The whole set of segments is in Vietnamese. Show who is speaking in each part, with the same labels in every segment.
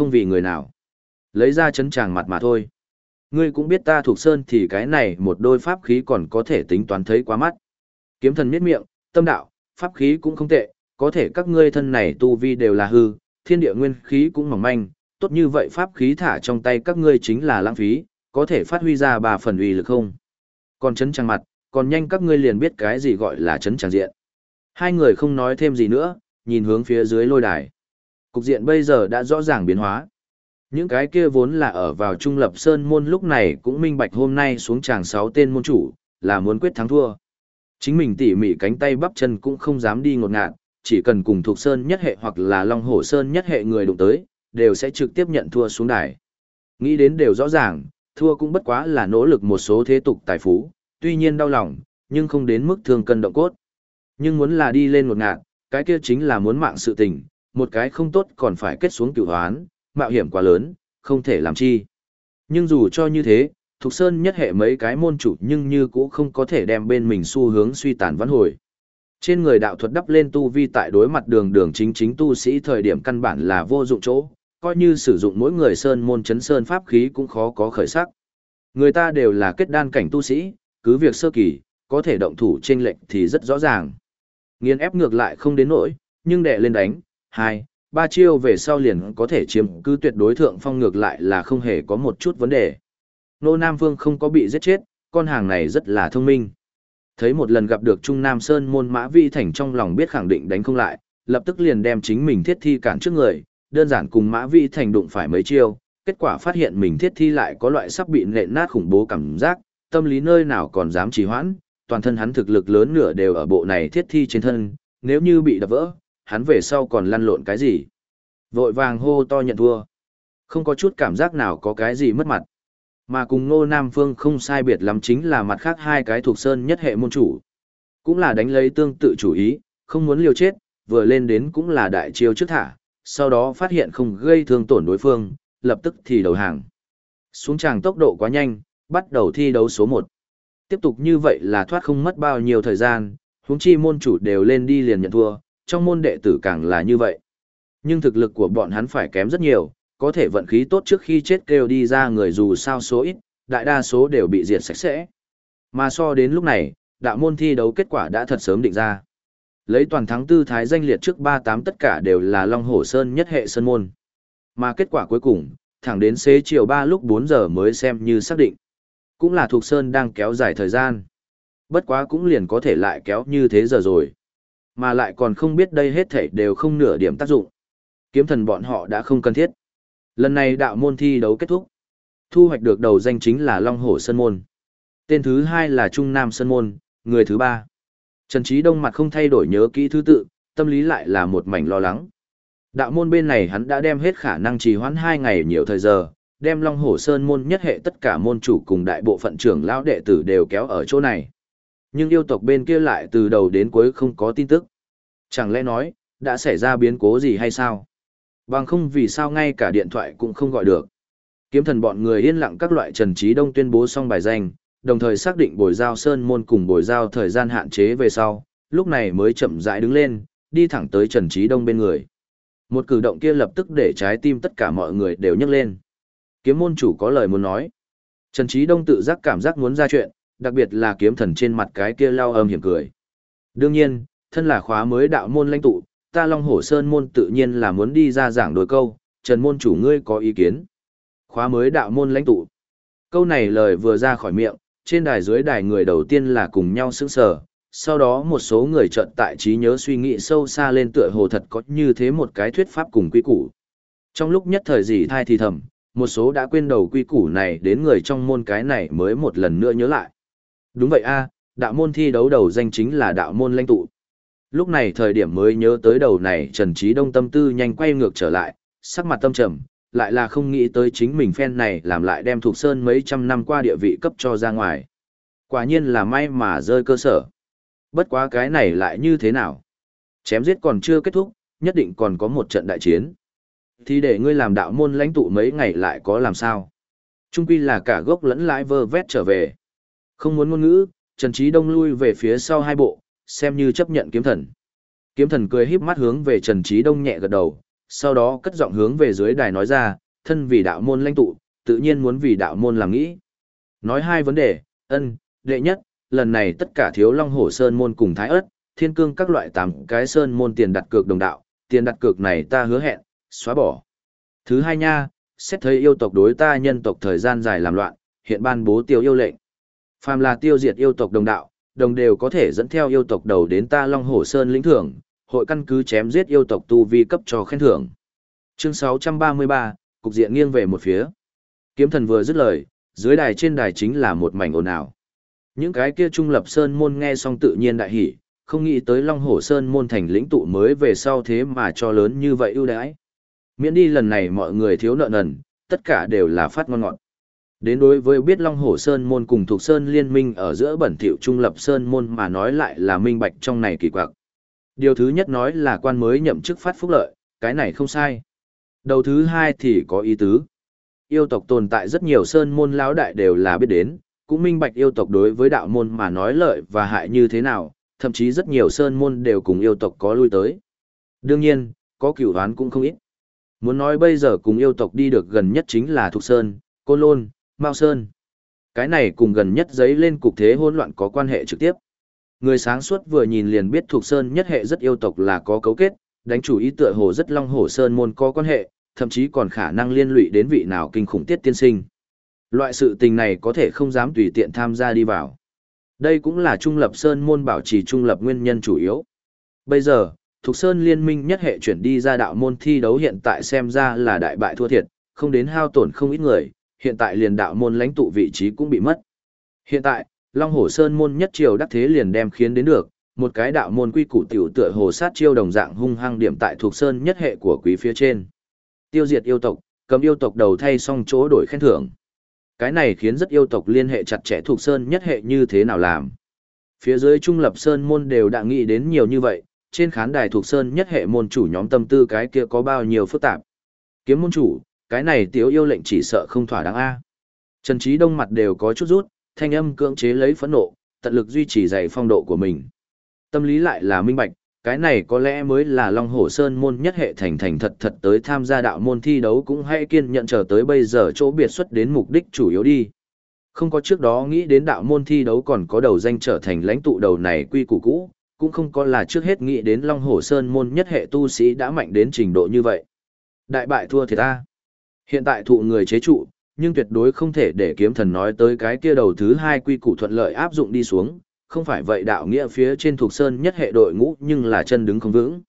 Speaker 1: không vì người nào. Lấy ra chấn tràng mặt mà thôi. Ngươi cũng biết ta thuộc sơn thì cái này một đôi pháp khí còn có thể tính toán thấy quá mắt. Kiếm thần miết miệng, tâm đạo, pháp khí cũng không tệ, có thể các ngươi thân này tu vi đều là hư, thiên địa nguyên khí cũng mỏng manh, tốt như vậy pháp khí thả trong tay các ngươi chính là lãng phí, có thể phát huy ra bà phần uy lực không? Còn chấn tràng mặt, còn nhanh các ngươi liền biết cái gì gọi là chấn tràng diện. Hai người không nói thêm gì nữa, nhìn hướng phía dưới lôi đài. Cục diện bây giờ đã rõ ràng biến hóa. Những cái kia vốn là ở vào trung lập sơn môn lúc này cũng minh bạch hôm nay xuống tràng sáu tên môn chủ, là muốn quyết thắng thua. Chính mình tỉ mỉ cánh tay bắp chân cũng không dám đi ngột ngạt, chỉ cần cùng thuộc sơn nhất hệ hoặc là long hổ sơn nhất hệ người đụng tới, đều sẽ trực tiếp nhận thua xuống đài. Nghĩ đến đều rõ ràng, thua cũng bất quá là nỗ lực một số thế tục tài phú, tuy nhiên đau lòng, nhưng không đến mức thương cân động cốt. Nhưng muốn là đi lên một ngạt, cái kia chính là muốn mạng sự tình, một cái không tốt còn phải kết xuống cửu hoán, mạo hiểm quá lớn, không thể làm chi. Nhưng dù cho như thế, Thục Sơn nhất hệ mấy cái môn chủ nhưng như cũng không có thể đem bên mình xu hướng suy tàn vãn hồi. Trên người đạo thuật đắp lên tu vi tại đối mặt đường đường chính chính tu sĩ thời điểm căn bản là vô dụng chỗ, coi như sử dụng mỗi người sơn môn chấn sơn pháp khí cũng khó có khởi sắc. Người ta đều là kết đan cảnh tu sĩ, cứ việc sơ kỳ, có thể động thủ trên lệnh thì rất rõ ràng. Nghiên ép ngược lại không đến nỗi, nhưng đè lên đánh, hai, ba chiêu về sau liền có thể chiếm cứ tuyệt đối thượng phong ngược lại là không hề có một chút vấn đề. Nô Nam Vương không có bị giết chết, con hàng này rất là thông minh. Thấy một lần gặp được Trung Nam Sơn môn mã vi thành trong lòng biết khẳng định đánh không lại, lập tức liền đem chính mình thiết thi cản trước người, đơn giản cùng mã vi thành đụng phải mấy chiêu, kết quả phát hiện mình thiết thi lại có loại sắp bị nện nát khủng bố cảm giác, tâm lý nơi nào còn dám trì hoãn, toàn thân hắn thực lực lớn nửa đều ở bộ này thiết thi trên thân, nếu như bị đập vỡ, hắn về sau còn lăn lộn cái gì. Vội vàng hô to nhận thua. Không có chút cảm giác nào có cái gì mất mặt. Mà cùng Ngô Nam Phương không sai biệt lắm chính là mặt khác hai cái thuộc sơn nhất hệ môn chủ. Cũng là đánh lấy tương tự chủ ý, không muốn liều chết, vừa lên đến cũng là đại chiêu trước thả, sau đó phát hiện không gây thương tổn đối phương, lập tức thì đầu hàng. Xuống tràng tốc độ quá nhanh, bắt đầu thi đấu số 1. Tiếp tục như vậy là thoát không mất bao nhiêu thời gian, huống chi môn chủ đều lên đi liền nhận thua, trong môn đệ tử càng là như vậy. Nhưng thực lực của bọn hắn phải kém rất nhiều, có thể vận khí tốt trước khi chết kêu đi ra người dù sao số ít, đại đa số đều bị diệt sạch sẽ. Mà so đến lúc này, đạo môn thi đấu kết quả đã thật sớm định ra. Lấy toàn thắng tư thái danh liệt trước 3-8 tất cả đều là Long Hổ Sơn nhất hệ sơn môn. Mà kết quả cuối cùng, thẳng đến xế chiều 3 lúc 4 giờ mới xem như xác định. Cũng là thuộc Sơn đang kéo dài thời gian. Bất quá cũng liền có thể lại kéo như thế giờ rồi. Mà lại còn không biết đây hết thảy đều không nửa điểm tác dụng. Kiếm thần bọn họ đã không cần thiết. Lần này đạo môn thi đấu kết thúc. Thu hoạch được đầu danh chính là Long Hổ Sơn Môn. Tên thứ hai là Trung Nam Sơn Môn, người thứ ba. Trần Trí Đông mặt không thay đổi nhớ kỹ thứ tự, tâm lý lại là một mảnh lo lắng. Đạo môn bên này hắn đã đem hết khả năng trì hoãn hai ngày nhiều thời giờ, đem Long Hổ Sơn môn nhất hệ tất cả môn chủ cùng đại bộ phận trưởng lão đệ tử đều kéo ở chỗ này. Nhưng yêu tộc bên kia lại từ đầu đến cuối không có tin tức. Chẳng lẽ nói, đã xảy ra biến cố gì hay sao? Bằng không vì sao ngay cả điện thoại cũng không gọi được. Kiếm thần bọn người yên lặng các loại Trần Trí Đông tuyên bố xong bài danh, đồng thời xác định bồi giao sơn môn cùng bồi giao thời gian hạn chế về sau, lúc này mới chậm rãi đứng lên, đi thẳng tới Trần Trí Đông bên người. Một cử động kia lập tức để trái tim tất cả mọi người đều nhấc lên. Kiếm môn chủ có lời muốn nói. Trần Trí Đông tự giác cảm giác muốn ra chuyện, đặc biệt là kiếm thần trên mặt cái kia lao âm hiểm cười. Đương nhiên, thân là khóa mới đạo môn lãnh tụ, ta Long Hổ Sơn môn tự nhiên là muốn đi ra giảng đôi câu, Trần môn chủ ngươi có ý kiến. Khóa mới đạo môn lãnh tụ. Câu này lời vừa ra khỏi miệng, trên đài dưới đài người đầu tiên là cùng nhau sững sờ, sau đó một số người chợt tại trí nhớ suy nghĩ sâu xa lên tựa hồ thật có như thế một cái thuyết pháp cùng quy củ. Trong lúc nhất thời gì thai thì thầm, một số đã quên đầu quy củ này đến người trong môn cái này mới một lần nữa nhớ lại. Đúng vậy a, đạo môn thi đấu đầu danh chính là đạo môn lãnh tụ. Lúc này thời điểm mới nhớ tới đầu này Trần Trí Đông tâm tư nhanh quay ngược trở lại, sắc mặt tâm trầm, lại là không nghĩ tới chính mình phen này làm lại đem thuộc sơn mấy trăm năm qua địa vị cấp cho ra ngoài. Quả nhiên là may mà rơi cơ sở. Bất quá cái này lại như thế nào? Chém giết còn chưa kết thúc, nhất định còn có một trận đại chiến. Thì để ngươi làm đạo môn lãnh tụ mấy ngày lại có làm sao? Trung quy là cả gốc lẫn lãi vơ vét trở về. Không muốn ngôn ngữ, Trần Trí Đông lui về phía sau hai bộ, xem như chấp nhận kiếm thần. Kiếm thần cười híp mắt hướng về Trần Trí Đông nhẹ gật đầu, sau đó cất giọng hướng về dưới đài nói ra, thân vì đạo môn lãnh tụ, tự nhiên muốn vì đạo môn làm nghĩ. Nói hai vấn đề, ân, đệ nhất, lần này tất cả thiếu long hổ sơn môn cùng thái ớt, thiên cương các loại tám cái sơn môn tiền đặt cược đồng đạo, tiền đặt cược này ta hứa hẹn, xóa bỏ. Thứ hai nha, xét thấy yêu tộc đối ta nhân tộc thời gian dài làm loạn, hiện ban bố tiêu yêu lệnh. Phàm là tiêu diệt yêu tộc đồng đạo, đồng đều có thể dẫn theo yêu tộc đầu đến ta Long Hổ Sơn lĩnh thưởng, hội căn cứ chém giết yêu tộc tu vi cấp cho khen thưởng. Chương 633, cục diện nghiêng về một phía. Kiếm thần vừa dứt lời, dưới đài trên đài chính là một mảnh ồn ào. Những cái kia trung lập sơn môn nghe xong tự nhiên đại hỉ, không nghĩ tới Long Hổ Sơn môn thành lĩnh tụ mới về sau thế mà cho lớn như vậy ưu đãi. Miễn đi lần này mọi người thiếu nợ nần, tất cả đều là phát ngon ngọt. Đến đối với biết Long Hổ Sơn môn cùng thuộc Sơn liên minh ở giữa bẩn thỉu trung lập Sơn môn mà nói lại là minh bạch trong này kỳ quặc. Điều thứ nhất nói là quan mới nhậm chức phát phúc lợi, cái này không sai. Đầu thứ hai thì có ý tứ. Yêu tộc tồn tại rất nhiều Sơn môn lão đại đều là biết đến, cũng minh bạch yêu tộc đối với đạo môn mà nói lợi và hại như thế nào, thậm chí rất nhiều Sơn môn đều cùng yêu tộc có lui tới. Đương nhiên, có cửu đoán cũng không ít. Muốn nói bây giờ cùng yêu tộc đi được gần nhất chính là Thục Sơn, Côn Lôn, Mao Sơn. Cái này cùng gần nhất giấy lên cục thế hỗn loạn có quan hệ trực tiếp. Người sáng suốt vừa nhìn liền biết thuộc Sơn nhất hệ rất yêu tộc là có cấu kết, đánh chủ ý tựa hồ rất long hổ Sơn môn có quan hệ, thậm chí còn khả năng liên lụy đến vị nào kinh khủng tiết tiên sinh. Loại sự tình này có thể không dám tùy tiện tham gia đi vào. Đây cũng là trung lập Sơn môn bảo trì trung lập nguyên nhân chủ yếu. Bây giờ, Thục Sơn liên minh nhất hệ chuyển đi ra đạo môn thi đấu hiện tại xem ra là đại bại thua thiệt, không đến hao tổn không ít người, hiện tại liền đạo môn lãnh tụ vị trí cũng bị mất. Hiện tại, Long Hổ Sơn môn nhất triều đắc thế liền đem khiến đến được, một cái đạo môn quy củ tiểu tựa hồ sát chiêu đồng dạng hung hăng điểm tại thuộc sơn nhất hệ của quý phía trên. Tiêu diệt yêu tộc, cầm yêu tộc đầu thay xong chỗ đổi khen thưởng. Cái này khiến rất yêu tộc liên hệ chặt chẽ thuộc sơn nhất hệ như thế nào làm. Phía dưới trung lập sơn môn đều đã nghĩ đến nhiều như vậy, trên khán đài thuộc sơn nhất hệ môn chủ nhóm tâm tư cái kia có bao nhiêu phức tạp. Kiếm môn chủ, cái này tiểu yêu lệnh chỉ sợ không thỏa đáng a. Trần Trí Đông mặt đều có chút rút, thanh âm cưỡng chế lấy phẫn nộ, tận lực duy trì dày phong độ của mình. Tâm lý lại là minh bạch, cái này có lẽ mới là Long Hổ Sơn môn nhất hệ thành thành thật thật tới tham gia đạo môn thi đấu cũng hay kiên nhận chờ tới bây giờ chỗ biệt xuất đến mục đích chủ yếu đi. Không có trước đó nghĩ đến đạo môn thi đấu còn có đầu danh trở thành lãnh tụ đầu này quy củ cũ, cũng không có là trước hết nghĩ đến Long Hổ Sơn môn nhất hệ tu sĩ đã mạnh đến trình độ như vậy. Đại bại thua thì ta. Hiện tại thụ người chế trụ, nhưng tuyệt đối không thể để kiếm thần nói tới cái kia đầu thứ hai quy củ thuận lợi áp dụng đi xuống, không phải vậy đạo nghĩa phía trên thuộc sơn nhất hệ đội ngũ nhưng là chân đứng không vững.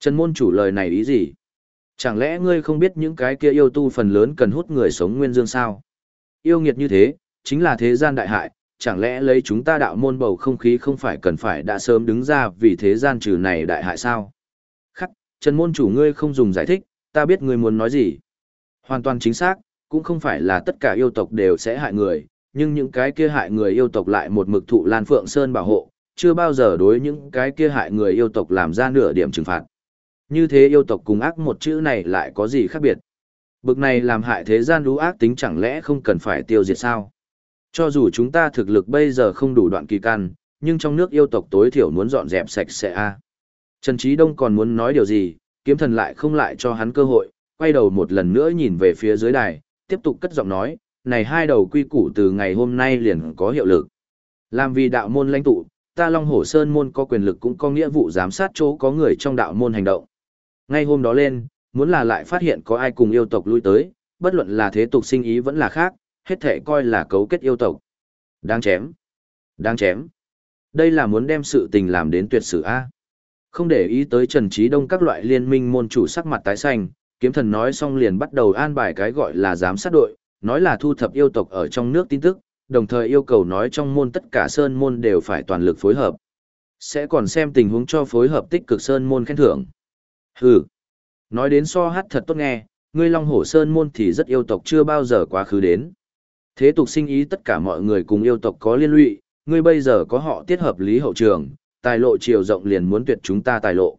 Speaker 1: Trần môn chủ lời này ý gì? Chẳng lẽ ngươi không biết những cái kia yêu tu phần lớn cần hút người sống nguyên dương sao? Yêu nghiệt như thế, chính là thế gian đại hại, chẳng lẽ lấy chúng ta đạo môn bầu không khí không phải cần phải đã sớm đứng ra vì thế gian trừ này đại hại sao? Khắc, Trần môn chủ ngươi không dùng giải thích, ta biết ngươi muốn nói gì. Hoàn toàn chính xác, cũng không phải là tất cả yêu tộc đều sẽ hại người, nhưng những cái kia hại người yêu tộc lại một mực thụ Lan Phượng Sơn bảo hộ, chưa bao giờ đối những cái kia hại người yêu tộc làm ra nửa điểm trừng phạt. Như thế yêu tộc cùng ác một chữ này lại có gì khác biệt? Bực này làm hại thế gian lũ ác tính chẳng lẽ không cần phải tiêu diệt sao? Cho dù chúng ta thực lực bây giờ không đủ đoạn kỳ căn, nhưng trong nước yêu tộc tối thiểu muốn dọn dẹp sạch sẽ a. Trần Trí Đông còn muốn nói điều gì, kiếm thần lại không lại cho hắn cơ hội, quay đầu một lần nữa nhìn về phía dưới đài, tiếp tục cất giọng nói, này hai đầu quy củ từ ngày hôm nay liền có hiệu lực. Làm vì đạo môn lãnh tụ, ta Long Hổ Sơn môn có quyền lực cũng có nghĩa vụ giám sát chỗ có người trong đạo môn hành động. Ngay hôm đó lên, muốn là lại phát hiện có ai cùng yêu tộc lui tới, bất luận là thế tục sinh ý vẫn là khác, hết thể coi là cấu kết yêu tộc. Đáng chém. Đáng chém. Đây là muốn đem sự tình làm đến tuyệt sự A. Không để ý tới Trần Trí Đông các loại liên minh môn chủ sắc mặt tái xanh, kiếm thần nói xong liền bắt đầu an bài cái gọi là giám sát đội, nói là thu thập yêu tộc ở trong nước tin tức, đồng thời yêu cầu nói trong môn tất cả sơn môn đều phải toàn lực phối hợp. Sẽ còn xem tình huống cho phối hợp tích cực sơn môn khen thưởng. Hừ. Nói đến so hát thật tốt nghe, ngươi Long Hổ Sơn môn thì rất yêu tộc chưa bao giờ quá khứ đến. Thế tục sinh ý tất cả mọi người cùng yêu tộc có liên lụy, ngươi bây giờ có họ tiết hợp lý hậu trường, tài lộ chiều rộng liền muốn tuyệt chúng ta tài lộ.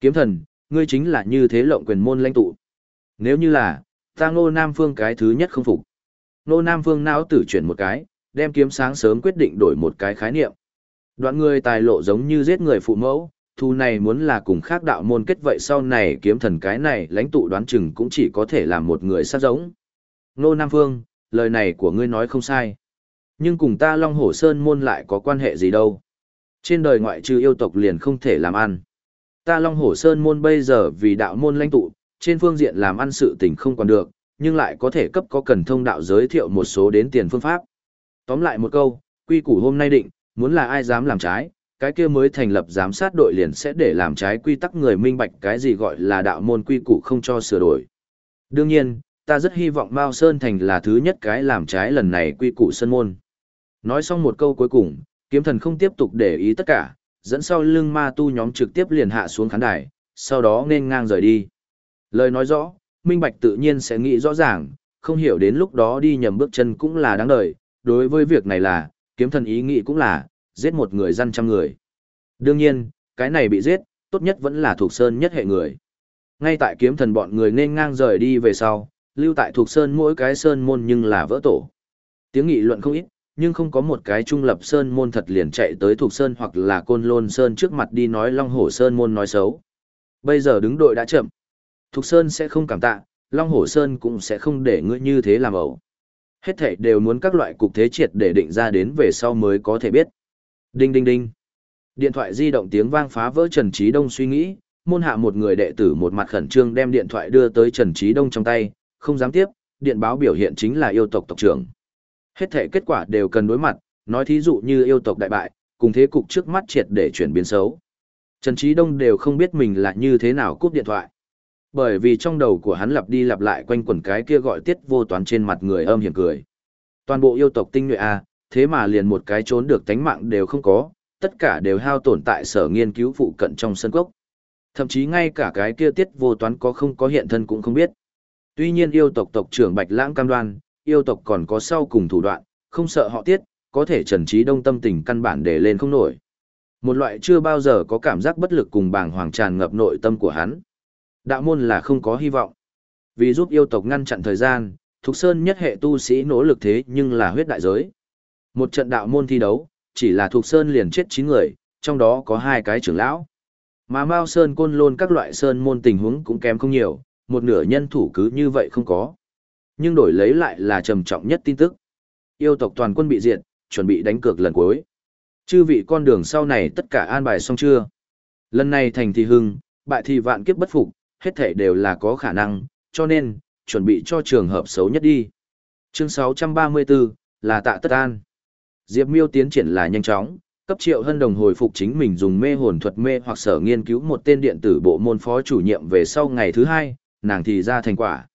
Speaker 1: Kiếm thần, ngươi chính là như thế lộng quyền môn lãnh tụ. Nếu như là, ta ngô Nam Phương cái thứ nhất không phục. Ngô Nam Phương não tử chuyển một cái, đem kiếm sáng sớm quyết định đổi một cái khái niệm. Đoạn người tài lộ giống như giết người phụ mẫu, thu này muốn là cùng khác đạo môn kết vậy sau này kiếm thần cái này lãnh tụ đoán chừng cũng chỉ có thể làm một người sát giống. Nô Nam Phương, lời này của ngươi nói không sai. Nhưng cùng ta Long Hổ Sơn môn lại có quan hệ gì đâu. Trên đời ngoại trừ yêu tộc liền không thể làm ăn. Ta Long Hổ Sơn môn bây giờ vì đạo môn lãnh tụ, trên phương diện làm ăn sự tình không còn được, nhưng lại có thể cấp có cần thông đạo giới thiệu một số đến tiền phương pháp. Tóm lại một câu, quy củ hôm nay định, muốn là ai dám làm trái, cái kia mới thành lập giám sát đội liền sẽ để làm trái quy tắc người minh bạch cái gì gọi là đạo môn quy củ không cho sửa đổi. Đương nhiên, ta rất hy vọng Mao Sơn Thành là thứ nhất cái làm trái lần này quy củ Sơn môn. Nói xong một câu cuối cùng, kiếm thần không tiếp tục để ý tất cả, dẫn sau lưng ma tu nhóm trực tiếp liền hạ xuống khán đài, sau đó nên ngang rời đi. Lời nói rõ, minh bạch tự nhiên sẽ nghĩ rõ ràng, không hiểu đến lúc đó đi nhầm bước chân cũng là đáng đời, đối với việc này là, kiếm thần ý nghĩ cũng là, giết một người dân trăm người. Đương nhiên, cái này bị giết, tốt nhất vẫn là thuộc sơn nhất hệ người. Ngay tại kiếm thần bọn người nên ngang rời đi về sau, lưu tại thuộc sơn mỗi cái sơn môn nhưng là vỡ tổ. Tiếng nghị luận không ít, nhưng không có một cái trung lập sơn môn thật liền chạy tới thuộc sơn hoặc là côn lôn sơn trước mặt đi nói long hổ sơn môn nói xấu. Bây giờ đứng đội đã chậm. thuộc Sơn sẽ không cảm tạ, Long Hổ Sơn cũng sẽ không để ngươi như thế làm ẩu. Hết thảy đều muốn các loại cục thế triệt để định ra đến về sau mới có thể biết. Đinh đinh đinh. Điện thoại di động tiếng vang phá vỡ Trần Trí Đông suy nghĩ, môn hạ một người đệ tử một mặt khẩn trương đem điện thoại đưa tới Trần Trí Đông trong tay, không dám tiếp, điện báo biểu hiện chính là yêu tộc tộc trưởng. Hết thể kết quả đều cần đối mặt, nói thí dụ như yêu tộc đại bại, cùng thế cục trước mắt triệt để chuyển biến xấu. Trần Trí Đông đều không biết mình là như thế nào cúp điện thoại. Bởi vì trong đầu của hắn lặp đi lặp lại quanh quẩn cái kia gọi tiết vô toán trên mặt người âm hiểm cười. Toàn bộ yêu tộc tinh nhuệ A, thế mà liền một cái trốn được tánh mạng đều không có, tất cả đều hao tổn tại sở nghiên cứu phụ cận trong sân cốc. Thậm chí ngay cả cái kia tiết vô toán có không có hiện thân cũng không biết. Tuy nhiên yêu tộc tộc trưởng Bạch Lãng cam đoan, yêu tộc còn có sau cùng thủ đoạn, không sợ họ tiết, có thể trần trí đông tâm tình căn bản để lên không nổi. Một loại chưa bao giờ có cảm giác bất lực cùng bàng hoàng tràn ngập nội tâm của hắn. Đạo môn là không có hy vọng. Vì giúp yêu tộc ngăn chặn thời gian, Thục Sơn nhất hệ tu sĩ nỗ lực thế nhưng là huyết đại giới. Một trận đạo môn thi đấu, chỉ là Thục Sơn liền chết 9 người, trong đó có hai cái trưởng lão. Mà Mao Sơn côn lôn các loại sơn môn tình huống cũng kém không nhiều, một nửa nhân thủ cứ như vậy không có. Nhưng đổi lấy lại là trầm trọng nhất tin tức. Yêu tộc toàn quân bị diệt, chuẩn bị đánh cược lần cuối. Chư vị con đường sau này tất cả an bài xong chưa? Lần này thành thì hưng, bại thì vạn kiếp bất phục, hết thể đều là có khả năng, cho nên, chuẩn bị cho trường hợp xấu nhất đi. Chương 634, là tạ tất an. Diệp miêu tiến triển là nhanh chóng, cấp triệu hân đồng hồi phục chính mình dùng mê hồn thuật mê hoặc sở nghiên cứu một tên điện tử bộ môn phó chủ nhiệm về sau ngày thứ hai, nàng thì ra thành quả.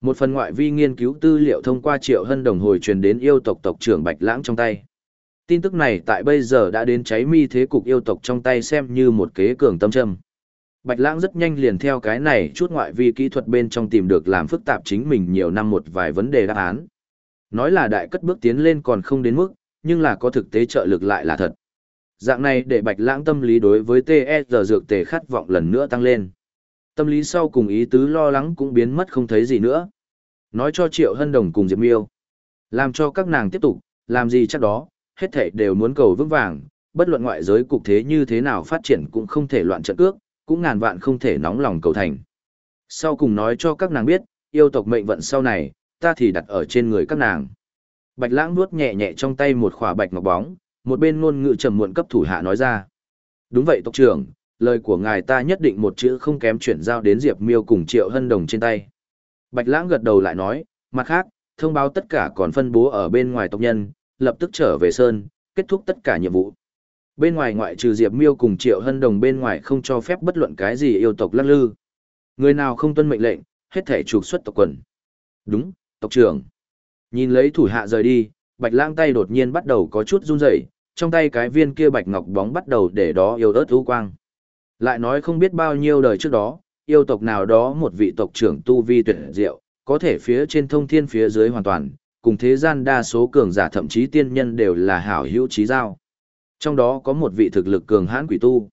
Speaker 1: Một phần ngoại vi nghiên cứu tư liệu thông qua triệu hân đồng hồi truyền đến yêu tộc tộc trưởng Bạch Lãng trong tay. Tin tức này tại bây giờ đã đến cháy mi thế cục yêu tộc trong tay xem như một kế cường tâm châm. Bạch Lãng rất nhanh liền theo cái này chút ngoại vi kỹ thuật bên trong tìm được làm phức tạp chính mình nhiều năm một vài vấn đề đáp án. Nói là đại cất bước tiến lên còn không đến mức, nhưng là có thực tế trợ lực lại là thật. Dạng này để Bạch Lãng tâm lý đối với TSR dược tề khát vọng lần nữa tăng lên. Tâm lý sau cùng ý tứ lo lắng cũng biến mất không thấy gì nữa. Nói cho Triệu Hân Đồng cùng Diệp Miêu. Làm cho các nàng tiếp tục, làm gì chắc đó, hết thảy đều muốn cầu vững vàng, bất luận ngoại giới cục thế như thế nào phát triển cũng không thể loạn trận cước, cũng ngàn vạn không thể nóng lòng cầu thành. Sau cùng nói cho các nàng biết, yêu tộc mệnh vận sau này, ta thì đặt ở trên người các nàng. Bạch lãng nuốt nhẹ nhẹ trong tay một khỏa bạch ngọc bóng, một bên ngôn ngữ trầm muộn cấp thủ hạ nói ra. Đúng vậy tộc trưởng, lời của ngài ta nhất định một chữ không kém chuyển giao đến Diệp Miêu cùng Triệu Hân Đồng trên tay. Bạch lãng gật đầu lại nói, mặt khác, thông báo tất cả còn phân bố ở bên ngoài tộc nhân, lập tức trở về Sơn, kết thúc tất cả nhiệm vụ. Bên ngoài ngoại trừ Diệp Miêu cùng Triệu Hân Đồng bên ngoài không cho phép bất luận cái gì yêu tộc lắc lư. Người nào không tuân mệnh lệnh, hết thể trục xuất tộc quần. Đúng, tộc trưởng. Nhìn lấy thủ hạ rời đi, Bạch Lãng tay đột nhiên bắt đầu có chút run rẩy, trong tay cái viên kia bạch ngọc bóng bắt đầu để đó yêu ớt u quang. Lại nói không biết bao nhiêu đời trước đó, yêu tộc nào đó một vị tộc trưởng tu vi tuyệt diệu, có thể phía trên thông thiên phía dưới hoàn toàn, cùng thế gian đa số cường giả thậm chí tiên nhân đều là hảo hữu trí giao. Trong đó có một vị thực lực cường hãn quỷ tu.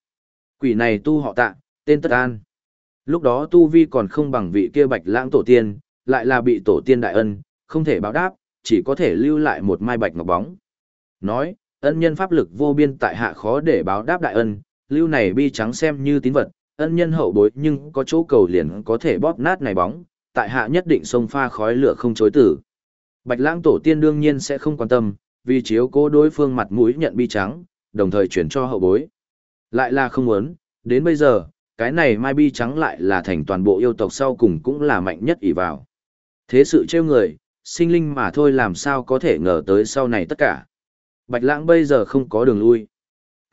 Speaker 1: Quỷ này tu họ tạ, tên Tất An. Lúc đó tu vi còn không bằng vị kia bạch lãng tổ tiên, lại là bị tổ tiên đại ân, không thể báo đáp, chỉ có thể lưu lại một mai bạch ngọc bóng. Nói, ân nhân pháp lực vô biên tại hạ khó để báo đáp đại ân, lưu này bi trắng xem như tín vật, ân nhân hậu bối nhưng có chỗ cầu liền có thể bóp nát này bóng, tại hạ nhất định sông pha khói lửa không chối tử. Bạch lãng tổ tiên đương nhiên sẽ không quan tâm, vì chiếu cố đối phương mặt mũi nhận bi trắng, đồng thời chuyển cho hậu bối. Lại là không muốn, đến bây giờ, cái này mai bi trắng lại là thành toàn bộ yêu tộc sau cùng cũng là mạnh nhất ỷ vào. Thế sự trêu người, sinh linh mà thôi làm sao có thể ngờ tới sau này tất cả. Bạch lãng bây giờ không có đường lui.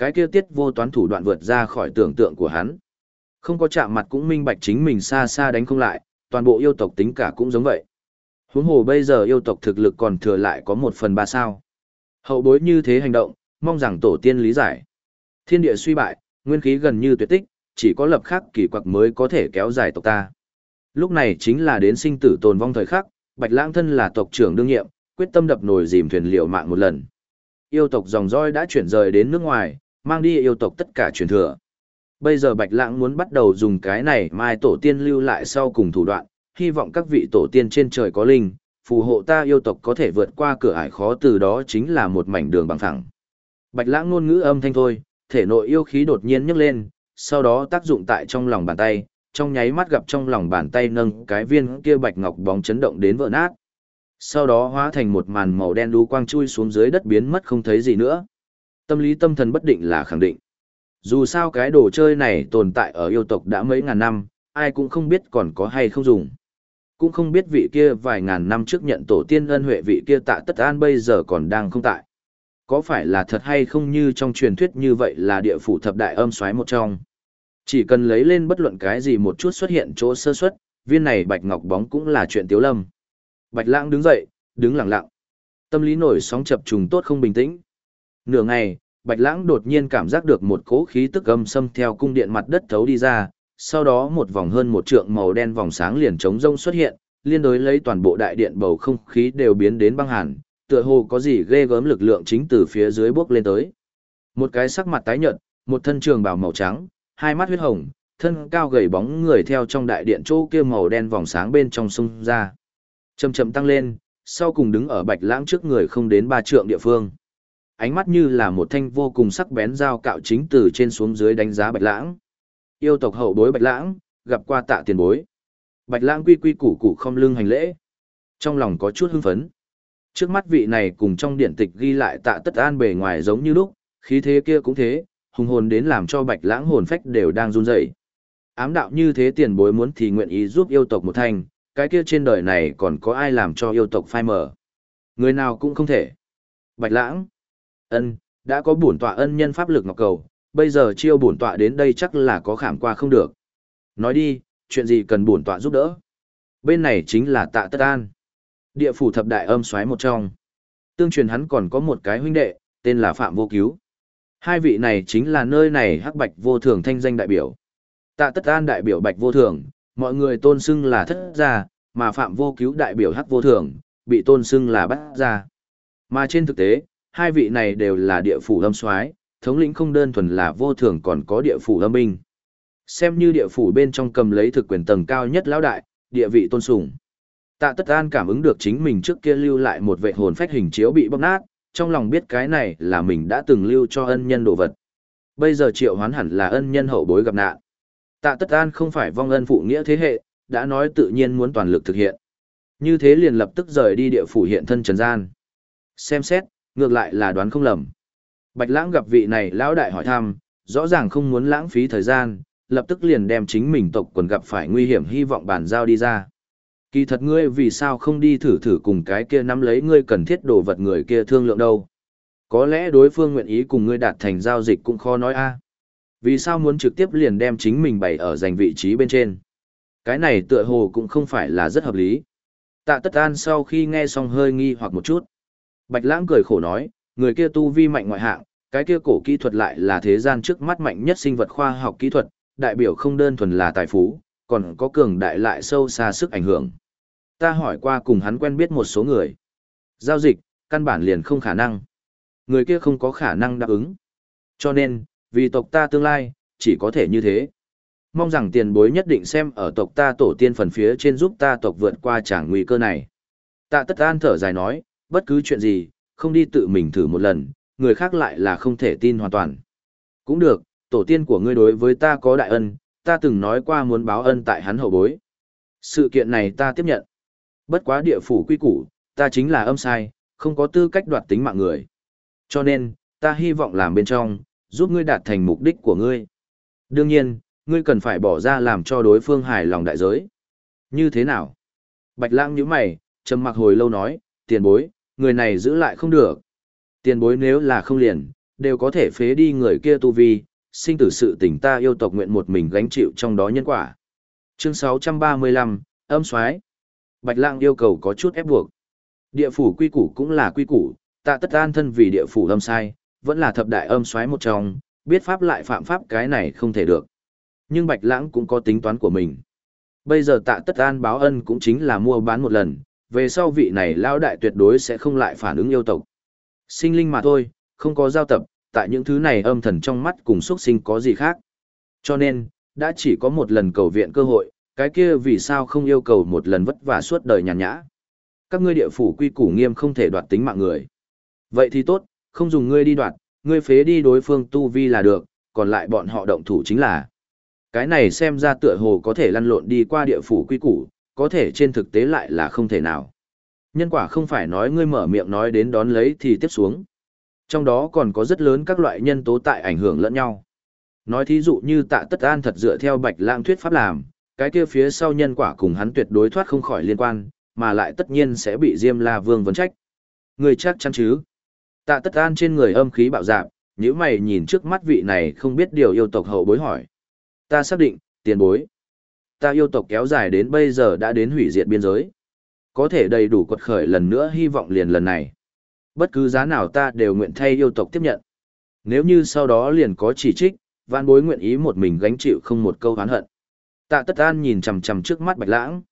Speaker 1: Cái kia tiết vô toán thủ đoạn vượt ra khỏi tưởng tượng của hắn. Không có chạm mặt cũng minh bạch chính mình xa xa đánh không lại, toàn bộ yêu tộc tính cả cũng giống vậy. Huống hồ bây giờ yêu tộc thực lực còn thừa lại có một phần ba sao. Hậu bối như thế hành động, mong rằng tổ tiên lý giải. Thiên địa suy bại, nguyên khí gần như tuyệt tích, chỉ có lập khắc kỳ quặc mới có thể kéo dài tộc ta. Lúc này chính là đến sinh tử tồn vong thời khắc, Bạch Lãng thân là tộc trưởng đương nhiệm, quyết tâm đập nồi dìm thuyền liều mạng một lần. Yêu tộc dòng roi đã chuyển rời đến nước ngoài, mang đi yêu tộc tất cả truyền thừa. Bây giờ Bạch Lãng muốn bắt đầu dùng cái này mai tổ tiên lưu lại sau cùng thủ đoạn, hy vọng các vị tổ tiên trên trời có linh, phù hộ ta yêu tộc có thể vượt qua cửa ải khó từ đó chính là một mảnh đường bằng thẳng. Bạch Lãng ngôn ngữ âm thanh thôi, thể nội yêu khí đột nhiên nhấc lên, sau đó tác dụng tại trong lòng bàn tay, trong nháy mắt gặp trong lòng bàn tay nâng cái viên kia bạch ngọc bóng chấn động đến vỡ nát. Sau đó hóa thành một màn màu đen đu quang chui xuống dưới đất biến mất không thấy gì nữa. Tâm lý tâm thần bất định là khẳng định. Dù sao cái đồ chơi này tồn tại ở yêu tộc đã mấy ngàn năm, ai cũng không biết còn có hay không dùng. Cũng không biết vị kia vài ngàn năm trước nhận tổ tiên ân huệ vị kia tạ tất an bây giờ còn đang không tại. Có phải là thật hay không như trong truyền thuyết như vậy là địa phủ thập đại âm xoáy một trong. Chỉ cần lấy lên bất luận cái gì một chút xuất hiện chỗ sơ xuất, viên này bạch ngọc bóng cũng là chuyện tiếu lâm. Bạch lãng đứng dậy, đứng lặng lặng. Tâm lý nổi sóng chập trùng tốt không bình tĩnh. Nửa ngày, bạch lãng đột nhiên cảm giác được một cỗ khí tức âm xâm theo cung điện mặt đất thấu đi ra, sau đó một vòng hơn một trượng màu đen vòng sáng liền trống rông xuất hiện, liên đối lấy toàn bộ đại điện bầu không khí đều biến đến băng hàn, tựa hồ có gì ghê gớm lực lượng chính từ phía dưới bước lên tới. Một cái sắc mặt tái nhợt, một thân trường bào màu trắng, hai mắt huyết hồng, thân cao gầy bóng người theo trong đại điện chỗ kia màu đen vòng sáng bên trong sông ra. Chậm chậm tăng lên, sau cùng đứng ở bạch lãng trước người không đến ba trượng địa phương. Ánh mắt như là một thanh vô cùng sắc bén dao cạo chính từ trên xuống dưới đánh giá bạch lãng. Yêu tộc hậu bối bạch lãng, gặp qua tạ tiền bối. Bạch lãng quy quy củ củ không lưng hành lễ. Trong lòng có chút hưng phấn. Trước mắt vị này cùng trong điện tịch ghi lại tạ tất an bề ngoài giống như lúc, khí thế kia cũng thế, hùng hồn đến làm cho bạch lãng hồn phách đều đang run rẩy. Ám đạo như thế tiền bối muốn thì nguyện ý giúp yêu tộc một thành, cái kia trên đời này còn có ai làm cho yêu tộc phai mở. Người nào cũng không thể. Bạch lãng, ân, đã có bổn tọa ân nhân pháp lực ngọc cầu, bây giờ chiêu bổn tọa đến đây chắc là có khảm qua không được. Nói đi, chuyện gì cần bổn tọa giúp đỡ? Bên này chính là tạ tất an. Địa phủ thập đại âm xoáy một trong. Tương truyền hắn còn có một cái huynh đệ, tên là Phạm Vô Cứu. Hai vị này chính là nơi này hắc bạch vô thường thanh danh đại biểu. Tạ tất an đại biểu bạch vô thường, mọi người tôn xưng là thất gia, mà Phạm Vô Cứu đại biểu hắc vô thường, bị tôn xưng là bát gia. Mà trên thực tế, hai vị này đều là địa phủ âm soái, thống lĩnh không đơn thuần là vô thường còn có địa phủ âm binh. Xem như địa phủ bên trong cầm lấy thực quyền tầng cao nhất lão đại, địa vị tôn sùng. Tạ Tất An cảm ứng được chính mình trước kia lưu lại một vệ hồn phách hình chiếu bị bóc nát, trong lòng biết cái này là mình đã từng lưu cho ân nhân đồ vật. Bây giờ triệu hoán hẳn là ân nhân hậu bối gặp nạn. Tạ Tất An không phải vong ân phụ nghĩa thế hệ, đã nói tự nhiên muốn toàn lực thực hiện. Như thế liền lập tức rời đi địa phủ hiện thân trần gian. Xem xét, ngược lại là đoán không lầm. Bạch Lãng gặp vị này lão đại hỏi thăm, rõ ràng không muốn lãng phí thời gian, lập tức liền đem chính mình tộc quần gặp phải nguy hiểm hy vọng bàn giao đi ra. Kỳ thật ngươi vì sao không đi thử thử cùng cái kia nắm lấy ngươi cần thiết đồ vật người kia thương lượng đâu. Có lẽ đối phương nguyện ý cùng ngươi đạt thành giao dịch cũng khó nói a. Vì sao muốn trực tiếp liền đem chính mình bày ở giành vị trí bên trên. Cái này tựa hồ cũng không phải là rất hợp lý. Tạ tất an sau khi nghe xong hơi nghi hoặc một chút. Bạch lãng cười khổ nói, người kia tu vi mạnh ngoại hạng, cái kia cổ kỹ thuật lại là thế gian trước mắt mạnh nhất sinh vật khoa học kỹ thuật, đại biểu không đơn thuần là tài phú, còn có cường đại lại sâu xa sức ảnh hưởng. Ta hỏi qua cùng hắn quen biết một số người. Giao dịch, căn bản liền không khả năng. Người kia không có khả năng đáp ứng. Cho nên, vì tộc ta tương lai, chỉ có thể như thế. Mong rằng tiền bối nhất định xem ở tộc ta tổ tiên phần phía trên giúp ta tộc vượt qua tràng nguy cơ này. Tạ tất an thở dài nói, bất cứ chuyện gì, không đi tự mình thử một lần, người khác lại là không thể tin hoàn toàn. Cũng được, tổ tiên của ngươi đối với ta có đại ân, ta từng nói qua muốn báo ân tại hắn hậu bối. Sự kiện này ta tiếp nhận. Bất quá địa phủ quy củ, ta chính là âm sai, không có tư cách đoạt tính mạng người. Cho nên, ta hy vọng làm bên trong, giúp ngươi đạt thành mục đích của ngươi. Đương nhiên, ngươi cần phải bỏ ra làm cho đối phương hài lòng đại giới. Như thế nào? Bạch lãng như mày, trầm mặc hồi lâu nói, tiền bối, người này giữ lại không được. Tiền bối nếu là không liền, đều có thể phế đi người kia tu vi, sinh tử sự tình ta yêu tộc nguyện một mình gánh chịu trong đó nhân quả. Chương 635, âm soái Bạch lãng yêu cầu có chút ép buộc. Địa phủ quy củ cũng là quy củ, tạ tất an thân vì địa phủ âm sai, vẫn là thập đại âm soái một trong, biết pháp lại phạm pháp cái này không thể được. Nhưng Bạch Lãng cũng có tính toán của mình. Bây giờ tạ tất an báo ân cũng chính là mua bán một lần, về sau vị này lao đại tuyệt đối sẽ không lại phản ứng yêu tộc. Sinh linh mà thôi, không có giao tập, tại những thứ này âm thần trong mắt cùng xuất sinh có gì khác. Cho nên, đã chỉ có một lần cầu viện cơ hội, cái kia vì sao không yêu cầu một lần vất vả suốt đời nhàn nhã. Các ngươi địa phủ quy củ nghiêm không thể đoạt tính mạng người. Vậy thì tốt, không dùng ngươi đi đoạt, ngươi phế đi đối phương tu vi là được, còn lại bọn họ động thủ chính là. Cái này xem ra tựa hồ có thể lăn lộn đi qua địa phủ quy củ, có thể trên thực tế lại là không thể nào. Nhân quả không phải nói ngươi mở miệng nói đến đón lấy thì tiếp xuống. Trong đó còn có rất lớn các loại nhân tố tại ảnh hưởng lẫn nhau. Nói thí dụ như tạ tất an thật dựa theo bạch lãng thuyết pháp làm, cái kia phía sau nhân quả cùng hắn tuyệt đối thoát không khỏi liên quan, mà lại tất nhiên sẽ bị Diêm La Vương vấn trách. Người chắc chắn chứ? Tạ tất an trên người âm khí bạo dạn nếu mày nhìn trước mắt vị này không biết điều yêu tộc hậu bối hỏi. Ta xác định, tiền bối. Ta yêu tộc kéo dài đến bây giờ đã đến hủy diệt biên giới. Có thể đầy đủ quật khởi lần nữa hy vọng liền lần này. Bất cứ giá nào ta đều nguyện thay yêu tộc tiếp nhận. Nếu như sau đó liền có chỉ trích, vạn bối nguyện ý một mình gánh chịu không một câu hán hận. Tạ tất an nhìn chằm chằm trước mắt bạch lãng.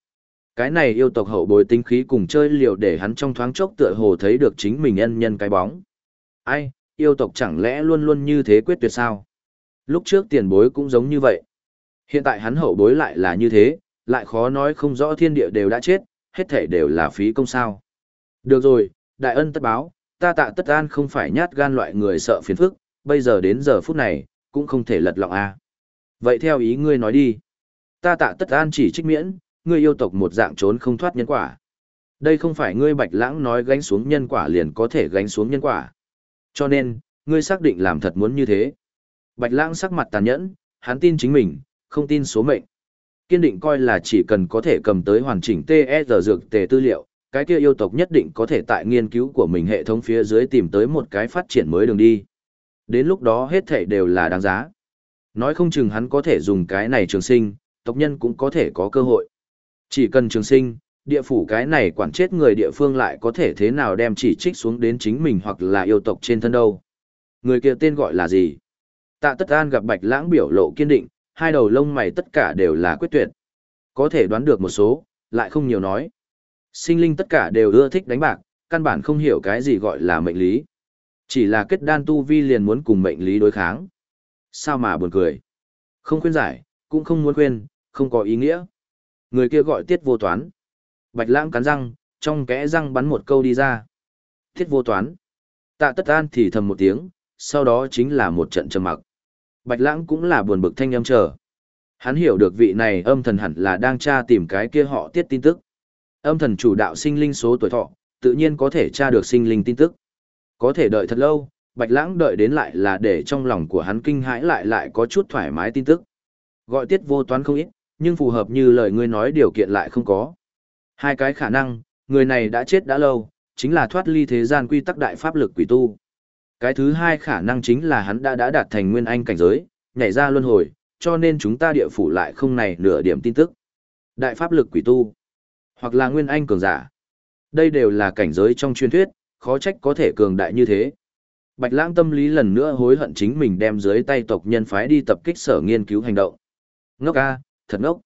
Speaker 1: Cái này yêu tộc hậu bối tinh khí cùng chơi liều để hắn trong thoáng chốc tựa hồ thấy được chính mình nhân nhân cái bóng. Ai, yêu tộc chẳng lẽ luôn luôn như thế quyết tuyệt sao? Lúc trước tiền bối cũng giống như vậy. Hiện tại hắn hậu bối lại là như thế, lại khó nói không rõ thiên địa đều đã chết, hết thể đều là phí công sao. Được rồi, đại ân tất báo, ta tạ tất an không phải nhát gan loại người sợ phiền phức, bây giờ đến giờ phút này, cũng không thể lật lọng a. À. Vậy theo ý ngươi nói đi. Ta tạ tất an chỉ trích miễn, ngươi yêu tộc một dạng trốn không thoát nhân quả. Đây không phải ngươi bạch lãng nói gánh xuống nhân quả liền có thể gánh xuống nhân quả. Cho nên, ngươi xác định làm thật muốn như thế. Bạch lãng sắc mặt tàn nhẫn, hắn tin chính mình, không tin số mệnh. Kiên định coi là chỉ cần có thể cầm tới hoàn chỉnh TSR dược tề tư liệu, cái kia yêu tộc nhất định có thể tại nghiên cứu của mình hệ thống phía dưới tìm tới một cái phát triển mới đường đi. Đến lúc đó hết thảy đều là đáng giá. Nói không chừng hắn có thể dùng cái này trường sinh, tộc nhân cũng có thể có cơ hội. Chỉ cần trường sinh, địa phủ cái này quản chết người địa phương lại có thể thế nào đem chỉ trích xuống đến chính mình hoặc là yêu tộc trên thân đâu. Người kia tên gọi là gì? Tạ Tất An gặp Bạch Lãng biểu lộ kiên định, hai đầu lông mày tất cả đều là quyết tuyệt. Có thể đoán được một số, lại không nhiều nói. Sinh linh tất cả đều ưa thích đánh bạc, căn bản không hiểu cái gì gọi là mệnh lý. Chỉ là kết đan tu vi liền muốn cùng mệnh lý đối kháng. Sao mà buồn cười. Không khuyên giải, cũng không muốn khuyên, không có ý nghĩa. Người kia gọi tiết vô toán. Bạch lãng cắn răng, trong kẽ răng bắn một câu đi ra. Tiết vô toán. Tạ tất an thì thầm một tiếng, sau đó chính là một trận trầm mặc. Bạch lãng cũng là buồn bực thanh âm chờ. Hắn hiểu được vị này âm thần hẳn là đang tra tìm cái kia họ tiết tin tức. Âm thần chủ đạo sinh linh số tuổi thọ, tự nhiên có thể tra được sinh linh tin tức. Có thể đợi thật lâu, Bạch lãng đợi đến lại là để trong lòng của hắn kinh hãi lại lại có chút thoải mái tin tức. Gọi tiết vô toán không ít, nhưng phù hợp như lời ngươi nói điều kiện lại không có. Hai cái khả năng, người này đã chết đã lâu, chính là thoát ly thế gian quy tắc đại pháp lực quỷ tu. Cái thứ hai khả năng chính là hắn đã đã đạt thành nguyên anh cảnh giới, nhảy ra luân hồi, cho nên chúng ta địa phủ lại không này nửa điểm tin tức. Đại pháp lực quỷ tu, hoặc là nguyên anh cường giả. Đây đều là cảnh giới trong truyền thuyết, khó trách có thể cường đại như thế. Bạch lãng tâm lý lần nữa hối hận chính mình đem dưới tay tộc nhân phái đi tập kích sở nghiên cứu hành động. Ngốc a, thật ngốc.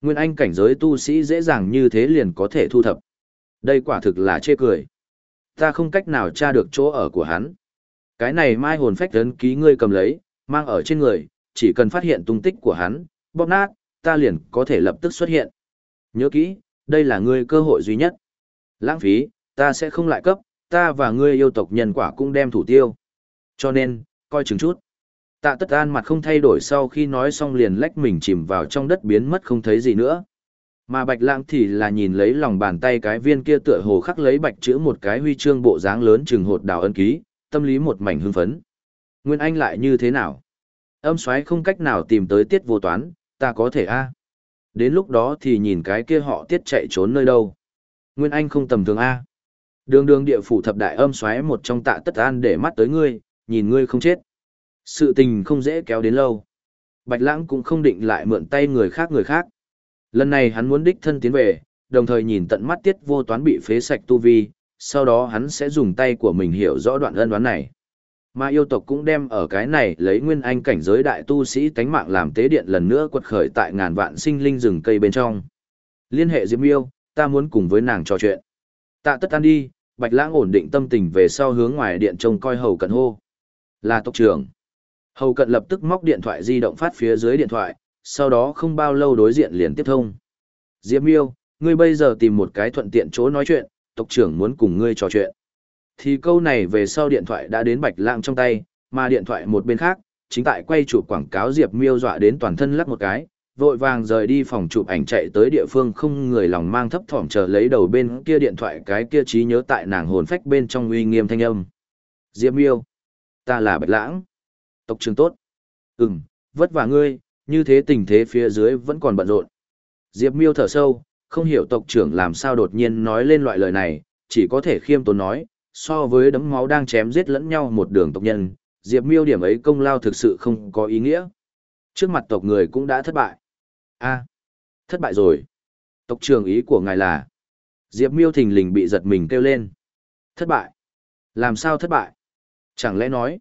Speaker 1: Nguyên anh cảnh giới tu sĩ dễ dàng như thế liền có thể thu thập. Đây quả thực là chê cười. Ta không cách nào tra được chỗ ở của hắn. Cái này mai hồn phách ấn ký ngươi cầm lấy, mang ở trên người, chỉ cần phát hiện tung tích của hắn, bóp nát, ta liền có thể lập tức xuất hiện. Nhớ kỹ, đây là ngươi cơ hội duy nhất. Lãng phí, ta sẽ không lại cấp, ta và ngươi yêu tộc nhân quả cũng đem thủ tiêu. Cho nên, coi chừng chút. Tạ tất an mặt không thay đổi sau khi nói xong liền lách mình chìm vào trong đất biến mất không thấy gì nữa. Mà bạch lãng thì là nhìn lấy lòng bàn tay cái viên kia tựa hồ khắc lấy bạch chữ một cái huy chương bộ dáng lớn chừng hột đào ân ký, tâm lý một mảnh hưng phấn. Nguyên Anh lại như thế nào? Âm xoáy không cách nào tìm tới tiết vô toán, ta có thể a Đến lúc đó thì nhìn cái kia họ tiết chạy trốn nơi đâu. Nguyên Anh không tầm thường a Đường đường địa phủ thập đại âm xoáy một trong tạ tất an để mắt tới ngươi, nhìn ngươi không chết. Sự tình không dễ kéo đến lâu. Bạch lãng cũng không định lại mượn tay người khác người khác. Lần này hắn muốn đích thân tiến về, đồng thời nhìn tận mắt tiết vô toán bị phế sạch tu vi, sau đó hắn sẽ dùng tay của mình hiểu rõ đoạn ân đoán này. Mà yêu tộc cũng đem ở cái này lấy nguyên anh cảnh giới đại tu sĩ tánh mạng làm tế điện lần nữa quật khởi tại ngàn vạn sinh linh rừng cây bên trong. Liên hệ Diệp Miêu, ta muốn cùng với nàng trò chuyện. Tạ tất ăn đi, Bạch Lãng ổn định tâm tình về sau hướng ngoài điện trông coi hầu cận hô. Là tộc trưởng. Hầu cận lập tức móc điện thoại di động phát phía dưới điện thoại, sau đó không bao lâu đối diện liền tiếp thông. Diệp Miêu, ngươi bây giờ tìm một cái thuận tiện chỗ nói chuyện, tộc trưởng muốn cùng ngươi trò chuyện. Thì câu này về sau điện thoại đã đến Bạch Lãng trong tay, mà điện thoại một bên khác, chính tại quay chụp quảng cáo Diệp Miêu dọa đến toàn thân lắc một cái, vội vàng rời đi phòng chụp ảnh chạy tới địa phương không người lòng mang thấp thỏm chờ lấy đầu bên kia điện thoại cái kia trí nhớ tại nàng hồn phách bên trong uy nghiêm thanh âm. Diệp Miêu, ta là Bạch Lãng. Tộc trưởng tốt. Ừm, vất vả ngươi, như thế tình thế phía dưới vẫn còn bận rộn. Diệp Miêu thở sâu, không hiểu tộc trưởng làm sao đột nhiên nói lên loại lời này, chỉ có thể khiêm tốn nói, so với đấm máu đang chém giết lẫn nhau một đường tộc nhân, Diệp Miêu điểm ấy công lao thực sự không có ý nghĩa. Trước mặt tộc người cũng đã thất bại. A, thất bại rồi. Tộc trưởng ý của ngài là, Diệp Miêu thình lình bị giật mình kêu lên. Thất bại? Làm sao thất bại? Chẳng lẽ nói,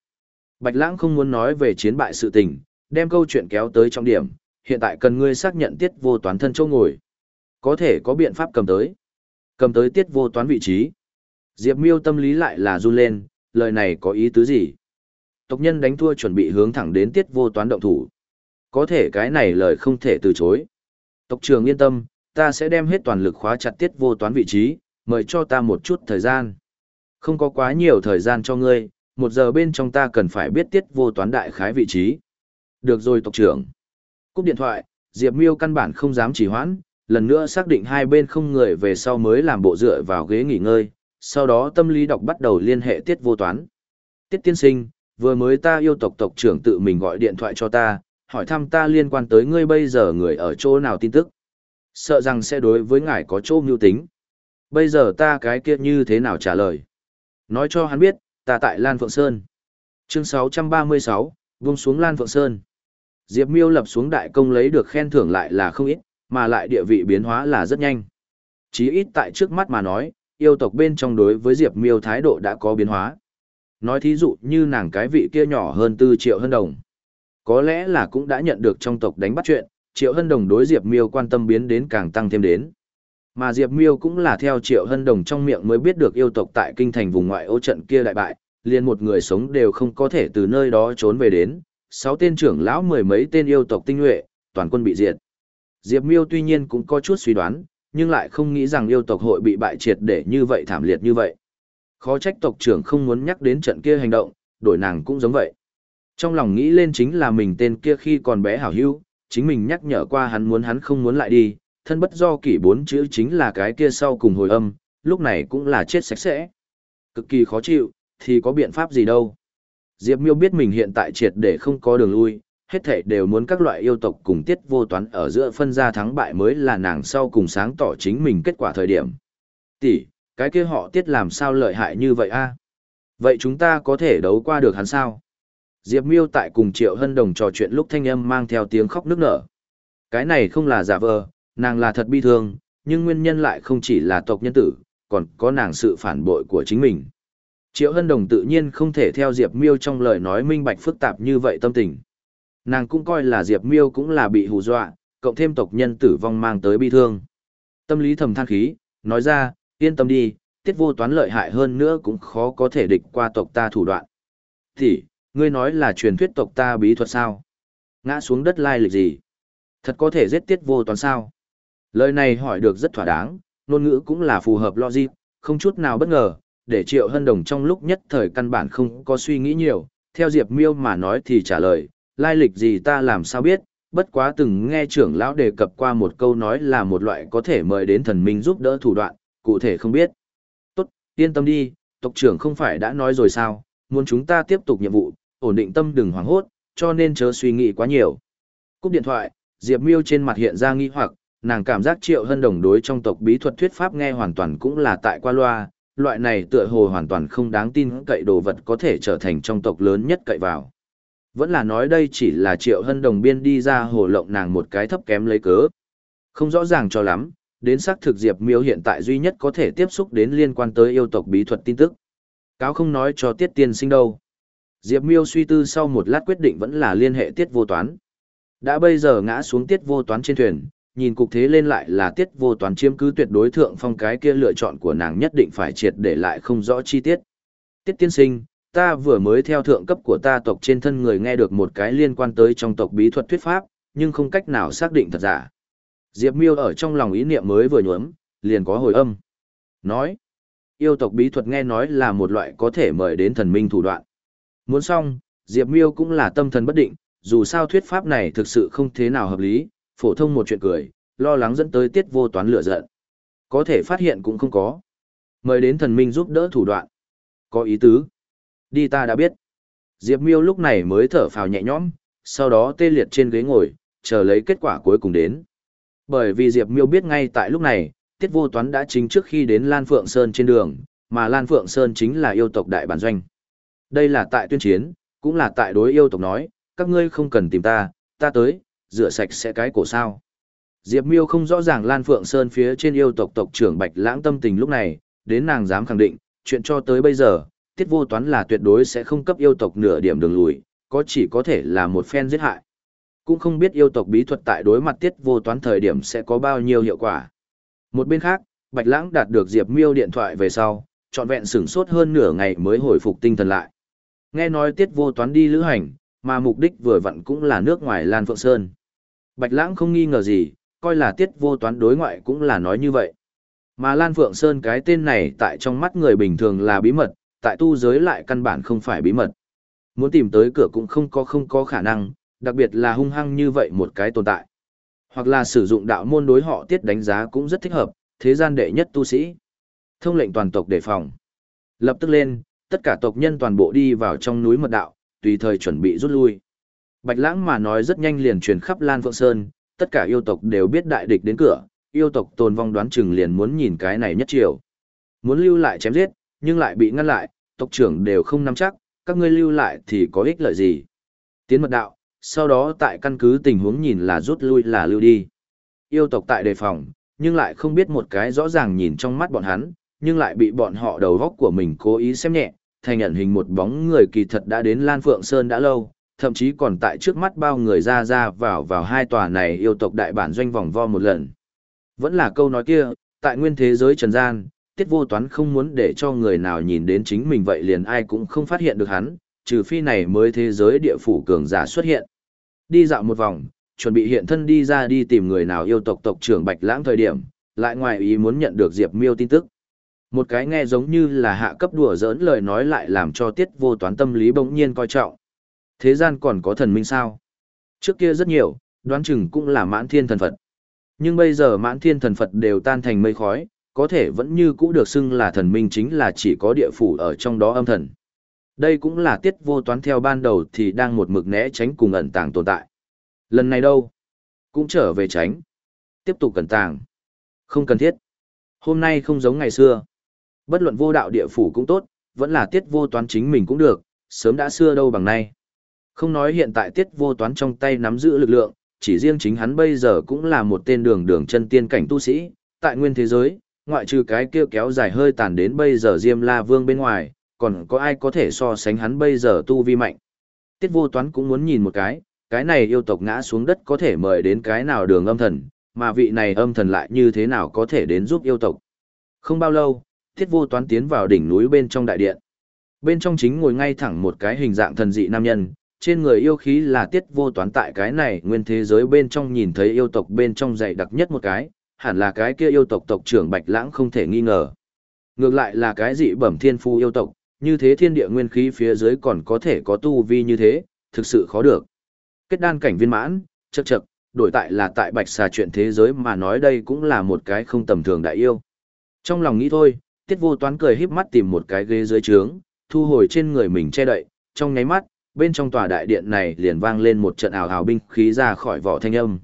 Speaker 1: Bạch Lãng không muốn nói về chiến bại sự tình, đem câu chuyện kéo tới trọng điểm, hiện tại cần ngươi xác nhận tiết vô toán thân châu ngồi. Có thể có biện pháp cầm tới. Cầm tới tiết vô toán vị trí. Diệp Miêu tâm lý lại là run lên, lời này có ý tứ gì? Tộc nhân đánh thua chuẩn bị hướng thẳng đến tiết vô toán động thủ. Có thể cái này lời không thể từ chối. Tộc trưởng yên tâm, ta sẽ đem hết toàn lực khóa chặt tiết vô toán vị trí, mời cho ta một chút thời gian. Không có quá nhiều thời gian cho ngươi, một giờ bên trong ta cần phải biết tiết vô toán đại khái vị trí. Được rồi tộc trưởng. Cúp điện thoại, Diệp Miêu căn bản không dám trì hoãn, lần nữa xác định hai bên không người về sau mới làm bộ dựa vào ghế nghỉ ngơi, sau đó tâm lý đọc bắt đầu liên hệ tiết vô toán. Tiết tiên sinh, vừa mới ta yêu tộc tộc trưởng tự mình gọi điện thoại cho ta, hỏi thăm ta liên quan tới ngươi bây giờ người ở chỗ nào tin tức. Sợ rằng sẽ đối với ngài có chỗ mưu tính. Bây giờ ta cái kia như thế nào trả lời? Nói cho hắn biết, ta tại Lan Phượng Sơn. Chương 636, vung xuống Lan Phượng Sơn. Diệp Miêu lập xuống đại công lấy được khen thưởng lại là không ít, mà lại địa vị biến hóa là rất nhanh. Chí ít tại trước mắt mà nói, yêu tộc bên trong đối với Diệp Miêu thái độ đã có biến hóa. Nói thí dụ như nàng cái vị kia nhỏ hơn tư triệu hơn đồng. Có lẽ là cũng đã nhận được trong tộc đánh bắt chuyện, Triệu Hân Đồng đối Diệp Miêu quan tâm biến đến càng tăng thêm đến. Mà Diệp Miêu cũng là theo Triệu Hân Đồng trong miệng mới biết được yêu tộc tại kinh thành vùng ngoại ô trận kia đại bại, liền một người sống đều không có thể từ nơi đó trốn về đến, sáu tên trưởng lão mười mấy tên yêu tộc tinh nhuệ, toàn quân bị diệt. Diệp Miêu tuy nhiên cũng có chút suy đoán, nhưng lại không nghĩ rằng yêu tộc hội bị bại triệt để như vậy thảm liệt như vậy. Khó trách tộc trưởng không muốn nhắc đến trận kia hành động, đổi nàng cũng giống vậy. Trong lòng nghĩ lên chính là mình tên kia khi còn bé hảo hữu, chính mình nhắc nhở qua hắn muốn hắn không muốn lại đi, thân bất do kỷ bốn chữ chính là cái kia sau cùng hồi âm, lúc này cũng là chết sạch sẽ. Cực kỳ khó chịu, thì có biện pháp gì đâu. Diệp Miêu biết mình hiện tại triệt để không có đường lui, hết thảy đều muốn các loại yêu tộc cùng tiết vô toán ở giữa phân ra thắng bại mới là nàng sau cùng sáng tỏ chính mình kết quả thời điểm. Tỷ, cái kia họ tiết làm sao lợi hại như vậy a? Vậy chúng ta có thể đấu qua được hắn sao? Diệp Miêu tại cùng Triệu Hân Đồng trò chuyện lúc thanh âm mang theo tiếng khóc nức nở. Cái này không là giả vờ, nàng là thật bi thương, nhưng nguyên nhân lại không chỉ là tộc nhân tử, còn có nàng sự phản bội của chính mình. Triệu Hân Đồng tự nhiên không thể theo Diệp Miêu trong lời nói minh bạch phức tạp như vậy tâm tình. Nàng cũng coi là Diệp Miêu cũng là bị hù dọa, cộng thêm tộc nhân tử vong mang tới bi thương. Tâm lý thầm than khí, nói ra, yên tâm đi, tiết vô toán lợi hại hơn nữa cũng khó có thể địch qua tộc ta thủ đoạn. Thì, ngươi nói là truyền thuyết tộc ta bí thuật sao? Ngã xuống đất lai lịch gì? Thật có thể giết tiết vô toán sao? Lời này hỏi được rất thỏa đáng, ngôn ngữ cũng là phù hợp logic, không chút nào bất ngờ, để Triệu Hân Đồng trong lúc nhất thời căn bản không có suy nghĩ nhiều, Theo Diệp Miêu mà nói thì trả lời, lai lịch gì ta làm sao biết, bất quá từng nghe trưởng lão đề cập qua một câu nói là một loại có thể mời đến thần minh giúp đỡ thủ đoạn, cụ thể không biết. Tốt, yên tâm đi, tộc trưởng không phải đã nói rồi sao, muốn chúng ta tiếp tục nhiệm vụ, ổn định tâm đừng hoảng hốt, cho nên chớ suy nghĩ quá nhiều. Cúp điện thoại, Diệp Miêu trên mặt hiện ra nghi hoặc, nàng cảm giác Triệu Hân đồng đối trong tộc bí thuật thuyết pháp nghe hoàn toàn cũng là tại qua loa, loại này tựa hồ hoàn toàn không đáng tin cậy đồ vật có thể trở thành trong tộc lớn nhất cậy vào. Vẫn là nói đây chỉ là Triệu Hân đồng biên đi ra hồ lộng nàng một cái thấp kém lấy cớ. Không rõ ràng cho lắm, đến xác thực Diệp Miêu hiện tại duy nhất có thể tiếp xúc đến liên quan tới yêu tộc bí thuật tin tức. Cáo không nói cho Tiết Tiên Sinh đâu. Diệp Miêu suy tư sau một lát quyết định vẫn là liên hệ Tiết Vô Toán. Đã bây giờ ngã xuống Tiết Vô Toán trên thuyền, nhìn cục thế lên lại là Tiết Vô Toán chiếm cứ tuyệt đối thượng phong cái kia lựa chọn của nàng nhất định phải triệt để lại không rõ chi tiết. Tiết Tiên Sinh, ta vừa mới theo thượng cấp của ta tộc trên thân người nghe được một cái liên quan tới trong tộc bí thuật thuyết pháp, nhưng không cách nào xác định thật giả. Diệp Miêu ở trong lòng ý niệm mới vừa nhuốm, liền có hồi âm. Nói, yêu tộc bí thuật nghe nói là một loại có thể mời đến thần minh thủ đoạn. Muốn xong, Diệp Miêu cũng là tâm thần bất định, dù sao thuyết pháp này thực sự không thế nào hợp lý, phổ thông một chuyện cười, lo lắng dẫn tới tiết vô toán lửa giận. Có thể phát hiện cũng không có. Mời đến thần minh giúp đỡ thủ đoạn. Có ý tứ. Đi ta đã biết. Diệp Miêu lúc này mới thở phào nhẹ nhõm, sau đó tê liệt trên ghế ngồi, chờ lấy kết quả cuối cùng đến. Bởi vì Diệp Miêu biết ngay tại lúc này, Tiết Vô Toán đã chính trước khi đến Lan Phượng Sơn trên đường, mà Lan Phượng Sơn chính là yêu tộc đại bản doanh. Đây là tại tuyên chiến, cũng là tại đối yêu tộc nói, các ngươi không cần tìm ta, ta tới, rửa sạch sẽ cái cổ sao. Diệp Miêu không rõ ràng Lan Phượng Sơn phía trên yêu tộc tộc trưởng Bạch Lãng tâm tình lúc này, đến nàng dám khẳng định, chuyện cho tới bây giờ, Tiết Vô Toán là tuyệt đối sẽ không cấp yêu tộc nửa điểm đường lùi, có chỉ có thể là một phen giết hại. Cũng không biết yêu tộc bí thuật tại đối mặt Tiết Vô Toán thời điểm sẽ có bao nhiêu hiệu quả. Một bên khác, Bạch Lãng đạt được Diệp Miêu điện thoại về sau, trọn vẹn sửng sốt hơn nửa ngày mới hồi phục tinh thần lại. Nghe nói tiết vô toán đi lữ hành, mà mục đích vừa vặn cũng là nước ngoài Lan Phượng Sơn. Bạch Lãng không nghi ngờ gì, coi là tiết vô toán đối ngoại cũng là nói như vậy. Mà Lan Phượng Sơn cái tên này tại trong mắt người bình thường là bí mật, tại tu giới lại căn bản không phải bí mật. Muốn tìm tới cửa cũng không có không có khả năng, đặc biệt là hung hăng như vậy một cái tồn tại. Hoặc là sử dụng đạo môn đối họ tiết đánh giá cũng rất thích hợp, thế gian đệ nhất tu sĩ. Thông lệnh toàn tộc đề phòng. Lập tức lên, tất cả tộc nhân toàn bộ đi vào trong núi mật đạo, tùy thời chuẩn bị rút lui. Bạch Lãng mà nói rất nhanh liền truyền khắp Lan Phượng Sơn, tất cả yêu tộc đều biết đại địch đến cửa, yêu tộc tồn vong đoán chừng liền muốn nhìn cái này nhất chiều. Muốn lưu lại chém giết, nhưng lại bị ngăn lại, tộc trưởng đều không nắm chắc, các ngươi lưu lại thì có ích lợi gì. Tiến mật đạo, sau đó tại căn cứ tình huống nhìn là rút lui là lưu đi. Yêu tộc tại đề phòng, nhưng lại không biết một cái rõ ràng nhìn trong mắt bọn hắn, nhưng lại bị bọn họ đầu góc của mình cố ý xem nhẹ, thành nhận hình một bóng người kỳ thật đã đến Lan Phượng Sơn đã lâu, thậm chí còn tại trước mắt bao người ra ra vào vào hai tòa này yêu tộc đại bản doanh vòng vo một lần. Vẫn là câu nói kia, tại nguyên thế giới trần gian, tiết vô toán không muốn để cho người nào nhìn đến chính mình vậy liền ai cũng không phát hiện được hắn, trừ phi này mới thế giới địa phủ cường giả xuất hiện. Đi dạo một vòng, chuẩn bị hiện thân đi ra đi tìm người nào yêu tộc tộc trưởng Bạch Lãng thời điểm, lại ngoài ý muốn nhận được Diệp Miêu tin tức. Một cái nghe giống như là hạ cấp đùa giỡn lời nói lại làm cho tiết vô toán tâm lý bỗng nhiên coi trọng. Thế gian còn có thần minh sao? Trước kia rất nhiều, đoán chừng cũng là mãn thiên thần Phật. Nhưng bây giờ mãn thiên thần Phật đều tan thành mây khói, có thể vẫn như cũ được xưng là thần minh chính là chỉ có địa phủ ở trong đó âm thần. Đây cũng là tiết vô toán theo ban đầu thì đang một mực né tránh cùng ẩn tàng tồn tại. Lần này đâu? Cũng trở về tránh. Tiếp tục cẩn tàng. Không cần thiết. Hôm nay không giống ngày xưa. Bất luận vô đạo địa phủ cũng tốt, vẫn là tiết vô toán chính mình cũng được, sớm đã xưa đâu bằng nay. Không nói hiện tại tiết vô toán trong tay nắm giữ lực lượng, chỉ riêng chính hắn bây giờ cũng là một tên đường đường chân tiên cảnh tu sĩ, tại nguyên thế giới, ngoại trừ cái kia kéo dài hơi tàn đến bây giờ Diêm La Vương bên ngoài, còn có ai có thể so sánh hắn bây giờ tu vi mạnh. Tiết vô toán cũng muốn nhìn một cái, cái này yêu tộc ngã xuống đất có thể mời đến cái nào đường âm thần, mà vị này âm thần lại như thế nào có thể đến giúp yêu tộc. Không bao lâu, Tiết vô toán tiến vào đỉnh núi bên trong đại điện. Bên trong chính ngồi ngay thẳng một cái hình dạng thần dị nam nhân, trên người yêu khí là tiết vô toán tại cái này nguyên thế giới bên trong nhìn thấy yêu tộc bên trong dày đặc nhất một cái, hẳn là cái kia yêu tộc tộc trưởng Bạch Lãng không thể nghi ngờ. Ngược lại là cái dị bẩm thiên phu yêu tộc, như thế thiên địa nguyên khí phía dưới còn có thể có tu vi như thế, thực sự khó được. Kết đan cảnh viên mãn, chậc chậc, đổi tại là tại bạch xà chuyện thế giới mà nói đây cũng là một cái không tầm thường đại yêu. Trong lòng nghĩ thôi, tiết vô toán cười híp mắt tìm một cái ghế dưới trướng, thu hồi trên người mình che đậy, trong nháy mắt, bên trong tòa đại điện này liền vang lên một trận ảo ảo binh khí ra khỏi vỏ thanh âm.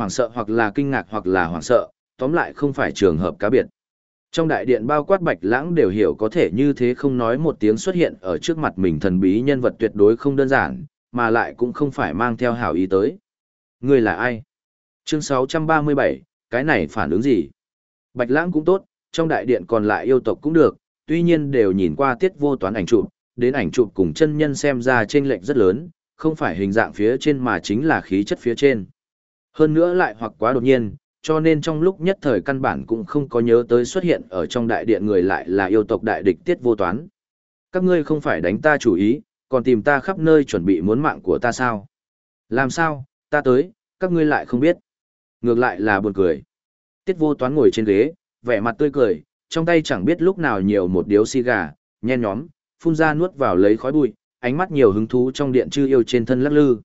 Speaker 1: Hoảng sợ hoặc là kinh ngạc hoặc là hoảng sợ, tóm lại không phải trường hợp cá biệt. Trong đại điện bao quát bạch lãng đều hiểu có thể như thế không nói một tiếng xuất hiện ở trước mặt mình thần bí nhân vật tuyệt đối không đơn giản, mà lại cũng không phải mang theo hảo ý tới. Người là ai? Chương 637, cái này phản ứng gì? Bạch lãng cũng tốt, trong đại điện còn lại yêu tộc cũng được, tuy nhiên đều nhìn qua tiết vô toán ảnh chụp, đến ảnh chụp cùng chân nhân xem ra trên lệnh rất lớn, không phải hình dạng phía trên mà chính là khí chất phía trên. Hơn nữa lại hoặc quá đột nhiên, cho nên trong lúc nhất thời căn bản cũng không có nhớ tới xuất hiện ở trong đại điện người lại là yêu tộc đại địch tiết vô toán. Các ngươi không phải đánh ta chủ ý, còn tìm ta khắp nơi chuẩn bị muốn mạng của ta sao? Làm sao, ta tới, các ngươi lại không biết. Ngược lại là buồn cười. Tiết vô toán ngồi trên ghế, vẻ mặt tươi cười, trong tay chẳng biết lúc nào nhiều một điếu xì gà, nhen nhóm, phun ra nuốt vào lấy khói bụi, ánh mắt nhiều hứng thú trong điện chư yêu trên thân lắc lư.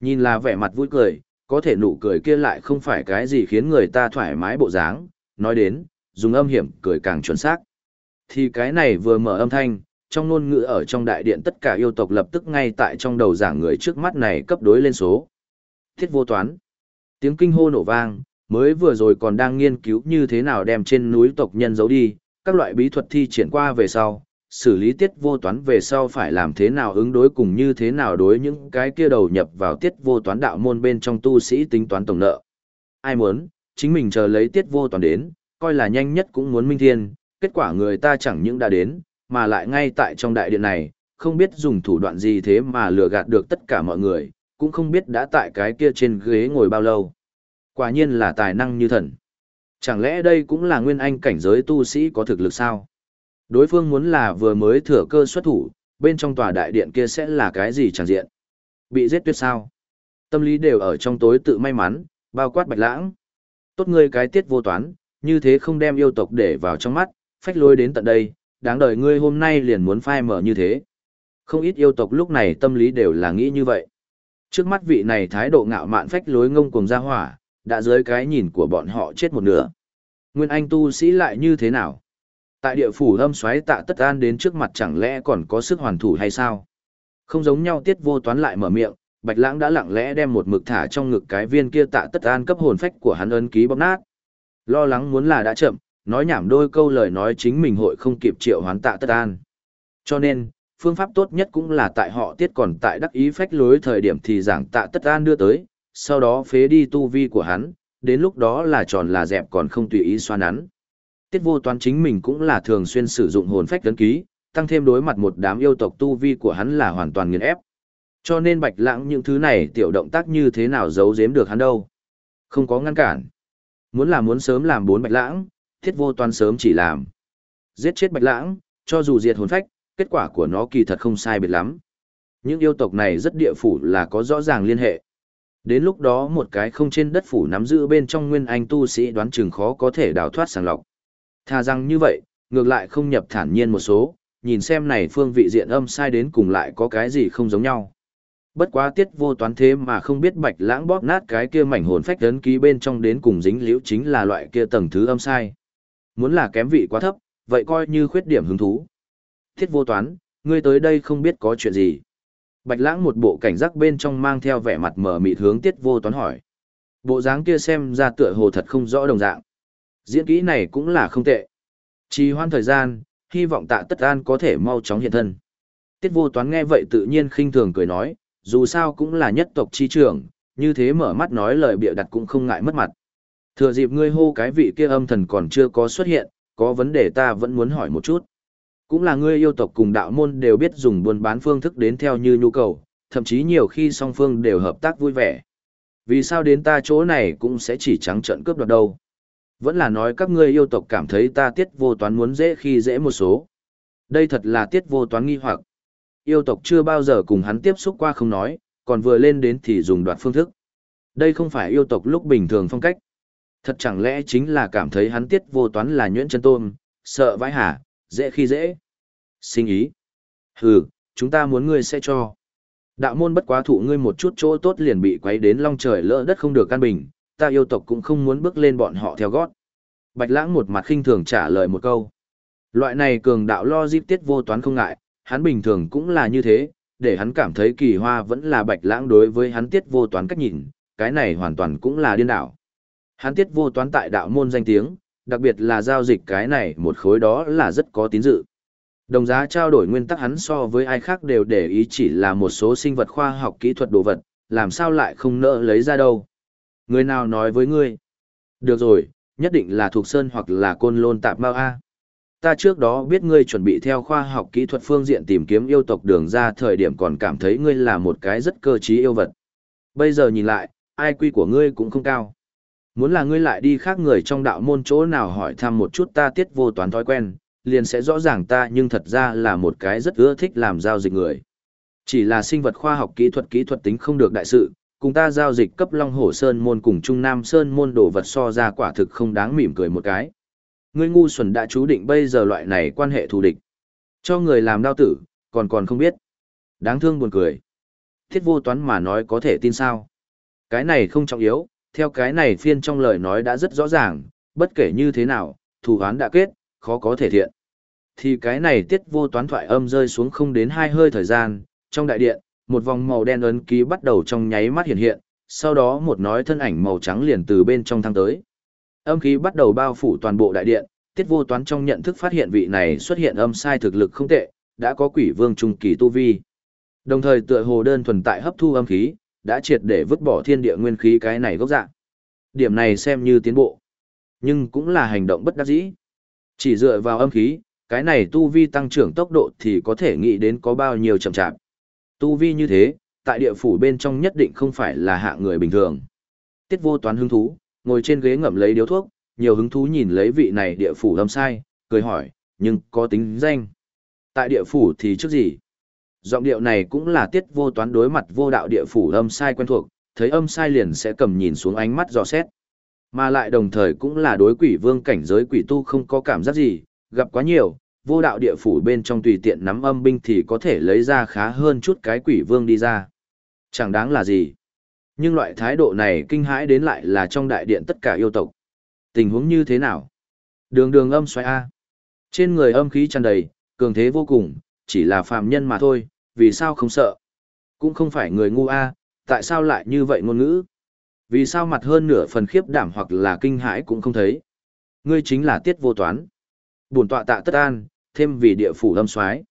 Speaker 1: Nhìn là vẻ mặt vui cười, có thể nụ cười kia lại không phải cái gì khiến người ta thoải mái bộ dáng, nói đến, dùng âm hiểm cười càng chuẩn xác. Thì cái này vừa mở âm thanh, trong ngôn ngữ ở trong đại điện tất cả yêu tộc lập tức ngay tại trong đầu giảng người trước mắt này cấp đối lên số. Thiết vô toán. Tiếng kinh hô nổ vang, mới vừa rồi còn đang nghiên cứu như thế nào đem trên núi tộc nhân giấu đi, các loại bí thuật thi triển qua về sau, xử lý tiết vô toán về sau phải làm thế nào ứng đối cùng như thế nào đối những cái kia đầu nhập vào tiết vô toán đạo môn bên trong tu sĩ tính toán tổng nợ. Ai muốn, chính mình chờ lấy tiết vô toán đến, coi là nhanh nhất cũng muốn minh thiên, kết quả người ta chẳng những đã đến, mà lại ngay tại trong đại điện này, không biết dùng thủ đoạn gì thế mà lừa gạt được tất cả mọi người, cũng không biết đã tại cái kia trên ghế ngồi bao lâu. Quả nhiên là tài năng như thần. Chẳng lẽ đây cũng là nguyên anh cảnh giới tu sĩ có thực lực sao? Đối phương muốn là vừa mới thừa cơ xuất thủ, bên trong tòa đại điện kia sẽ là cái gì chẳng diện? Bị giết tuyệt sao? Tâm lý đều ở trong tối tự may mắn, bao quát bạch lãng. Tốt ngươi cái tiết vô toán, như thế không đem yêu tộc để vào trong mắt, phách lôi đến tận đây, đáng đời ngươi hôm nay liền muốn phai mở như thế. Không ít yêu tộc lúc này tâm lý đều là nghĩ như vậy. Trước mắt vị này thái độ ngạo mạn phách lối ngông cuồng ra hỏa, đã dưới cái nhìn của bọn họ chết một nửa. Nguyên Anh tu sĩ lại như thế nào? Tại địa phủ âm xoáy tạ tất an đến trước mặt chẳng lẽ còn có sức hoàn thủ hay sao? Không giống nhau tiết vô toán lại mở miệng, Bạch Lãng đã lặng lẽ đem một mực thả trong ngực cái viên kia tạ tất an cấp hồn phách của hắn ấn ký bóp nát. Lo lắng muốn là đã chậm, nói nhảm đôi câu lời nói chính mình hội không kịp triệu hoán tạ tất an. Cho nên, phương pháp tốt nhất cũng là tại họ tiết còn tại đắc ý phách lối thời điểm thì giảng tạ tất an đưa tới, sau đó phế đi tu vi của hắn, đến lúc đó là tròn là dẹp còn không tùy ý xoa nắn. Tiết vô toán chính mình cũng là thường xuyên sử dụng hồn phách tấn ký, tăng thêm đối mặt một đám yêu tộc tu vi của hắn là hoàn toàn nghiền ép. Cho nên bạch lãng những thứ này tiểu động tác như thế nào giấu giếm được hắn đâu. Không có ngăn cản. Muốn là muốn sớm làm bốn bạch lãng, thiết vô toán sớm chỉ làm. Giết chết bạch lãng, cho dù diệt hồn phách, kết quả của nó kỳ thật không sai biệt lắm. Những yêu tộc này rất địa phủ là có rõ ràng liên hệ. Đến lúc đó một cái không trên đất phủ nắm giữ bên trong nguyên anh tu sĩ đoán chừng khó có thể đào thoát sàng lọc. Thà rằng như vậy, ngược lại không nhập thản nhiên một số, nhìn xem này phương vị diện âm sai đến cùng lại có cái gì không giống nhau. Bất quá tiết vô toán thế mà không biết bạch lãng bóp nát cái kia mảnh hồn phách ấn ký bên trong đến cùng dính liễu chính là loại kia tầng thứ âm sai. Muốn là kém vị quá thấp, vậy coi như khuyết điểm hứng thú. Tiết vô toán, ngươi tới đây không biết có chuyện gì. Bạch lãng một bộ cảnh giác bên trong mang theo vẻ mặt mở mịt hướng tiết vô toán hỏi. Bộ dáng kia xem ra tựa hồ thật không rõ đồng dạng. Diễn kỹ này cũng là không tệ. Trì hoãn thời gian, hy vọng tạ tất an có thể mau chóng hiện thân. Tiết vô toán nghe vậy tự nhiên khinh thường cười nói, dù sao cũng là nhất tộc chi trưởng, như thế mở mắt nói lời bịa đặt cũng không ngại mất mặt. Thừa dịp ngươi hô cái vị kia âm thần còn chưa có xuất hiện, có vấn đề ta vẫn muốn hỏi một chút. Cũng là ngươi yêu tộc cùng đạo môn đều biết dùng buôn bán phương thức đến theo như nhu cầu, thậm chí nhiều khi song phương đều hợp tác vui vẻ. Vì sao đến ta chỗ này cũng sẽ chỉ trắng trợn cướp đoạt đâu? Vẫn là nói các ngươi yêu tộc cảm thấy ta tiết vô toán muốn dễ khi dễ một số. Đây thật là tiết vô toán nghi hoặc. Yêu tộc chưa bao giờ cùng hắn tiếp xúc qua không nói, còn vừa lên đến thì dùng đoạt phương thức. Đây không phải yêu tộc lúc bình thường phong cách. Thật chẳng lẽ chính là cảm thấy hắn tiết vô toán là nhuyễn chân tôm, sợ vãi hả, dễ khi dễ. sinh ý. Hừ, chúng ta muốn ngươi sẽ cho. Đạo môn bất quá thụ ngươi một chút chỗ tốt liền bị quấy đến long trời lỡ đất không được căn bình, ta yêu tộc cũng không muốn bước lên bọn họ theo gót. Bạch lãng một mặt khinh thường trả lời một câu. Loại này cường đạo lo dịp tiết vô toán không ngại, hắn bình thường cũng là như thế, để hắn cảm thấy kỳ hoa vẫn là bạch lãng đối với hắn tiết vô toán cách nhìn, cái này hoàn toàn cũng là điên đảo. Hắn tiết vô toán tại đạo môn danh tiếng, đặc biệt là giao dịch cái này một khối đó là rất có tín dự. Đồng giá trao đổi nguyên tắc hắn so với ai khác đều để ý chỉ là một số sinh vật khoa học kỹ thuật đồ vật, làm sao lại không nỡ lấy ra đâu. Người nào nói với ngươi? Được rồi, nhất định là thuộc sơn hoặc là côn lôn tạp mao A. Ta trước đó biết ngươi chuẩn bị theo khoa học kỹ thuật phương diện tìm kiếm yêu tộc đường ra thời điểm còn cảm thấy ngươi là một cái rất cơ trí yêu vật. Bây giờ nhìn lại, ai quy của ngươi cũng không cao. Muốn là ngươi lại đi khác người trong đạo môn chỗ nào hỏi thăm một chút ta tiết vô toán thói quen, liền sẽ rõ ràng ta nhưng thật ra là một cái rất ưa thích làm giao dịch người. Chỉ là sinh vật khoa học kỹ thuật kỹ thuật tính không được đại sự, cùng ta giao dịch cấp Long Hổ Sơn môn cùng Trung Nam Sơn môn đồ vật so ra quả thực không đáng mỉm cười một cái. Ngươi ngu xuẩn đã chú định bây giờ loại này quan hệ thù địch. Cho người làm đao tử, còn còn không biết. Đáng thương buồn cười. Thiết vô toán mà nói có thể tin sao. Cái này không trọng yếu, theo cái này phiên trong lời nói đã rất rõ ràng, bất kể như thế nào, thù án đã kết, khó có thể thiện. Thì cái này tiết vô toán thoại âm rơi xuống không đến hai hơi thời gian, trong đại điện, một vòng màu đen ấn ký bắt đầu trong nháy mắt hiện hiện, sau đó một nói thân ảnh màu trắng liền từ bên trong thăng tới. Âm khí bắt đầu bao phủ toàn bộ đại điện, tiết vô toán trong nhận thức phát hiện vị này xuất hiện âm sai thực lực không tệ, đã có quỷ vương trung kỳ tu vi. Đồng thời tựa hồ đơn thuần tại hấp thu âm khí, đã triệt để vứt bỏ thiên địa nguyên khí cái này gốc dạng. Điểm này xem như tiến bộ, nhưng cũng là hành động bất đắc dĩ. Chỉ dựa vào âm khí, cái này tu vi tăng trưởng tốc độ thì có thể nghĩ đến có bao nhiêu chậm chạp. Tu vi như thế, tại địa phủ bên trong nhất định không phải là hạ người bình thường. Tiết vô toán hứng thú, ngồi trên ghế ngậm lấy điếu thuốc, nhiều hứng thú nhìn lấy vị này địa phủ âm sai, cười hỏi, nhưng có tính danh. Tại địa phủ thì trước gì? Giọng điệu này cũng là tiết vô toán đối mặt vô đạo địa phủ âm sai quen thuộc, thấy âm sai liền sẽ cầm nhìn xuống ánh mắt dò xét. Mà lại đồng thời cũng là đối quỷ vương cảnh giới quỷ tu không có cảm giác gì, gặp quá nhiều, vô đạo địa phủ bên trong tùy tiện nắm âm binh thì có thể lấy ra khá hơn chút cái quỷ vương đi ra. Chẳng đáng là gì. Nhưng loại thái độ này kinh hãi đến lại là trong đại điện tất cả yêu tộc. Tình huống như thế nào? Đường đường âm xoay A. Trên người âm khí tràn đầy, cường thế vô cùng, chỉ là phàm nhân mà thôi, vì sao không sợ? Cũng không phải người ngu A, tại sao lại như vậy ngôn ngữ? Vì sao mặt hơn nửa phần khiếp đảm hoặc là kinh hãi cũng không thấy? Ngươi chính là tiết vô toán. Bổn tọa tạ tất an, thêm vì địa phủ âm soái.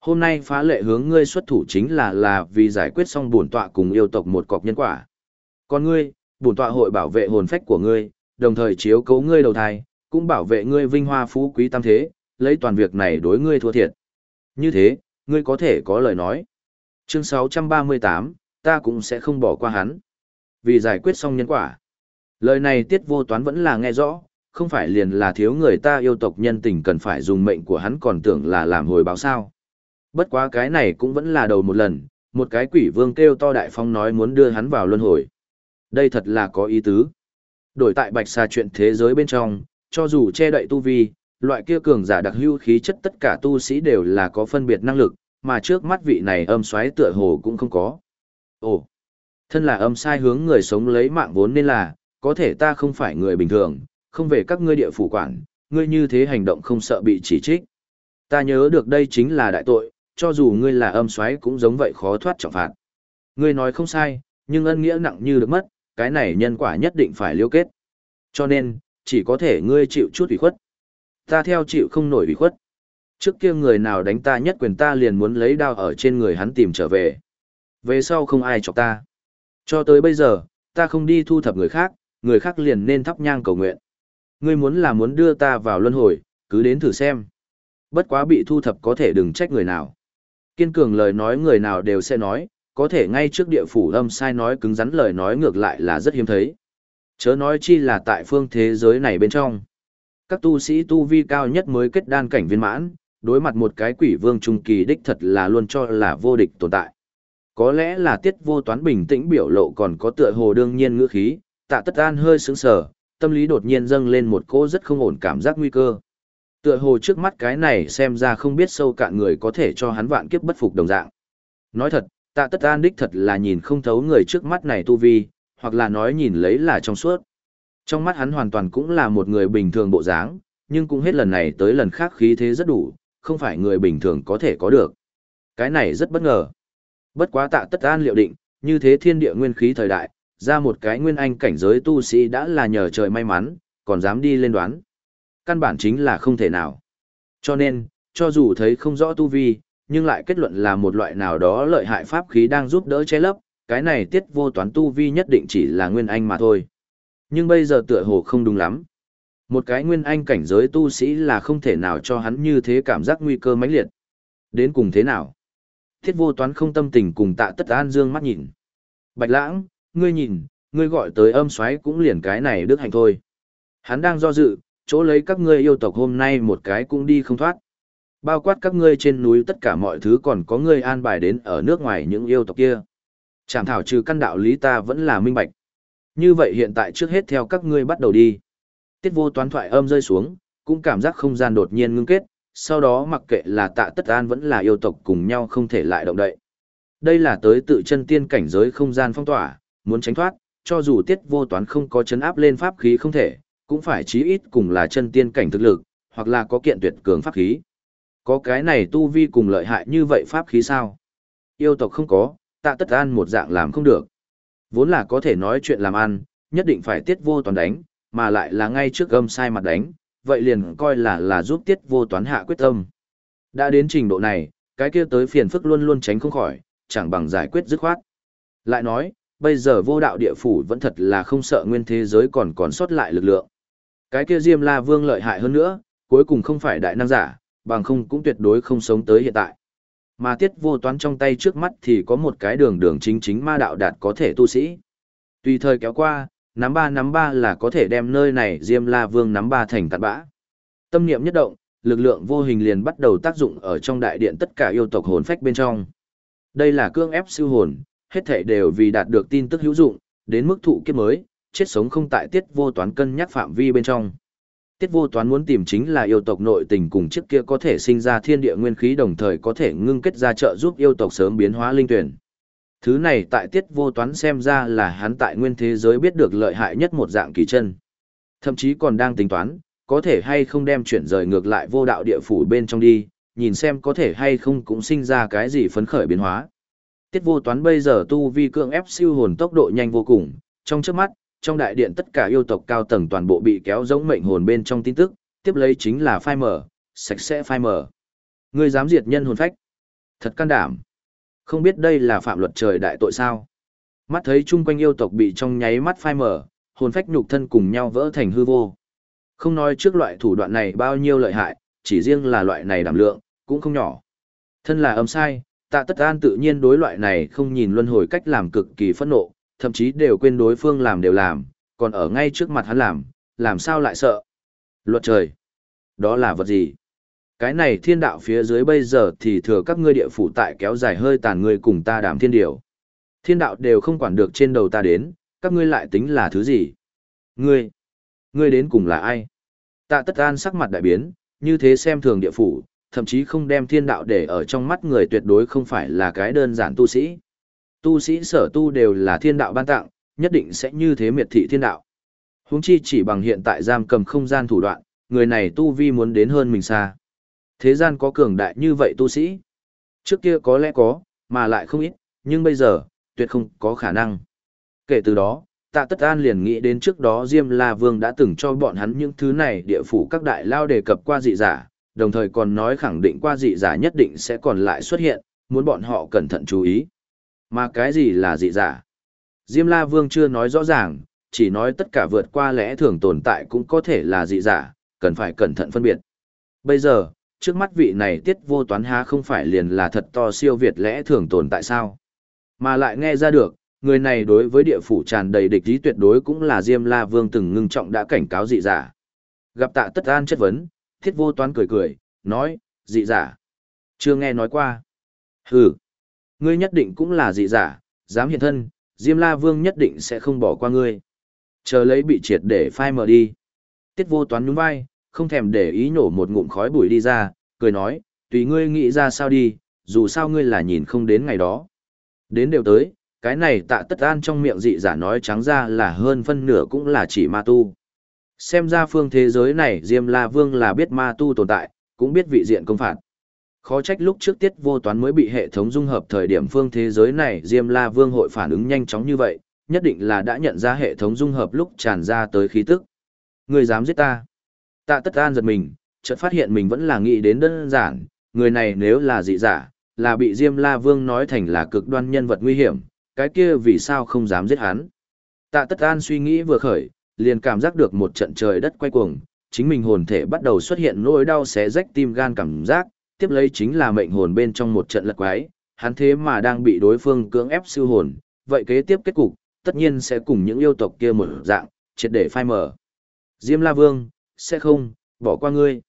Speaker 1: Hôm nay phá lệ hướng ngươi xuất thủ chính là là vì giải quyết xong bổn tọa cùng yêu tộc một cọc nhân quả. Còn ngươi, bổn tọa hội bảo vệ hồn phách của ngươi, đồng thời chiếu cấu ngươi đầu thai, cũng bảo vệ ngươi vinh hoa phú quý tam thế, lấy toàn việc này đối ngươi thua thiệt. Như thế, ngươi có thể có lời nói. Chương 638, ta cũng sẽ không bỏ qua hắn. Vì giải quyết xong nhân quả. Lời này tiết vô toán vẫn là nghe rõ, không phải liền là thiếu người ta yêu tộc nhân tình cần phải dùng mệnh của hắn còn tưởng là làm hồi báo sao. Bất quá cái này cũng vẫn là đầu một lần, một cái quỷ vương kêu to đại phong nói muốn đưa hắn vào luân hồi. Đây thật là có ý tứ. Đổi tại bạch xà chuyện thế giới bên trong, cho dù che đậy tu vi, loại kia cường giả đặc hữu khí chất tất cả tu sĩ đều là có phân biệt năng lực, mà trước mắt vị này âm xoáy tựa hồ cũng không có. Ồ, thân là âm sai hướng người sống lấy mạng vốn nên là, có thể ta không phải người bình thường, không về các ngươi địa phủ quản, ngươi như thế hành động không sợ bị chỉ trích. Ta nhớ được đây chính là đại tội, cho dù ngươi là âm xoáy cũng giống vậy khó thoát trọng phạt. Ngươi nói không sai, nhưng ân nghĩa nặng như được mất, cái này nhân quả nhất định phải liêu kết. Cho nên, chỉ có thể ngươi chịu chút ủy khuất. Ta theo chịu không nổi ủy khuất. Trước kia người nào đánh ta nhất quyền ta liền muốn lấy đao ở trên người hắn tìm trở về. Về sau không ai chọc ta. Cho tới bây giờ, ta không đi thu thập người khác, người khác liền nên thắp nhang cầu nguyện. Ngươi muốn là muốn đưa ta vào luân hồi, cứ đến thử xem. Bất quá bị thu thập có thể đừng trách người nào. Kiên cường lời nói người nào đều sẽ nói, có thể ngay trước địa phủ âm sai nói cứng rắn lời nói ngược lại là rất hiếm thấy. Chớ nói chi là tại phương thế giới này bên trong. Các tu sĩ tu vi cao nhất mới kết đan cảnh viên mãn, đối mặt một cái quỷ vương trung kỳ đích thật là luôn cho là vô địch tồn tại. Có lẽ là tiết vô toán bình tĩnh biểu lộ còn có tựa hồ đương nhiên ngữ khí, tạ tất an hơi sướng sở tâm lý đột nhiên dâng lên một cỗ rất không ổn cảm giác nguy cơ. Tựa hồ trước mắt cái này xem ra không biết sâu cạn người có thể cho hắn vạn kiếp bất phục đồng dạng. Nói thật, tạ tất an đích thật là nhìn không thấu người trước mắt này tu vi, hoặc là nói nhìn lấy là trong suốt. Trong mắt hắn hoàn toàn cũng là một người bình thường bộ dáng, nhưng cũng hết lần này tới lần khác khí thế rất đủ, không phải người bình thường có thể có được. Cái này rất bất ngờ. Bất quá tạ tất an liệu định, như thế thiên địa nguyên khí thời đại, ra một cái nguyên anh cảnh giới tu sĩ đã là nhờ trời may mắn, còn dám đi lên đoán. Căn bản chính là không thể nào. Cho nên, cho dù thấy không rõ tu vi, nhưng lại kết luận là một loại nào đó lợi hại pháp khí đang giúp đỡ che lấp, cái này tiết vô toán tu vi nhất định chỉ là nguyên anh mà thôi. Nhưng bây giờ tựa hồ không đúng lắm. Một cái nguyên anh cảnh giới tu sĩ là không thể nào cho hắn như thế cảm giác nguy cơ mãnh liệt. Đến cùng thế nào? Thiết vô toán không tâm tình cùng tạ tất an dương mắt nhìn. Bạch lãng, ngươi nhìn, ngươi gọi tới âm xoáy cũng liền cái này đức hạnh thôi. Hắn đang do dự, chỗ lấy các ngươi yêu tộc hôm nay một cái cũng đi không thoát. Bao quát các ngươi trên núi tất cả mọi thứ còn có ngươi an bài đến ở nước ngoài những yêu tộc kia. Chẳng thảo trừ căn đạo lý ta vẫn là minh bạch. Như vậy hiện tại trước hết theo các ngươi bắt đầu đi. Tiết vô toán thoại âm rơi xuống, cũng cảm giác không gian đột nhiên ngưng kết, sau đó mặc kệ là tạ tất an vẫn là yêu tộc cùng nhau không thể lại động đậy. Đây là tới tự chân tiên cảnh giới không gian phong tỏa, muốn tránh thoát, cho dù tiết vô toán không có chấn áp lên pháp khí không thể, cũng phải chí ít cùng là chân tiên cảnh thực lực, hoặc là có kiện tuyệt cường pháp khí. Có cái này tu vi cùng lợi hại như vậy pháp khí sao? Yêu tộc không có, tạ tất an một dạng làm không được. Vốn là có thể nói chuyện làm ăn, nhất định phải tiết vô toán đánh, mà lại là ngay trước gâm sai mặt đánh, vậy liền coi là là giúp tiết vô toán hạ quyết tâm. Đã đến trình độ này, cái kia tới phiền phức luôn luôn tránh không khỏi, chẳng bằng giải quyết dứt khoát. Lại nói, bây giờ vô đạo địa phủ vẫn thật là không sợ nguyên thế giới còn còn sót lại lực lượng. Cái kia Diêm La Vương lợi hại hơn nữa, cuối cùng không phải đại năng giả, bằng không cũng tuyệt đối không sống tới hiện tại. Mà tiết vô toán trong tay trước mắt thì có một cái đường đường chính chính ma đạo đạt có thể tu sĩ. Tùy thời kéo qua, nắm ba nắm ba là có thể đem nơi này Diêm La Vương nắm ba thành tạt bã. Tâm niệm nhất động, lực lượng vô hình liền bắt đầu tác dụng ở trong đại điện tất cả yêu tộc hồn phách bên trong. Đây là cương ép siêu hồn, hết thể đều vì đạt được tin tức hữu dụng, đến mức thụ kiếp mới, chết sống không tại tiết vô toán cân nhắc phạm vi bên trong. Tiết vô toán muốn tìm chính là yêu tộc nội tình cùng trước kia có thể sinh ra thiên địa nguyên khí đồng thời có thể ngưng kết ra trợ giúp yêu tộc sớm biến hóa linh tuyển. Thứ này tại tiết vô toán xem ra là hắn tại nguyên thế giới biết được lợi hại nhất một dạng kỳ chân. Thậm chí còn đang tính toán, có thể hay không đem chuyển rời ngược lại vô đạo địa phủ bên trong đi, nhìn xem có thể hay không cũng sinh ra cái gì phấn khởi biến hóa. Tiết vô toán bây giờ tu vi cưỡng ép siêu hồn tốc độ nhanh vô cùng, trong trước mắt, trong đại điện tất cả yêu tộc cao tầng toàn bộ bị kéo giống mệnh hồn bên trong tin tức, tiếp lấy chính là phai mở, sạch sẽ phai mở. Ngươi dám diệt nhân hồn phách. Thật can đảm. Không biết đây là phạm luật trời đại tội sao. Mắt thấy chung quanh yêu tộc bị trong nháy mắt phai mở, hồn phách nhục thân cùng nhau vỡ thành hư vô. Không nói trước loại thủ đoạn này bao nhiêu lợi hại, chỉ riêng là loại này đảm lượng, cũng không nhỏ. Thân là âm sai, tạ tất an tự nhiên đối loại này không nhìn luân hồi cách làm cực kỳ phẫn nộ, thậm chí đều quên đối phương làm đều làm, còn ở ngay trước mặt hắn làm, làm sao lại sợ. Luật trời. Đó là vật gì? Cái này thiên đạo phía dưới bây giờ thì thừa các ngươi địa phủ tại kéo dài hơi tàn người cùng ta đảm thiên điều. Thiên đạo đều không quản được trên đầu ta đến, các ngươi lại tính là thứ gì? Ngươi, ngươi đến cùng là ai? Tạ tất an sắc mặt đại biến, như thế xem thường địa phủ, thậm chí không đem thiên đạo để ở trong mắt người tuyệt đối không phải là cái đơn giản tu sĩ. Tu sĩ sở tu đều là thiên đạo ban tặng, nhất định sẽ như thế miệt thị thiên đạo. Huống chi chỉ bằng hiện tại giam cầm không gian thủ đoạn, người này tu vi muốn đến hơn mình xa. Thế gian có cường đại như vậy tu sĩ. Trước kia có lẽ có, mà lại không ít, nhưng bây giờ, tuyệt không có khả năng. Kể từ đó, tạ tất an liền nghĩ đến trước đó Diêm La Vương đã từng cho bọn hắn những thứ này địa phủ các đại lao đề cập qua dị giả, đồng thời còn nói khẳng định qua dị giả nhất định sẽ còn lại xuất hiện, muốn bọn họ cẩn thận chú ý. Mà cái gì là dị giả? Diêm La Vương chưa nói rõ ràng, chỉ nói tất cả vượt qua lẽ thường tồn tại cũng có thể là dị giả, cần phải cẩn thận phân biệt. Bây giờ, trước mắt vị này tiết vô toán há không phải liền là thật to siêu việt lẽ thường tồn tại sao? Mà lại nghe ra được, người này đối với địa phủ tràn đầy địch ý tuyệt đối cũng là Diêm La Vương từng ngưng trọng đã cảnh cáo dị giả. Gặp tạ tất an chất vấn, thiết vô toán cười cười, nói, dị giả. Chưa nghe nói qua. Hừ, ngươi nhất định cũng là dị giả, dám hiện thân, Diêm La Vương nhất định sẽ không bỏ qua ngươi. Chờ lấy bị triệt để phai mở đi. Tiết vô toán nhún vai, không thèm để ý nổ một ngụm khói bụi đi ra, cười nói, tùy ngươi nghĩ ra sao đi, dù sao ngươi là nhìn không đến ngày đó. Đến đều tới, cái này tạ tất an trong miệng dị giả nói trắng ra là hơn phân nửa cũng là chỉ ma tu. Xem ra phương thế giới này Diêm La Vương là biết ma tu tồn tại, cũng biết vị diện công phạt. Khó trách lúc trước tiết vô toán mới bị hệ thống dung hợp thời điểm phương thế giới này Diêm La Vương hội phản ứng nhanh chóng như vậy, nhất định là đã nhận ra hệ thống dung hợp lúc tràn ra tới khí tức. Người dám giết ta. Tạ tất an giật mình, chợt phát hiện mình vẫn là nghĩ đến đơn giản, người này nếu là dị giả, là bị Diêm La Vương nói thành là cực đoan nhân vật nguy hiểm, cái kia vì sao không dám giết hắn. Tạ tất an suy nghĩ vừa khởi, liền cảm giác được một trận trời đất quay cuồng, chính mình hồn thể bắt đầu xuất hiện nỗi đau xé rách tim gan cảm giác, tiếp lấy chính là mệnh hồn bên trong một trận lật quái, hắn thế mà đang bị đối phương cưỡng ép siêu hồn, vậy kế tiếp kết cục, tất nhiên sẽ cùng những yêu tộc kia một dạng, triệt để phai mở. Diêm La Vương, sẽ không, bỏ qua ngươi.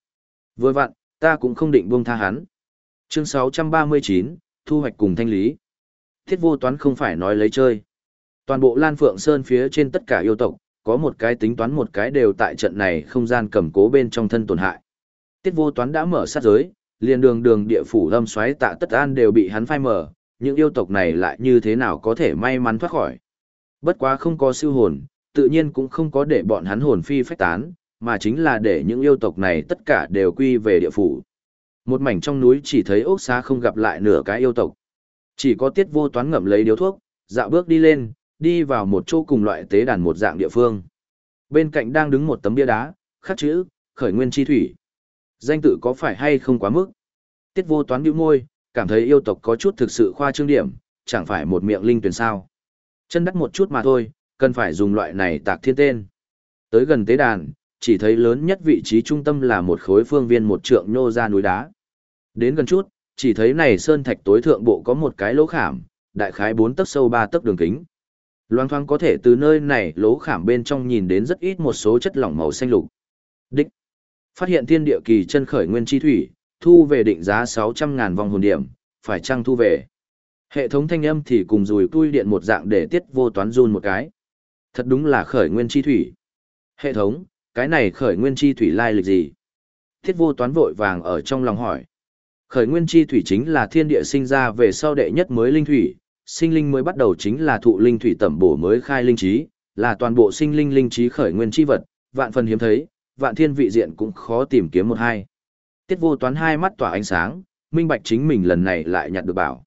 Speaker 1: Vừa vặn, ta cũng không định buông tha hắn. Chương 639, thu hoạch cùng thanh lý. Thiết vô toán không phải nói lấy chơi. Toàn bộ Lan Phượng Sơn phía trên tất cả yêu tộc, có một cái tính toán một cái đều tại trận này không gian cầm cố bên trong thân tổn hại. Tiết vô toán đã mở sát giới, liền đường đường địa phủ lâm xoáy tạ tất an đều bị hắn phai mở, những yêu tộc này lại như thế nào có thể may mắn thoát khỏi. Bất quá không có siêu hồn, tự nhiên cũng không có để bọn hắn hồn phi phách tán, mà chính là để những yêu tộc này tất cả đều quy về địa phủ. Một mảnh trong núi chỉ thấy ốc xá không gặp lại nửa cái yêu tộc. Chỉ có tiết vô toán ngậm lấy điếu thuốc, dạo bước đi lên, đi vào một chỗ cùng loại tế đàn một dạng địa phương. Bên cạnh đang đứng một tấm bia đá, khắc chữ, khởi nguyên chi thủy. Danh tự có phải hay không quá mức? Tiết vô toán bĩu môi, cảm thấy yêu tộc có chút thực sự khoa trương điểm, chẳng phải một miệng linh tuyển sao. Chân đắt một chút mà thôi, cần phải dùng loại này tạc thiên tên. Tới gần tế đàn, chỉ thấy lớn nhất vị trí trung tâm là một khối phương viên một trượng nhô ra núi đá. Đến gần chút, chỉ thấy này sơn thạch tối thượng bộ có một cái lỗ khảm, đại khái 4 tấc sâu 3 tấc đường kính. Loang thoáng có thể từ nơi này lỗ khảm bên trong nhìn đến rất ít một số chất lỏng màu xanh lục. Đích. Phát hiện thiên địa kỳ chân khởi nguyên chi thủy, thu về định giá 600.000 vòng hồn điểm, phải chăng thu về. Hệ thống thanh âm thì cùng rùi tui điện một dạng để tiết vô toán run một cái. Thật đúng là khởi nguyên chi thủy. Hệ thống, cái này khởi nguyên chi thủy lai lịch gì? Tiết vô toán vội vàng ở trong lòng hỏi. Khởi nguyên chi thủy chính là thiên địa sinh ra về sau đệ nhất mới linh thủy, sinh linh mới bắt đầu chính là thụ linh thủy tẩm bổ mới khai linh trí, là toàn bộ sinh linh linh trí khởi nguyên chi vật, vạn phần hiếm thấy, vạn thiên vị diện cũng khó tìm kiếm một hai. Tiết vô toán hai mắt tỏa ánh sáng, minh bạch chính mình lần này lại nhặt được bảo.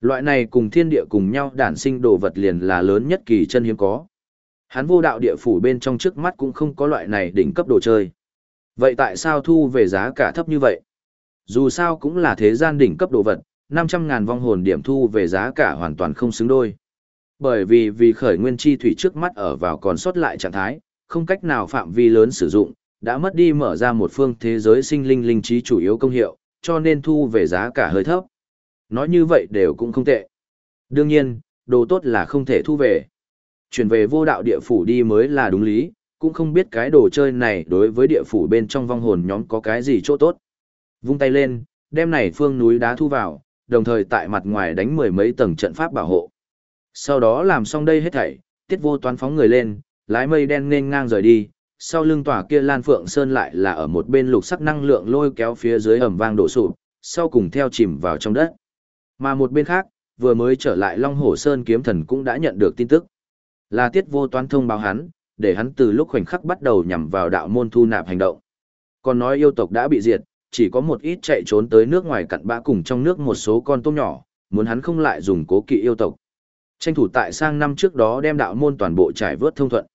Speaker 1: Loại này cùng thiên địa cùng nhau đản sinh đồ vật liền là lớn nhất kỳ chân hiếm có. Hắn vô đạo địa phủ bên trong trước mắt cũng không có loại này đỉnh cấp đồ chơi. Vậy tại sao thu về giá cả thấp như vậy? Dù sao cũng là thế gian đỉnh cấp đồ vật, 500.000 vong hồn điểm thu về giá cả hoàn toàn không xứng đôi. Bởi vì vì khởi nguyên chi thủy trước mắt ở vào còn sót lại trạng thái, không cách nào phạm vi lớn sử dụng, đã mất đi mở ra một phương thế giới sinh linh linh trí chủ yếu công hiệu, cho nên thu về giá cả hơi thấp. Nói như vậy đều cũng không tệ. Đương nhiên, đồ tốt là không thể thu về. Chuyển về vô đạo địa phủ đi mới là đúng lý, cũng không biết cái đồ chơi này đối với địa phủ bên trong vong hồn nhóm có cái gì chỗ tốt. Vung tay lên, đem này phương núi đá thu vào, đồng thời tại mặt ngoài đánh mười mấy tầng trận pháp bảo hộ. Sau đó làm xong đây hết thảy, tiết vô toán phóng người lên, lái mây đen nên ngang rời đi, sau lưng tòa kia Lan Phượng Sơn lại là ở một bên lục sắc năng lượng lôi kéo phía dưới ẩm vang đổ sụp, sau cùng theo chìm vào trong đất. Mà một bên khác, vừa mới trở lại Long Hổ Sơn kiếm thần cũng đã nhận được tin tức. Là tiết vô toán thông báo hắn, để hắn từ lúc khoảnh khắc bắt đầu nhằm vào đạo môn thu nạp hành động. Còn nói yêu tộc đã bị diệt, chỉ có một ít chạy trốn tới nước ngoài cặn bã cùng trong nước một số con tôm nhỏ, muốn hắn không lại dùng cố kỵ yêu tộc. Tranh thủ tại sang năm trước đó đem đạo môn toàn bộ trải vớt thông thuận.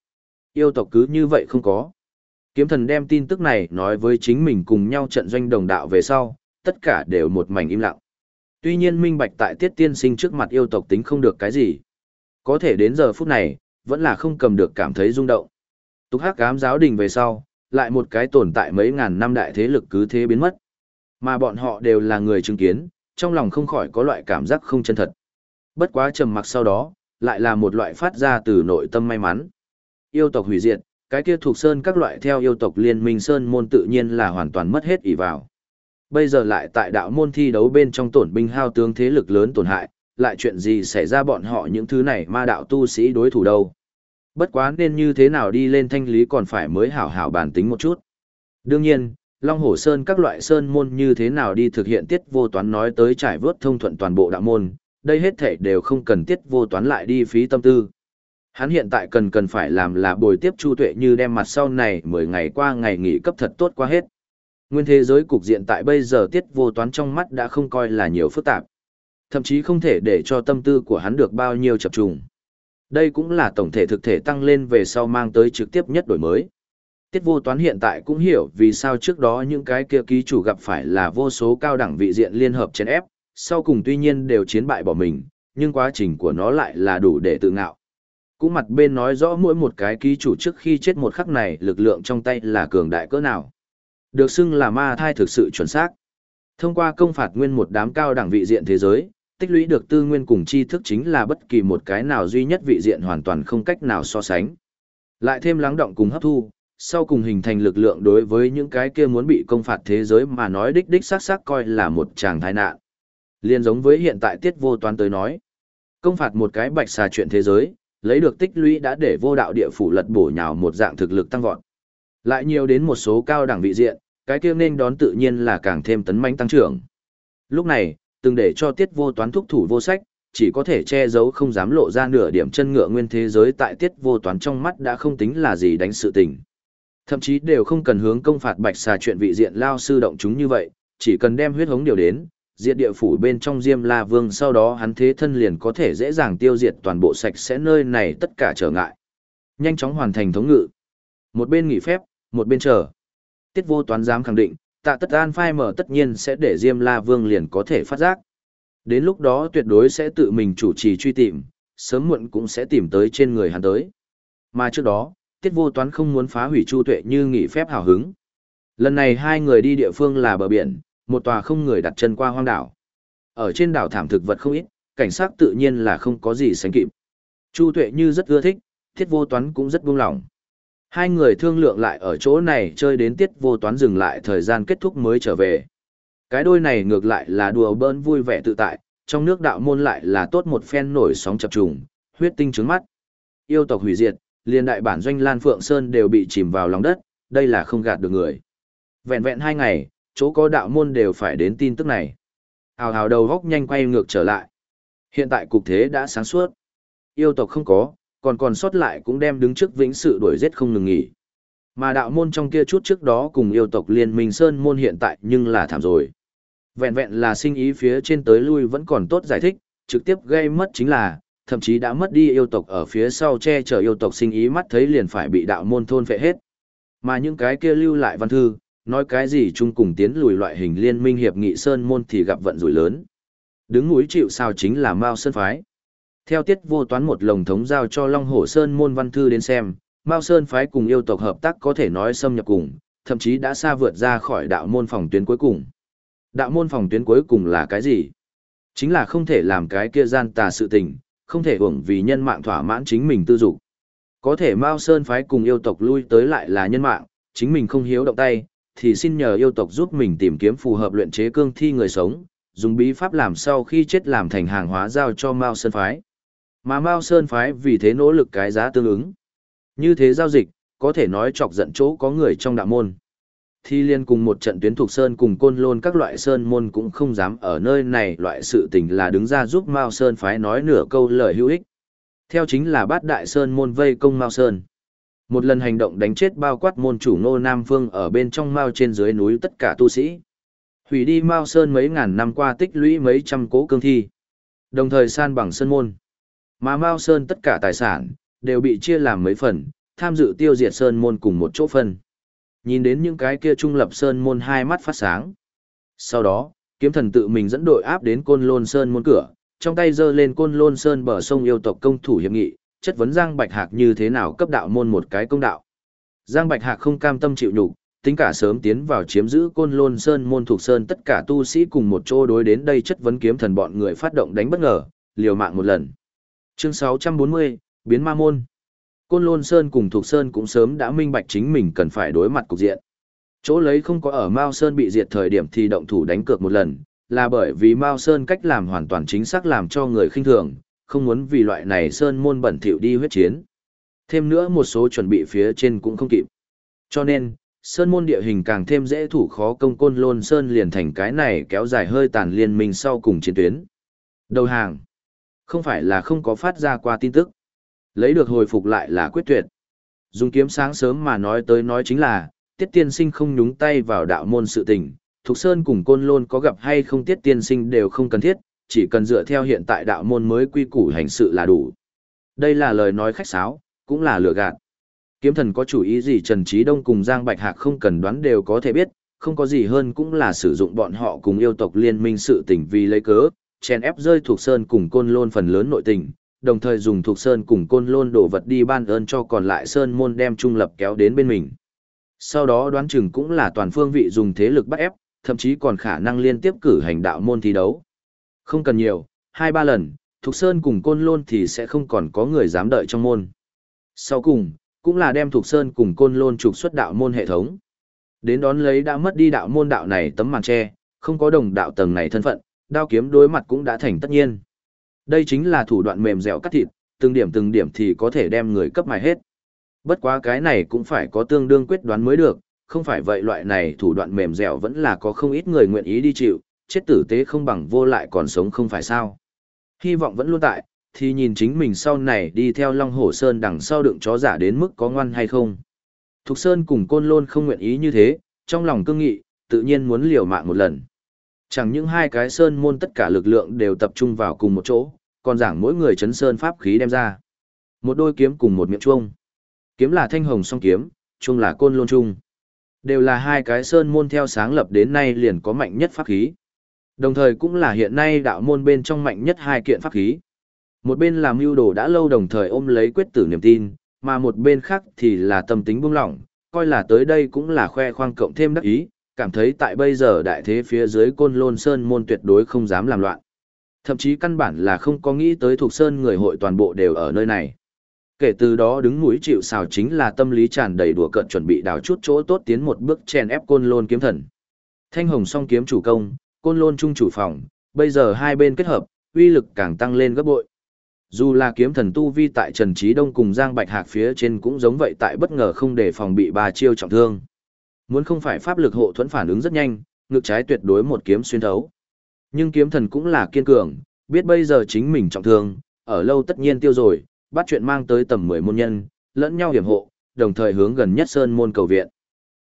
Speaker 1: Yêu tộc cứ như vậy không có. Kiếm thần đem tin tức này nói với chính mình cùng nhau trận doanh đồng đạo về sau, tất cả đều một mảnh im lặng. Tuy nhiên minh bạch tại tiết tiên sinh trước mặt yêu tộc tính không được cái gì. Có thể đến giờ phút này, vẫn là không cầm được cảm thấy rung động. Tục hắc ám giáo đình về sau, lại một cái tồn tại mấy ngàn năm đại thế lực cứ thế biến mất. Mà bọn họ đều là người chứng kiến, trong lòng không khỏi có loại cảm giác không chân thật. Bất quá trầm mặc sau đó, lại là một loại phát ra từ nội tâm may mắn. Yêu tộc hủy diệt, cái kia thuộc sơn các loại theo yêu tộc liên minh sơn môn tự nhiên là hoàn toàn mất hết ỷ vào. Bây giờ lại tại đạo môn thi đấu bên trong tổn binh hao tướng thế lực lớn tổn hại, lại chuyện gì xảy ra bọn họ những thứ này ma đạo tu sĩ đối thủ đâu. Bất quá nên như thế nào đi lên thanh lý còn phải mới hảo hảo bàn tính một chút. Đương nhiên, Long Hổ Sơn các loại sơn môn như thế nào đi thực hiện tiết vô toán nói tới trải vớt thông thuận toàn bộ đạo môn, đây hết thể đều không cần tiết vô toán lại đi phí tâm tư. Hắn hiện tại cần cần phải làm là bồi tiếp Chu Tuệ như đem mặt sau này 10 ngày qua ngày nghỉ cấp thật tốt qua hết. Nguyên thế giới cục diện tại bây giờ tiết vô toán trong mắt đã không coi là nhiều phức tạp. Thậm chí không thể để cho tâm tư của hắn được bao nhiêu chập trùng. Đây cũng là tổng thể thực thể tăng lên về sau mang tới trực tiếp nhất đổi mới. Tiết vô toán hiện tại cũng hiểu vì sao trước đó những cái kia ký chủ gặp phải là vô số cao đẳng vị diện liên hợp chèn ép, sau cùng tuy nhiên đều chiến bại bỏ mình, nhưng quá trình của nó lại là đủ để tự ngạo. Cũng mặt bên nói rõ mỗi một cái ký chủ trước khi chết một khắc này lực lượng trong tay là cường đại cỡ nào. Được xưng là ma thai thực sự chuẩn xác. Thông qua công phạt nguyên một đám cao đẳng vị diện thế giới, tích lũy được tư nguyên cùng tri thức chính là bất kỳ một cái nào duy nhất vị diện hoàn toàn không cách nào so sánh. Lại thêm lắng động cùng hấp thu, sau cùng hình thành lực lượng đối với những cái kia muốn bị công phạt thế giới mà nói đích đích xác xác coi là một chàng tai nạn. Liên giống với hiện tại tiết vô toán tới nói. Công phạt một cái bạch xà chuyện thế giới, lấy được tích lũy đã để vô đạo địa phủ lật bổ nhào một dạng thực lực tăng vọt. Lại nhiều đến một số cao đẳng vị diện, cái kia nên đón tự nhiên là càng thêm tấn mãnh tăng trưởng. Lúc này, từng để cho tiết vô toán thúc thủ vô sách, chỉ có thể che giấu không dám lộ ra nửa điểm chân ngựa nguyên thế giới tại tiết vô toán trong mắt đã không tính là gì đánh sự tình. Thậm chí đều không cần hướng công phạt bạch xà chuyện vị diện lao sư động chúng như vậy, chỉ cần đem huyết hống điều đến, diệt địa phủ bên trong Diêm La Vương sau đó hắn thế thân liền có thể dễ dàng tiêu diệt toàn bộ sạch sẽ nơi này tất cả trở ngại. Nhanh chóng hoàn thành thống ngự. Một bên nghỉ phép, một bên chờ. Tiết vô toán dám khẳng định, tạ tất an phai mở tất nhiên sẽ để Diêm La Vương liền có thể phát giác. Đến lúc đó tuyệt đối sẽ tự mình chủ trì truy tìm, sớm muộn cũng sẽ tìm tới trên người hắn tới. Mà trước đó, Tiết vô toán không muốn phá hủy Chu Tuệ như nghỉ phép hào hứng. Lần này hai người đi địa phương là bờ biển, một tòa không người đặt chân qua hoang đảo. Ở trên đảo thảm thực vật không ít, cảnh sát tự nhiên là không có gì sánh kịp. Chu Tuệ như rất ưa thích, Tiết Vô Toán cũng rất buông lòng. Hai người thương lượng lại ở chỗ này chơi đến Tiết Vô Toán dừng lại thời gian kết thúc mới trở về. Cái đôi này ngược lại là đùa bỡn vui vẻ tự tại, trong nước đạo môn lại là tốt một phen nổi sóng chập trùng, huyết tinh trứng mắt. Yêu tộc hủy diệt, liền đại bản doanh Lan Phượng Sơn đều bị chìm vào lòng đất, đây là không gạt được người. Vẹn vẹn hai ngày, chỗ có đạo môn đều phải đến tin tức này. Hào hào đầu góc nhanh quay ngược trở lại. Hiện tại cục thế đã sáng suốt. Yêu tộc không có, còn còn sót lại cũng đem đứng trước vĩnh sự đuổi giết không ngừng nghỉ. Mà đạo môn trong kia chút trước đó cùng yêu tộc liên minh sơn môn hiện tại nhưng là thảm rồi. Vẹn vẹn là sinh ý phía trên tới lui vẫn còn tốt giải thích, trực tiếp gây mất chính là, thậm chí đã mất đi yêu tộc ở phía sau che chở yêu tộc sinh ý mắt thấy liền phải bị đạo môn thôn phệ hết. Mà những cái kia lưu lại văn thư, nói cái gì chung cùng tiến lùi loại hình liên minh hiệp nghị sơn môn thì gặp vận rủi lớn. Đứng núi chịu sao chính là Mao Sơn Phái. Theo tiết vô toán một lồng thống giao cho Long Hổ Sơn môn văn thư đến xem, Mao Sơn Phái cùng yêu tộc hợp tác có thể nói xâm nhập cùng, thậm chí đã xa vượt ra khỏi đạo môn phòng tuyến cuối cùng. Đạo môn phòng tuyến cuối cùng là cái gì? Chính là không thể làm cái kia gian tà sự tình, không thể hưởng vì nhân mạng thỏa mãn chính mình tư dục. Có thể Mao Sơn Phái cùng yêu tộc lui tới lại là nhân mạng, chính mình không hiếu động tay, thì xin nhờ yêu tộc giúp mình tìm kiếm phù hợp luyện chế cương thi người sống, dùng bí pháp làm sau khi chết làm thành hàng hóa giao cho Mao Sơn Phái. Mà Mao Sơn Phái vì thế nỗ lực cái giá tương ứng. Như thế giao dịch, có thể nói chọc giận chỗ có người trong đạo môn. Thi liên cùng một trận tuyến thuộc sơn cùng côn lôn các loại sơn môn cũng không dám ở nơi này loại sự tình là đứng ra giúp Mao Sơn Phái nói nửa câu lời hữu ích. Theo chính là bát đại sơn môn vây công Mao Sơn. Một lần hành động đánh chết bao quát môn chủ Ngô Nam Phương ở bên trong Mao trên dưới núi tất cả tu sĩ. Hủy đi Mao Sơn mấy ngàn năm qua tích lũy mấy trăm cố cương thi. Đồng thời san bằng sơn môn. Mà Mao Sơn tất cả tài sản, đều bị chia làm mấy phần, tham dự tiêu diệt sơn môn cùng một chỗ phân. Nhìn đến những cái kia trung lập sơn môn hai mắt phát sáng. Sau đó, kiếm thần tự mình dẫn đội áp đến côn lôn sơn môn cửa, trong tay giơ lên côn lôn sơn bờ sông yêu tộc công thủ hiệp nghị, chất vấn Giang Bạch Hạc như thế nào cấp đạo môn một cái công đạo. Giang Bạch Hạc không cam tâm chịu nhục, tính cả sớm tiến vào chiếm giữ côn lôn sơn môn thuộc sơn tất cả tu sĩ cùng một chỗ đối đến đây chất vấn kiếm thần bọn người phát động đánh bất ngờ, liều mạng một lần. Chương 640, Biến Ma Môn Côn lôn sơn cùng thuộc sơn cũng sớm đã minh bạch chính mình cần phải đối mặt cục diện. Chỗ lấy không có ở Mao Sơn bị diệt thời điểm thì động thủ đánh cược một lần, là bởi vì Mao Sơn cách làm hoàn toàn chính xác làm cho người khinh thường, không muốn vì loại này sơn môn bẩn thỉu đi huyết chiến. Thêm nữa một số chuẩn bị phía trên cũng không kịp. Cho nên, Sơn môn địa hình càng thêm dễ thủ khó công côn lôn sơn liền thành cái này kéo dài hơi tàn liên minh sau cùng chiến tuyến. Đầu hàng. Không phải là không có phát ra qua tin tức. Lấy được hồi phục lại là quyết tuyệt. Dùng kiếm sáng sớm mà nói tới nói chính là, tiết tiên sinh không nhúng tay vào đạo môn sự tình. Thục Sơn cùng côn lôn có gặp hay không tiết tiên sinh đều không cần thiết, chỉ cần dựa theo hiện tại đạo môn mới quy củ hành sự là đủ. Đây là lời nói khách sáo, cũng là lừa gạt. Kiếm thần có chủ ý gì Trần Trí Đông cùng Giang Bạch Hạc không cần đoán đều có thể biết, không có gì hơn cũng là sử dụng bọn họ cùng yêu tộc liên minh sự tình vì lấy cớ, chèn ép rơi thuộc sơn cùng côn lôn phần lớn nội tình, đồng thời dùng thuộc sơn cùng côn lôn đổ vật đi ban ơn cho còn lại sơn môn đem trung lập kéo đến bên mình. Sau đó đoán chừng cũng là toàn phương vị dùng thế lực bắt ép, thậm chí còn khả năng liên tiếp cử hành đạo môn thi đấu. Không cần nhiều, hai ba lần, thuộc Sơn cùng Côn Lôn thì sẽ không còn có người dám đợi trong môn. Sau cùng, cũng là đem thuộc Sơn cùng Côn Lôn trục xuất đạo môn hệ thống. Đến đón lấy đã mất đi đạo môn đạo này tấm màn che, không có đồng đạo tầng này thân phận, đao kiếm đối mặt cũng đã thành tất nhiên. Đây chính là thủ đoạn mềm dẻo cắt thịt, từng điểm từng điểm thì có thể đem người cấp mài hết. Bất quá cái này cũng phải có tương đương quyết đoán mới được, không phải vậy loại này thủ đoạn mềm dẻo vẫn là có không ít người nguyện ý đi chịu, chết tử tế không bằng vô lại còn sống không phải sao. Hy vọng vẫn luôn tại, thì nhìn chính mình sau này đi theo Long Hổ Sơn đằng sau đựng chó giả đến mức có ngoan hay không. Thục Sơn cùng Côn Lôn không nguyện ý như thế, trong lòng cương nghị, tự nhiên muốn liều mạng một lần. Chẳng những hai cái Sơn môn tất cả lực lượng đều tập trung vào cùng một chỗ, còn giảng mỗi người chấn Sơn pháp khí đem ra. Một đôi kiếm cùng một miệng chuông. Kiếm là thanh hồng song kiếm, chuông là Côn Lôn Trung. Đều là hai cái Sơn môn theo sáng lập đến nay liền có mạnh nhất pháp khí. Đồng thời cũng là hiện nay đạo môn bên trong mạnh nhất hai kiện pháp khí. Một bên làm mưu đồ đã lâu đồng thời ôm lấy quyết tử niềm tin, mà một bên khác thì là tâm tính buông lỏng, coi là tới đây cũng là khoe khoang cộng thêm đắc ý, cảm thấy tại bây giờ đại thế phía dưới côn lôn sơn môn tuyệt đối không dám làm loạn. Thậm chí căn bản là không có nghĩ tới thuộc sơn người hội toàn bộ đều ở nơi này. Kể từ đó đứng mũi chịu xào chính là tâm lý tràn đầy đùa cợt chuẩn bị đào chút chỗ tốt tiến một bước chèn ép côn lôn kiếm thần. Thanh hồng song kiếm chủ công, côn lôn trung chủ phòng, bây giờ hai bên kết hợp, uy lực càng tăng lên gấp bội. Dù là kiếm thần tu vi tại Trần Trí Đông cùng Giang Bạch Hạc phía trên cũng giống vậy tại bất ngờ không để phòng bị ba chiêu trọng thương. Muốn không phải pháp lực hộ thuẫn phản ứng rất nhanh, ngực trái tuyệt đối một kiếm xuyên thấu. Nhưng kiếm thần cũng là kiên cường, biết bây giờ chính mình trọng thương, ở lâu tất nhiên tiêu rồi, bắt chuyện mang tới tầm 10 môn nhân, lẫn nhau hiểm hộ, đồng thời hướng gần nhất sơn môn cầu viện.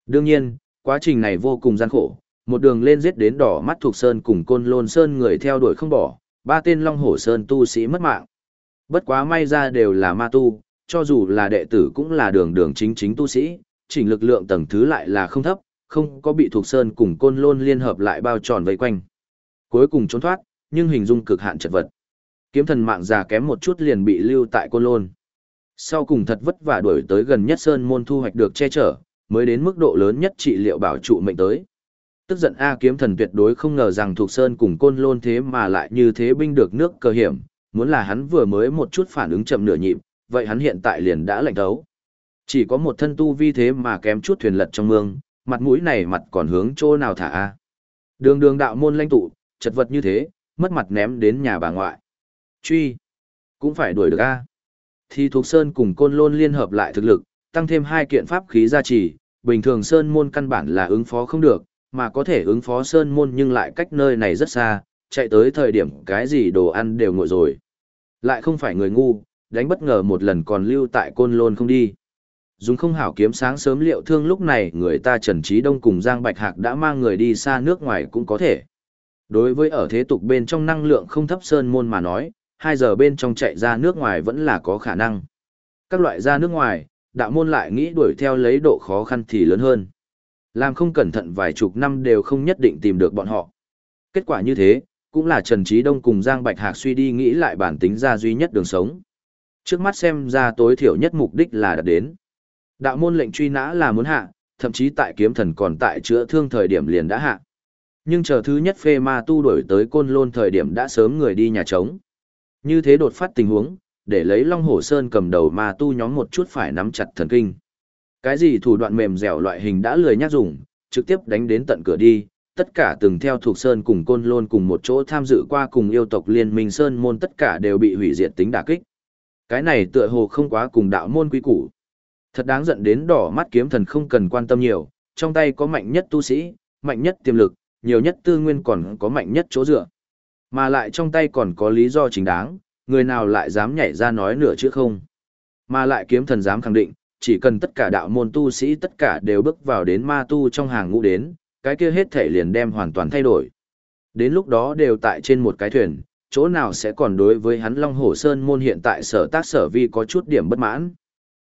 Speaker 1: Đương nhiên, quá trình này vô cùng gian khổ, một đường lên giết đến đỏ mắt thuộc sơn cùng côn lôn sơn người theo đuổi không bỏ, ba tên long hổ sơn tu sĩ mất mạng. Bất quá may ra đều là ma tu, cho dù là đệ tử cũng là đường đường chính chính tu sĩ, chỉnh lực lượng tầng thứ lại là không thấp, không có bị thuộc sơn cùng côn lôn liên hợp lại bao tròn vây quanh. Cuối cùng trốn thoát, nhưng hình dung cực hạn chật vật. Kiếm thần mạng già kém một chút liền bị lưu tại côn lôn. Sau cùng thật vất vả đuổi tới gần nhất sơn môn thu hoạch được che chở, mới đến mức độ lớn nhất trị liệu bảo trụ mệnh tới. Tức giận A kiếm thần tuyệt đối không ngờ rằng thuộc sơn cùng côn lôn thế mà lại như thế binh được nước cơ hiểm, muốn là hắn vừa mới một chút phản ứng chậm nửa nhịp, vậy hắn hiện tại liền đã lạnh thấu. Chỉ có một thân tu vi thế mà kém chút thuyền lật trong mương, mặt mũi này mặt còn hướng chỗ nào thả a. Đường đường đạo môn lãnh tụ, chật vật như thế, mất mặt ném đến nhà bà ngoại. Truy, cũng phải đuổi được a. Thì thuộc sơn cùng côn lôn liên hợp lại thực lực, tăng thêm hai kiện pháp khí gia trì, bình thường sơn môn căn bản là ứng phó không được, mà có thể ứng phó sơn môn nhưng lại cách nơi này rất xa, chạy tới thời điểm cái gì đồ ăn đều nguội rồi. Lại không phải người ngu, đánh bất ngờ một lần còn lưu tại côn lôn không đi. Dùng không hảo kiếm sáng sớm liệu thương lúc này người ta Trần Trí Đông cùng Giang Bạch Hạc đã mang người đi xa nước ngoài cũng có thể. Đối với ở thế tục bên trong năng lượng không thấp sơn môn mà nói, 2 giờ bên trong chạy ra nước ngoài vẫn là có khả năng. Các loại ra nước ngoài, đạo môn lại nghĩ đuổi theo lấy độ khó khăn thì lớn hơn. Làm không cẩn thận vài chục năm đều không nhất định tìm được bọn họ. Kết quả như thế, cũng là Trần Trí Đông cùng Giang Bạch Hạc suy đi nghĩ lại bản tính ra duy nhất đường sống. Trước mắt xem ra tối thiểu nhất mục đích là đạt đến. Đạo môn lệnh truy nã là muốn hạ, thậm chí tại kiếm thần còn tại chữa thương thời điểm liền đã hạ. Nhưng chờ thứ nhất phê ma tu đổi tới côn lôn thời điểm đã sớm người đi nhà trống. Như thế đột phát tình huống, để lấy Long Hổ Sơn cầm đầu ma tu nhóm một chút phải nắm chặt thần kinh. Cái gì thủ đoạn mềm dẻo loại hình đã lười nhắc dùng, trực tiếp đánh đến tận cửa đi, tất cả từng theo thuộc Sơn cùng Côn Lôn cùng một chỗ tham dự qua cùng yêu tộc liên minh Sơn môn tất cả đều bị hủy diệt tính đả kích. Cái này tựa hồ không quá cùng đạo môn quý củ. Thật đáng giận đến đỏ mắt kiếm thần không cần quan tâm nhiều, trong tay có mạnh nhất tu sĩ, mạnh nhất tiềm lực, nhiều nhất tư nguyên còn có mạnh nhất chỗ dựa. Mà lại trong tay còn có lý do chính đáng, người nào lại dám nhảy ra nói nửa chữ không. Mà lại kiếm thần dám khẳng định, chỉ cần tất cả đạo môn tu sĩ tất cả đều bước vào đến ma tu trong hàng ngũ đến, cái kia hết thể liền đem hoàn toàn thay đổi. Đến lúc đó đều tại trên một cái thuyền, chỗ nào sẽ còn đối với hắn Long Hổ Sơn môn hiện tại sở tác sở vi có chút điểm bất mãn.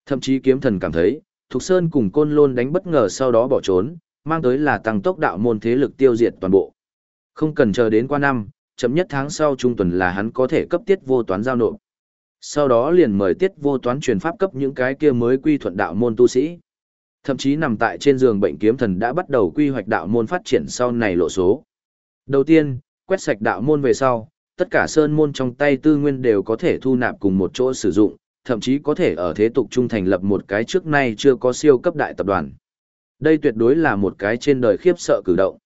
Speaker 1: Thậm chí kiếm thần cảm thấy, Thục Sơn cùng Côn Lôn đánh bất ngờ sau đó bỏ trốn, mang tới là tăng tốc đạo môn thế lực tiêu diệt toàn bộ. Không cần chờ đến qua năm, chậm nhất tháng sau trung tuần là hắn có thể cấp tiết vô toán giao nộp. Sau đó liền mời tiết vô toán truyền pháp cấp những cái kia mới quy thuận đạo môn tu sĩ. Thậm chí nằm tại trên giường bệnh kiếm thần đã bắt đầu quy hoạch đạo môn phát triển sau này lộ số. Đầu tiên, quét sạch đạo môn về sau, tất cả sơn môn trong tay tư nguyên đều có thể thu nạp cùng một chỗ sử dụng, thậm chí có thể ở thế tục trung thành lập một cái trước nay chưa có siêu cấp đại tập đoàn. Đây tuyệt đối là một cái trên đời khiếp sợ cử động.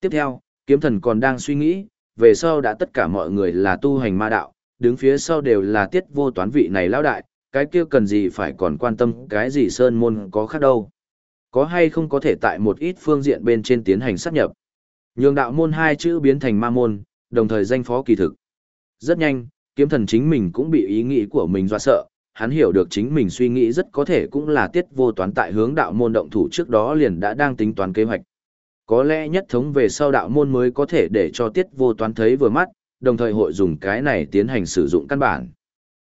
Speaker 1: Tiếp theo, kiếm thần còn đang suy nghĩ, về sau đã tất cả mọi người là tu hành ma đạo, đứng phía sau đều là tiết vô toán vị này lão đại, cái kia cần gì phải còn quan tâm cái gì sơn môn có khác đâu. Có hay không có thể tại một ít phương diện bên trên tiến hành sát nhập. Nhường đạo môn hai chữ biến thành ma môn, đồng thời danh phó kỳ thực. Rất nhanh, kiếm thần chính mình cũng bị ý nghĩ của mình dọa sợ, hắn hiểu được chính mình suy nghĩ rất có thể cũng là tiết vô toán tại hướng đạo môn động thủ trước đó liền đã đang tính toán kế hoạch. Có lẽ nhất thống về sau đạo môn mới có thể để cho tiết vô toán thấy vừa mắt, đồng thời hội dùng cái này tiến hành sử dụng căn bản.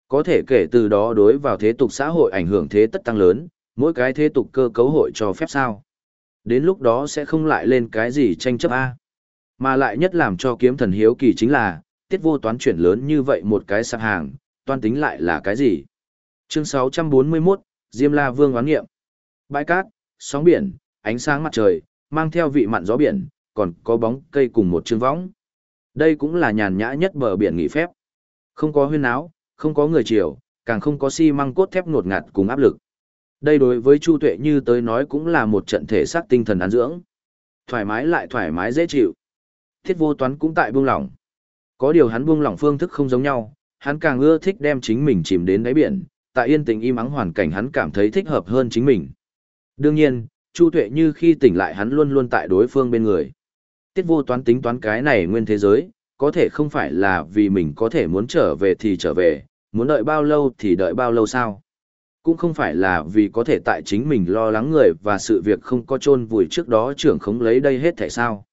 Speaker 1: Có thể kể từ đó đối vào thế tục xã hội ảnh hưởng thế tất tăng lớn, mỗi cái thế tục cơ cấu hội cho phép sao. Đến lúc đó sẽ không lại lên cái gì tranh chấp A. Mà lại nhất làm cho kiếm thần hiếu kỳ chính là, tiết vô toán chuyển lớn như vậy một cái sạp hàng, toan tính lại là cái gì? Chương 641, Diêm La Vương oán nghiệm. Bãi cát, sóng biển, ánh sáng mặt trời, mang theo vị mặn gió biển, còn có bóng cây cùng một chương võng. Đây cũng là nhàn nhã nhất bờ biển nghỉ phép. Không có huyên áo, không có người chiều, càng không có xi măng cốt thép ngột ngạt cùng áp lực. Đây đối với Chu Tuệ như tới nói cũng là một trận thể xác tinh thần ăn dưỡng. Thoải mái lại thoải mái dễ chịu. Thiết vô toán cũng tại buông lỏng. Có điều hắn buông lỏng phương thức không giống nhau, hắn càng ưa thích đem chính mình chìm đến đáy biển, tại yên tình im ắng hoàn cảnh hắn cảm thấy thích hợp hơn chính mình. Đương nhiên, Chu Tuệ như khi tỉnh lại hắn luôn luôn tại đối phương bên người. Tiết vô toán tính toán cái này nguyên thế giới, có thể không phải là vì mình có thể muốn trở về thì trở về, muốn đợi bao lâu thì đợi bao lâu sao. Cũng không phải là vì có thể tại chính mình lo lắng người và sự việc không có chôn vùi trước đó trưởng khống lấy đây hết thể sao.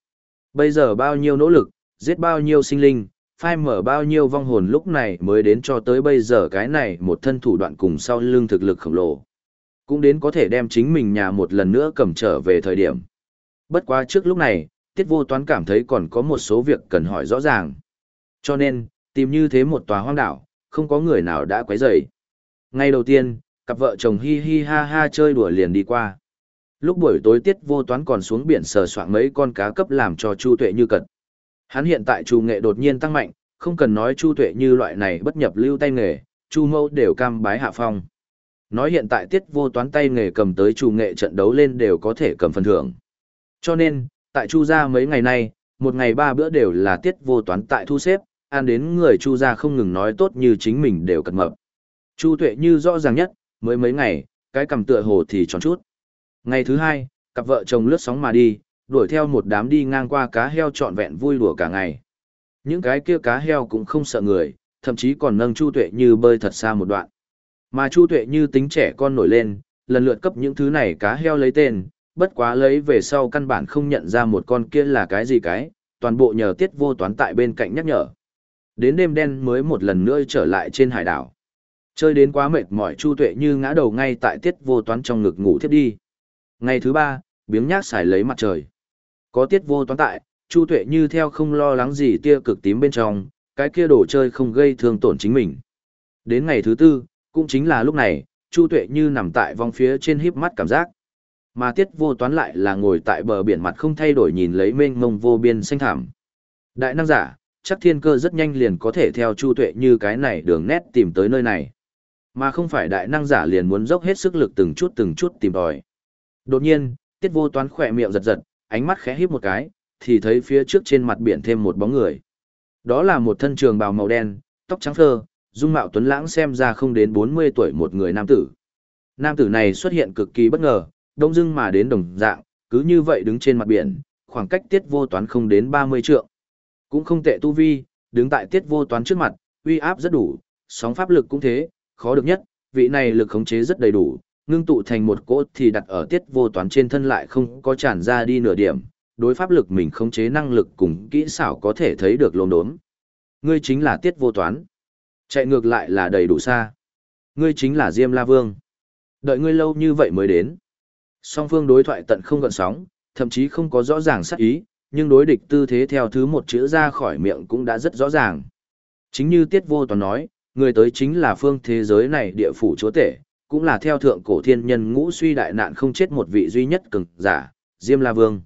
Speaker 1: Bây giờ bao nhiêu nỗ lực, giết bao nhiêu sinh linh, phai mở bao nhiêu vong hồn lúc này mới đến cho tới bây giờ cái này một thân thủ đoạn cùng sau lưng thực lực khổng lồ. Cũng đến có thể đem chính mình nhà một lần nữa cầm trở về thời điểm. Bất quá trước lúc này, tiết vô toán cảm thấy còn có một số việc cần hỏi rõ ràng. Cho nên, tìm như thế một tòa hoang đảo, không có người nào đã quấy rầy. Ngay đầu tiên, cặp vợ chồng hi hi ha ha chơi đùa liền đi qua. Lúc buổi tối tiết vô toán còn xuống biển sờ soạn mấy con cá cấp làm cho Chu Tuệ như cật. Hắn hiện tại trù nghệ đột nhiên tăng mạnh, không cần nói Chu Tuệ như loại này bất nhập lưu tay nghề, Chu Mâu đều cam bái hạ phong. Nói hiện tại tiết vô toán tay nghề cầm tới trù nghệ trận đấu lên đều có thể cầm phần thưởng. Cho nên, tại Chu gia mấy ngày nay, một ngày ba bữa đều là tiết vô toán tại thu xếp, ăn đến người Chu gia không ngừng nói tốt như chính mình đều cật mập. Chu Tuệ như rõ ràng nhất, mới mấy ngày, cái cầm tựa hồ thì tròn chút. Ngày thứ hai, cặp vợ chồng lướt sóng mà đi, đuổi theo một đám đi ngang qua cá heo trọn vẹn vui đùa cả ngày. Những cái kia cá heo cũng không sợ người, thậm chí còn nâng Chu Tuệ như bơi thật xa một đoạn. Mà Chu Tuệ như tính trẻ con nổi lên, lần lượt cấp những thứ này cá heo lấy tên, bất quá lấy về sau căn bản không nhận ra một con kia là cái gì cái, toàn bộ nhờ tiết vô toán tại bên cạnh nhắc nhở. Đến đêm đen mới một lần nữa trở lại trên hải đảo. Chơi đến quá mệt mỏi Chu Tuệ như ngã đầu ngay tại tiết vô toán trong ngực ngủ thiếp đi. Ngày thứ ba, biếng nhác xài lấy mặt trời. Có tiết vô toán tại, Chu Tuệ như theo không lo lắng gì tia cực tím bên trong, cái kia đồ chơi không gây thương tổn chính mình. Đến ngày thứ tư, cũng chính là lúc này, Chu Tuệ như nằm tại vòng phía trên híp mắt cảm giác. Mà tiết vô toán lại là ngồi tại bờ biển mặt không thay đổi nhìn lấy mênh mông vô biên xanh thảm. Đại năng giả, chắc thiên cơ rất nhanh liền có thể theo Chu Tuệ như cái này đường nét tìm tới nơi này. Mà không phải đại năng giả liền muốn dốc hết sức lực từng chút từng chút tìm đòi. Đột nhiên, tiết vô toán khỏe miệng giật giật, ánh mắt khẽ híp một cái, thì thấy phía trước trên mặt biển thêm một bóng người. Đó là một thân trường bào màu đen, tóc trắng phơ, dung mạo tuấn lãng xem ra không đến 40 tuổi một người nam tử. Nam tử này xuất hiện cực kỳ bất ngờ, đông dưng mà đến đồng dạng, cứ như vậy đứng trên mặt biển, khoảng cách tiết vô toán không đến 30 trượng. Cũng không tệ tu vi, đứng tại tiết vô toán trước mặt, uy áp rất đủ, sóng pháp lực cũng thế, khó được nhất, vị này lực khống chế rất đầy đủ, ngưng tụ thành một cỗ thì đặt ở tiết vô toán trên thân lại không có tràn ra đi nửa điểm, đối pháp lực mình khống chế năng lực cùng kỹ xảo có thể thấy được lồn đốm. Ngươi chính là tiết vô toán. Chạy ngược lại là đầy đủ xa. Ngươi chính là Diêm La Vương. Đợi ngươi lâu như vậy mới đến. Song phương đối thoại tận không gợn sóng, thậm chí không có rõ ràng sắc ý, nhưng đối địch tư thế theo thứ một chữ ra khỏi miệng cũng đã rất rõ ràng. Chính như Tiết Vô Toàn nói, người tới chính là phương thế giới này địa phủ chúa tể, cũng là theo thượng cổ thiên nhân ngũ suy đại nạn không chết một vị duy nhất cường giả, Diêm La Vương.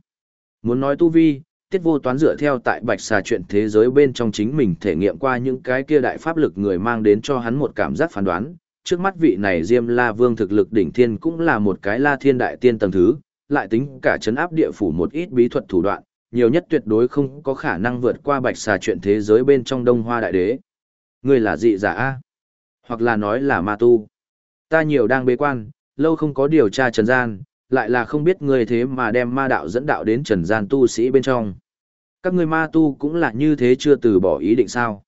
Speaker 1: Muốn nói tu vi, Tiết Vô Toán dựa theo tại Bạch Xà chuyện thế giới bên trong chính mình thể nghiệm qua những cái kia đại pháp lực người mang đến cho hắn một cảm giác phán đoán, trước mắt vị này Diêm La Vương thực lực đỉnh thiên cũng là một cái La Thiên đại tiên tầng thứ, lại tính cả chấn áp địa phủ một ít bí thuật thủ đoạn, nhiều nhất tuyệt đối không có khả năng vượt qua Bạch Xà chuyện thế giới bên trong Đông Hoa đại đế. Ngươi là dị giả a? Hoặc là nói là ma tu? Ta nhiều đang bế quan, lâu không có điều tra trần gian, lại là không biết người thế mà đem ma đạo dẫn đạo đến trần gian tu sĩ bên trong. Các ngươi ma tu cũng là như thế chưa từ bỏ ý định sao?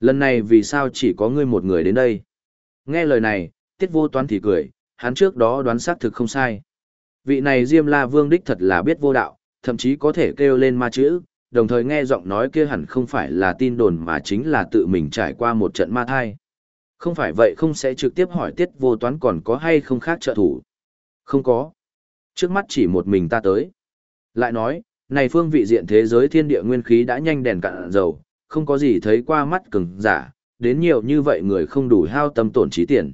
Speaker 1: Lần này vì sao chỉ có ngươi một người đến đây? Nghe lời này, tiết vô toán thì cười, hắn trước đó đoán xác thực không sai. Vị này Diêm La Vương đích thật là biết vô đạo, thậm chí có thể kêu lên ma chữ, đồng thời nghe giọng nói kia hẳn không phải là tin đồn mà chính là tự mình trải qua một trận ma thai. Không phải vậy không sẽ trực tiếp hỏi tiết vô toán còn có hay không khác trợ thủ. Không có. Trước mắt chỉ một mình ta tới. Lại nói, này phương vị diện thế giới thiên địa nguyên khí đã nhanh đèn cạn dầu, không có gì thấy qua mắt cứng, giả, đến nhiều như vậy người không đủ hao tâm tổn trí tiền.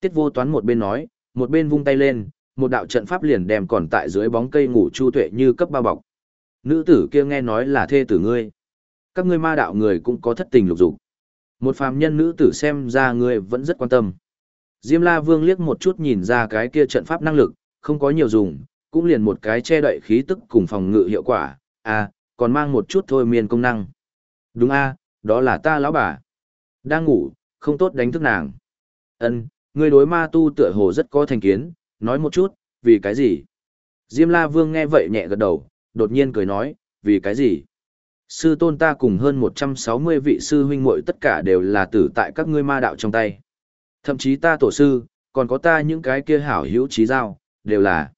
Speaker 1: Tiết vô toán một bên nói, một bên vung tay lên, một đạo trận pháp liền đem còn tại dưới bóng cây ngủ chu tuệ như cấp bao bọc. Nữ tử kia nghe nói là thê tử ngươi. Các ngươi ma đạo người cũng có thất tình lục dục. Một phàm nhân nữ tử xem ra ngươi vẫn rất quan tâm. Diêm La Vương liếc một chút nhìn ra cái kia trận pháp năng lực, không có nhiều dùng, cũng liền một cái che đậy khí tức cùng phòng ngự hiệu quả, à, còn mang một chút thôi miên công năng. Đúng a, đó là ta lão bà. Đang ngủ, không tốt đánh thức nàng. Ân, ngươi đối ma tu tựa hồ rất có thành kiến, nói một chút, vì cái gì? Diêm La Vương nghe vậy nhẹ gật đầu, đột nhiên cười nói, vì cái gì? Sư tôn ta cùng hơn 160 vị sư huynh muội tất cả đều là tử tại các ngươi ma đạo trong tay. Thậm chí ta tổ sư, còn có ta những cái kia hảo hữu trí giao, đều là.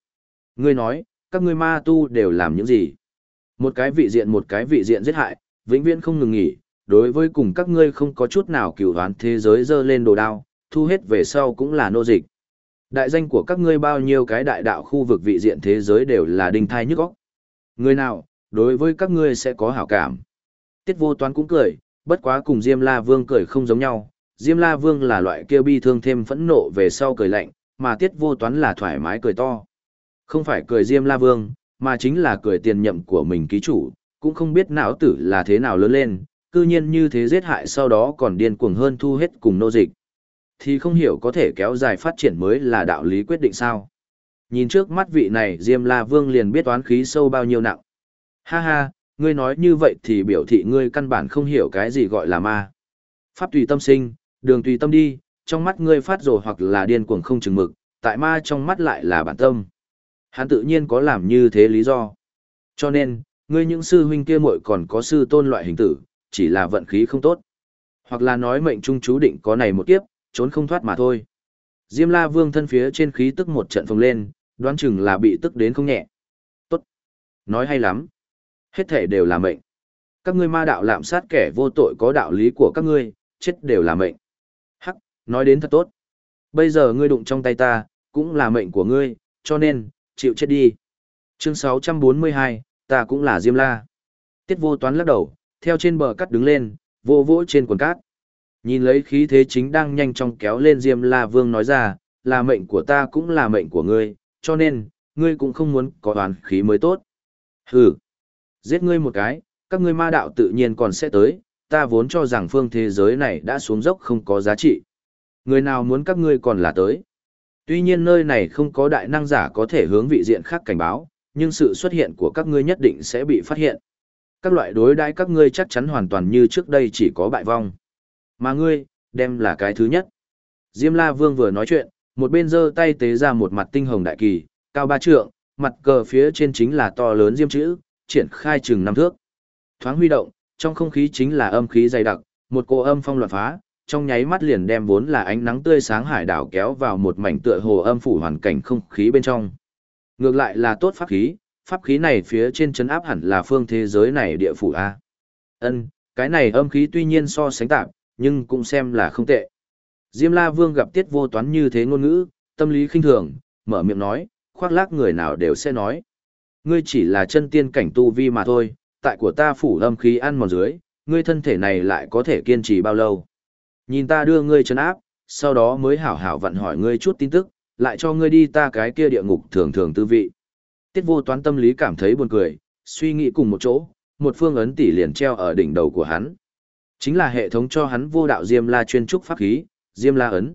Speaker 1: Ngươi nói, các ngươi ma tu đều làm những gì? Một cái vị diện một cái vị diện giết hại, vĩnh viễn không ngừng nghỉ, đối với cùng các ngươi không có chút nào cửu đoán thế giới dơ lên đồ đao, thu hết về sau cũng là nô dịch. Đại danh của các ngươi bao nhiêu cái đại đạo khu vực vị diện thế giới đều là đinh thai nhức óc. Người nào, đối với các ngươi sẽ có hảo cảm. Tiết vô toán cũng cười, bất quá cùng Diêm La Vương cười không giống nhau. Diêm La Vương là loại kêu bi thương thêm phẫn nộ về sau cười lạnh, mà Tiết vô toán là thoải mái cười to. Không phải cười Diêm La Vương, mà chính là cười tiền nhậm của mình ký chủ, cũng không biết não tử là thế nào lớn lên, cư nhiên như thế giết hại sau đó còn điên cuồng hơn thu hết cùng nô dịch. Thì không hiểu có thể kéo dài phát triển mới là đạo lý quyết định sao. Nhìn trước mắt vị này Diêm La Vương liền biết toán khí sâu bao nhiêu nặng. Ha ha, ngươi nói như vậy thì biểu thị ngươi căn bản không hiểu cái gì gọi là ma. Pháp tùy tâm sinh, đường tùy tâm đi, trong mắt ngươi phát rồ hoặc là điên cuồng không chừng mực, tại ma trong mắt lại là bản tâm. Hắn tự nhiên có làm như thế lý do. Cho nên, ngươi những sư huynh kia muội còn có sư tôn loại hình tử, chỉ là vận khí không tốt. Hoặc là nói mệnh trung chú định có này một kiếp, trốn không thoát mà thôi. Diêm La Vương thân phía trên khí tức một trận phồng lên, đoán chừng là bị tức đến không nhẹ. Tốt. Nói hay lắm. Hết thể đều là mệnh. Các ngươi ma đạo lạm sát kẻ vô tội có đạo lý của các ngươi, chết đều là mệnh. Hắc, nói đến thật tốt. Bây giờ ngươi đụng trong tay ta, cũng là mệnh của ngươi, cho nên, chịu chết đi. Chương 642, ta cũng là Diêm La. Tiết vô toán lắc đầu, theo trên bờ cắt đứng lên, vô vỗ trên quần cát. Nhìn lấy khí thế chính đang nhanh chóng kéo lên Diêm La Vương nói ra, là mệnh của ta cũng là mệnh của ngươi, cho nên, ngươi cũng không muốn có đoàn khí mới tốt. Hừ, giết ngươi một cái, các ngươi ma đạo tự nhiên còn sẽ tới, ta vốn cho rằng phương thế giới này đã xuống dốc không có giá trị. Người nào muốn các ngươi còn là tới. Tuy nhiên nơi này không có đại năng giả có thể hướng vị diện khác cảnh báo, nhưng sự xuất hiện của các ngươi nhất định sẽ bị phát hiện. Các loại đối đãi các ngươi chắc chắn hoàn toàn như trước đây chỉ có bại vong. Mà ngươi, đem là cái thứ nhất. Diêm La Vương vừa nói chuyện, một bên giơ tay tế ra một mặt tinh hồng đại kỳ, cao ba trượng, mặt cờ phía trên chính là to lớn diêm chữ, triển khai chừng năm thước. Thoáng huy động, trong không khí chính là âm khí dày đặc, một cô âm phong loạn phá, trong nháy mắt liền đem vốn là ánh nắng tươi sáng hải đảo kéo vào một mảnh tựa hồ âm phủ hoàn cảnh không khí bên trong. Ngược lại là tốt pháp khí, pháp khí này phía trên chấn áp hẳn là phương thế giới này địa phủ A. Ân, cái này âm khí tuy nhiên so sánh tạm, nhưng cũng xem là không tệ. Diêm La Vương gặp tiết vô toán như thế ngôn ngữ, tâm lý khinh thường, mở miệng nói, khoác lác người nào đều sẽ nói. Ngươi chỉ là chân tiên cảnh tu vi mà thôi, tại của ta phủ âm khí ăn mòn dưới, ngươi thân thể này lại có thể kiên trì bao lâu. Nhìn ta đưa ngươi chân áp, sau đó mới hảo hảo vặn hỏi ngươi chút tin tức, lại cho ngươi đi ta cái kia địa ngục thường thường tư vị. Tiết vô toán tâm lý cảm thấy buồn cười, suy nghĩ cùng một chỗ, một phương ấn tỷ liền treo ở đỉnh đầu của hắn. Chính là hệ thống cho hắn vô đạo Diêm La chuyên trúc pháp khí, Diêm La ấn.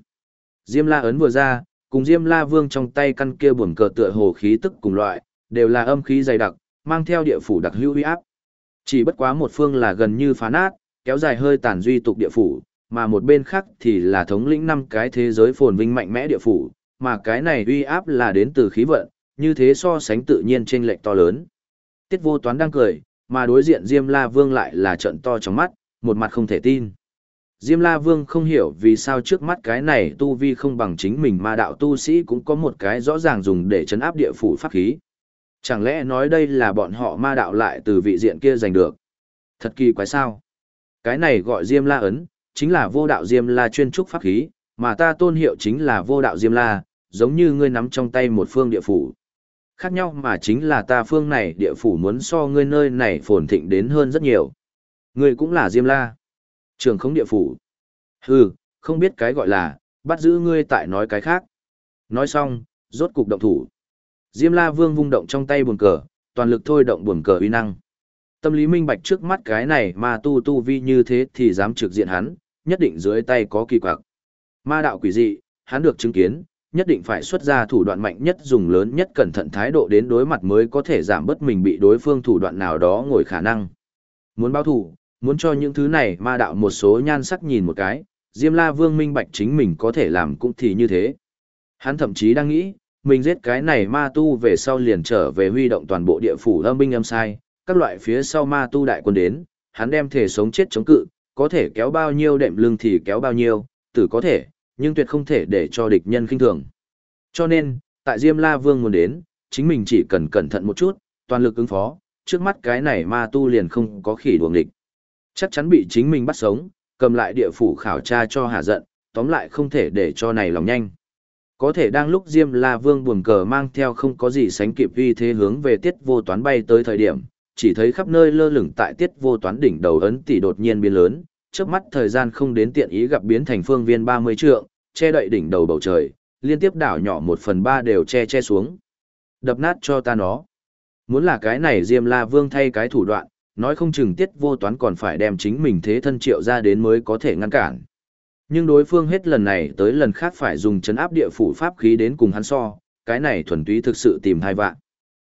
Speaker 1: Diêm La ấn vừa ra, cùng Diêm La Vương trong tay căn kia buồn cờ tựa hồ khí tức cùng loại, đều là âm khí dày đặc, mang theo địa phủ đặc hữu uy áp. Chỉ bất quá một phương là gần như phá nát, kéo dài hơi tàn duy tục địa phủ, mà một bên khác thì là thống lĩnh năm cái thế giới phồn vinh mạnh mẽ địa phủ, mà cái này uy áp là đến từ khí vận, như thế so sánh tự nhiên chênh lệch to lớn. Tiết vô toán đang cười, mà đối diện Diêm La Vương lại là trận to trong mắt, một mặt không thể tin. Diêm La Vương không hiểu vì sao trước mắt cái này tu vi không bằng chính mình mà đạo tu sĩ cũng có một cái rõ ràng dùng để chấn áp địa phủ pháp khí. Chẳng lẽ nói đây là bọn họ ma đạo lại từ vị diện kia giành được? Thật kỳ quái sao? Cái này gọi Diêm La ấn, chính là vô đạo Diêm La chuyên trúc pháp khí, mà ta tôn hiệu chính là vô đạo Diêm La, giống như ngươi nắm trong tay một phương địa phủ. Khác nhau mà chính là ta phương này địa phủ muốn so ngươi nơi này phồn thịnh đến hơn rất nhiều. Ngươi cũng là Diêm La. Trường không địa phủ. Hừ, không biết cái gọi là, bắt giữ ngươi tại nói cái khác. Nói xong, rốt cục động thủ. Diêm La Vương vung động trong tay buồn cờ, toàn lực thôi động buồn cờ uy năng. Tâm lý minh bạch trước mắt cái này mà tu tu vi như thế thì dám trực diện hắn, nhất định dưới tay có kỳ quặc. Ma đạo quỷ dị, hắn được chứng kiến, nhất định phải xuất ra thủ đoạn mạnh nhất dùng lớn nhất cẩn thận thái độ đến đối mặt mới có thể giảm bớt mình bị đối phương thủ đoạn nào đó ngồi khả năng. Muốn báo thủ, muốn cho những thứ này ma đạo một số nhan sắc nhìn một cái, Diêm La Vương minh bạch chính mình có thể làm cũng thì như thế. Hắn thậm chí đang nghĩ, mình giết cái này ma tu về sau liền trở về huy động toàn bộ địa phủ âm binh âm sai, các loại phía sau ma tu đại quân đến, hắn đem thể sống chết chống cự, có thể kéo bao nhiêu đệm lưng thì kéo bao nhiêu, tử có thể, nhưng tuyệt không thể để cho địch nhân khinh thường. Cho nên, tại Diêm La Vương muốn đến, chính mình chỉ cần cẩn thận một chút, toàn lực ứng phó, trước mắt cái này ma tu liền không có khỉ đuồng địch. Chắc chắn bị chính mình bắt sống, cầm lại địa phủ khảo tra cho hạ giận, tóm lại không thể để cho này lòng nhanh. Có thể đang lúc Diêm La Vương buồn cờ mang theo không có gì sánh kịp uy thế hướng về tiết vô toán bay tới thời điểm, chỉ thấy khắp nơi lơ lửng tại tiết vô toán đỉnh đầu ấn tỷ đột nhiên biến lớn, trước mắt thời gian không đến tiện ý gặp biến thành phương viên 30 trượng, che đậy đỉnh đầu bầu trời, liên tiếp đảo nhỏ một phần ba đều che che xuống. Đập nát cho ta nó. Muốn là cái này Diêm La Vương thay cái thủ đoạn, nói không chừng tiết vô toán còn phải đem chính mình thế thân triệu ra đến mới có thể ngăn cản. Nhưng đối phương hết lần này tới lần khác phải dùng chấn áp địa phủ pháp khí đến cùng hắn so, cái này thuần túy thực sự tìm hai vạn.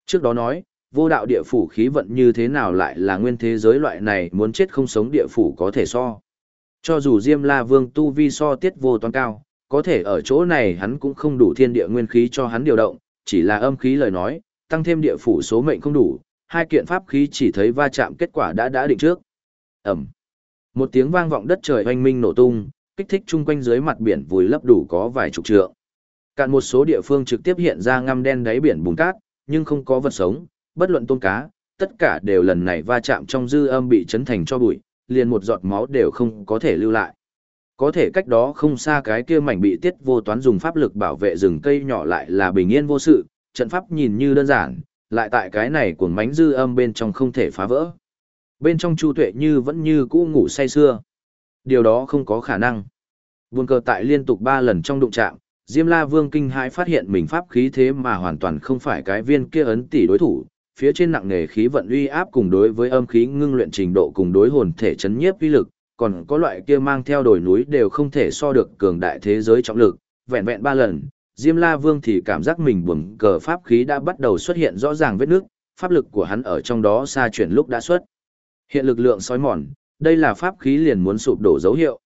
Speaker 1: Trước đó nói, vô đạo địa phủ khí vận như thế nào lại là nguyên thế giới loại này muốn chết không sống địa phủ có thể so. Cho dù Diêm La Vương tu vi so tiết vô toán cao, có thể ở chỗ này hắn cũng không đủ thiên địa nguyên khí cho hắn điều động, chỉ là âm khí lời nói, tăng thêm địa phủ số mệnh không đủ, hai kiện pháp khí chỉ thấy va chạm kết quả đã đã định trước. Ẩm. Một tiếng vang vọng đất trời oanh minh nổ tung, kích thích chung quanh dưới mặt biển vùi lấp đủ có vài chục trượng. Cạn một số địa phương trực tiếp hiện ra ngăm đen đáy biển bùn cát, nhưng không có vật sống, bất luận tôm cá, tất cả đều lần này va chạm trong dư âm bị chấn thành cho bụi, liền một giọt máu đều không có thể lưu lại. Có thể cách đó không xa cái kia mảnh bị tiết vô toán dùng pháp lực bảo vệ rừng cây nhỏ lại là bình yên vô sự, trận pháp nhìn như đơn giản, lại tại cái này cuồng mánh dư âm bên trong không thể phá vỡ. Bên trong Chu Tuệ như vẫn như cũ ngủ say xưa. Điều đó không có khả năng. Buồn cờ tại liên tục 3 lần trong đụng chạm, Diêm La Vương kinh hãi phát hiện mình pháp khí thế mà hoàn toàn không phải cái viên kia ấn tỷ đối thủ, phía trên nặng nghề khí vận uy áp cùng đối với âm khí ngưng luyện trình độ cùng đối hồn thể chấn nhiếp uy lực, còn có loại kia mang theo đồi núi đều không thể so được cường đại thế giới trọng lực, vẹn vẹn 3 lần, Diêm La Vương thì cảm giác mình buồn cờ pháp khí đã bắt đầu xuất hiện rõ ràng vết nước, pháp lực của hắn ở trong đó xa chuyển lúc đã xuất. Hiện lực lượng sói mòn, đây là pháp khí liền muốn sụp đổ dấu hiệu.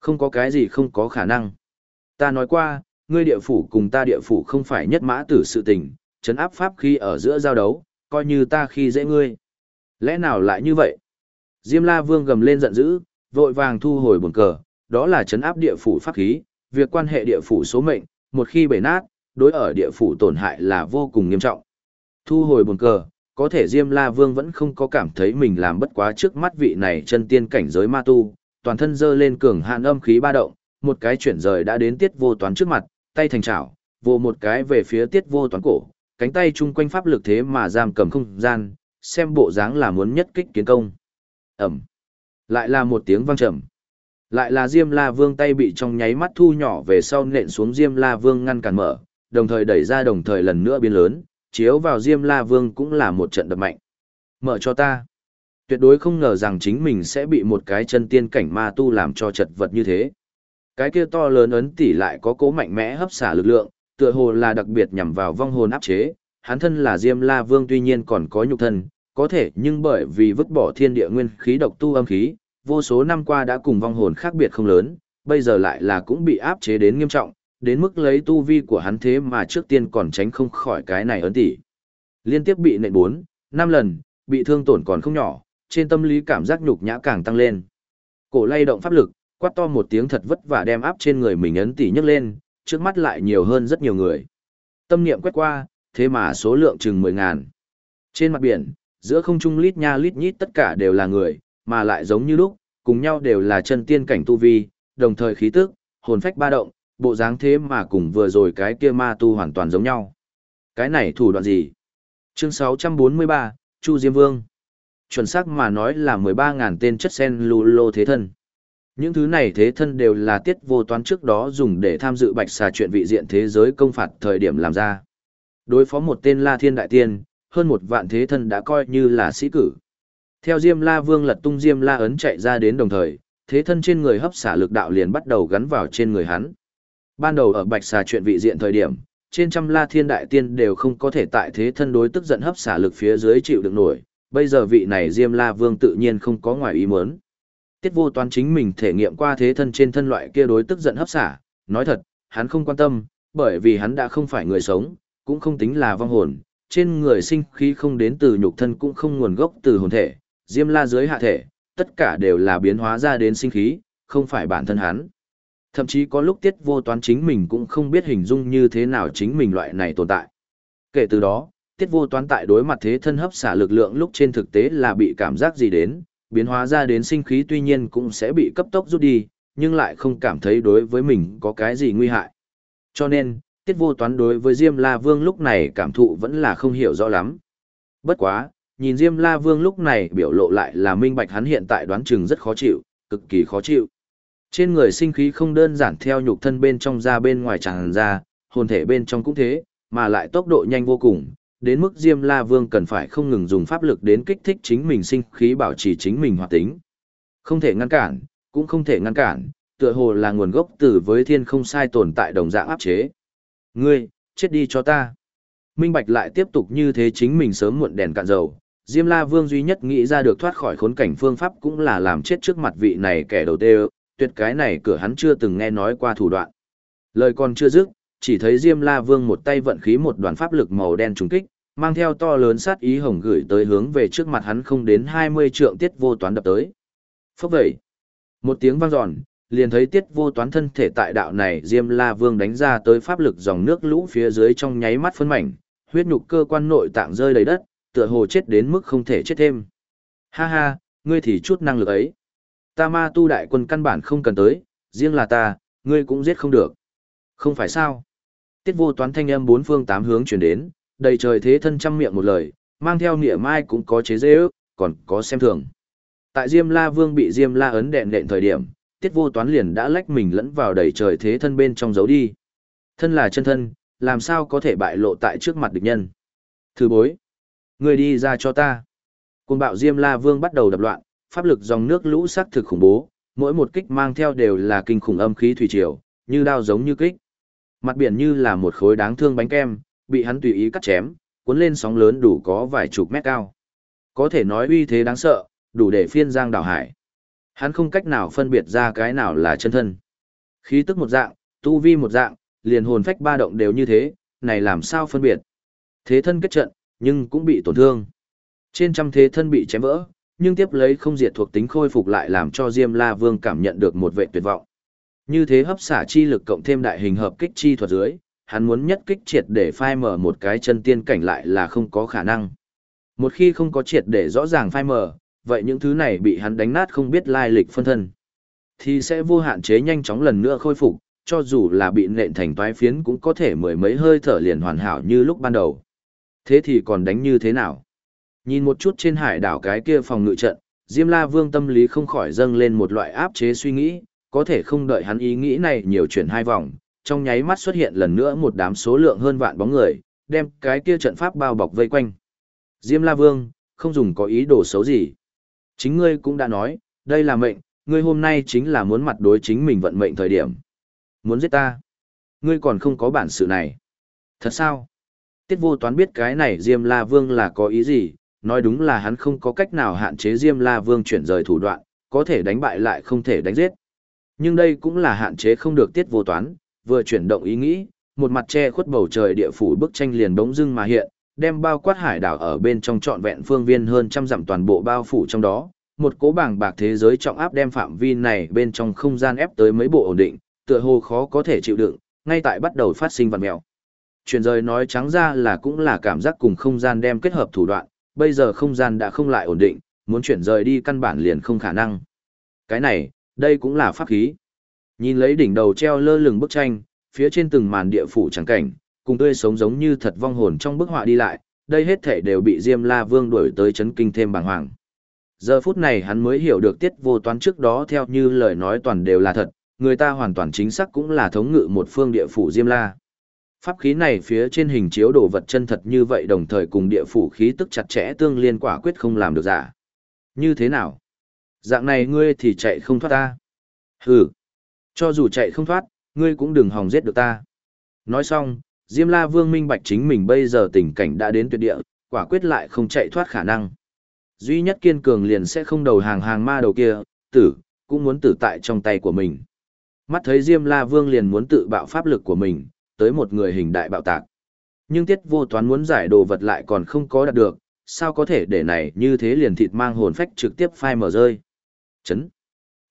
Speaker 1: Không có cái gì không có khả năng. Ta nói qua, ngươi địa phủ cùng ta địa phủ không phải nhất mã tử sự tình, chấn áp pháp khí ở giữa giao đấu, coi như ta khi dễ ngươi. Lẽ nào lại như vậy? Diêm La Vương gầm lên giận dữ, vội vàng thu hồi buồn cờ, đó là chấn áp địa phủ pháp khí, việc quan hệ địa phủ số mệnh, một khi bể nát, đối ở địa phủ tổn hại là vô cùng nghiêm trọng. Thu hồi buồn cờ, có thể Diêm La Vương vẫn không có cảm thấy mình làm bất quá trước mắt vị này chân tiên cảnh giới ma tu, toàn thân dơ lên cường hạn âm khí ba động, một cái chuyển rời đã đến tiết vô toán trước mặt, tay thành chảo, vô một cái về phía tiết vô toán cổ, cánh tay chung quanh pháp lực thế mà giam cầm không gian, xem bộ dáng là muốn nhất kích kiến công. Ẩm. Lại là một tiếng vang trầm. Lại là Diêm La Vương tay bị trong nháy mắt thu nhỏ về sau nện xuống Diêm La Vương ngăn cản mở, đồng thời đẩy ra đồng thời lần nữa biến lớn, chiếu vào Diêm La Vương cũng là một trận đập mạnh. Mở cho ta. Tuyệt đối không ngờ rằng chính mình sẽ bị một cái chân tiên cảnh ma tu làm cho chật vật như thế. Cái kia to lớn ấn tỷ lại có cố mạnh mẽ hấp xả lực lượng, tựa hồ là đặc biệt nhằm vào vong hồn áp chế, hắn thân là Diêm La Vương tuy nhiên còn có nhục thân, có thể nhưng bởi vì vứt bỏ thiên địa nguyên khí độc tu âm khí, vô số năm qua đã cùng vong hồn khác biệt không lớn, bây giờ lại là cũng bị áp chế đến nghiêm trọng, đến mức lấy tu vi của hắn thế mà trước tiên còn tránh không khỏi cái này ấn tỷ. Liên tiếp bị nện 4, 5 lần, bị thương tổn còn không nhỏ, trên tâm lý cảm giác nhục nhã càng tăng lên. Cổ lay động pháp lực, quát to một tiếng thật vất vả đem áp trên người mình ấn tỷ nhấc lên, trước mắt lại nhiều hơn rất nhiều người. Tâm niệm quét qua, thế mà số lượng chừng 10 ngàn. Trên mặt biển, giữa không trung lít nha lít nhít tất cả đều là người, mà lại giống như lúc, cùng nhau đều là chân tiên cảnh tu vi, đồng thời khí tức, hồn phách ba động, bộ dáng thế mà cùng vừa rồi cái kia ma tu hoàn toàn giống nhau. Cái này thủ đoạn gì? Chương 643, Chu Diêm Vương. Chuẩn xác mà nói là 13.000 tên chất sen lù lô thế thân. Những thứ này thế thân đều là tiết vô toán trước đó dùng để tham dự bạch xà chuyện vị diện thế giới công phạt thời điểm làm ra. Đối phó một tên La Thiên Đại Tiên, hơn một vạn thế thân đã coi như là sĩ cử. Theo Diêm La Vương lật tung Diêm La ấn chạy ra đến đồng thời, thế thân trên người hấp xả lực đạo liền bắt đầu gắn vào trên người hắn. Ban đầu ở Bạch Xà chuyện vị diện thời điểm, trên trăm La Thiên Đại Tiên đều không có thể tại thế thân đối tức giận hấp xả lực phía dưới chịu được nổi, bây giờ vị này Diêm La Vương tự nhiên không có ngoài ý muốn. Tiết vô toán chính mình thể nghiệm qua thế thân trên thân loại kia đối tức giận hấp xả, nói thật, hắn không quan tâm, bởi vì hắn đã không phải người sống, cũng không tính là vong hồn, trên người sinh khí không đến từ nhục thân cũng không nguồn gốc từ hồn thể, diêm la dưới hạ thể, tất cả đều là biến hóa ra đến sinh khí, không phải bản thân hắn. Thậm chí có lúc tiết vô toán chính mình cũng không biết hình dung như thế nào chính mình loại này tồn tại. Kể từ đó, tiết vô toán tại đối mặt thế thân hấp xả lực lượng lúc trên thực tế là bị cảm giác gì đến, biến hóa ra đến sinh khí tuy nhiên cũng sẽ bị cấp tốc rút đi, nhưng lại không cảm thấy đối với mình có cái gì nguy hại. Cho nên, tiết vô toán đối với Diêm La Vương lúc này cảm thụ vẫn là không hiểu rõ lắm. Bất quá, nhìn Diêm La Vương lúc này biểu lộ lại là minh bạch hắn hiện tại đoán chừng rất khó chịu, cực kỳ khó chịu. Trên người sinh khí không đơn giản theo nhục thân bên trong ra bên ngoài tràn ra, hồn thể bên trong cũng thế, mà lại tốc độ nhanh vô cùng, đến mức Diêm La Vương cần phải không ngừng dùng pháp lực đến kích thích chính mình sinh khí bảo trì chính mình hoạt tính. Không thể ngăn cản, cũng không thể ngăn cản, tựa hồ là nguồn gốc từ với thiên không sai tồn tại đồng dạng áp chế. Ngươi, chết đi cho ta. Minh Bạch lại tiếp tục như thế chính mình sớm muộn đèn cạn dầu. Diêm La Vương duy nhất nghĩ ra được thoát khỏi khốn cảnh phương pháp cũng là làm chết trước mặt vị này kẻ đầu tê tuyệt cái này cửa hắn chưa từng nghe nói qua thủ đoạn. Lời còn chưa dứt, chỉ thấy Diêm La Vương một tay vận khí một đoàn pháp lực màu đen trùng kích, mang theo to lớn sát ý hồng gửi tới hướng về trước mặt hắn không đến 20 trượng tiết vô toán đập tới. Phốc vậy. Một tiếng vang giòn, liền thấy tiết vô toán thân thể tại đạo này Diêm La Vương đánh ra tới pháp lực dòng nước lũ phía dưới trong nháy mắt phân mảnh, huyết nhục cơ quan nội tạng rơi đầy đất, tựa hồ chết đến mức không thể chết thêm. Ha ha, ngươi thì chút năng lực ấy. Ta ma tu đại quân căn bản không cần tới, riêng là ta, ngươi cũng giết không được. Không phải sao? Tiết vô toán thanh âm bốn phương tám hướng chuyển đến, đầy trời thế thân trăm miệng một lời, mang theo nghĩa mai cũng có chế dễ ước, còn có xem thường. Tại Diêm La Vương bị Diêm La ấn đèn đện thời điểm, tiết vô toán liền đã lách mình lẫn vào đầy trời thế thân bên trong giấu đi. Thân là chân thân, làm sao có thể bại lộ tại trước mặt địch nhân. Thứ bối, người đi ra cho ta. Cùng bạo Diêm La Vương bắt đầu đập loạn, pháp lực dòng nước lũ sắc thực khủng bố, mỗi một kích mang theo đều là kinh khủng âm khí thủy triều, như đao giống như kích. Mặt biển như là một khối đáng thương bánh kem, bị hắn tùy ý cắt chém, cuốn lên sóng lớn đủ có vài chục mét cao. Có thể nói uy thế đáng sợ, đủ để phiên giang đảo hải. Hắn không cách nào phân biệt ra cái nào là chân thân. Khí tức một dạng, tu vi một dạng, liền hồn phách ba động đều như thế, này làm sao phân biệt. Thế thân kết trận, nhưng cũng bị tổn thương. Trên trăm thế thân bị chém vỡ, nhưng tiếp lấy không diệt thuộc tính khôi phục lại làm cho Diêm La Vương cảm nhận được một vệ tuyệt vọng. Như thế hấp xả chi lực cộng thêm đại hình hợp kích chi thuật dưới, hắn muốn nhất kích triệt để phai mở một cái chân tiên cảnh lại là không có khả năng. Một khi không có triệt để rõ ràng phai mở, vậy những thứ này bị hắn đánh nát không biết lai lịch phân thân, thì sẽ vô hạn chế nhanh chóng lần nữa khôi phục, cho dù là bị nện thành toái phiến cũng có thể mười mấy hơi thở liền hoàn hảo như lúc ban đầu. Thế thì còn đánh như thế nào? Nhìn một chút trên hải đảo cái kia phòng ngự trận, Diêm La Vương tâm lý không khỏi dâng lên một loại áp chế suy nghĩ, có thể không đợi hắn ý nghĩ này nhiều chuyển hai vòng, trong nháy mắt xuất hiện lần nữa một đám số lượng hơn vạn bóng người, đem cái kia trận pháp bao bọc vây quanh. Diêm La Vương, không dùng có ý đồ xấu gì. Chính ngươi cũng đã nói, đây là mệnh, ngươi hôm nay chính là muốn mặt đối chính mình vận mệnh thời điểm. Muốn giết ta. Ngươi còn không có bản sự này. Thật sao? Tiết vô toán biết cái này Diêm La Vương là có ý gì, nói đúng là hắn không có cách nào hạn chế Diêm La Vương chuyển rời thủ đoạn, có thể đánh bại lại không thể đánh giết. Nhưng đây cũng là hạn chế không được tiết vô toán, vừa chuyển động ý nghĩ, một mặt che khuất bầu trời địa phủ bức tranh liền bỗng dưng mà hiện, đem bao quát hải đảo ở bên trong trọn vẹn phương viên hơn trăm dặm toàn bộ bao phủ trong đó. Một cố bảng bạc thế giới trọng áp đem phạm vi này bên trong không gian ép tới mấy bộ ổn định, tựa hồ khó có thể chịu đựng, ngay tại bắt đầu phát sinh vật mèo. Chuyển rời nói trắng ra là cũng là cảm giác cùng không gian đem kết hợp thủ đoạn, bây giờ không gian đã không lại ổn định, muốn chuyển rời đi căn bản liền không khả năng. Cái này, đây cũng là pháp khí. Nhìn lấy đỉnh đầu treo lơ lửng bức tranh, phía trên từng màn địa phủ trắng cảnh, cùng tươi sống giống như thật vong hồn trong bức họa đi lại, đây hết thể đều bị Diêm La Vương đuổi tới chấn kinh thêm bàng hoàng. Giờ phút này hắn mới hiểu được tiết vô toán trước đó theo như lời nói toàn đều là thật, người ta hoàn toàn chính xác cũng là thống ngự một phương địa phủ Diêm La. Pháp khí này phía trên hình chiếu đồ vật chân thật như vậy đồng thời cùng địa phủ khí tức chặt chẽ tương liên quả quyết không làm được giả. Như thế nào? Dạng này ngươi thì chạy không thoát ta. Hừ. Cho dù chạy không thoát, ngươi cũng đừng hòng giết được ta. Nói xong, Diêm La Vương minh bạch chính mình bây giờ tình cảnh đã đến tuyệt địa, quả quyết lại không chạy thoát khả năng. Duy nhất kiên cường liền sẽ không đầu hàng hàng ma đầu kia, tử, cũng muốn tử tại trong tay của mình. Mắt thấy Diêm La Vương liền muốn tự bạo pháp lực của mình, tới một người hình đại bạo tạc. Nhưng tiết vô toán muốn giải đồ vật lại còn không có đạt được, sao có thể để này như thế liền thịt mang hồn phách trực tiếp phai mở rơi. Chấn.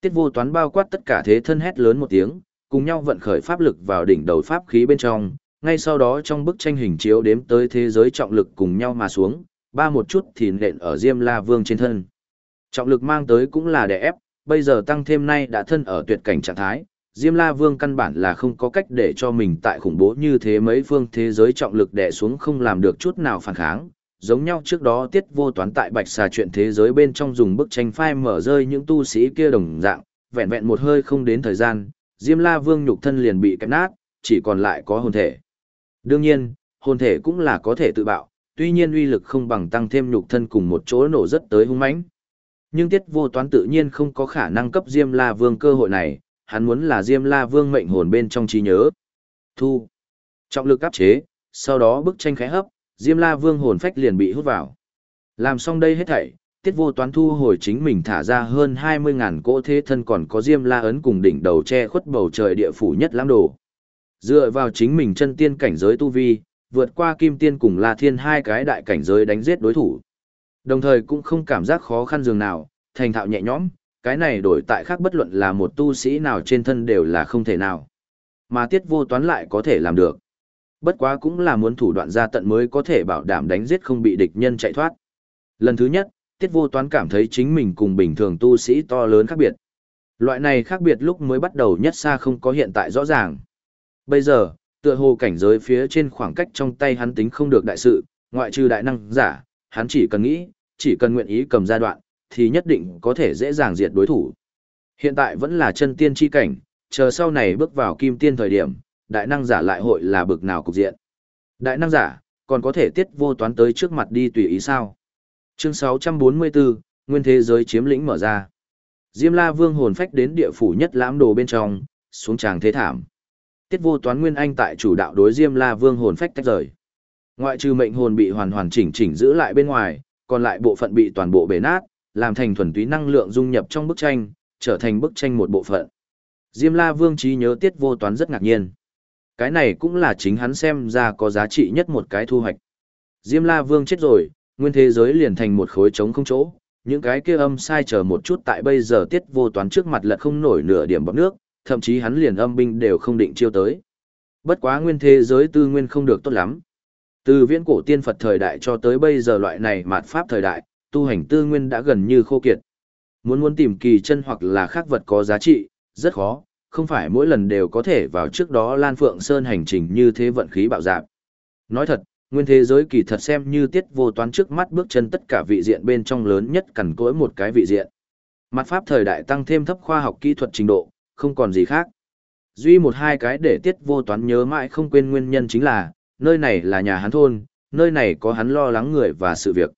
Speaker 1: Tiết vô toán bao quát tất cả thế thân hét lớn một tiếng, cùng nhau vận khởi pháp lực vào đỉnh đầu pháp khí bên trong, ngay sau đó trong bức tranh hình chiếu đếm tới thế giới trọng lực cùng nhau mà xuống, ba một chút thì nện ở Diêm La Vương trên thân. Trọng lực mang tới cũng là đè ép, bây giờ tăng thêm nay đã thân ở tuyệt cảnh trạng thái, Diêm La Vương căn bản là không có cách để cho mình tại khủng bố như thế mấy phương thế giới trọng lực đè xuống không làm được chút nào phản kháng. Giống nhau trước đó tiết vô toán tại bạch xà chuyện thế giới bên trong dùng bức tranh phai mở rơi những tu sĩ kia đồng dạng, vẹn vẹn một hơi không đến thời gian, Diêm La Vương nhục thân liền bị kẹp nát, chỉ còn lại có hồn thể. Đương nhiên, hồn thể cũng là có thể tự bạo, tuy nhiên uy lực không bằng tăng thêm nhục thân cùng một chỗ nổ rất tới hung mãnh. Nhưng Tiết Vô Toán tự nhiên không có khả năng cấp Diêm La Vương cơ hội này, hắn muốn là Diêm La Vương mệnh hồn bên trong trí nhớ. Thu. Trọng lực áp chế, sau đó bức tranh khẽ hấp, Diêm La Vương hồn phách liền bị hút vào. Làm xong đây hết thảy, Tiết Vô Toán thu hồi chính mình thả ra hơn 20.000 cỗ thế thân còn có Diêm La ấn cùng đỉnh đầu che khuất bầu trời địa phủ nhất lãng đồ. Dựa vào chính mình chân tiên cảnh giới tu vi, vượt qua kim tiên cùng La Thiên hai cái đại cảnh giới đánh giết đối thủ. Đồng thời cũng không cảm giác khó khăn dường nào, thành thạo nhẹ nhõm, cái này đổi tại khác bất luận là một tu sĩ nào trên thân đều là không thể nào. Mà tiết vô toán lại có thể làm được. Bất quá cũng là muốn thủ đoạn ra tận mới có thể bảo đảm đánh giết không bị địch nhân chạy thoát. Lần thứ nhất, tiết vô toán cảm thấy chính mình cùng bình thường tu sĩ to lớn khác biệt. Loại này khác biệt lúc mới bắt đầu nhất xa không có hiện tại rõ ràng. Bây giờ, tựa hồ cảnh giới phía trên khoảng cách trong tay hắn tính không được đại sự, ngoại trừ đại năng giả, hắn chỉ cần nghĩ, chỉ cần nguyện ý cầm giai đoạn, thì nhất định có thể dễ dàng diệt đối thủ. Hiện tại vẫn là chân tiên chi cảnh, chờ sau này bước vào kim tiên thời điểm, đại năng giả lại hội là bực nào cục diện. Đại năng giả, còn có thể tiết vô toán tới trước mặt đi tùy ý sao. Chương 644, Nguyên thế giới chiếm lĩnh mở ra. Diêm La Vương hồn phách đến địa phủ nhất lãm đồ bên trong, xuống tràng thế thảm. Tiết vô toán Nguyên Anh tại chủ đạo đối Diêm La Vương hồn phách tách rời. Ngoại trừ mệnh hồn bị hoàn hoàn chỉnh chỉnh giữ lại bên ngoài, còn lại bộ phận bị toàn bộ bể nát, làm thành thuần túy năng lượng dung nhập trong bức tranh, trở thành bức tranh một bộ phận. Diêm La Vương trí nhớ tiết vô toán rất ngạc nhiên. Cái này cũng là chính hắn xem ra có giá trị nhất một cái thu hoạch. Diêm La Vương chết rồi, nguyên thế giới liền thành một khối trống không chỗ, những cái kia âm sai chờ một chút tại bây giờ tiết vô toán trước mặt lật không nổi nửa điểm bọc nước, thậm chí hắn liền âm binh đều không định chiêu tới. Bất quá nguyên thế giới tư nguyên không được tốt lắm. Từ viễn cổ tiên Phật thời đại cho tới bây giờ loại này mạt pháp thời đại, tu hành tư nguyên đã gần như khô kiệt. Muốn muốn tìm kỳ chân hoặc là khác vật có giá trị, rất khó, không phải mỗi lần đều có thể vào trước đó Lan Phượng Sơn hành trình như thế vận khí bạo dạp. Nói thật, nguyên thế giới kỳ thật xem như tiết vô toán trước mắt bước chân tất cả vị diện bên trong lớn nhất cần cỗi một cái vị diện. Mặt pháp thời đại tăng thêm thấp khoa học kỹ thuật trình độ, không còn gì khác. Duy một hai cái để tiết vô toán nhớ mãi không quên nguyên nhân chính là, nơi này là nhà hắn thôn, nơi này có hắn lo lắng người và sự việc.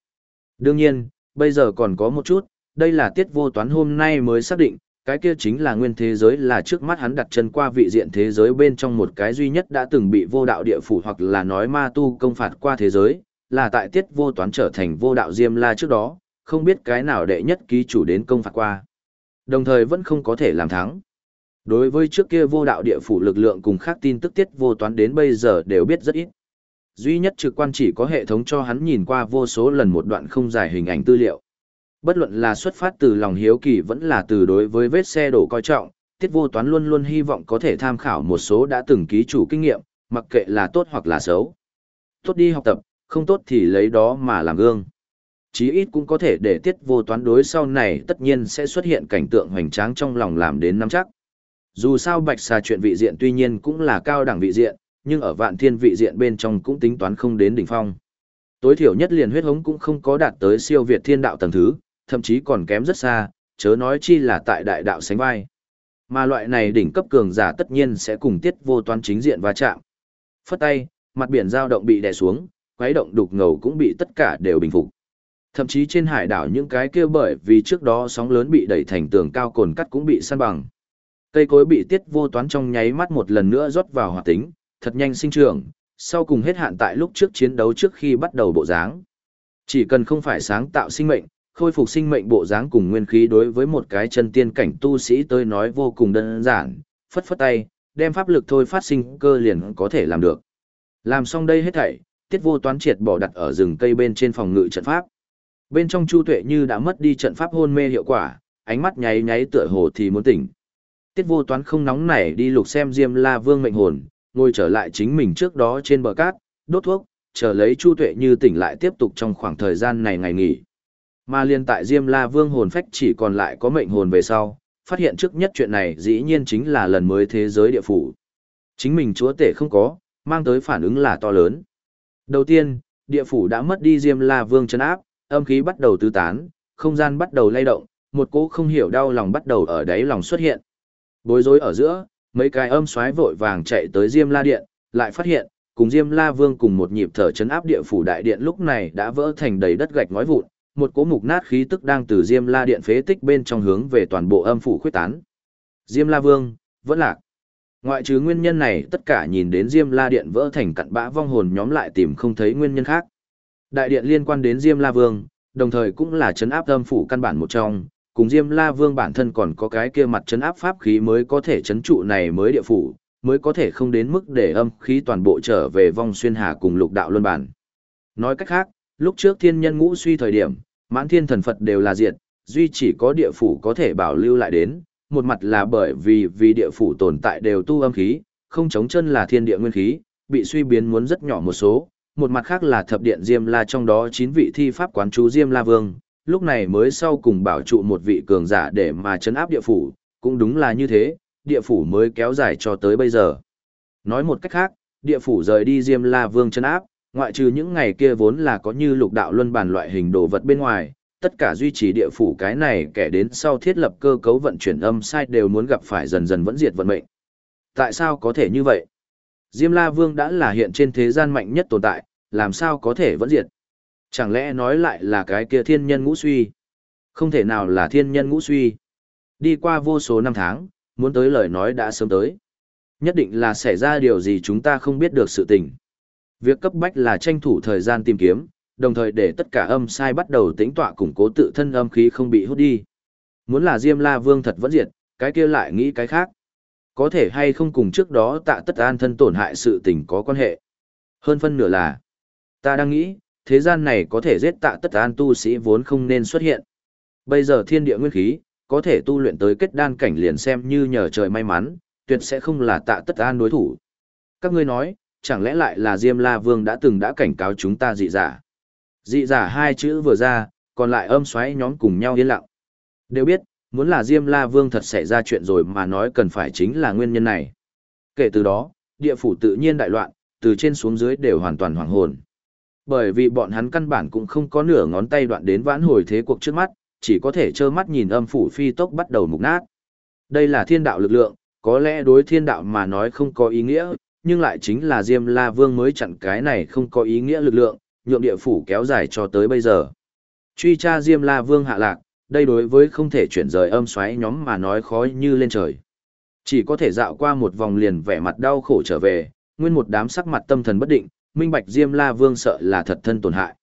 Speaker 1: Đương nhiên, bây giờ còn có một chút, đây là tiết vô toán hôm nay mới xác định, cái kia chính là nguyên thế giới là trước mắt hắn đặt chân qua vị diện thế giới bên trong một cái duy nhất đã từng bị vô đạo địa phủ hoặc là nói ma tu công phạt qua thế giới, là tại tiết vô toán trở thành vô đạo diêm la trước đó, không biết cái nào đệ nhất ký chủ đến công phạt qua. Đồng thời vẫn không có thể làm thắng. Đối với trước kia vô đạo địa phủ lực lượng cùng khác tin tức tiết vô toán đến bây giờ đều biết rất ít. Duy nhất trực quan chỉ có hệ thống cho hắn nhìn qua vô số lần một đoạn không dài hình ảnh tư liệu. Bất luận là xuất phát từ lòng hiếu kỳ vẫn là từ đối với vết xe đổ coi trọng, tiết vô toán luôn luôn hy vọng có thể tham khảo một số đã từng ký chủ kinh nghiệm, mặc kệ là tốt hoặc là xấu. Tốt đi học tập, không tốt thì lấy đó mà làm gương. Chí ít cũng có thể để tiết vô toán đối sau này tất nhiên sẽ xuất hiện cảnh tượng hoành tráng trong lòng làm đến nắm chắc. Dù sao bạch xà chuyện vị diện tuy nhiên cũng là cao đẳng vị diện, nhưng ở vạn thiên vị diện bên trong cũng tính toán không đến đỉnh phong. Tối thiểu nhất liền huyết hống cũng không có đạt tới siêu việt thiên đạo tầng thứ, thậm chí còn kém rất xa, chớ nói chi là tại đại đạo sánh vai. Mà loại này đỉnh cấp cường giả tất nhiên sẽ cùng tiết vô toán chính diện va chạm. Phất tay, mặt biển giao động bị đè xuống, quấy động đục ngầu cũng bị tất cả đều bình phục. Thậm chí trên hải đảo những cái kia bởi vì trước đó sóng lớn bị đẩy thành tường cao cồn cắt cũng bị san bằng. Cây cối bị tiết vô toán trong nháy mắt một lần nữa rót vào hoạt tính, thật nhanh sinh trưởng, sau cùng hết hạn tại lúc trước chiến đấu trước khi bắt đầu bộ dáng. Chỉ cần không phải sáng tạo sinh mệnh, khôi phục sinh mệnh bộ dáng cùng nguyên khí đối với một cái chân tiên cảnh tu sĩ tôi nói vô cùng đơn giản, phất phất tay, đem pháp lực thôi phát sinh cơ liền có thể làm được. Làm xong đây hết thảy, tiết vô toán triệt bỏ đặt ở rừng cây bên trên phòng ngự trận pháp. Bên trong Chu Tuệ như đã mất đi trận pháp hôn mê hiệu quả, ánh mắt nháy nháy tựa hồ thì muốn tỉnh. Tiết vô toán không nóng nảy đi lục xem Diêm La Vương mệnh hồn, ngồi trở lại chính mình trước đó trên bờ cát, đốt thuốc, chờ lấy Chu Tuệ như tỉnh lại tiếp tục trong khoảng thời gian này ngày nghỉ. Mà liên tại Diêm La Vương hồn phách chỉ còn lại có mệnh hồn về sau, phát hiện trước nhất chuyện này dĩ nhiên chính là lần mới thế giới địa phủ. Chính mình chúa tể không có, mang tới phản ứng là to lớn. Đầu tiên, địa phủ đã mất đi Diêm La Vương chân áp, âm khí bắt đầu tứ tán, không gian bắt đầu lay động, một cỗ không hiểu đau lòng bắt đầu ở đáy lòng xuất hiện. Bối rối ở giữa, mấy cái âm xoáy vội vàng chạy tới Diêm La Điện, lại phát hiện, cùng Diêm La Vương cùng một nhịp thở chấn áp địa phủ đại điện lúc này đã vỡ thành đầy đất gạch ngói vụn, một cỗ mục nát khí tức đang từ Diêm La Điện phế tích bên trong hướng về toàn bộ âm phủ khuyết tán. Diêm La Vương, vẫn lạc. Ngoại trừ nguyên nhân này tất cả nhìn đến Diêm La Điện vỡ thành cặn bã vong hồn nhóm lại tìm không thấy nguyên nhân khác. Đại điện liên quan đến Diêm La Vương, đồng thời cũng là chấn áp âm phủ căn bản một trong, cùng Diêm La Vương bản thân còn có cái kia mặt chấn áp pháp khí mới có thể chấn trụ này mới địa phủ, mới có thể không đến mức để âm khí toàn bộ trở về vong xuyên hà cùng lục đạo luân bản. Nói cách khác, lúc trước thiên nhân ngũ suy thời điểm, mãn thiên thần Phật đều là diệt, duy chỉ có địa phủ có thể bảo lưu lại đến, một mặt là bởi vì vì địa phủ tồn tại đều tu âm khí, không chống chân là thiên địa nguyên khí, bị suy biến muốn rất nhỏ một số, một mặt khác là thập điện Diêm La trong đó 9 vị thi pháp quán chú Diêm La Vương, lúc này mới sau cùng bảo trụ một vị cường giả để mà chấn áp địa phủ, cũng đúng là như thế, địa phủ mới kéo dài cho tới bây giờ. Nói một cách khác, địa phủ rời đi Diêm La Vương chấn áp, ngoại trừ những ngày kia vốn là có như lục đạo luân bàn loại hình đồ vật bên ngoài, tất cả duy trì địa phủ cái này kẻ đến sau thiết lập cơ cấu vận chuyển âm sai đều muốn gặp phải dần dần vẫn diệt vận mệnh. Tại sao có thể như vậy? Diêm La Vương đã là hiện trên thế gian mạnh nhất tồn tại, làm sao có thể vẫn diệt? Chẳng lẽ nói lại là cái kia thiên nhân ngũ suy? Không thể nào là thiên nhân ngũ suy. Đi qua vô số năm tháng, muốn tới lời nói đã sớm tới. Nhất định là xảy ra điều gì chúng ta không biết được sự tình. Việc cấp bách là tranh thủ thời gian tìm kiếm, đồng thời để tất cả âm sai bắt đầu tĩnh tọa củng cố tự thân âm khí không bị hút đi. Muốn là Diêm La Vương thật vẫn diệt, cái kia lại nghĩ cái khác. Có thể hay không cùng trước đó tạ tất an thân tổn hại sự tình có quan hệ. Hơn phân nửa là, ta đang nghĩ, Thế gian này có thể giết tạ tất an tu sĩ vốn không nên xuất hiện. Bây giờ thiên địa nguyên khí, có thể tu luyện tới kết đan cảnh liền xem như nhờ trời may mắn, tuyệt sẽ không là tạ tất an đối thủ. Các ngươi nói, chẳng lẽ lại là Diêm La Vương đã từng đã cảnh cáo chúng ta dị giả? Dị giả hai chữ vừa ra, còn lại âm xoáy nhóm cùng nhau yên lặng. Đều biết, muốn là Diêm La Vương thật xảy ra chuyện rồi mà nói cần phải chính là nguyên nhân này. Kể từ đó, địa phủ tự nhiên đại loạn, từ trên xuống dưới đều hoàn toàn hoàng hồn. Bởi vì bọn hắn căn bản cũng không có nửa ngón tay đoạn đến vãn hồi thế cuộc trước mắt, chỉ có thể trơ mắt nhìn âm phủ phi tốc bắt đầu mục nát. Đây là thiên đạo lực lượng, có lẽ đối thiên đạo mà nói không có ý nghĩa, nhưng lại chính là Diêm La Vương mới chặn cái này không có ý nghĩa lực lượng, nhượng địa phủ kéo dài cho tới bây giờ. Truy tra Diêm La Vương hạ lạc, đây đối với không thể chuyển rời âm xoáy nhóm mà nói khó như lên trời. Chỉ có thể dạo qua một vòng liền vẻ mặt đau khổ trở về, nguyên một đám sắc mặt tâm thần bất định, minh bạch Diêm La Vương sợ là thật thân tổn hại.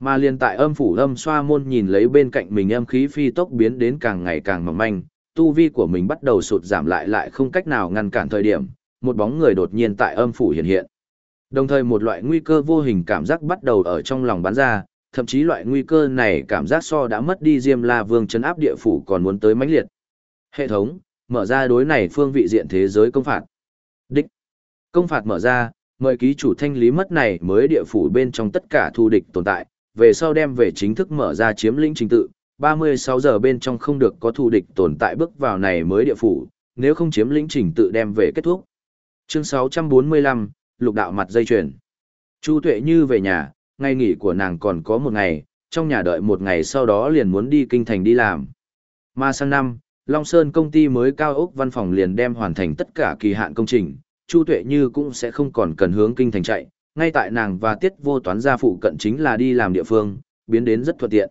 Speaker 1: Mà liền tại âm phủ âm xoa môn nhìn lấy bên cạnh mình âm khí phi tốc biến đến càng ngày càng mỏng manh, tu vi của mình bắt đầu sụt giảm lại lại không cách nào ngăn cản thời điểm, một bóng người đột nhiên tại âm phủ hiện hiện. Đồng thời một loại nguy cơ vô hình cảm giác bắt đầu ở trong lòng bắn ra, thậm chí loại nguy cơ này cảm giác so đã mất đi Diêm La Vương chấn áp địa phủ còn muốn tới mãnh liệt. Hệ thống, mở ra đối này phương vị diện thế giới công phạt. Đích. Công phạt mở ra, mời ký chủ thanh lý mất này mới địa phủ bên trong tất cả thù địch tồn tại, về sau đem về chính thức mở ra chiếm lĩnh trình tự, 36 giờ bên trong không được có thù địch tồn tại bước vào này mới địa phủ, nếu không chiếm lĩnh trình tự đem về kết thúc. Chương 645, lục đạo mặt dây chuyền. Chu Tuệ Như về nhà, ngày nghỉ của nàng còn có một ngày, trong nhà đợi một ngày sau đó liền muốn đi kinh thành đi làm. Mà sang năm, Long Sơn công ty mới cao ốc văn phòng liền đem hoàn thành tất cả kỳ hạn công trình, Chu Tuệ Như cũng sẽ không còn cần hướng kinh thành chạy, ngay tại nàng và Tiết Vô Toán gia phụ cận chính là đi làm địa phương, biến đến rất thuận tiện.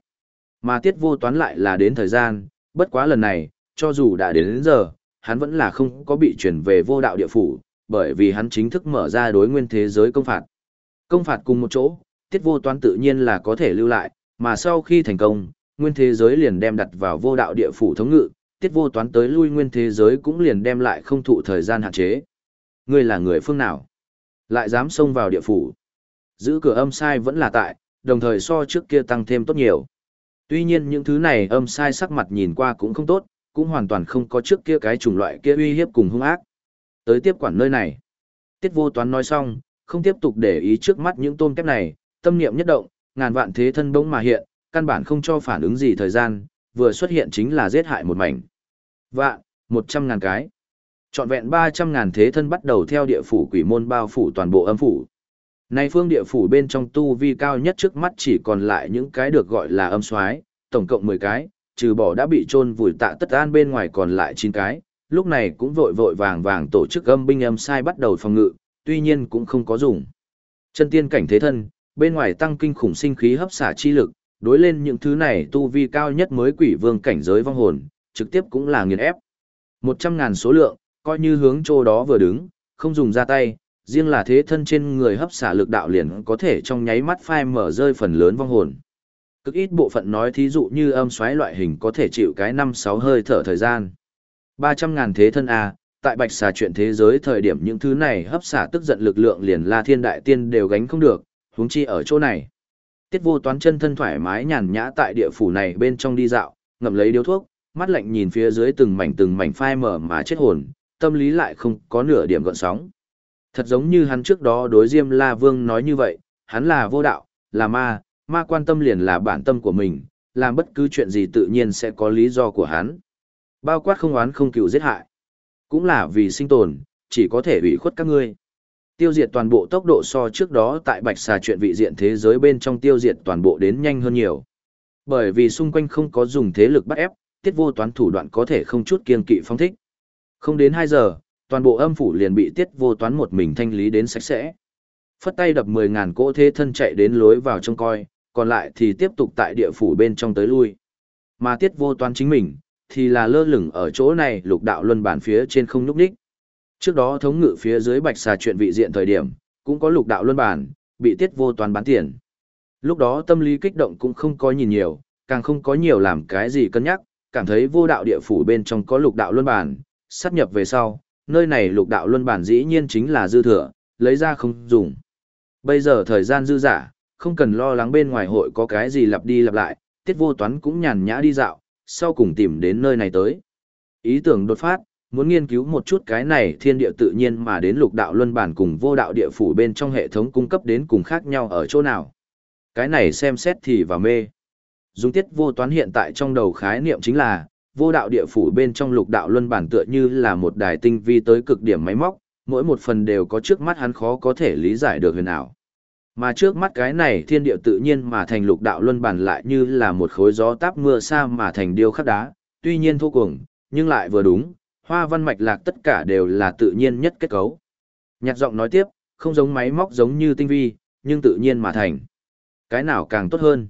Speaker 1: Mà Tiết Vô Toán lại là đến thời gian, bất quá lần này, cho dù đã đến, đến giờ, hắn vẫn là không có bị chuyển về vô đạo địa phủ, bởi vì hắn chính thức mở ra đối nguyên thế giới công phạt. Công phạt cùng một chỗ, Tiết Vô Toán tự nhiên là có thể lưu lại, mà sau khi thành công, nguyên thế giới liền đem đặt vào vô đạo địa phủ thống ngự, Tiết Vô Toán tới lui nguyên thế giới cũng liền đem lại không thụ thời gian hạn chế. Ngươi là người phương nào? Lại dám xông vào địa phủ. Giữ cửa âm sai vẫn là tại, đồng thời so trước kia tăng thêm tốt nhiều. Tuy nhiên những thứ này âm sai sắc mặt nhìn qua cũng không tốt, cũng hoàn toàn không có trước kia cái chủng loại kia uy hiếp cùng hung ác. Tới tiếp quản nơi này. Tiết vô toán nói xong, không tiếp tục để ý trước mắt những tôm kép này, tâm niệm nhất động, ngàn vạn thế thân bỗng mà hiện, căn bản không cho phản ứng gì thời gian, vừa xuất hiện chính là giết hại một mảnh. Vạn, một trăm ngàn cái trọn vẹn 300 ngàn thế thân bắt đầu theo địa phủ quỷ môn bao phủ toàn bộ âm phủ. Nay phương địa phủ bên trong tu vi cao nhất trước mắt chỉ còn lại những cái được gọi là âm soái, tổng cộng 10 cái, trừ bỏ đã bị chôn vùi tạ tất an bên ngoài còn lại 9 cái, lúc này cũng vội vội vàng vàng tổ chức âm binh âm sai bắt đầu phòng ngự, tuy nhiên cũng không có dùng. Chân tiên cảnh thế thân, bên ngoài tăng kinh khủng sinh khí hấp xả chi lực, đối lên những thứ này tu vi cao nhất mới quỷ vương cảnh giới vong hồn, trực tiếp cũng là nghiền ép. 100 ngàn số lượng, coi như hướng chỗ đó vừa đứng, không dùng ra tay, riêng là thế thân trên người hấp xả lực đạo liền có thể trong nháy mắt phai mở rơi phần lớn vong hồn. Cực ít bộ phận nói thí dụ như âm xoáy loại hình có thể chịu cái 5-6 hơi thở thời gian. 300 ngàn thế thân A, tại bạch xà chuyện thế giới thời điểm những thứ này hấp xả tức giận lực lượng liền la thiên đại tiên đều gánh không được, huống chi ở chỗ này. Tiết vô toán chân thân thoải mái nhàn nhã tại địa phủ này bên trong đi dạo, ngậm lấy điếu thuốc, mắt lạnh nhìn phía dưới từng mảnh từng mảnh phai mở mà chết hồn, tâm lý lại không có nửa điểm gợn sóng. Thật giống như hắn trước đó đối Diêm La Vương nói như vậy, hắn là vô đạo, là ma, ma quan tâm liền là bản tâm của mình, làm bất cứ chuyện gì tự nhiên sẽ có lý do của hắn. Bao quát không oán không cựu giết hại. Cũng là vì sinh tồn, chỉ có thể ủy khuất các ngươi. Tiêu diệt toàn bộ tốc độ so trước đó tại bạch xà chuyện vị diện thế giới bên trong tiêu diệt toàn bộ đến nhanh hơn nhiều. Bởi vì xung quanh không có dùng thế lực bắt ép, tiết vô toán thủ đoạn có thể không chút kiên kỵ phong thích. Không đến 2 giờ, toàn bộ âm phủ liền bị tiết vô toán một mình thanh lý đến sạch sẽ. Phất tay đập 10.000 cỗ thế thân chạy đến lối vào trông coi, còn lại thì tiếp tục tại địa phủ bên trong tới lui. Mà tiết vô toán chính mình, thì là lơ lửng ở chỗ này lục đạo luân bản phía trên không nhúc đích. Trước đó thống ngự phía dưới bạch xà chuyện vị diện thời điểm, cũng có lục đạo luân bản, bị tiết vô toán bán tiền. Lúc đó tâm lý kích động cũng không có nhìn nhiều, càng không có nhiều làm cái gì cân nhắc, cảm thấy vô đạo địa phủ bên trong có lục đạo luân bản, sát nhập về sau, nơi này lục đạo luân bản dĩ nhiên chính là dư thừa, lấy ra không dùng. Bây giờ thời gian dư giả, không cần lo lắng bên ngoài hội có cái gì lặp đi lặp lại, tiết vô toán cũng nhàn nhã đi dạo, sau cùng tìm đến nơi này tới. Ý tưởng đột phát, muốn nghiên cứu một chút cái này thiên địa tự nhiên mà đến lục đạo luân bản cùng vô đạo địa phủ bên trong hệ thống cung cấp đến cùng khác nhau ở chỗ nào. Cái này xem xét thì vào mê. Dùng tiết vô toán hiện tại trong đầu khái niệm chính là, vô đạo địa phủ bên trong lục đạo luân bản tựa như là một đài tinh vi tới cực điểm máy móc, mỗi một phần đều có trước mắt hắn khó có thể lý giải được huyền ảo. Mà trước mắt cái này thiên địa tự nhiên mà thành lục đạo luân bản lại như là một khối gió táp mưa sa mà thành điêu khắc đá, tuy nhiên thô cuồng, nhưng lại vừa đúng, hoa văn mạch lạc tất cả đều là tự nhiên nhất kết cấu. Nhạc giọng nói tiếp, không giống máy móc giống như tinh vi, nhưng tự nhiên mà thành. Cái nào càng tốt hơn?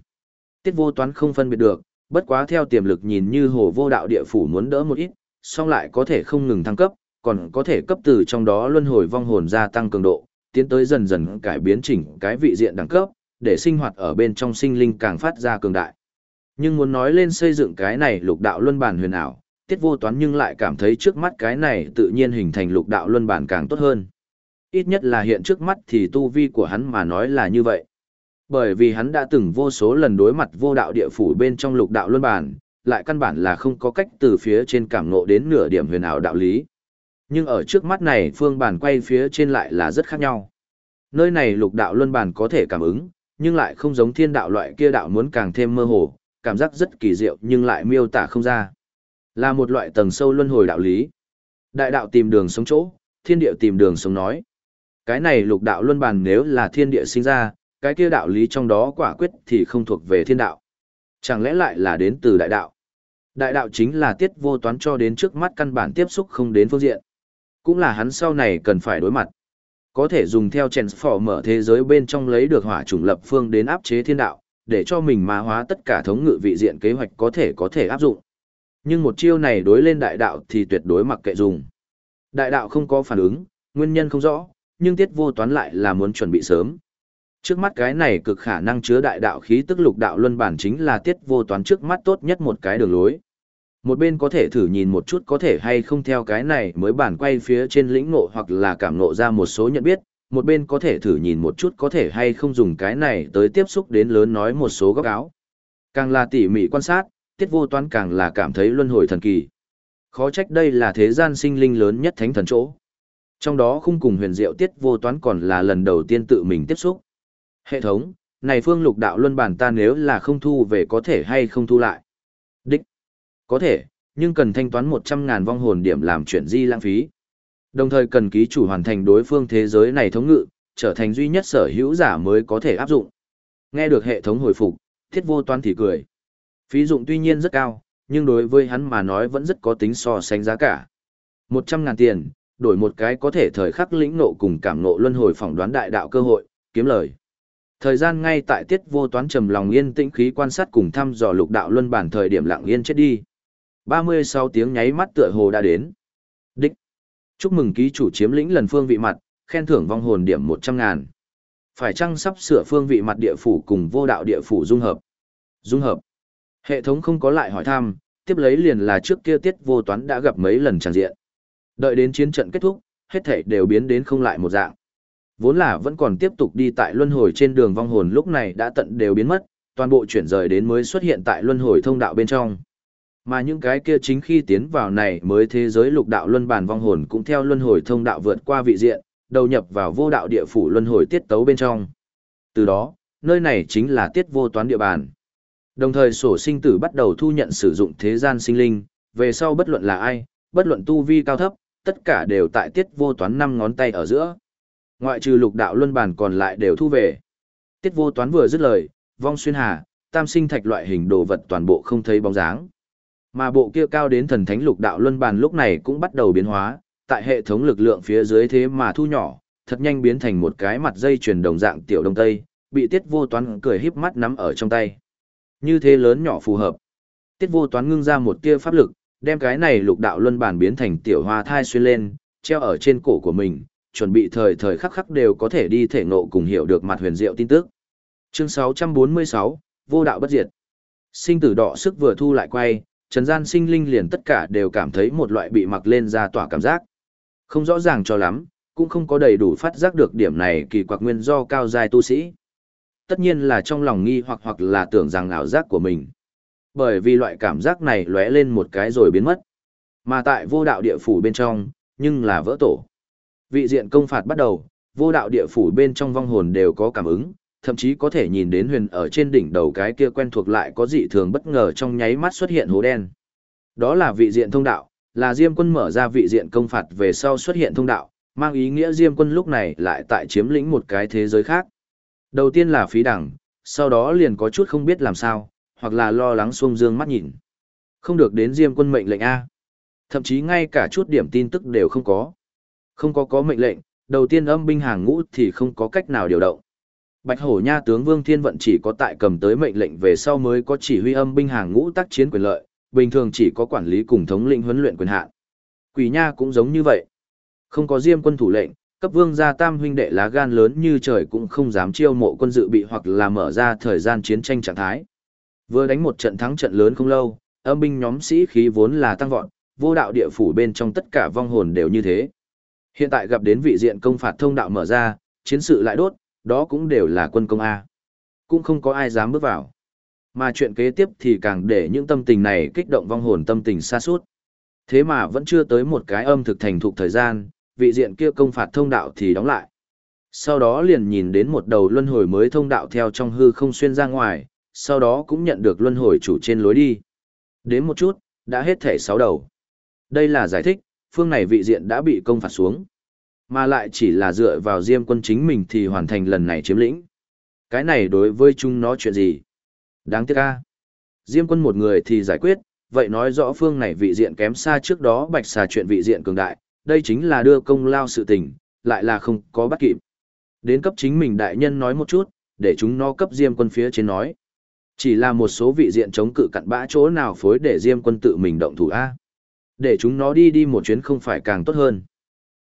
Speaker 1: Tiết vô toán không phân biệt được, bất quá theo tiềm lực nhìn như hồ vô đạo địa phủ muốn đỡ một ít, song lại có thể không ngừng thăng cấp, còn có thể cấp từ trong đó luân hồi vong hồn gia tăng cường độ, tiến tới dần dần cải biến chỉnh cái vị diện đẳng cấp, để sinh hoạt ở bên trong sinh linh càng phát ra cường đại. Nhưng muốn nói lên xây dựng cái này lục đạo luân bản huyền ảo, tiết vô toán nhưng lại cảm thấy trước mắt cái này tự nhiên hình thành lục đạo luân bản càng tốt hơn. Ít nhất là hiện trước mắt thì tu vi của hắn mà nói là như vậy. Bởi vì hắn đã từng vô số lần đối mặt vô đạo địa phủ bên trong lục đạo luân bản, lại căn bản là không có cách từ phía trên cảm ngộ đến nửa điểm huyền ảo đạo lý. Nhưng ở trước mắt này phương bản quay phía trên lại là rất khác nhau. Nơi này lục đạo luân bản có thể cảm ứng, nhưng lại không giống thiên đạo loại kia đạo muốn càng thêm mơ hồ, cảm giác rất kỳ diệu nhưng lại miêu tả không ra. Là một loại tầng sâu luân hồi đạo lý. Đại đạo tìm đường sống chỗ, thiên địa tìm đường sống nói. Cái này lục đạo luân bản nếu là thiên địa sinh ra, cái kia đạo lý trong đó quả quyết thì không thuộc về thiên đạo. Chẳng lẽ lại là đến từ đại đạo? Đại đạo chính là tiết vô toán cho đến trước mắt căn bản tiếp xúc không đến phương diện. Cũng là hắn sau này cần phải đối mặt. Có thể dùng theo chèn mở thế giới bên trong lấy được hỏa chủng lập phương đến áp chế thiên đạo, để cho mình ma hóa tất cả thống ngự vị diện kế hoạch có thể có thể áp dụng. Nhưng một chiêu này đối lên đại đạo thì tuyệt đối mặc kệ dùng. Đại đạo không có phản ứng, nguyên nhân không rõ, nhưng tiết vô toán lại là muốn chuẩn bị sớm, Trước mắt cái này cực khả năng chứa đại đạo khí tức lục đạo luân bản chính là tiết vô toán trước mắt tốt nhất một cái đường lối. Một bên có thể thử nhìn một chút có thể hay không theo cái này mới bản quay phía trên lĩnh ngộ hoặc là cảm ngộ ra một số nhận biết, một bên có thể thử nhìn một chút có thể hay không dùng cái này tới tiếp xúc đến lớn nói một số góc áo. Càng là tỉ mỉ quan sát, tiết vô toán càng là cảm thấy luân hồi thần kỳ. Khó trách đây là thế gian sinh linh lớn nhất thánh thần chỗ. Trong đó khung cùng huyền diệu tiết vô toán còn là lần đầu tiên tự mình tiếp xúc. Hệ thống, này phương lục đạo luân bản ta nếu là không thu về có thể hay không thu lại? Đích. Có thể, nhưng cần thanh toán 100.000 vong hồn điểm làm chuyển di lãng phí. Đồng thời cần ký chủ hoàn thành đối phương thế giới này thống ngự, trở thành duy nhất sở hữu giả mới có thể áp dụng. Nghe được hệ thống hồi phục, thiết vô toán thì cười. Phí dụng tuy nhiên rất cao, nhưng đối với hắn mà nói vẫn rất có tính so sánh giá cả. 100.000 tiền, đổi một cái có thể thời khắc lĩnh nộ cùng cảm nộ luân hồi phỏng đoán đại đạo cơ hội, kiếm lời. Thời gian ngay tại tiết vô toán trầm lòng yên tĩnh khí quan sát cùng thăm dò lục đạo luân bản thời điểm lặng yên chết đi. 36 tiếng nháy mắt tựa hồ đã đến. Đích. Chúc mừng ký chủ chiếm lĩnh lần phương vị mặt, khen thưởng vong hồn điểm 100 ngàn. Phải chăng sắp sửa phương vị mặt địa phủ cùng vô đạo địa phủ dung hợp? Dung hợp. Hệ thống không có lại hỏi thăm, tiếp lấy liền là trước kia tiết vô toán đã gặp mấy lần tràn diện. Đợi đến chiến trận kết thúc, hết thảy đều biến đến không lại một dạng. Vốn là vẫn còn tiếp tục đi tại luân hồi trên đường vong hồn lúc này đã tận đều biến mất, toàn bộ chuyển rời đến mới xuất hiện tại luân hồi thông đạo bên trong. Mà những cái kia chính khi tiến vào này mới thế giới lục đạo luân bàn vong hồn cũng theo luân hồi thông đạo vượt qua vị diện, đầu nhập vào vô đạo địa phủ luân hồi tiết tấu bên trong. Từ đó, nơi này chính là tiết vô toán địa bàn. Đồng thời sổ sinh tử bắt đầu thu nhận sử dụng thế gian sinh linh, về sau bất luận là ai, bất luận tu vi cao thấp, tất cả đều tại tiết vô toán năm ngón tay ở giữa. Ngoại trừ lục đạo luân bản còn lại đều thu về. Tiết vô toán vừa dứt lời, vong xuyên hà, tam sinh thạch loại hình đồ vật toàn bộ không thấy bóng dáng. Mà bộ kia cao đến thần thánh lục đạo luân bàn lúc này cũng bắt đầu biến hóa, tại hệ thống lực lượng phía dưới thế mà thu nhỏ, thật nhanh biến thành một cái mặt dây chuyển đồng dạng tiểu đông tây, bị tiết vô toán cười híp mắt nắm ở trong tay. Như thế lớn nhỏ phù hợp. Tiết vô toán ngưng ra một tia pháp lực, đem cái này lục đạo luân bàn biến thành tiểu hoa thai xuyên lên, treo ở trên cổ của mình, chuẩn bị thời thời khắc khắc đều có thể đi thể ngộ cùng hiểu được mặt huyền diệu tin tức. Chương 646, Vô đạo bất diệt. Sinh tử đỏ sức vừa thu lại quay, trần gian sinh linh liền tất cả đều cảm thấy một loại bị mặc lên ra tỏa cảm giác. Không rõ ràng cho lắm, cũng không có đầy đủ phát giác được điểm này kỳ quặc nguyên do cao dài tu sĩ. tất nhiên là trong lòng nghi hoặc hoặc là tưởng rằng ảo giác của mình. Bởi vì loại cảm giác này lóe lên một cái rồi biến mất. Mà tại vô đạo địa phủ bên trong, nhưng là vỡ tổ. Vị diện công phạt bắt đầu, vô đạo địa phủ bên trong vong hồn đều có cảm ứng, thậm chí có thể nhìn đến huyền ở trên đỉnh đầu cái kia quen thuộc lại có dị thường bất ngờ trong nháy mắt xuất hiện hố đen. Đó là vị diện thông đạo, là Diêm quân mở ra vị diện công phạt về sau xuất hiện thông đạo, mang ý nghĩa Diêm quân lúc này lại tại chiếm lĩnh một cái thế giới khác. Đầu tiên là phí đẳng, sau đó liền có chút không biết làm sao, hoặc là lo lắng xuông dương mắt nhìn. Không được đến Diêm quân mệnh lệnh A. Thậm chí ngay cả chút điểm tin tức đều không có. Không có có mệnh lệnh, đầu tiên âm binh hàng ngũ thì không có cách nào điều động. Bạch Hổ Nha tướng Vương Thiên Vận chỉ có tại cầm tới mệnh lệnh về sau mới có chỉ huy âm binh hàng ngũ tác chiến quyền lợi, bình thường chỉ có quản lý cùng thống lĩnh huấn luyện quyền hạn. Quỷ Nha cũng giống như vậy. Không có Diêm quân thủ lệnh, cấp vương gia tam huynh đệ lá gan lớn như trời cũng không dám chiêu mộ quân dự bị hoặc là mở ra thời gian chiến tranh trạng thái. Vừa đánh một trận thắng trận lớn không lâu, âm binh nhóm sĩ khí vốn là tăng vọt, vô đạo địa phủ bên trong tất cả vong hồn đều như thế. Hiện tại gặp đến vị diện công phạt thông đạo mở ra, chiến sự lại đốt, đó cũng đều là quân công A. Cũng không có ai dám bước vào. Mà chuyện kế tiếp thì càng để những tâm tình này kích động vong hồn tâm tình xa suốt. Thế mà vẫn chưa tới một cái âm thực thành thục thời gian, vị diện kia công phạt thông đạo thì đóng lại. Sau đó liền nhìn đến một đầu luân hồi mới thông đạo theo trong hư không xuyên ra ngoài, sau đó cũng nhận được luân hồi chủ trên lối đi. Đến một chút, đã hết thể sáu đầu. Đây là giải thích, phương này vị diện đã bị công phạt xuống. Mà lại chỉ là dựa vào diêm quân chính mình thì hoàn thành lần này chiếm lĩnh. Cái này đối với chúng nó chuyện gì? Đáng tiếc ca. Diêm quân một người thì giải quyết, vậy nói rõ phương này vị diện kém xa trước đó bạch xà chuyện vị diện cường đại, đây chính là đưa công lao sự tình, lại là không có bắt kịp. Đến cấp chính mình đại nhân nói một chút, để chúng nó cấp diêm quân phía trên nói. Chỉ là một số vị diện chống cự cặn bã chỗ nào phối để diêm quân tự mình động thủ A. Để chúng nó đi đi một chuyến không phải càng tốt hơn.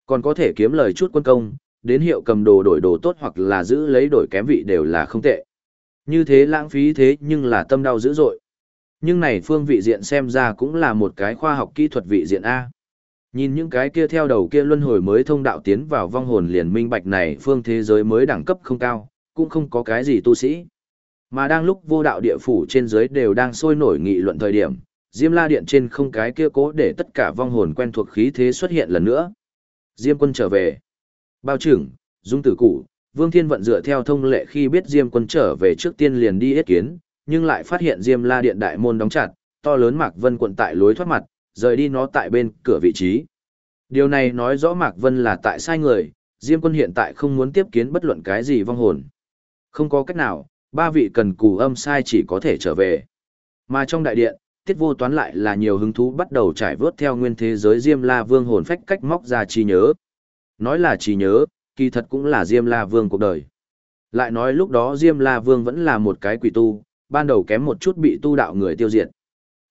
Speaker 1: Còn có thể kiếm lời chút quân công, đến hiệu cầm đồ đổi đồ tốt hoặc là giữ lấy đổi kém vị đều là không tệ. Như thế lãng phí thế nhưng là tâm đau dữ dội. Nhưng này phương vị diện xem ra cũng là một cái khoa học kỹ thuật vị diện A. Nhìn những cái kia theo đầu kia luân hồi mới thông đạo tiến vào vong hồn liền minh bạch này phương thế giới mới đẳng cấp không cao, cũng không có cái gì tu sĩ. Mà đang lúc vô đạo địa phủ trên dưới đều đang sôi nổi nghị luận thời điểm, Diêm La Điện trên không cái kia cố để tất cả vong hồn quen thuộc khí thế xuất hiện lần nữa. Diêm quân trở về. Bao trưởng, Dung Tử Cụ, Vương Thiên Vận dựa theo thông lệ khi biết Diêm quân trở về trước tiên liền đi yết kiến, nhưng lại phát hiện Diêm La Điện đại môn đóng chặt, to lớn Mạc Vân quận tại lối thoát mặt, rời đi nó tại bên cửa vị trí. Điều này nói rõ Mạc Vân là tại sai người, Diêm quân hiện tại không muốn tiếp kiến bất luận cái gì vong hồn. Không có cách nào, ba vị cần cù âm sai chỉ có thể trở về. Mà trong đại điện, tiết vô toán lại là nhiều hứng thú bắt đầu trải vớt theo nguyên thế giới Diêm La Vương hồn phách cách móc ra trí nhớ. Nói là trí nhớ, kỳ thật cũng là Diêm La Vương cuộc đời. Lại nói lúc đó Diêm La Vương vẫn là một cái quỷ tu, ban đầu kém một chút bị tu đạo người tiêu diệt.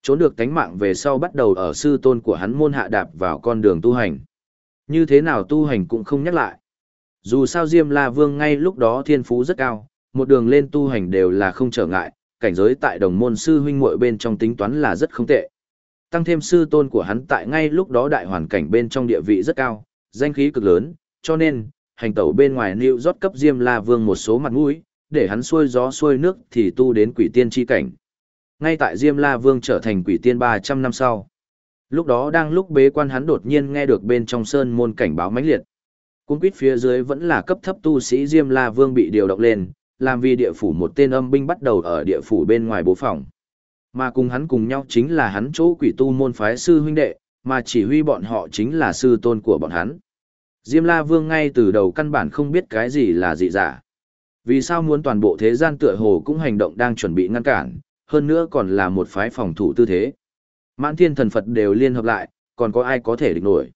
Speaker 1: Trốn được tánh mạng về sau bắt đầu ở sư tôn của hắn môn hạ đạp vào con đường tu hành. Như thế nào tu hành cũng không nhắc lại. Dù sao Diêm La Vương ngay lúc đó thiên phú rất cao, một đường lên tu hành đều là không trở ngại, cảnh giới tại đồng môn sư huynh muội bên trong tính toán là rất không tệ. Tăng thêm sư tôn của hắn tại ngay lúc đó đại hoàn cảnh bên trong địa vị rất cao, danh khí cực lớn, cho nên, hành tẩu bên ngoài New rót cấp Diêm La Vương một số mặt mũi, để hắn xuôi gió xuôi nước thì tu đến quỷ tiên chi cảnh. Ngay tại Diêm La Vương trở thành quỷ tiên 300 năm sau. Lúc đó đang lúc bế quan hắn đột nhiên nghe được bên trong sơn môn cảnh báo mãnh liệt. Cung quýt phía dưới vẫn là cấp thấp tu sĩ Diêm La Vương bị điều động lên, làm vì địa phủ một tên âm binh bắt đầu ở địa phủ bên ngoài bố phòng. Mà cùng hắn cùng nhau chính là hắn chỗ quỷ tu môn phái sư huynh đệ, mà chỉ huy bọn họ chính là sư tôn của bọn hắn. Diêm La Vương ngay từ đầu căn bản không biết cái gì là dị giả. Vì sao muốn toàn bộ thế gian tựa hồ cũng hành động đang chuẩn bị ngăn cản, hơn nữa còn là một phái phòng thủ tư thế. Mãn thiên thần Phật đều liên hợp lại, còn có ai có thể địch nổi.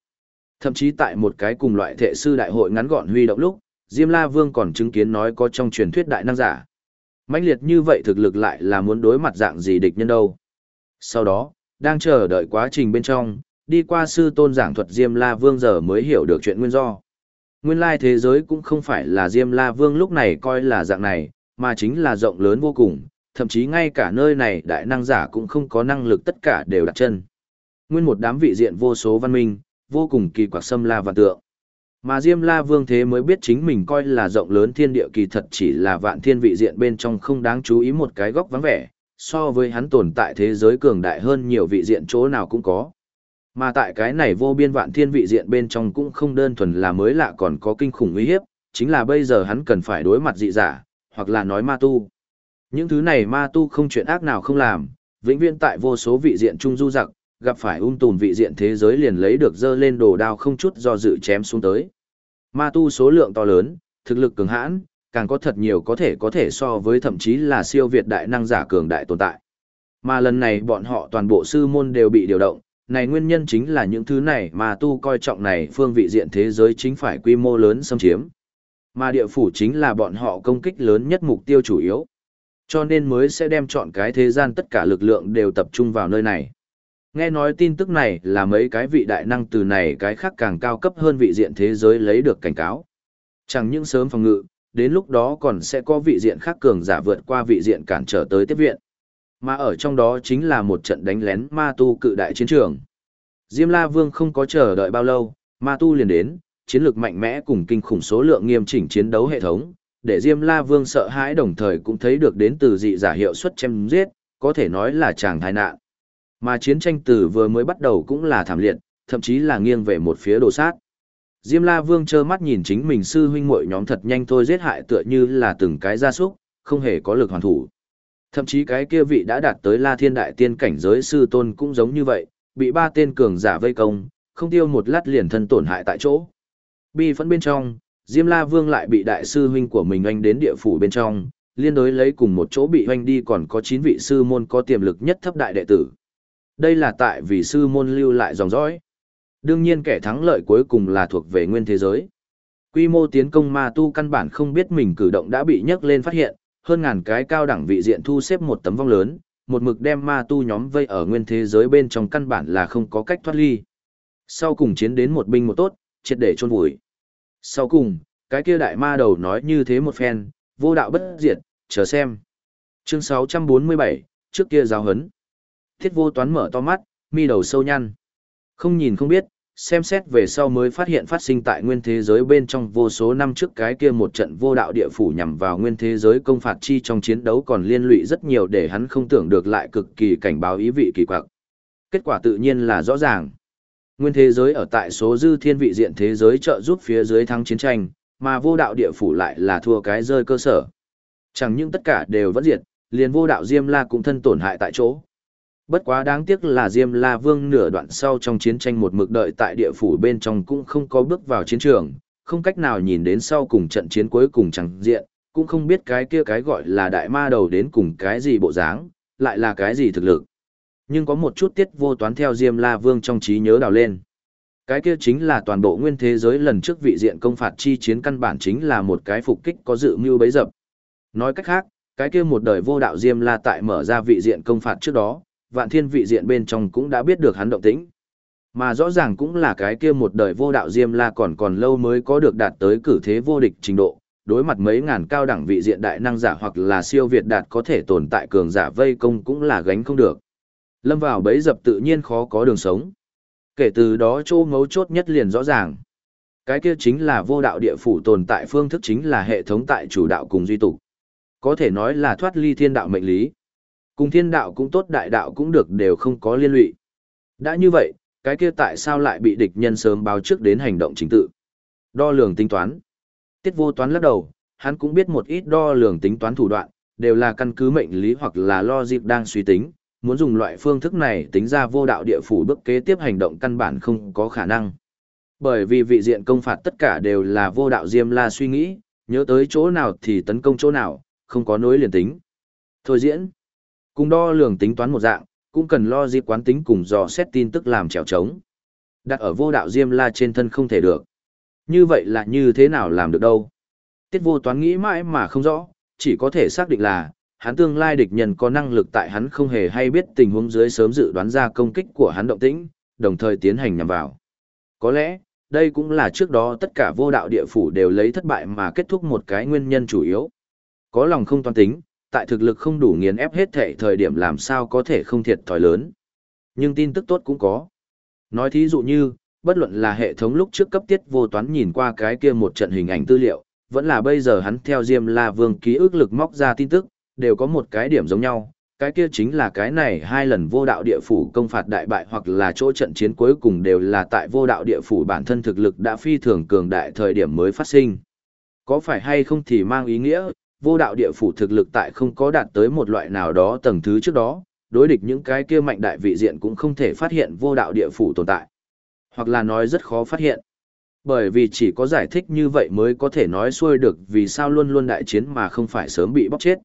Speaker 1: Thậm chí tại một cái cùng loại thệ sư đại hội ngắn gọn huy động lúc, Diêm La Vương còn chứng kiến nói có trong truyền thuyết đại năng giả. mãnh liệt như vậy thực lực lại là muốn đối mặt dạng gì địch nhân đâu. Sau đó, đang chờ đợi quá trình bên trong, đi qua sư tôn giảng thuật Diêm La Vương giờ mới hiểu được chuyện nguyên do. Nguyên lai thế giới cũng không phải là Diêm La Vương lúc này coi là dạng này, mà chính là rộng lớn vô cùng, thậm chí ngay cả nơi này đại năng giả cũng không có năng lực tất cả đều đặt chân. Nguyên một đám vị diện vô số văn minh, vô cùng kỳ quặc xâm la và tượng. Mà Diêm La Vương thế mới biết chính mình coi là rộng lớn thiên địa kỳ thật chỉ là vạn thiên vị diện bên trong không đáng chú ý một cái góc vắng vẻ, so với hắn tồn tại thế giới cường đại hơn nhiều vị diện chỗ nào cũng có. Mà tại cái này vô biên vạn thiên vị diện bên trong cũng không đơn thuần là mới lạ còn có kinh khủng uy hiếp, chính là bây giờ hắn cần phải đối mặt dị giả, hoặc là nói ma tu. Những thứ này ma tu không chuyện ác nào không làm, vĩnh viễn tại vô số vị diện trung du giặc, gặp phải um ung tùn vị diện thế giới liền lấy được dơ lên đồ đao không chút do dự chém xuống tới. Ma tu số lượng to lớn, thực lực cường hãn, càng có thật nhiều có thể có thể so với thậm chí là siêu việt đại năng giả cường đại tồn tại. Mà lần này bọn họ toàn bộ sư môn đều bị điều động, này nguyên nhân chính là những thứ này mà tu coi trọng này phương vị diện thế giới chính phải quy mô lớn xâm chiếm. Mà địa phủ chính là bọn họ công kích lớn nhất mục tiêu chủ yếu. Cho nên mới sẽ đem chọn cái thế gian tất cả lực lượng đều tập trung vào nơi này. Nghe nói tin tức này là mấy cái vị đại năng từ này cái khác càng cao cấp hơn vị diện thế giới lấy được cảnh cáo. Chẳng những sớm phòng ngự, đến lúc đó còn sẽ có vị diện khác cường giả vượt qua vị diện cản trở tới tiếp viện. Mà ở trong đó chính là một trận đánh lén ma tu cự đại chiến trường. Diêm La Vương không có chờ đợi bao lâu, ma tu liền đến, chiến lược mạnh mẽ cùng kinh khủng số lượng nghiêm chỉnh chiến đấu hệ thống, để Diêm La Vương sợ hãi đồng thời cũng thấy được đến từ dị giả hiệu suất chém giết, có thể nói là chàng thái nạn. Mà chiến tranh từ vừa mới bắt đầu cũng là thảm liệt, thậm chí là nghiêng về một phía đồ sát. Diêm La Vương trơ mắt nhìn chính mình sư huynh muội nhóm thật nhanh thôi giết hại tựa như là từng cái gia súc, không hề có lực hoàn thủ. Thậm chí cái kia vị đã đạt tới La Thiên Đại Tiên cảnh giới sư tôn cũng giống như vậy, bị ba tên cường giả vây công, không tiêu một lát liền thân tổn hại tại chỗ. Bi phẫn bên trong, Diêm La Vương lại bị đại sư huynh của mình anh đến địa phủ bên trong, liên đối lấy cùng một chỗ bị anh đi còn có 9 vị sư môn có tiềm lực nhất thấp đại đệ tử. Đây là tại vì sư môn lưu lại dòng dõi. Đương nhiên kẻ thắng lợi cuối cùng là thuộc về nguyên thế giới. Quy mô tiến công ma tu căn bản không biết mình cử động đã bị nhấc lên phát hiện, hơn ngàn cái cao đẳng vị diện thu xếp một tấm vong lớn, một mực đem ma tu nhóm vây ở nguyên thế giới bên trong căn bản là không có cách thoát ly. Sau cùng chiến đến một binh một tốt, triệt để chôn vùi. Sau cùng, cái kia đại ma đầu nói như thế một phen, vô đạo bất diệt, chờ xem. Chương 647, trước kia giáo hấn. Thiết vô toán mở to mắt, mi đầu sâu nhăn. Không nhìn không biết, xem xét về sau mới phát hiện phát sinh tại nguyên thế giới bên trong vô số năm trước cái kia một trận vô đạo địa phủ nhằm vào nguyên thế giới công phạt chi trong chiến đấu còn liên lụy rất nhiều để hắn không tưởng được lại cực kỳ cảnh báo ý vị kỳ quặc. Kết quả tự nhiên là rõ ràng. Nguyên thế giới ở tại số dư thiên vị diện thế giới trợ giúp phía dưới thắng chiến tranh, mà vô đạo địa phủ lại là thua cái rơi cơ sở. Chẳng những tất cả đều vẫn diệt, liền vô đạo Diêm La cũng thân tổn hại tại chỗ. Bất quá đáng tiếc là Diêm La Vương nửa đoạn sau trong chiến tranh một mực đợi tại địa phủ bên trong cũng không có bước vào chiến trường, không cách nào nhìn đến sau cùng trận chiến cuối cùng chẳng diện, cũng không biết cái kia cái gọi là đại ma đầu đến cùng cái gì bộ dáng, lại là cái gì thực lực. Nhưng có một chút tiết vô toán theo Diêm La Vương trong trí nhớ đào lên. Cái kia chính là toàn bộ nguyên thế giới lần trước vị diện công phạt chi chiến căn bản chính là một cái phục kích có dự mưu bấy dập. Nói cách khác, cái kia một đời vô đạo Diêm La tại mở ra vị diện công phạt trước đó, vạn thiên vị diện bên trong cũng đã biết được hắn động tĩnh. Mà rõ ràng cũng là cái kia một đời vô đạo Diêm La còn còn lâu mới có được đạt tới cử thế vô địch trình độ, đối mặt mấy ngàn cao đẳng vị diện đại năng giả hoặc là siêu việt đạt có thể tồn tại cường giả vây công cũng là gánh không được. Lâm vào bẫy dập tự nhiên khó có đường sống. Kể từ đó chỗ ngấu chốt nhất liền rõ ràng. Cái kia chính là vô đạo địa phủ tồn tại phương thức chính là hệ thống tại chủ đạo cùng duy tục. Có thể nói là thoát ly thiên đạo mệnh lý. Cùng thiên đạo cũng tốt đại đạo cũng được đều không có liên lụy. Đã như vậy, cái kia tại sao lại bị địch nhân sớm báo trước đến hành động chính tự? Đo lường tính toán. Tiết vô toán lắc đầu, hắn cũng biết một ít đo lường tính toán thủ đoạn, đều là căn cứ mệnh lý hoặc là logic đang suy tính, muốn dùng loại phương thức này tính ra vô đạo địa phủ bước kế tiếp hành động căn bản không có khả năng. Bởi vì vị diện công phạt tất cả đều là vô đạo diêm la suy nghĩ, nhớ tới chỗ nào thì tấn công chỗ nào, không có nối liền tính. Thôi diễn. Cùng đo lường tính toán một dạng, cũng cần lo di quán tính cùng dò xét tin tức làm trèo trống. Đặt ở vô đạo diêm la trên thân không thể được. Như vậy là như thế nào làm được đâu? Tiết vô toán nghĩ mãi mà không rõ, chỉ có thể xác định là, hắn tương lai địch nhân có năng lực tại hắn không hề hay biết tình huống dưới sớm dự đoán ra công kích của hắn động tĩnh, đồng thời tiến hành nhằm vào. Có lẽ, đây cũng là trước đó tất cả vô đạo địa phủ đều lấy thất bại mà kết thúc một cái nguyên nhân chủ yếu. Có lòng không toan tính, tại thực lực không đủ nghiền ép hết thể thời điểm làm sao có thể không thiệt thòi lớn. Nhưng tin tức tốt cũng có. Nói thí dụ như, bất luận là hệ thống lúc trước cấp tiết vô toán nhìn qua cái kia một trận hình ảnh tư liệu, vẫn là bây giờ hắn theo Diêm La Vương ký ức lực móc ra tin tức, đều có một cái điểm giống nhau, cái kia chính là cái này hai lần vô đạo địa phủ công phạt đại bại hoặc là chỗ trận chiến cuối cùng đều là tại vô đạo địa phủ bản thân thực lực đã phi thường cường đại thời điểm mới phát sinh. Có phải hay không thì mang ý nghĩa, vô đạo địa phủ thực lực tại không có đạt tới một loại nào đó tầng thứ trước đó, đối địch những cái kia mạnh đại vị diện cũng không thể phát hiện vô đạo địa phủ tồn tại. Hoặc là nói rất khó phát hiện. Bởi vì chỉ có giải thích như vậy mới có thể nói xuôi được vì sao luôn luôn đại chiến mà không phải sớm bị bóc chết.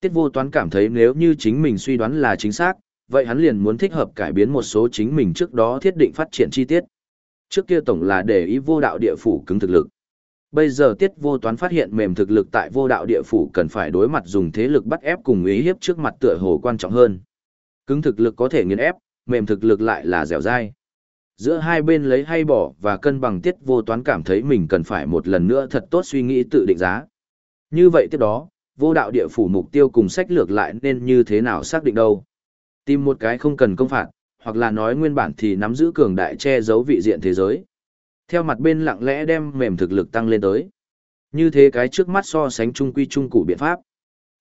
Speaker 1: Tiết vô toán cảm thấy nếu như chính mình suy đoán là chính xác, vậy hắn liền muốn thích hợp cải biến một số chính mình trước đó thiết định phát triển chi tiết. Trước kia tổng là để ý vô đạo địa phủ cứng thực lực. Bây giờ tiết vô toán phát hiện mềm thực lực tại vô đạo địa phủ cần phải đối mặt dùng thế lực bắt ép cùng ý hiếp trước mặt tựa hồ quan trọng hơn. Cứng thực lực có thể nghiền ép, mềm thực lực lại là dẻo dai. Giữa hai bên lấy hay bỏ và cân bằng tiết vô toán cảm thấy mình cần phải một lần nữa thật tốt suy nghĩ tự định giá. Như vậy tiếp đó, vô đạo địa phủ mục tiêu cùng sách lược lại nên như thế nào xác định đâu. Tìm một cái không cần công phạt, hoặc là nói nguyên bản thì nắm giữ cường đại che giấu vị diện thế giới. Theo mặt bên lặng lẽ đem mềm thực lực tăng lên tới. Như thế cái trước mắt so sánh trung quy trung cụ biện pháp.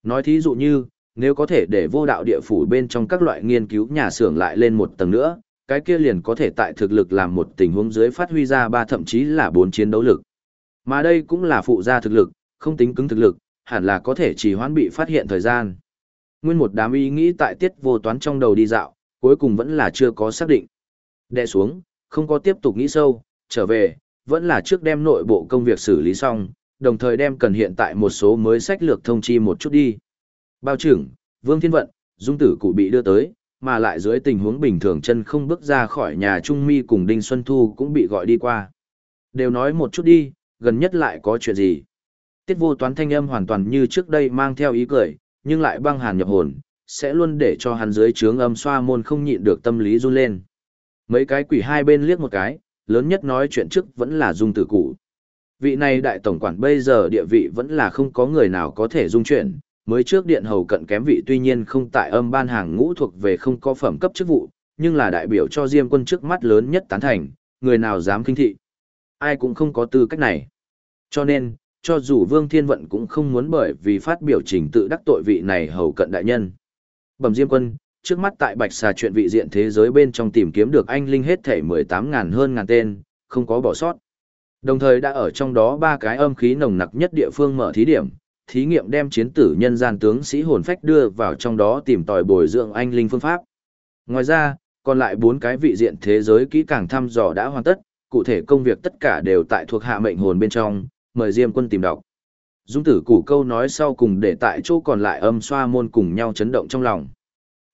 Speaker 1: Nói thí dụ như, nếu có thể để vô đạo địa phủ bên trong các loại nghiên cứu nhà xưởng lại lên một tầng nữa, cái kia liền có thể tại thực lực làm một tình huống dưới phát huy ra ba thậm chí là bốn chiến đấu lực. Mà đây cũng là phụ gia thực lực, không tính cứng thực lực, hẳn là có thể chỉ hoãn bị phát hiện thời gian. Nguyên một đám ý nghĩ tại tiết vô toán trong đầu đi dạo, cuối cùng vẫn là chưa có xác định. Đệ xuống, không có tiếp tục nghĩ sâu, trở về, vẫn là trước đem nội bộ công việc xử lý xong, đồng thời đem cần hiện tại một số mới sách lược thông chi một chút đi. Bao trưởng, Vương Thiên Vận, Dung Tử Cụ bị đưa tới, mà lại dưới tình huống bình thường chân không bước ra khỏi nhà Trung Mi cùng Đinh Xuân Thu cũng bị gọi đi qua. Đều nói một chút đi, gần nhất lại có chuyện gì. Tiết vô toán thanh âm hoàn toàn như trước đây mang theo ý cười, nhưng lại băng hàn nhập hồn, sẽ luôn để cho hắn dưới trướng âm xoa môn không nhịn được tâm lý run lên. Mấy cái quỷ hai bên liếc một cái, lớn nhất nói chuyện trước vẫn là dung tử cụ. Vị này đại tổng quản bây giờ địa vị vẫn là không có người nào có thể dung chuyển, mới trước điện hầu cận kém vị tuy nhiên không tại âm ban hàng ngũ thuộc về không có phẩm cấp chức vụ, nhưng là đại biểu cho Diêm quân trước mắt lớn nhất tán thành, người nào dám kinh thị. Ai cũng không có tư cách này. Cho nên, cho dù Vương Thiên Vận cũng không muốn bởi vì phát biểu trình tự đắc tội vị này hầu cận đại nhân. Bẩm Diêm quân, trước mắt tại Bạch Xà chuyện vị diện thế giới bên trong tìm kiếm được anh linh hết thể 18.000 hơn ngàn tên, không có bỏ sót. Đồng thời đã ở trong đó ba cái âm khí nồng nặc nhất địa phương mở thí điểm, thí nghiệm đem chiến tử nhân gian tướng sĩ hồn phách đưa vào trong đó tìm tòi bồi dưỡng anh linh phương pháp. Ngoài ra, còn lại bốn cái vị diện thế giới kỹ càng thăm dò đã hoàn tất, cụ thể công việc tất cả đều tại thuộc hạ mệnh hồn bên trong, mời Diêm quân tìm đọc. Dung tử củ câu nói sau cùng để tại chỗ còn lại âm xoa môn cùng nhau chấn động trong lòng.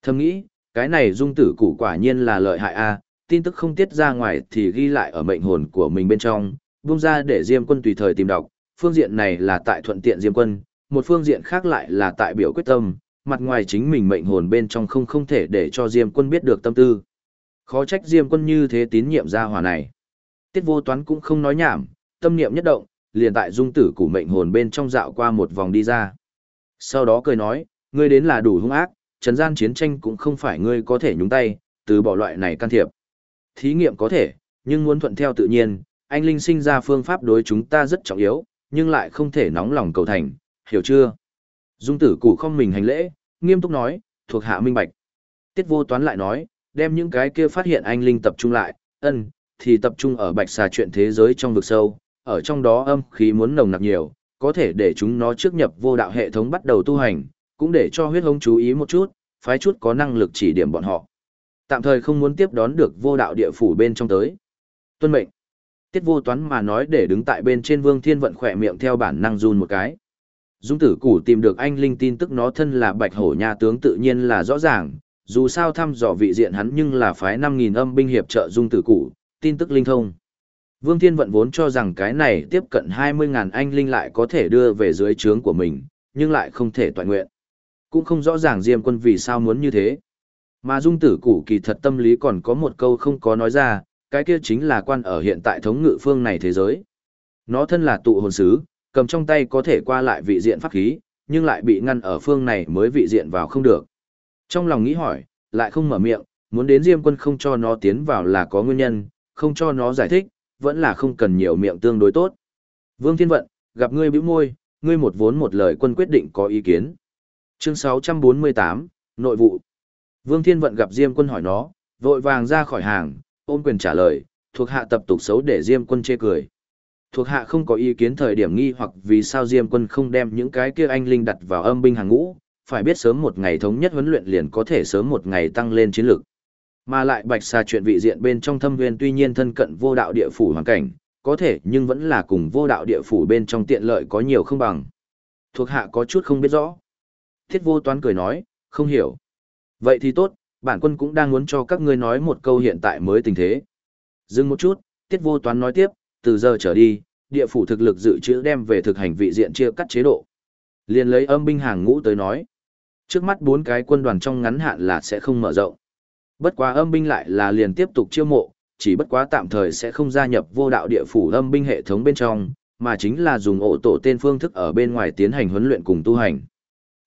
Speaker 1: Thầm nghĩ, cái này dung tử củ quả nhiên là lợi hại a tin tức không tiết ra ngoài thì ghi lại ở mệnh hồn của mình bên trong, buông ra để Diêm quân tùy thời tìm đọc, phương diện này là tại thuận tiện Diêm quân, một phương diện khác lại là tại biểu quyết tâm, mặt ngoài chính mình mệnh hồn bên trong không không thể để cho Diêm quân biết được tâm tư. Khó trách Diêm quân như thế tín nhiệm ra hòa này. Tiết vô toán cũng không nói nhảm, tâm niệm nhất động, liền tại dung tử của mệnh hồn bên trong dạo qua một vòng đi ra. Sau đó cười nói, ngươi đến là đủ hung ác, trần gian chiến tranh cũng không phải ngươi có thể nhúng tay, từ bỏ loại này can thiệp. Thí nghiệm có thể, nhưng muốn thuận theo tự nhiên, anh linh sinh ra phương pháp đối chúng ta rất trọng yếu, nhưng lại không thể nóng lòng cầu thành, hiểu chưa? Dung tử củ không mình hành lễ, nghiêm túc nói, thuộc hạ minh bạch. Tiết vô toán lại nói, đem những cái kia phát hiện anh linh tập trung lại, ân, thì tập trung ở bạch xà chuyện thế giới trong vực sâu, ở trong đó âm khí muốn nồng nặc nhiều, có thể để chúng nó trước nhập vô đạo hệ thống bắt đầu tu hành, cũng để cho huyết hống chú ý một chút, phái chút có năng lực chỉ điểm bọn họ. Tạm thời không muốn tiếp đón được vô đạo địa phủ bên trong tới. Tuân mệnh. Tiết vô toán mà nói để đứng tại bên trên vương thiên vận khỏe miệng theo bản năng run một cái. Dung tử củ tìm được anh linh tin tức nó thân là bạch hổ nha tướng tự nhiên là rõ ràng, dù sao thăm dò vị diện hắn nhưng là phái 5.000 âm binh hiệp trợ dung tử củ, tin tức linh thông. Vương Thiên Vận vốn cho rằng cái này tiếp cận 20.000 anh linh lại có thể đưa về dưới trướng của mình, nhưng lại không thể toàn nguyện. Cũng không rõ ràng Diêm quân vì sao muốn như thế. Mà dung tử củ kỳ thật tâm lý còn có một câu không có nói ra, cái kia chính là quan ở hiện tại thống ngự phương này thế giới. Nó thân là tụ hồn sứ, cầm trong tay có thể qua lại vị diện pháp khí, nhưng lại bị ngăn ở phương này mới vị diện vào không được. Trong lòng nghĩ hỏi, lại không mở miệng, muốn đến Diêm quân không cho nó tiến vào là có nguyên nhân, không cho nó giải thích, vẫn là không cần nhiều miệng tương đối tốt. Vương Thiên Vận, gặp ngươi bĩu môi, ngươi một vốn một lời quân quyết định có ý kiến. Chương 648, Nội vụ. Vương Thiên Vận gặp Diêm quân hỏi nó, vội vàng ra khỏi hàng, ôm quyền trả lời, thuộc hạ tập tục xấu để Diêm quân chê cười. Thuộc hạ không có ý kiến thời điểm nghi hoặc vì sao Diêm quân không đem những cái kia anh linh đặt vào âm binh hàng ngũ, phải biết sớm một ngày thống nhất huấn luyện liền có thể sớm một ngày tăng lên chiến lược. Mà lại bạch xa chuyện vị diện bên trong thâm nguyên tuy nhiên thân cận vô đạo địa phủ hoàn cảnh, có thể nhưng vẫn là cùng vô đạo địa phủ bên trong tiện lợi có nhiều không bằng. Thuộc hạ có chút không biết rõ. Thiết vô toán cười nói, không hiểu. Vậy thì tốt, bản quân cũng đang muốn cho các ngươi nói một câu hiện tại mới tình thế. Dừng một chút, tiết vô toán nói tiếp, từ giờ trở đi, địa phủ thực lực dự trữ đem về thực hành vị diện chia cắt chế độ. Liền lấy âm binh hàng ngũ tới nói. Trước mắt bốn cái quân đoàn trong ngắn hạn là sẽ không mở rộng. Bất quá âm binh lại là liền tiếp tục chiêu mộ, chỉ bất quá tạm thời sẽ không gia nhập vô đạo địa phủ âm binh hệ thống bên trong, mà chính là dùng ổ tổ tên phương thức ở bên ngoài tiến hành huấn luyện cùng tu hành.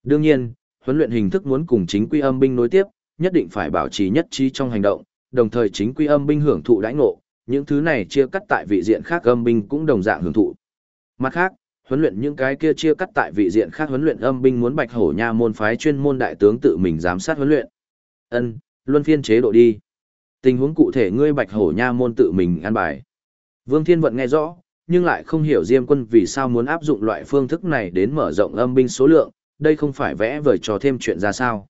Speaker 1: Đương nhiên, huấn luyện hình thức muốn cùng chính quy âm binh nối tiếp, nhất định phải bảo trì nhất trí trong hành động, đồng thời chính quy âm binh hưởng thụ đãi ngộ, những thứ này chia cắt tại vị diện khác âm binh cũng đồng dạng hưởng thụ. Mặt khác, huấn luyện những cái kia chia cắt tại vị diện khác huấn luyện âm binh muốn Bạch Hổ Nha môn phái chuyên môn đại tướng tự mình giám sát huấn luyện. Ân, luân phiên chế độ đi. Tình huống cụ thể ngươi Bạch Hổ Nha môn tự mình an bài. Vương Thiên Vận nghe rõ, nhưng lại không hiểu Diêm Quân vì sao muốn áp dụng loại phương thức này đến mở rộng âm binh số lượng, đây không phải vẽ vời cho thêm chuyện ra sao.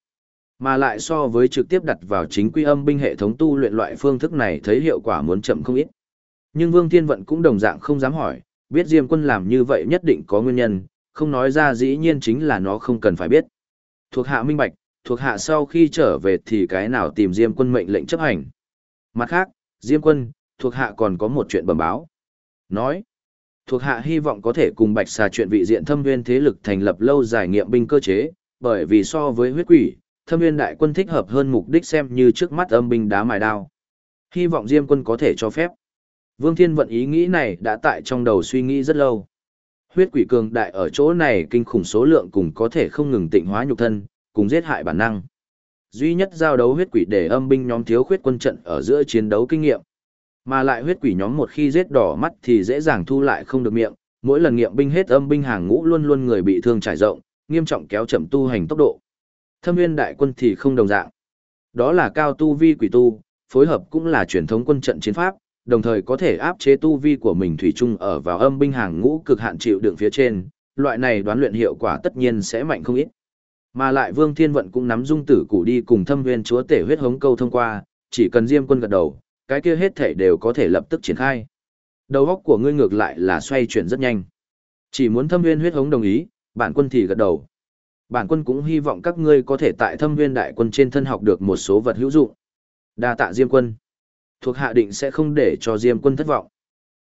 Speaker 1: Mà lại so với trực tiếp đặt vào chính quy âm binh hệ thống tu luyện loại phương thức này thấy hiệu quả muốn chậm không ít. Nhưng Vương Thiên Vận cũng đồng dạng không dám hỏi, biết Diêm Quân làm như vậy nhất định có nguyên nhân, không nói ra dĩ nhiên chính là nó không cần phải biết. Thuộc hạ minh bạch, thuộc hạ sau khi trở về thì cái nào tìm Diêm Quân mệnh lệnh chấp hành. Mặt khác, Diêm Quân, thuộc hạ còn có một chuyện bẩm báo. Nói, thuộc hạ hy vọng có thể cùng Bạch Xà chuyện vị diện thâm nguyên thế lực thành lập lâu dài nghiệm binh cơ chế, bởi vì so với huyết quỷ, thâm nguyên đại quân thích hợp hơn mục đích xem như trước mắt âm binh đá mài đao. Hy vọng Diêm quân có thể cho phép. Vương Thiên vận ý nghĩ này đã tại trong đầu suy nghĩ rất lâu. Huyết quỷ cường đại ở chỗ này kinh khủng số lượng cùng có thể không ngừng tịnh hóa nhục thân, cùng giết hại bản năng. Duy nhất giao đấu huyết quỷ để âm binh nhóm thiếu khuyết quân trận ở giữa chiến đấu kinh nghiệm. Mà lại huyết quỷ nhóm một khi giết đỏ mắt thì dễ dàng thu lại không được miệng, mỗi lần nghiệm binh hết âm binh hàng ngũ luôn luôn người bị thương trải rộng, nghiêm trọng kéo chậm tu hành tốc độ. Thâm viên đại quân thì không đồng dạng. Đó là cao tu vi quỷ tu, phối hợp cũng là truyền thống quân trận chiến pháp, đồng thời có thể áp chế tu vi của mình thủy chung ở vào âm binh hàng ngũ cực hạn chịu đựng phía trên, loại này đoán luyện hiệu quả tất nhiên sẽ mạnh không ít. Mà lại Vương Thiên Vận cũng nắm dung tử củ đi cùng thâm viên chúa tể huyết hống câu thông qua, chỉ cần Diêm quân gật đầu, cái kia hết thể đều có thể lập tức triển khai. Đầu óc của ngươi ngược lại là xoay chuyển rất nhanh. Chỉ muốn thâm viên huyết hống đồng ý, bản quân thì gật đầu bản quân cũng hy vọng các ngươi có thể tại thâm viên đại quân trên thân học được một số vật hữu dụng. Đa tạ Diêm quân. Thuộc hạ định sẽ không để cho Diêm quân thất vọng.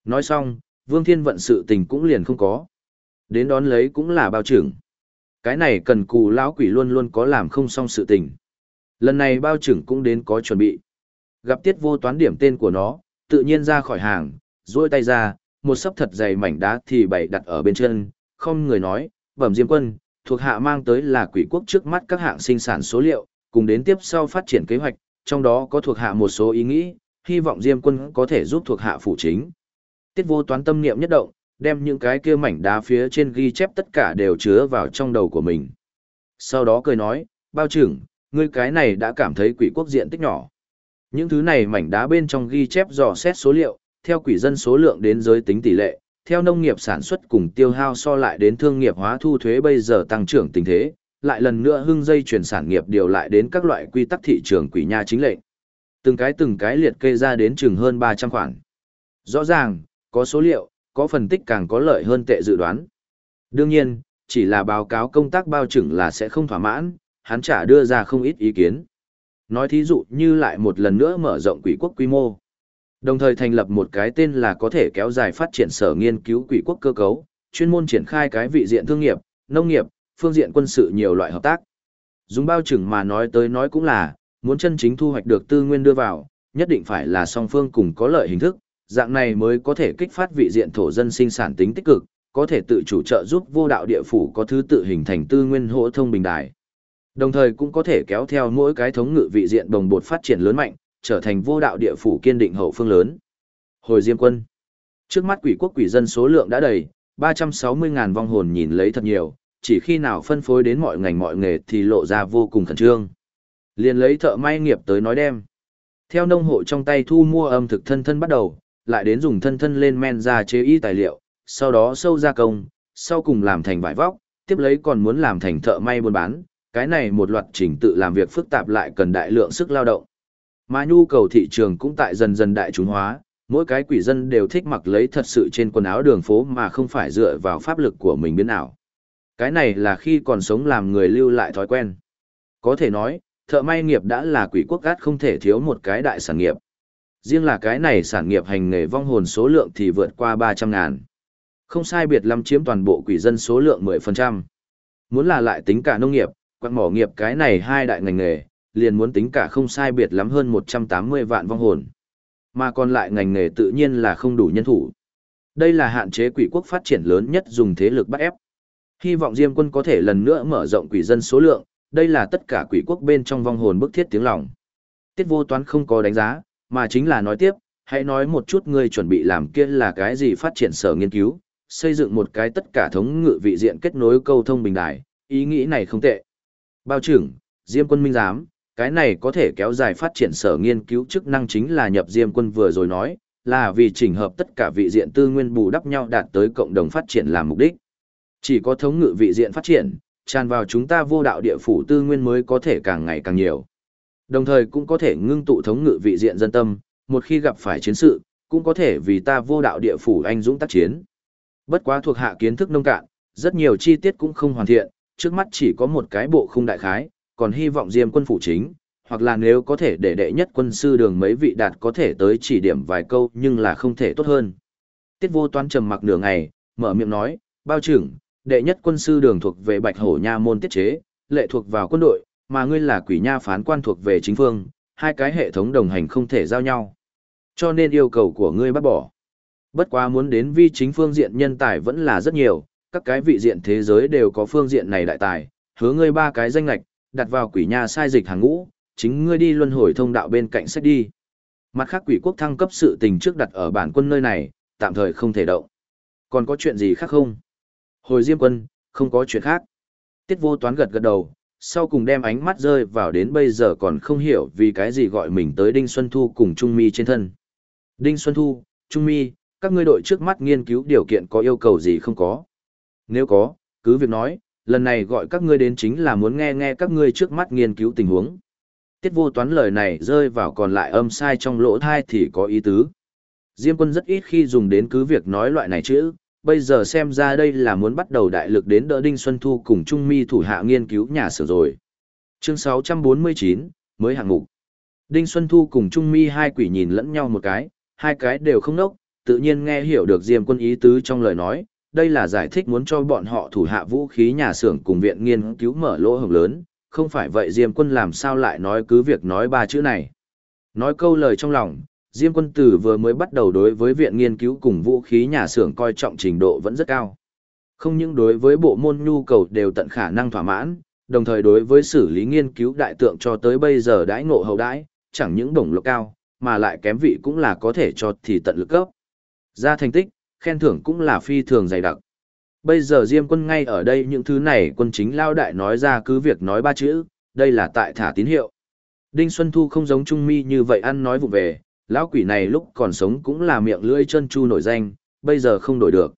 Speaker 1: Nói xong, Vương Thiên vận sự tình cũng liền không có. Đến đón lấy cũng là bao trưởng. Cái này cần cù lão quỷ luôn luôn có làm không xong sự tình. Lần này bao trưởng cũng đến có chuẩn bị. Gặp tiết vô toán điểm tên của nó, tự nhiên ra khỏi hàng, duỗi tay ra, một sấp thật dày mảnh đá thì bày đặt ở bên chân, không người nói, bẩm Diêm quân, thuộc hạ mang tới là quỷ quốc trước mắt các hạng sinh sản số liệu, cùng đến tiếp sau phát triển kế hoạch, trong đó có thuộc hạ một số ý nghĩ, hy vọng Diêm quân có thể giúp thuộc hạ phụ chính. Tiết vô toán tâm niệm nhất động, đem những cái kia mảnh đá phía trên ghi chép tất cả đều chứa vào trong đầu của mình. Sau đó cười nói, bao trưởng, ngươi cái này đã cảm thấy quỷ quốc diện tích nhỏ. Những thứ này mảnh đá bên trong ghi chép dò xét số liệu, theo quỷ dân số lượng đến giới tính tỷ lệ, theo nông nghiệp sản xuất cùng tiêu hao so lại đến thương nghiệp hóa thu thuế bây giờ tăng trưởng tình thế, lại lần nữa hưng dây chuyển sản nghiệp điều lại đến các loại quy tắc thị trường quỷ nha chính lệnh. Từng cái từng cái liệt kê ra đến chừng hơn 300 khoản. Rõ ràng, có số liệu, có phân tích càng có lợi hơn tệ dự đoán. Đương nhiên, chỉ là báo cáo công tác bao trừng là sẽ không thỏa mãn, hắn trả đưa ra không ít ý kiến. Nói thí dụ như lại một lần nữa mở rộng quỷ quốc quy mô. Đồng thời thành lập một cái tên là có thể kéo dài phát triển sở nghiên cứu quỷ quốc cơ cấu, chuyên môn triển khai cái vị diện thương nghiệp, nông nghiệp, phương diện quân sự nhiều loại hợp tác. Dùng bao chừng mà nói tới nói cũng là, muốn chân chính thu hoạch được tư nguyên đưa vào, nhất định phải là song phương cùng có lợi hình thức, dạng này mới có thể kích phát vị diện thổ dân sinh sản tính tích cực, có thể tự chủ trợ giúp vô đạo địa phủ có thứ tự hình thành tư nguyên hỗ thông bình đại. Đồng thời cũng có thể kéo theo mỗi cái thống ngự vị diện đồng bột phát triển lớn mạnh, trở thành vô đạo địa phủ kiên định hậu phương lớn. Hồi Diêm quân. Trước mắt quỷ quốc quỷ dân số lượng đã đầy, 360.000 vong hồn nhìn lấy thật nhiều, chỉ khi nào phân phối đến mọi ngành mọi nghề thì lộ ra vô cùng khẩn trương. Liền lấy thợ may nghiệp tới nói đem. Theo nông hộ trong tay thu mua âm thực thân thân bắt đầu, lại đến dùng thân thân lên men ra chế y tài liệu, sau đó sâu gia công, sau cùng làm thành vải vóc, tiếp lấy còn muốn làm thành thợ may buôn bán, cái này một loạt trình tự làm việc phức tạp lại cần đại lượng sức lao động. Mà nhu cầu thị trường cũng tại dần dần đại chúng hóa, mỗi cái quỷ dân đều thích mặc lấy thật sự trên quần áo đường phố mà không phải dựa vào pháp lực của mình biến ảo. Cái này là khi còn sống làm người lưu lại thói quen. Có thể nói, thợ may nghiệp đã là quỷ quốc gát không thể thiếu một cái đại sản nghiệp. Riêng là cái này sản nghiệp hành nghề vong hồn số lượng thì vượt qua 300 ngàn. Không sai biệt lắm chiếm toàn bộ quỷ dân số lượng 10%. Muốn là lại tính cả nông nghiệp, quặng mỏ nghiệp cái này hai đại ngành nghề, liền muốn tính cả không sai biệt lắm hơn 180 vạn vong hồn. Mà còn lại ngành nghề tự nhiên là không đủ nhân thủ. Đây là hạn chế quỷ quốc phát triển lớn nhất dùng thế lực bắt ép. Hy vọng Diêm quân có thể lần nữa mở rộng quỷ dân số lượng, đây là tất cả quỷ quốc bên trong vong hồn bức thiết tiếng lòng. Tiết vô toán không có đánh giá, mà chính là nói tiếp, hãy nói một chút ngươi chuẩn bị làm kia là cái gì phát triển sở nghiên cứu, xây dựng một cái tất cả thống ngự vị diện kết nối câu thông bình đài, ý nghĩ này không tệ. Bao trưởng, Diêm quân minh giám, cái này có thể kéo dài phát triển sở nghiên cứu chức năng chính là nhập Diêm quân vừa rồi nói, là vì chỉnh hợp tất cả vị diện tư nguyên bù đắp nhau đạt tới cộng đồng phát triển làm mục đích. Chỉ có thống ngự vị diện phát triển, tràn vào chúng ta vô đạo địa phủ tư nguyên mới có thể càng ngày càng nhiều. Đồng thời cũng có thể ngưng tụ thống ngự vị diện dân tâm, một khi gặp phải chiến sự, cũng có thể vì ta vô đạo địa phủ anh dũng tác chiến. Bất quá thuộc hạ kiến thức nông cạn, rất nhiều chi tiết cũng không hoàn thiện, trước mắt chỉ có một cái bộ khung đại khái, còn hy vọng Diêm quân phủ chính, hoặc là nếu có thể để đệ nhất quân sư đường mấy vị đạt có thể tới chỉ điểm vài câu nhưng là không thể tốt hơn. Tiết vô toán trầm mặc nửa ngày, mở miệng nói, bao trưởng, đệ nhất quân sư đường thuộc về bạch hổ nha môn tiết chế, lệ thuộc vào quân đội, mà ngươi là quỷ nha phán quan thuộc về chính phương, hai cái hệ thống đồng hành không thể giao nhau. Cho nên yêu cầu của ngươi bắt bỏ. Bất quá muốn đến vi chính phương diện nhân tài vẫn là rất nhiều, các cái vị diện thế giới đều có phương diện này đại tài, hứa ngươi ba cái danh lạch, đặt vào quỷ nhà sai dịch hàng ngũ, chính ngươi đi luân hồi thông đạo bên cạnh sách đi. Mặt khác quỷ quốc thăng cấp sự tình trước đặt ở bản quân nơi này, tạm thời không thể động. Còn có chuyện gì khác không? Hồi Diêm quân, không có chuyện khác. Tiết vô toán gật gật đầu, sau cùng đem ánh mắt rơi vào đến bây giờ còn không hiểu vì cái gì gọi mình tới Đinh Xuân Thu cùng Trung Mi trên thân. Đinh Xuân Thu, Trung Mi, các ngươi đội trước mắt nghiên cứu điều kiện có yêu cầu gì không có. Nếu có, cứ việc nói, lần này gọi các ngươi đến chính là muốn nghe nghe các ngươi trước mắt nghiên cứu tình huống. Tiết vô toán lời này rơi vào còn lại âm sai trong lỗ thai thì có ý tứ. Diêm quân rất ít khi dùng đến cứ việc nói loại này chữ, bây giờ xem ra đây là muốn bắt đầu đại lực đến đỡ Đinh Xuân Thu cùng Trung Mi thủ hạ nghiên cứu nhà sử rồi. Chương 649, mới hạng mục. Đinh Xuân Thu cùng Trung Mi hai quỷ nhìn lẫn nhau một cái, hai cái đều không nốc, tự nhiên nghe hiểu được Diêm quân ý tứ trong lời nói, đây là giải thích muốn cho bọn họ thủ hạ vũ khí nhà xưởng cùng viện nghiên cứu mở lỗ hổng lớn, không phải vậy Diêm quân làm sao lại nói cứ việc nói ba chữ này. Nói câu lời trong lòng, Diêm quân tử vừa mới bắt đầu đối với viện nghiên cứu cùng vũ khí nhà xưởng coi trọng trình độ vẫn rất cao. Không những đối với bộ môn nhu cầu đều tận khả năng thỏa mãn, đồng thời đối với xử lý nghiên cứu đại tượng cho tới bây giờ đãi ngộ hậu đãi, chẳng những đồng lộc cao, mà lại kém vị cũng là có thể cho thì tận lực cấp. Ra thành tích, khen thưởng cũng là phi thường dày đặc. Bây giờ Diêm quân ngay ở đây những thứ này quân chính lao đại nói ra cứ việc nói ba chữ, đây là tại thả tín hiệu. Đinh Xuân Thu không giống Trung Mi như vậy ăn nói vụ về, lão quỷ này lúc còn sống cũng là miệng lưỡi chân chu nổi danh, bây giờ không đổi được.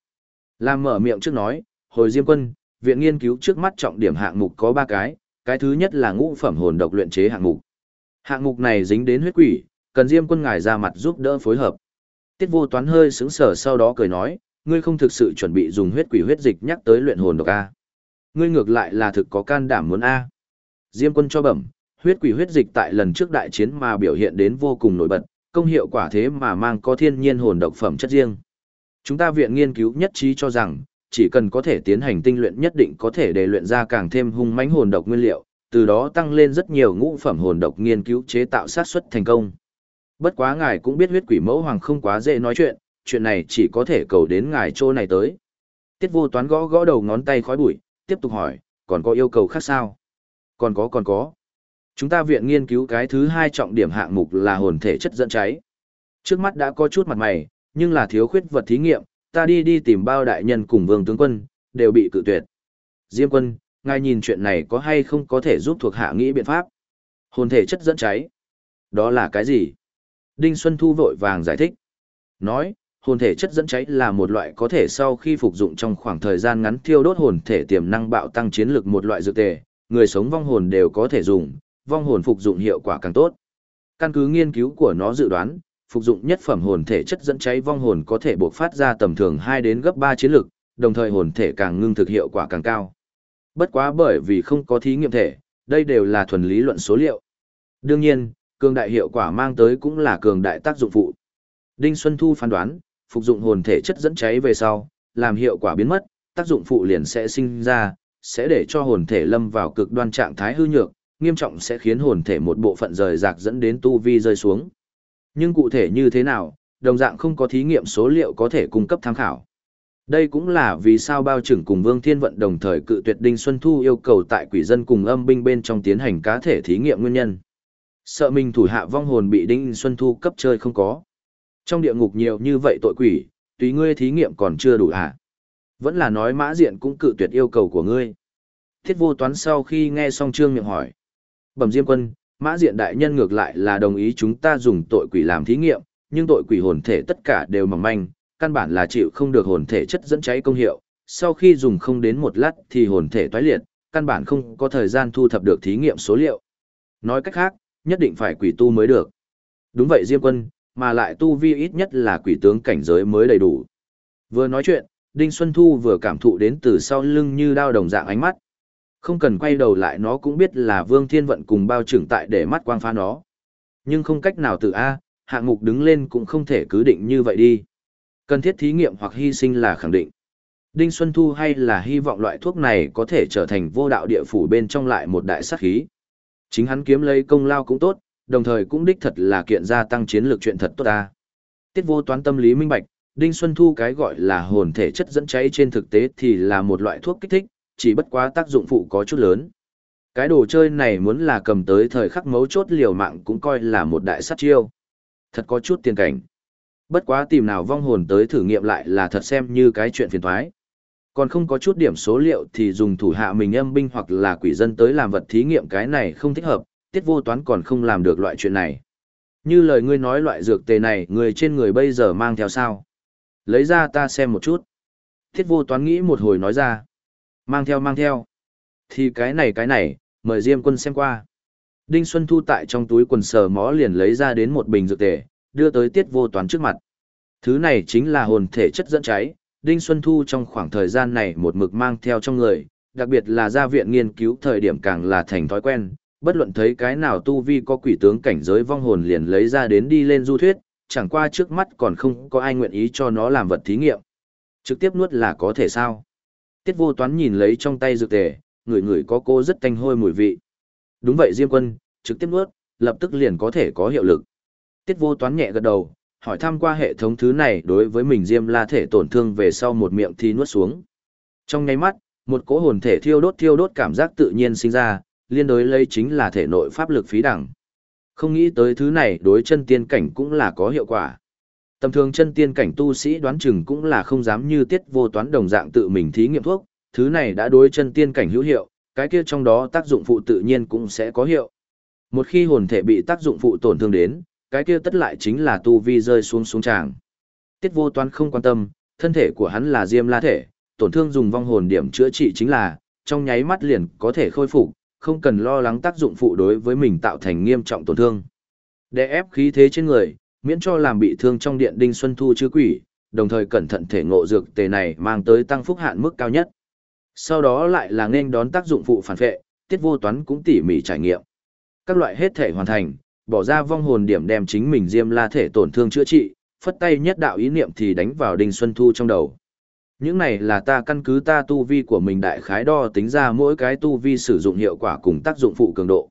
Speaker 1: Làm mở miệng trước nói, hồi Diêm quân, viện nghiên cứu trước mắt trọng điểm hạng mục có ba cái, cái thứ nhất là ngũ phẩm hồn độc luyện chế hạng mục. Hạng mục này dính đến huyết quỷ, cần Diêm quân ngài ra mặt giúp đỡ phối hợp. Tiết vô toán hơi sững sờ sau đó cười nói, ngươi không thực sự chuẩn bị dùng huyết quỷ huyết dịch nhắc tới luyện hồn độc A. Ngươi ngược lại là thực có can đảm muốn A. Diêm quân cho bẩm, huyết quỷ huyết dịch tại lần trước đại chiến mà biểu hiện đến vô cùng nổi bật, công hiệu quả thế mà mang có thiên nhiên hồn độc phẩm chất riêng. Chúng ta viện nghiên cứu nhất trí cho rằng, chỉ cần có thể tiến hành tinh luyện nhất định có thể để luyện ra càng thêm hung mãnh hồn độc nguyên liệu, từ đó tăng lên rất nhiều ngũ phẩm hồn độc nghiên cứu chế tạo sát xuất thành công. Bất quá ngài cũng biết huyết quỷ mẫu hoàng không quá dễ nói chuyện, chuyện này chỉ có thể cầu đến ngài chỗ này tới. Tiết vô toán gõ gõ đầu ngón tay khói bụi, tiếp tục hỏi, còn có yêu cầu khác sao? Còn có còn có. Chúng ta viện nghiên cứu cái thứ hai trọng điểm hạng mục là hồn thể chất dẫn cháy. Trước mắt đã có chút mặt mày, Nhưng là thiếu khuyết vật thí nghiệm, ta đi đi tìm bao đại nhân cùng vương tướng quân, đều bị cự tuyệt. Diêm quân, ngài nhìn chuyện này có hay không có thể giúp thuộc hạ nghĩ biện pháp. Hồn thể chất dẫn cháy. Đó là cái gì? Đinh Xuân Thu vội vàng giải thích. Nói, hồn thể chất dẫn cháy là một loại có thể sau khi phục dụng trong khoảng thời gian ngắn thiêu đốt hồn thể tiềm năng bạo tăng chiến lực một loại dược tề, người sống vong hồn đều có thể dùng, vong hồn phục dụng hiệu quả càng tốt. Căn cứ nghiên cứu của nó dự đoán, phục dụng nhất phẩm hồn thể chất dẫn cháy vong hồn có thể bộc phát ra tầm thường 2 đến gấp 3 chiến lực, đồng thời hồn thể càng ngưng thực hiệu quả càng cao. Bất quá bởi vì không có thí nghiệm thể, đây đều là thuần lý luận số liệu. Đương nhiên, cường đại hiệu quả mang tới cũng là cường đại tác dụng phụ. Đinh Xuân Thu phán đoán, phục dụng hồn thể chất dẫn cháy về sau, làm hiệu quả biến mất, tác dụng phụ liền sẽ sinh ra, sẽ để cho hồn thể lâm vào cực đoan trạng thái hư nhược, nghiêm trọng sẽ khiến hồn thể một bộ phận rời rạc dẫn đến tu vi rơi xuống. Nhưng cụ thể như thế nào, đồng dạng không có thí nghiệm số liệu có thể cung cấp tham khảo. Đây cũng là vì sao bao trưởng cùng Vương Thiên Vận đồng thời cự tuyệt Đinh Xuân Thu yêu cầu tại quỷ dân cùng âm binh bên trong tiến hành cá thể thí nghiệm nguyên nhân. Sợ mình thủ hạ vong hồn bị Đinh Xuân Thu cấp chơi không có. Trong địa ngục nhiều như vậy tội quỷ, tùy ngươi thí nghiệm còn chưa đủ hả? Vẫn là nói mã diện cũng cự tuyệt yêu cầu của ngươi. Thiết vô toán sau khi nghe xong trương miệng hỏi. Bẩm Diêm quân, mã diện đại nhân ngược lại là đồng ý chúng ta dùng tội quỷ làm thí nghiệm, nhưng tội quỷ hồn thể tất cả đều mỏng manh, căn bản là chịu không được hồn thể chất dẫn cháy công hiệu. Sau khi dùng không đến một lát thì hồn thể toái liệt, căn bản không có thời gian thu thập được thí nghiệm số liệu. Nói cách khác, nhất định phải quỷ tu mới được. Đúng vậy Diêm quân, mà lại tu vi ít nhất là quỷ tướng cảnh giới mới đầy đủ. Vừa nói chuyện, Đinh Xuân Thu vừa cảm thụ đến từ sau lưng như đao đồng dạng ánh mắt. Không cần quay đầu lại nó cũng biết là Vương Thiên Vận cùng bao trưởng tại để mắt quang phá nó. Nhưng không cách nào từ A, hạng mục đứng lên cũng không thể cứ định như vậy đi. Cần thiết thí nghiệm hoặc hy sinh là khẳng định. Đinh Xuân Thu hay là hy vọng loại thuốc này có thể trở thành vô đạo địa phủ bên trong lại một đại sát khí. Chính hắn kiếm lấy công lao cũng tốt, đồng thời cũng đích thật là kiện gia tăng chiến lược chuyện thật tốt ta. Tiết vô toán tâm lý minh bạch, Đinh Xuân Thu cái gọi là hồn thể chất dẫn cháy trên thực tế thì là một loại thuốc kích thích, chỉ bất quá tác dụng phụ có chút lớn. Cái đồ chơi này muốn là cầm tới thời khắc mấu chốt liều mạng cũng coi là một đại sát chiêu. Thật có chút tiền cảnh. Bất quá tìm nào vong hồn tới thử nghiệm lại là thật xem như cái chuyện phiền thoái. Còn không có chút điểm số liệu thì dùng thủ hạ mình âm binh hoặc là quỷ dân tới làm vật thí nghiệm cái này không thích hợp, tiết vô toán còn không làm được loại chuyện này. Như lời ngươi nói loại dược tề này người trên người bây giờ mang theo sao? Lấy ra ta xem một chút. Tiết vô toán nghĩ một hồi nói ra. Mang theo mang theo. Thì cái này cái này, mời Diêm quân xem qua. Đinh Xuân Thu tại trong túi quần sờ mó liền lấy ra đến một bình dược tề, đưa tới tiết vô toán trước mặt. Thứ này chính là hồn thể chất dẫn cháy, Đinh Xuân Thu trong khoảng thời gian này một mực mang theo trong người, đặc biệt là ra viện nghiên cứu thời điểm càng là thành thói quen, bất luận thấy cái nào tu vi có quỷ tướng cảnh giới vong hồn liền lấy ra đến đi lên du thuyết, chẳng qua trước mắt còn không có ai nguyện ý cho nó làm vật thí nghiệm. Trực tiếp nuốt là có thể sao? Tiết vô toán nhìn lấy trong tay dược tề, người người có cô rất tanh hôi mùi vị. Đúng vậy Diêm quân, trực tiếp nuốt, lập tức liền có thể có hiệu lực. Tiết vô toán nhẹ gật đầu, hỏi thăm qua hệ thống thứ này đối với mình Diêm la thể tổn thương về sau một miệng thì nuốt xuống. Trong nháy mắt, một cỗ hồn thể thiêu đốt thiêu đốt cảm giác tự nhiên sinh ra, liên đối lấy chính là thể nội pháp lực phí đẳng. Không nghĩ tới thứ này đối chân tiên cảnh cũng là có hiệu quả. Tầm thường chân tiên cảnh tu sĩ đoán chừng cũng là không dám như tiết vô toán đồng dạng tự mình thí nghiệm thuốc, thứ này đã đối chân tiên cảnh hữu hiệu, cái kia trong đó tác dụng phụ tự nhiên cũng sẽ có hiệu. Một khi hồn thể bị tác dụng phụ tổn thương đến, cái kia tất lại chính là tu vi rơi xuống xuống tràng. Tiết vô toán không quan tâm, thân thể của hắn là diêm la thể, tổn thương dùng vong hồn điểm chữa trị chính là, trong nháy mắt liền có thể khôi phục, không cần lo lắng tác dụng phụ đối với mình tạo thành nghiêm trọng tổn thương. Để ép khí thế trên người, miễn cho làm bị thương trong điện đinh xuân thu chư quỷ, đồng thời cẩn thận thể ngộ dược tề này mang tới tăng phúc hạn mức cao nhất. Sau đó lại là nên đón tác dụng phụ phản vệ, tiết vô toán cũng tỉ mỉ trải nghiệm. Các loại hết thể hoàn thành, bỏ ra vong hồn điểm đem chính mình diêm la thể tổn thương chữa trị, phất tay nhất đạo ý niệm thì đánh vào đinh xuân thu trong đầu. Những này là ta căn cứ ta tu vi của mình đại khái đo tính ra mỗi cái tu vi sử dụng hiệu quả cùng tác dụng phụ cường độ.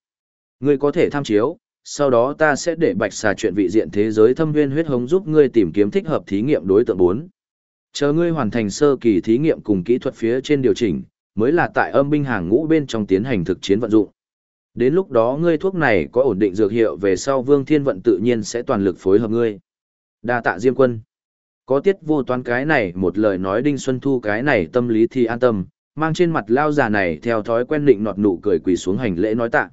Speaker 1: Ngươi có thể tham chiếu, sau đó ta sẽ để bạch xà chuyện vị diện thế giới thâm viên huyết hống giúp ngươi tìm kiếm thích hợp thí nghiệm đối tượng 4. Chờ ngươi hoàn thành sơ kỳ thí nghiệm cùng kỹ thuật phía trên điều chỉnh, mới là tại âm binh hàng ngũ bên trong tiến hành thực chiến vận dụng. Đến lúc đó ngươi thuốc này có ổn định dược hiệu về sau Vương Thiên Vận tự nhiên sẽ toàn lực phối hợp ngươi. Đa tạ Diêm Quân. Có tiết vô toán cái này một lời nói Đinh Xuân Thu cái này tâm lý thì an tâm, mang trên mặt lao già này theo thói quen định nọt nụ cười quỳ xuống hành lễ nói tạ.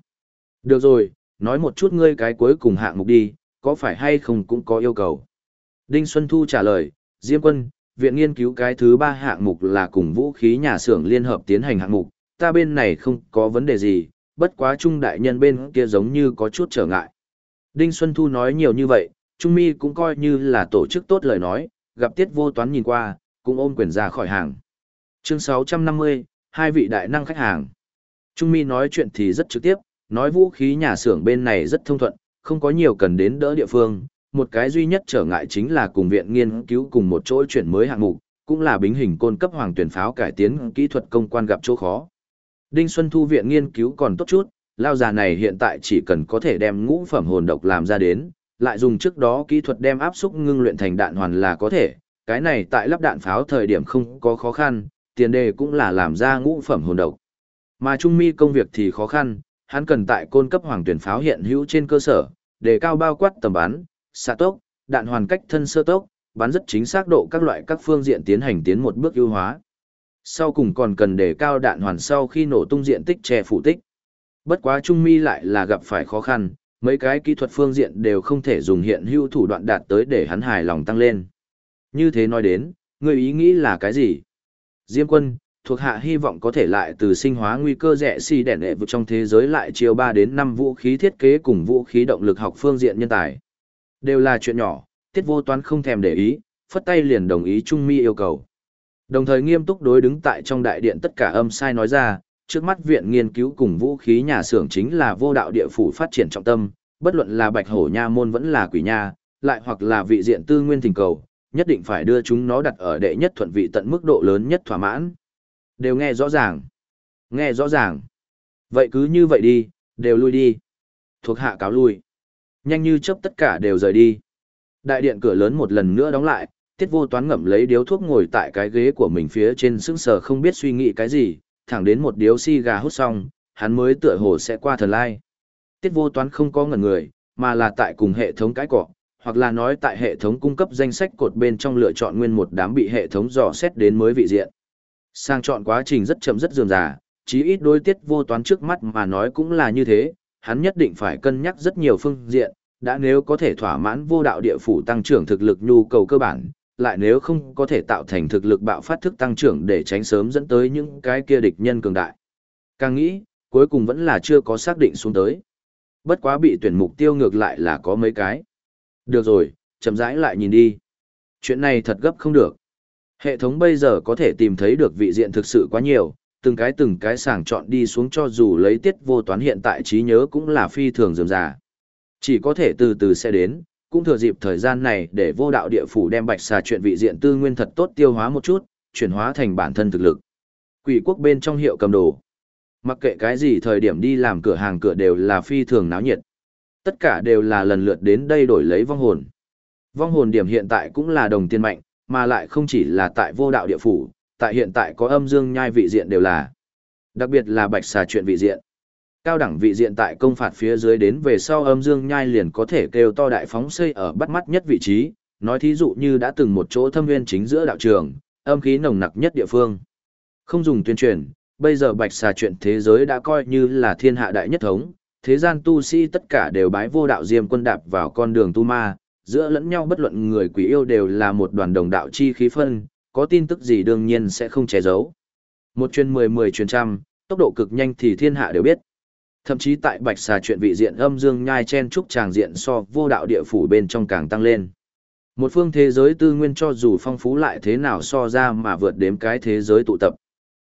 Speaker 1: Được rồi, nói một chút ngươi cái cuối cùng hạng mục đi, có phải hay không cũng có yêu cầu. Đinh Xuân Thu trả lời, Diêm quân, viện nghiên cứu cái thứ ba hạng mục là cùng vũ khí nhà xưởng liên hợp tiến hành hạng mục, ta bên này không có vấn đề gì, bất quá trung đại nhân bên kia giống như có chút trở ngại. Đinh Xuân Thu nói nhiều như vậy, Trung Mi cũng coi như là tổ chức tốt lời nói, gặp tiết vô toán nhìn qua, cũng ôm quyền ra khỏi hàng. Chương 650, hai vị đại năng khách hàng. Trung Mi nói chuyện thì rất trực tiếp, nói vũ khí nhà xưởng bên này rất thông thuận, không có nhiều cần đến đỡ địa phương, một cái duy nhất trở ngại chính là cùng viện nghiên cứu cùng một chỗ chuyển mới hạng mục, cũng là bính hình côn cấp hoàng tuyển pháo cải tiến kỹ thuật công quan gặp chỗ khó. Đinh Xuân Thu viện nghiên cứu còn tốt chút, lao già này hiện tại chỉ cần có thể đem ngũ phẩm hồn độc làm ra đến, lại dùng trước đó kỹ thuật đem áp xúc ngưng luyện thành đạn hoàn là có thể, cái này tại lắp đạn pháo thời điểm không có khó khăn, tiền đề cũng là làm ra ngũ phẩm hồn độc. Mà Trung Mi công việc thì khó khăn, hắn cần tại côn cấp hoàng tuyển pháo hiện hữu trên cơ sở, để cao bao quát tầm bắn, xạ tốc, đạn hoàn cách thân sơ tốc, bắn rất chính xác độ các loại các phương diện tiến hành tiến một bước ưu hóa. Sau cùng còn cần để cao đạn hoàn sau khi nổ tung diện tích che phủ tích. Bất quá Trung Mi lại là gặp phải khó khăn, mấy cái kỹ thuật phương diện đều không thể dùng hiện hữu thủ đoạn đạt tới để hắn hài lòng tăng lên. Như thế nói đến, người ý nghĩ là cái gì? Diêm quân, thuộc hạ hy vọng có thể lại từ sinh hóa nguy cơ rẻ xì đẻ nệ vực trong thế giới lại chiều 3 đến 5 vũ khí thiết kế cùng vũ khí động lực học phương diện nhân tài. Đều là chuyện nhỏ, tiết vô toán không thèm để ý, phất tay liền đồng ý Trung Mi yêu cầu. Đồng thời nghiêm túc đối đứng tại trong đại điện tất cả âm sai nói ra, trước mắt viện nghiên cứu cùng vũ khí nhà xưởng chính là vô đạo địa phủ phát triển trọng tâm, bất luận là bạch hổ nha môn vẫn là quỷ nha, lại hoặc là vị diện tư nguyên thỉnh cầu, nhất định phải đưa chúng nó đặt ở đệ nhất thuận vị tận mức độ lớn nhất thỏa mãn. Đều nghe rõ ràng. Nghe rõ ràng. Vậy cứ như vậy đi, đều lui đi. Thuộc hạ cáo lui. Nhanh như chớp tất cả đều rời đi. Đại điện cửa lớn một lần nữa đóng lại, tiết vô toán ngậm lấy điếu thuốc ngồi tại cái ghế của mình phía trên sững sờ không biết suy nghĩ cái gì, thẳng đến một điếu xi gà hút xong, hắn mới tựa hồ sẽ qua thần lai. Tiết vô toán không có ngẩn người, mà là tại cùng hệ thống cái cọ, hoặc là nói tại hệ thống cung cấp danh sách cột bên trong lựa chọn nguyên một đám bị hệ thống dò xét đến mới vị diện. Sang chọn quá trình rất chậm rất dườm già, chí ít đối tiết vô toán trước mắt mà nói cũng là như thế, hắn nhất định phải cân nhắc rất nhiều phương diện, đã nếu có thể thỏa mãn vô đạo địa phủ tăng trưởng thực lực nhu cầu cơ bản, lại nếu không có thể tạo thành thực lực bạo phát thức tăng trưởng để tránh sớm dẫn tới những cái kia địch nhân cường đại. Càng nghĩ, cuối cùng vẫn là chưa có xác định xuống tới. Bất quá bị tuyển mục tiêu ngược lại là có mấy cái. Được rồi, chậm rãi lại nhìn đi. Chuyện này thật gấp không được. Hệ thống bây giờ có thể tìm thấy được vị diện thực sự quá nhiều, từng cái từng cái sàng chọn đi xuống cho dù lấy tiết vô toán hiện tại trí nhớ cũng là phi thường dườm già. Chỉ có thể từ từ sẽ đến, cũng thừa dịp thời gian này để vô đạo địa phủ đem bạch xà chuyện vị diện tư nguyên thật tốt tiêu hóa một chút, chuyển hóa thành bản thân thực lực. Quỷ quốc bên trong hiệu cầm đồ. Mặc kệ cái gì thời điểm đi làm cửa hàng cửa đều là phi thường náo nhiệt. Tất cả đều là lần lượt đến đây đổi lấy vong hồn. Vong hồn điểm hiện tại cũng là đồng tiền mạnh, mà lại không chỉ là tại vô đạo địa phủ, tại hiện tại có âm dương nhai vị diện đều là. Đặc biệt là bạch xà chuyện vị diện. Cao đẳng vị diện tại công phạt phía dưới đến về sau âm dương nhai liền có thể kêu to đại phóng xây ở bắt mắt nhất vị trí, nói thí dụ như đã từng một chỗ thâm viên chính giữa đạo trường, âm khí nồng nặc nhất địa phương. Không dùng tuyên truyền, bây giờ bạch xà chuyện thế giới đã coi như là thiên hạ đại nhất thống, thế gian tu sĩ tất cả đều bái vô đạo diêm quân đạp vào con đường tu ma, giữa lẫn nhau bất luận người quỷ yêu đều là một đoàn đồng đạo chi khí phân, có tin tức gì đương nhiên sẽ không che giấu. Một truyền mười mười truyền trăm, tốc độ cực nhanh thì thiên hạ đều biết. Thậm chí tại bạch xà chuyện vị diện âm dương nhai chen trúc tràng diện so vô đạo địa phủ bên trong càng tăng lên. Một phương thế giới tư nguyên cho dù phong phú lại thế nào so ra mà vượt đếm cái thế giới tụ tập.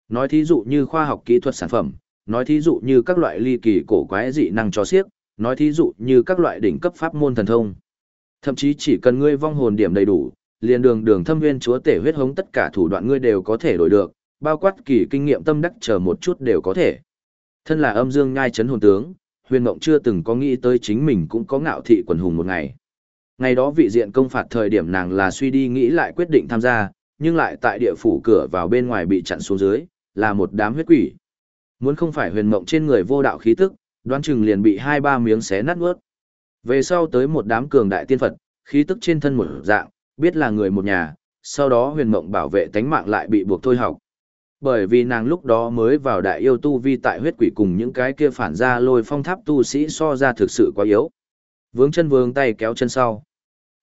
Speaker 1: Nói thí dụ như khoa học kỹ thuật sản phẩm, nói thí dụ như các loại ly kỳ cổ quái dị năng cho xiếc, nói thí dụ như các loại đỉnh cấp pháp môn thần thông. Thậm chí chỉ cần ngươi vong hồn điểm đầy đủ, liền đường đường thâm viên chúa tể huyết hống tất cả thủ đoạn ngươi đều có thể đổi được, bao quát kỳ kinh nghiệm tâm đắc chờ một chút đều có thể. Thân là âm dương nhai chấn hồn tướng, huyền mộng chưa từng có nghĩ tới chính mình cũng có ngạo thị quần hùng một ngày. Ngày đó vị diện công phạt thời điểm nàng là suy đi nghĩ lại quyết định tham gia, nhưng lại tại địa phủ cửa vào bên ngoài bị chặn xuống dưới, là một đám huyết quỷ. Muốn không phải huyền mộng trên người vô đạo khí tức, đoán chừng liền bị hai ba miếng xé nát nuốt. Về sau tới một đám cường đại tiên Phật, khí tức trên thân một dạng, biết là người một nhà, sau đó huyền mộng bảo vệ tánh mạng lại bị buộc thôi học. Bởi vì nàng lúc đó mới vào đại yêu tu vi tại huyết quỷ cùng những cái kia phản ra lôi phong tháp tu sĩ so ra thực sự quá yếu. Vướng chân vướng tay kéo chân sau.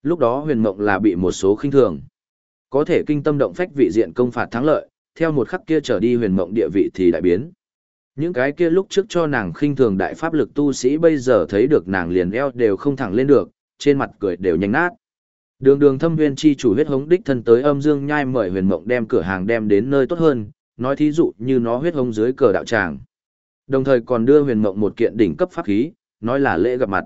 Speaker 1: Lúc đó huyền mộng là bị một số khinh thường. Có thể kinh tâm động phách vị diện công phạt thắng lợi, theo một khắc kia trở đi huyền mộng địa vị thì đại biến. Những cái kia lúc trước cho nàng khinh thường đại pháp lực tu sĩ bây giờ thấy được nàng liền eo đều không thẳng lên được, trên mặt cười đều nhanh nát. Đường đường thâm viên chi chủ huyết hống đích thân tới âm dương nhai mời huyền mộng đem cửa hàng đem đến nơi tốt hơn, nói thí dụ như nó huyết hồng dưới cờ đạo tràng. Đồng thời còn đưa huyền mộng một kiện đỉnh cấp pháp khí, nói là lễ gặp mặt.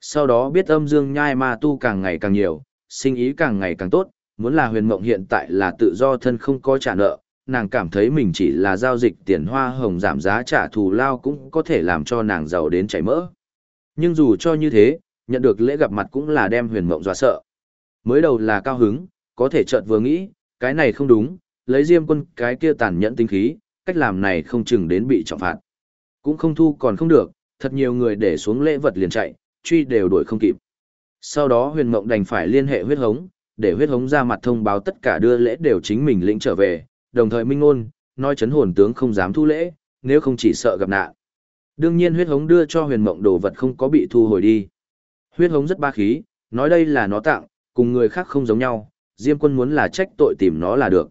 Speaker 1: Sau đó biết âm dương nhai ma tu càng ngày càng nhiều, sinh ý càng ngày càng tốt, muốn là huyền mộng hiện tại là tự do thân không có trả nợ, nàng cảm thấy mình chỉ là giao dịch tiền hoa hồng giảm giá trả thù lao cũng có thể làm cho nàng giàu đến chảy mỡ. Nhưng dù cho như thế, nhận được lễ gặp mặt cũng là đem huyền mộng dọa sợ. Mới đầu là cao hứng, có thể chợt vừa nghĩ, cái này không đúng, lấy diêm quân cái kia tàn nhẫn tinh khí, cách làm này không chừng đến bị trọng phạt. Cũng không thu còn không được, thật nhiều người để xuống lễ vật liền chạy, truy đều đuổi không kịp. Sau đó huyền mộng đành phải liên hệ huyết hống, để huyết hống ra mặt thông báo tất cả đưa lễ đều chính mình lĩnh trở về, đồng thời minh ngôn, nói chấn hồn tướng không dám thu lễ, nếu không chỉ sợ gặp nạn. Đương nhiên huyết hống đưa cho huyền mộng đồ vật không có bị thu hồi đi. Huyết hống rất ba khí, nói đây là nó tặng, cùng người khác không giống nhau, Diêm quân muốn là trách tội tìm nó là được.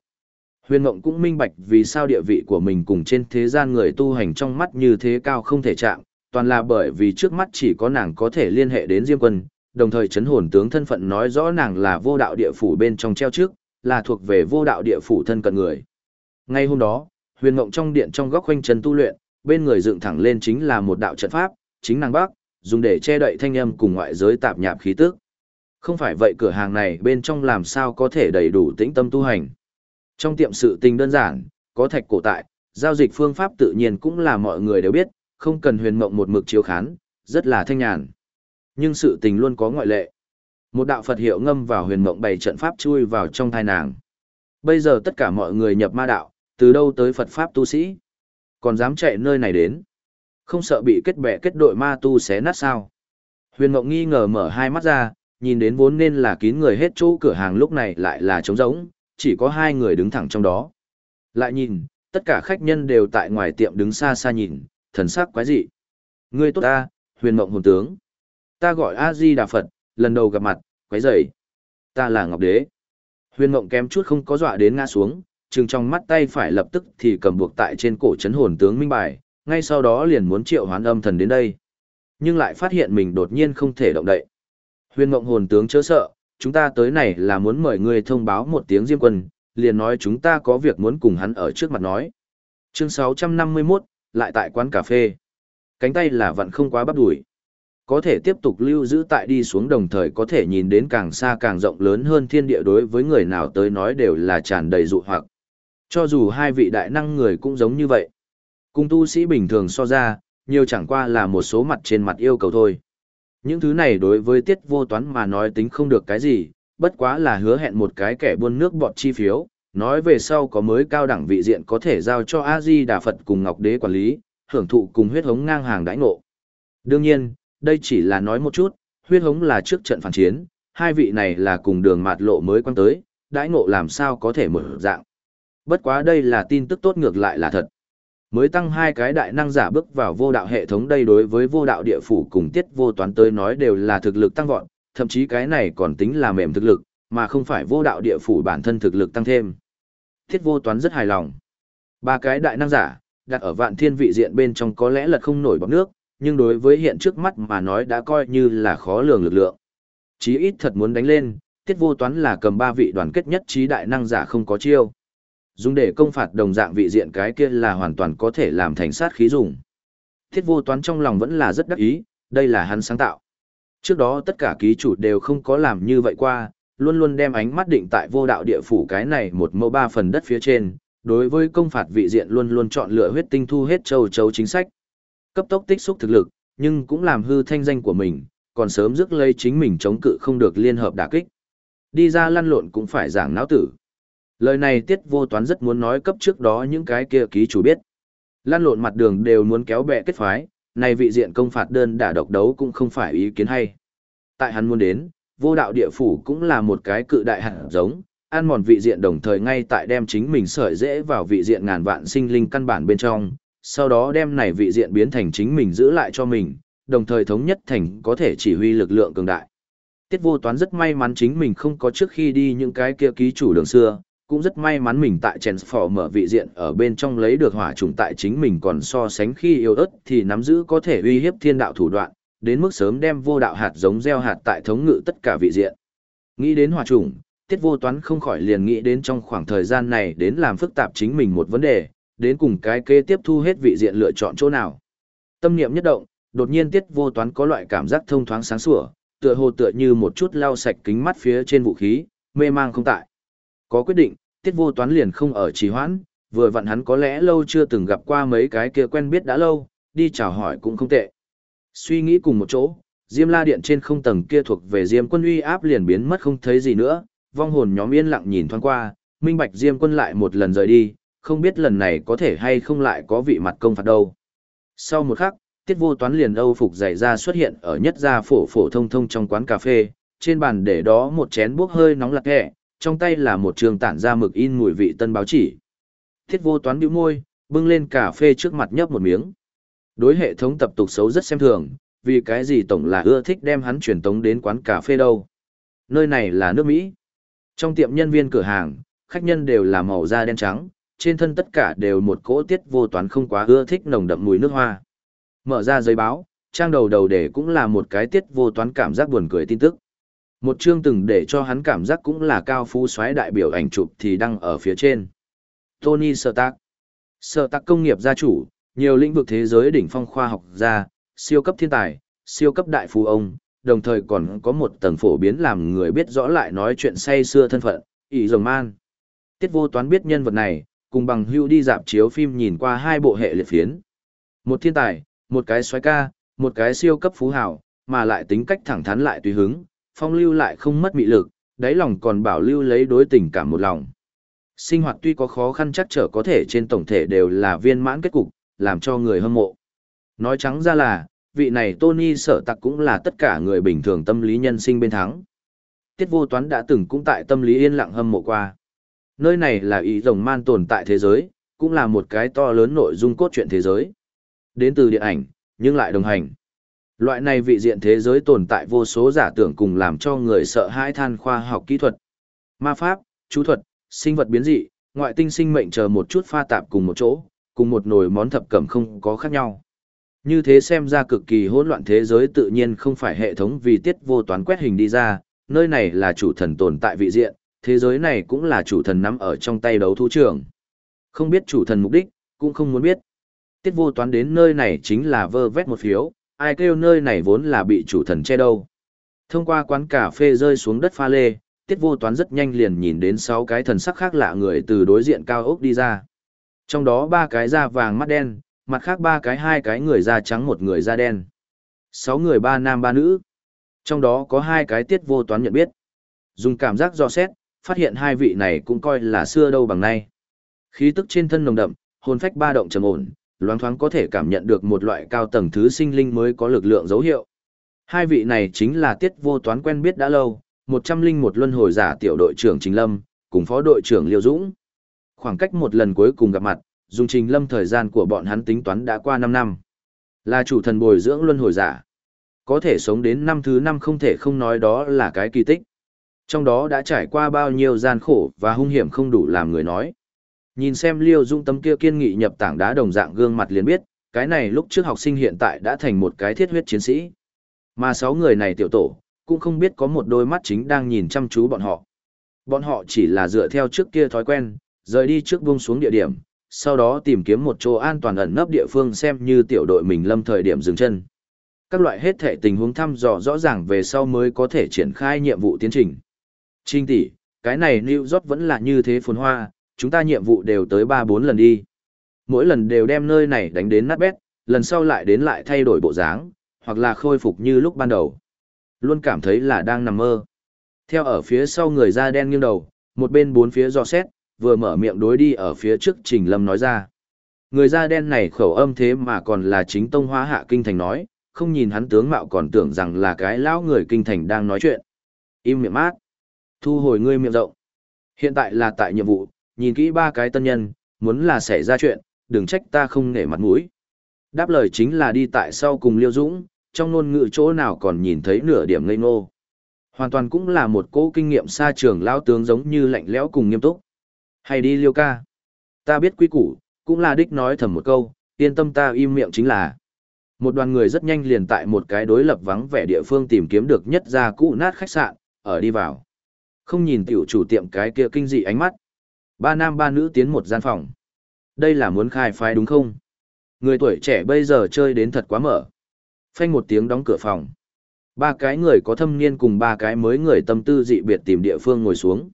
Speaker 1: Huyền mộng cũng minh bạch vì sao địa vị của mình cùng trên thế gian người tu hành trong mắt như thế cao không thể chạm, toàn là bởi vì trước mắt chỉ có nàng có thể liên hệ đến Diêm quân, đồng thời chấn hồn tướng thân phận nói rõ nàng là vô đạo địa phủ bên trong treo trước, là thuộc về vô đạo địa phủ thân cận người. Ngay hôm đó, huyền mộng trong điện trong góc quanh chân tu luyện, bên người dựng thẳng lên chính là một đạo trận pháp, chính nàng bác, dùng để che đậy thanh âm cùng ngoại giới tạp nhạp khí tức. Không phải vậy cửa hàng này bên trong làm sao có thể đầy đủ tĩnh tâm tu hành. Trong tiệm sự tình đơn giản, có thạch cổ tại, giao dịch phương pháp tự nhiên cũng là mọi người đều biết, không cần huyền mộng một mực chiếu khán, rất là thanh nhàn. Nhưng sự tình luôn có ngoại lệ. Một đạo Phật hiệu ngâm vào huyền mộng bày trận pháp chui vào trong thai nàng. Bây giờ tất cả mọi người nhập ma đạo, từ đâu tới Phật Pháp tu sĩ? Còn dám chạy nơi này đến? Không sợ bị kết bè kết đội ma tu xé nát sao? Huyền Mộng nghi ngờ mở hai mắt ra, nhìn đến vốn nên là kín người hết chỗ cửa hàng lúc này lại là trống rỗng, chỉ có hai người đứng thẳng trong đó. Lại nhìn, tất cả khách nhân đều tại ngoài tiệm đứng xa xa nhìn, thần sắc quái dị. Ngươi tốt ta, huyền mộng hồn tướng. Ta gọi A-di Đà Phật, lần đầu gặp mặt, quái dậy. Ta là Ngọc Đế. Huyền mộng kém chút không có dọa đến ngã xuống, chừng trong mắt tay phải lập tức thì cầm buộc tại trên cổ chấn hồn tướng minh bài, ngay sau đó liền muốn triệu hoán âm thần đến đây. Nhưng lại phát hiện mình đột nhiên không thể động đậy. Huyền mộng hồn tướng chớ sợ, chúng ta tới này là muốn mời ngươi thông báo một tiếng diêm quân, liền nói chúng ta có việc muốn cùng hắn ở trước mặt nói. Chương 651, lại tại quán cà phê. Cánh tay là vẫn không quá bắp đuổi. Có thể tiếp tục lưu giữ tại đi xuống đồng thời có thể nhìn đến càng xa càng rộng lớn hơn thiên địa đối với người nào tới nói đều là tràn đầy dụ hoặc. Cho dù hai vị đại năng người cũng giống như vậy. Cùng tu sĩ bình thường so ra, nhiều chẳng qua là một số mặt trên mặt yêu cầu thôi. Những thứ này đối với tiết vô toán mà nói tính không được cái gì, bất quá là hứa hẹn một cái kẻ buôn nước bọt chi phiếu, nói về sau có mới cao đẳng vị diện có thể giao cho A-di Đà Phật cùng Ngọc Đế quản lý, hưởng thụ cùng huyết hống ngang hàng đãi ngộ. Đương nhiên, đây chỉ là nói một chút, huyết hống là trước trận phản chiến, hai vị này là cùng đường mạt lộ mới quan tới, đãi ngộ làm sao có thể mở dạng. Bất quá đây là tin tức tốt ngược lại là thật. Mới tăng hai cái đại năng giả bước vào vô đạo hệ thống đây đối với vô đạo địa phủ cùng tiết vô toán tới nói đều là thực lực tăng vọt, thậm chí cái này còn tính là mềm thực lực, mà không phải vô đạo địa phủ bản thân thực lực tăng thêm. Tiết vô toán rất hài lòng. Ba cái đại năng giả, đặt ở vạn thiên vị diện bên trong có lẽ là không nổi bọc nước, nhưng đối với hiện trước mắt mà nói đã coi như là khó lường lực lượng. Chí ít thật muốn đánh lên, tiết vô toán là cầm ba vị đoàn kết nhất trí đại năng giả không có chiêu. Dùng để công phạt đồng dạng vị diện cái kia là hoàn toàn có thể làm thành sát khí dùng. Thiết vô toán trong lòng vẫn là rất đắc ý, đây là hắn sáng tạo. Trước đó tất cả ký chủ đều không có làm như vậy qua, luôn luôn đem ánh mắt định tại vô đạo địa phủ cái này một mẫu ba phần đất phía trên, đối với công phạt vị diện luôn luôn chọn lựa huyết tinh thu hết châu châu chính sách. Cấp tốc tích xúc thực lực, nhưng cũng làm hư thanh danh của mình, còn sớm dứt lấy chính mình chống cự không được liên hợp đả kích. Đi ra lăn lộn cũng phải giảng não tử. Lời này tiết vô toán rất muốn nói cấp trước đó những cái kia ký chủ biết. Lan lộn mặt đường đều muốn kéo bè kết phái, này vị diện công phạt đơn đả độc đấu cũng không phải ý kiến hay. Tại hắn muốn đến, vô đạo địa phủ cũng là một cái cự đại hạt giống, ăn mòn vị diện đồng thời ngay tại đem chính mình sợi dễ vào vị diện ngàn vạn sinh linh căn bản bên trong, sau đó đem này vị diện biến thành chính mình giữ lại cho mình, đồng thời thống nhất thành có thể chỉ huy lực lượng cường đại. Tiết vô toán rất may mắn chính mình không có trước khi đi những cái kia ký chủ đường xưa, cũng rất may mắn mình tại mở vị diện ở bên trong lấy được hỏa trùng tại chính mình còn so sánh khi yêu ớt thì nắm giữ có thể uy hiếp thiên đạo thủ đoạn, đến mức sớm đem vô đạo hạt giống gieo hạt tại thống ngự tất cả vị diện. Nghĩ đến hỏa trùng, tiết vô toán không khỏi liền nghĩ đến trong khoảng thời gian này đến làm phức tạp chính mình một vấn đề, đến cùng cái kế tiếp thu hết vị diện lựa chọn chỗ nào. Tâm niệm nhất động, đột nhiên tiết vô toán có loại cảm giác thông thoáng sáng sủa, tựa hồ tựa như một chút lau sạch kính mắt phía trên vũ khí, mê mang không tại. Có quyết định, tiết vô toán liền không ở trì hoãn, vừa vặn hắn có lẽ lâu chưa từng gặp qua mấy cái kia quen biết đã lâu, đi chào hỏi cũng không tệ. Suy nghĩ cùng một chỗ, Diêm La Điện trên không tầng kia thuộc về Diêm quân uy áp liền biến mất không thấy gì nữa, vong hồn nhóm yên lặng nhìn thoáng qua, minh bạch Diêm quân lại một lần rời đi, không biết lần này có thể hay không lại có vị mặt công phạt đâu. Sau một khắc, tiết vô toán liền âu phục dày ra xuất hiện ở nhất gia phổ phổ thông thông trong quán cà phê, trên bàn để đó một chén bốc hơi nóng lạc hẹ, trong tay là một trường tản ra mực in mùi vị tân báo chỉ. Tiết vô toán bĩu môi, bưng lên cà phê trước mặt nhấp một miếng. Đối hệ thống tập tục xấu rất xem thường, vì cái gì tổng là ưa thích đem hắn truyền tống đến quán cà phê đâu. Nơi này là nước Mỹ. Trong tiệm nhân viên cửa hàng, khách nhân đều là màu da đen trắng, trên thân tất cả đều một cỗ tiết vô toán không quá ưa thích nồng đậm mùi nước hoa. Mở ra giấy báo, trang đầu đầu để cũng là một cái tiết vô toán cảm giác buồn cười tin tức. Một chương từng để cho hắn cảm giác cũng là cao phú xoáy đại biểu ảnh chụp thì đăng ở phía trên. Tony Stark Stark công nghiệp gia chủ, nhiều lĩnh vực thế giới đỉnh phong khoa học gia, siêu cấp thiên tài, siêu cấp đại phú ông, đồng thời còn có một tầng phổ biến làm người biết rõ lại nói chuyện say xưa thân phận, ỷ rồng man. Tiết vô toán biết nhân vật này, cùng bằng hưu đi dạp chiếu phim nhìn qua hai bộ hệ liệt phiến. Một thiên tài, một cái xoái ca, một cái siêu cấp phú hào, mà lại tính cách thẳng thắn lại tùy hứng, phong lưu lại không mất mị lực, đáy lòng còn bảo lưu lấy đối tình cảm một lòng. Sinh hoạt tuy có khó khăn chắc trở có thể trên tổng thể đều là viên mãn kết cục, làm cho người hâm mộ. Nói trắng ra là, vị này Tony sở tặc cũng là tất cả người bình thường tâm lý nhân sinh bên thắng. Tiết vô toán đã từng cũng tại tâm lý yên lặng hâm mộ qua. Nơi này là ý rồng man tồn tại thế giới, cũng là một cái to lớn nội dung cốt truyện thế giới. Đến từ điện ảnh, nhưng lại đồng hành. Loại này vị diện thế giới tồn tại vô số giả tưởng cùng làm cho người sợ hãi than khoa học kỹ thuật. Ma pháp, chú thuật, sinh vật biến dị, ngoại tinh sinh mệnh chờ một chút pha tạp cùng một chỗ, cùng một nồi món thập cẩm không có khác nhau. Như thế xem ra cực kỳ hỗn loạn thế giới tự nhiên không phải hệ thống vì tiết vô toán quét hình đi ra, nơi này là chủ thần tồn tại vị diện, thế giới này cũng là chủ thần nắm ở trong tay đấu thú trưởng. Không biết chủ thần mục đích, cũng không muốn biết. Tiết vô toán đến nơi này chính là vơ vét một phiếu, ai kêu nơi này vốn là bị chủ thần che đâu. Thông qua quán cà phê rơi xuống đất pha lê, tiết vô toán rất nhanh liền nhìn đến sáu cái thần sắc khác lạ người từ đối diện cao ốc đi ra. Trong đó ba cái da vàng mắt đen, mặt khác ba cái hai cái người da trắng một người da đen. Sáu người ba nam ba nữ. Trong đó có hai cái tiết vô toán nhận biết. Dùng cảm giác do xét, phát hiện hai vị này cũng coi là xưa đâu bằng nay. Khí tức trên thân nồng đậm, hồn phách ba động trầm ổn, loáng thoáng có thể cảm nhận được một loại cao tầng thứ sinh linh mới có lực lượng dấu hiệu. Hai vị này chính là tiết vô toán quen biết đã lâu, một trăm linh một luân hồi giả tiểu đội trưởng Trình Lâm, cùng phó đội trưởng Liêu Dũng. Khoảng cách một lần cuối cùng gặp mặt, dùng Trình Lâm thời gian của bọn hắn tính toán đã qua 5 năm. Là chủ thần bồi dưỡng luân hồi giả. Có thể sống đến năm thứ năm không thể không nói đó là cái kỳ tích. Trong đó đã trải qua bao nhiêu gian khổ và hung hiểm không đủ làm người nói. Nhìn xem Liêu Dung tấm kia kiên nghị nhập tảng đá đồng dạng gương mặt liền biết, cái này lúc trước học sinh hiện tại đã thành một cái thiết huyết chiến sĩ. Mà sáu người này tiểu tổ, cũng không biết có một đôi mắt chính đang nhìn chăm chú bọn họ. Bọn họ chỉ là dựa theo trước kia thói quen, rời đi trước buông xuống địa điểm, sau đó tìm kiếm một chỗ an toàn ẩn nấp địa phương xem như tiểu đội mình lâm thời điểm dừng chân. Các loại hết thể tình huống thăm dò rõ ràng về sau mới có thể triển khai nhiệm vụ tiến trình. Trinh tỷ, cái này New York vẫn là như thế phồn hoa, chúng ta nhiệm vụ đều tới 3-4 lần đi. Mỗi lần đều đem nơi này đánh đến nát bét, lần sau lại đến lại thay đổi bộ dáng, hoặc là khôi phục như lúc ban đầu. Luôn cảm thấy là đang nằm mơ. Theo ở phía sau người da đen nghiêng đầu, một bên bốn phía dò xét, vừa mở miệng đối đi ở phía trước Trình Lâm nói ra. Người da đen này khẩu âm thế mà còn là chính tông hóa hạ kinh thành nói, không nhìn hắn tướng mạo còn tưởng rằng là cái lão người kinh thành đang nói chuyện. im miệng mát. Thu hồi ngươi miệng rộng. Hiện tại là tại nhiệm vụ, nhìn kỹ ba cái tân nhân, muốn là xảy ra chuyện, đừng trách ta không nể mặt mũi. Đáp lời chính là đi tại sau cùng Liêu Dũng, trong ngôn ngữ chỗ nào còn nhìn thấy nửa điểm ngây ngô. Hoàn toàn cũng là một cố kinh nghiệm xa trường lao tướng giống như lạnh lẽo cùng nghiêm túc. Hay đi Liêu ca. Ta biết quy củ, cũng là đích nói thầm một câu, yên tâm ta im miệng chính là. Một đoàn người rất nhanh liền tại một cái đối lập vắng vẻ địa phương tìm kiếm được nhất ra cũ nát khách sạn, ở đi vào. Không nhìn tiểu chủ tiệm cái kia kinh dị ánh mắt. Ba nam ba nữ tiến một gian phòng. Đây là muốn khai phái đúng không? Người tuổi trẻ bây giờ chơi đến thật quá mở. Phanh một tiếng đóng cửa phòng. Ba cái người có thâm niên cùng ba cái mới người tâm tư dị biệt tìm địa phương ngồi xuống.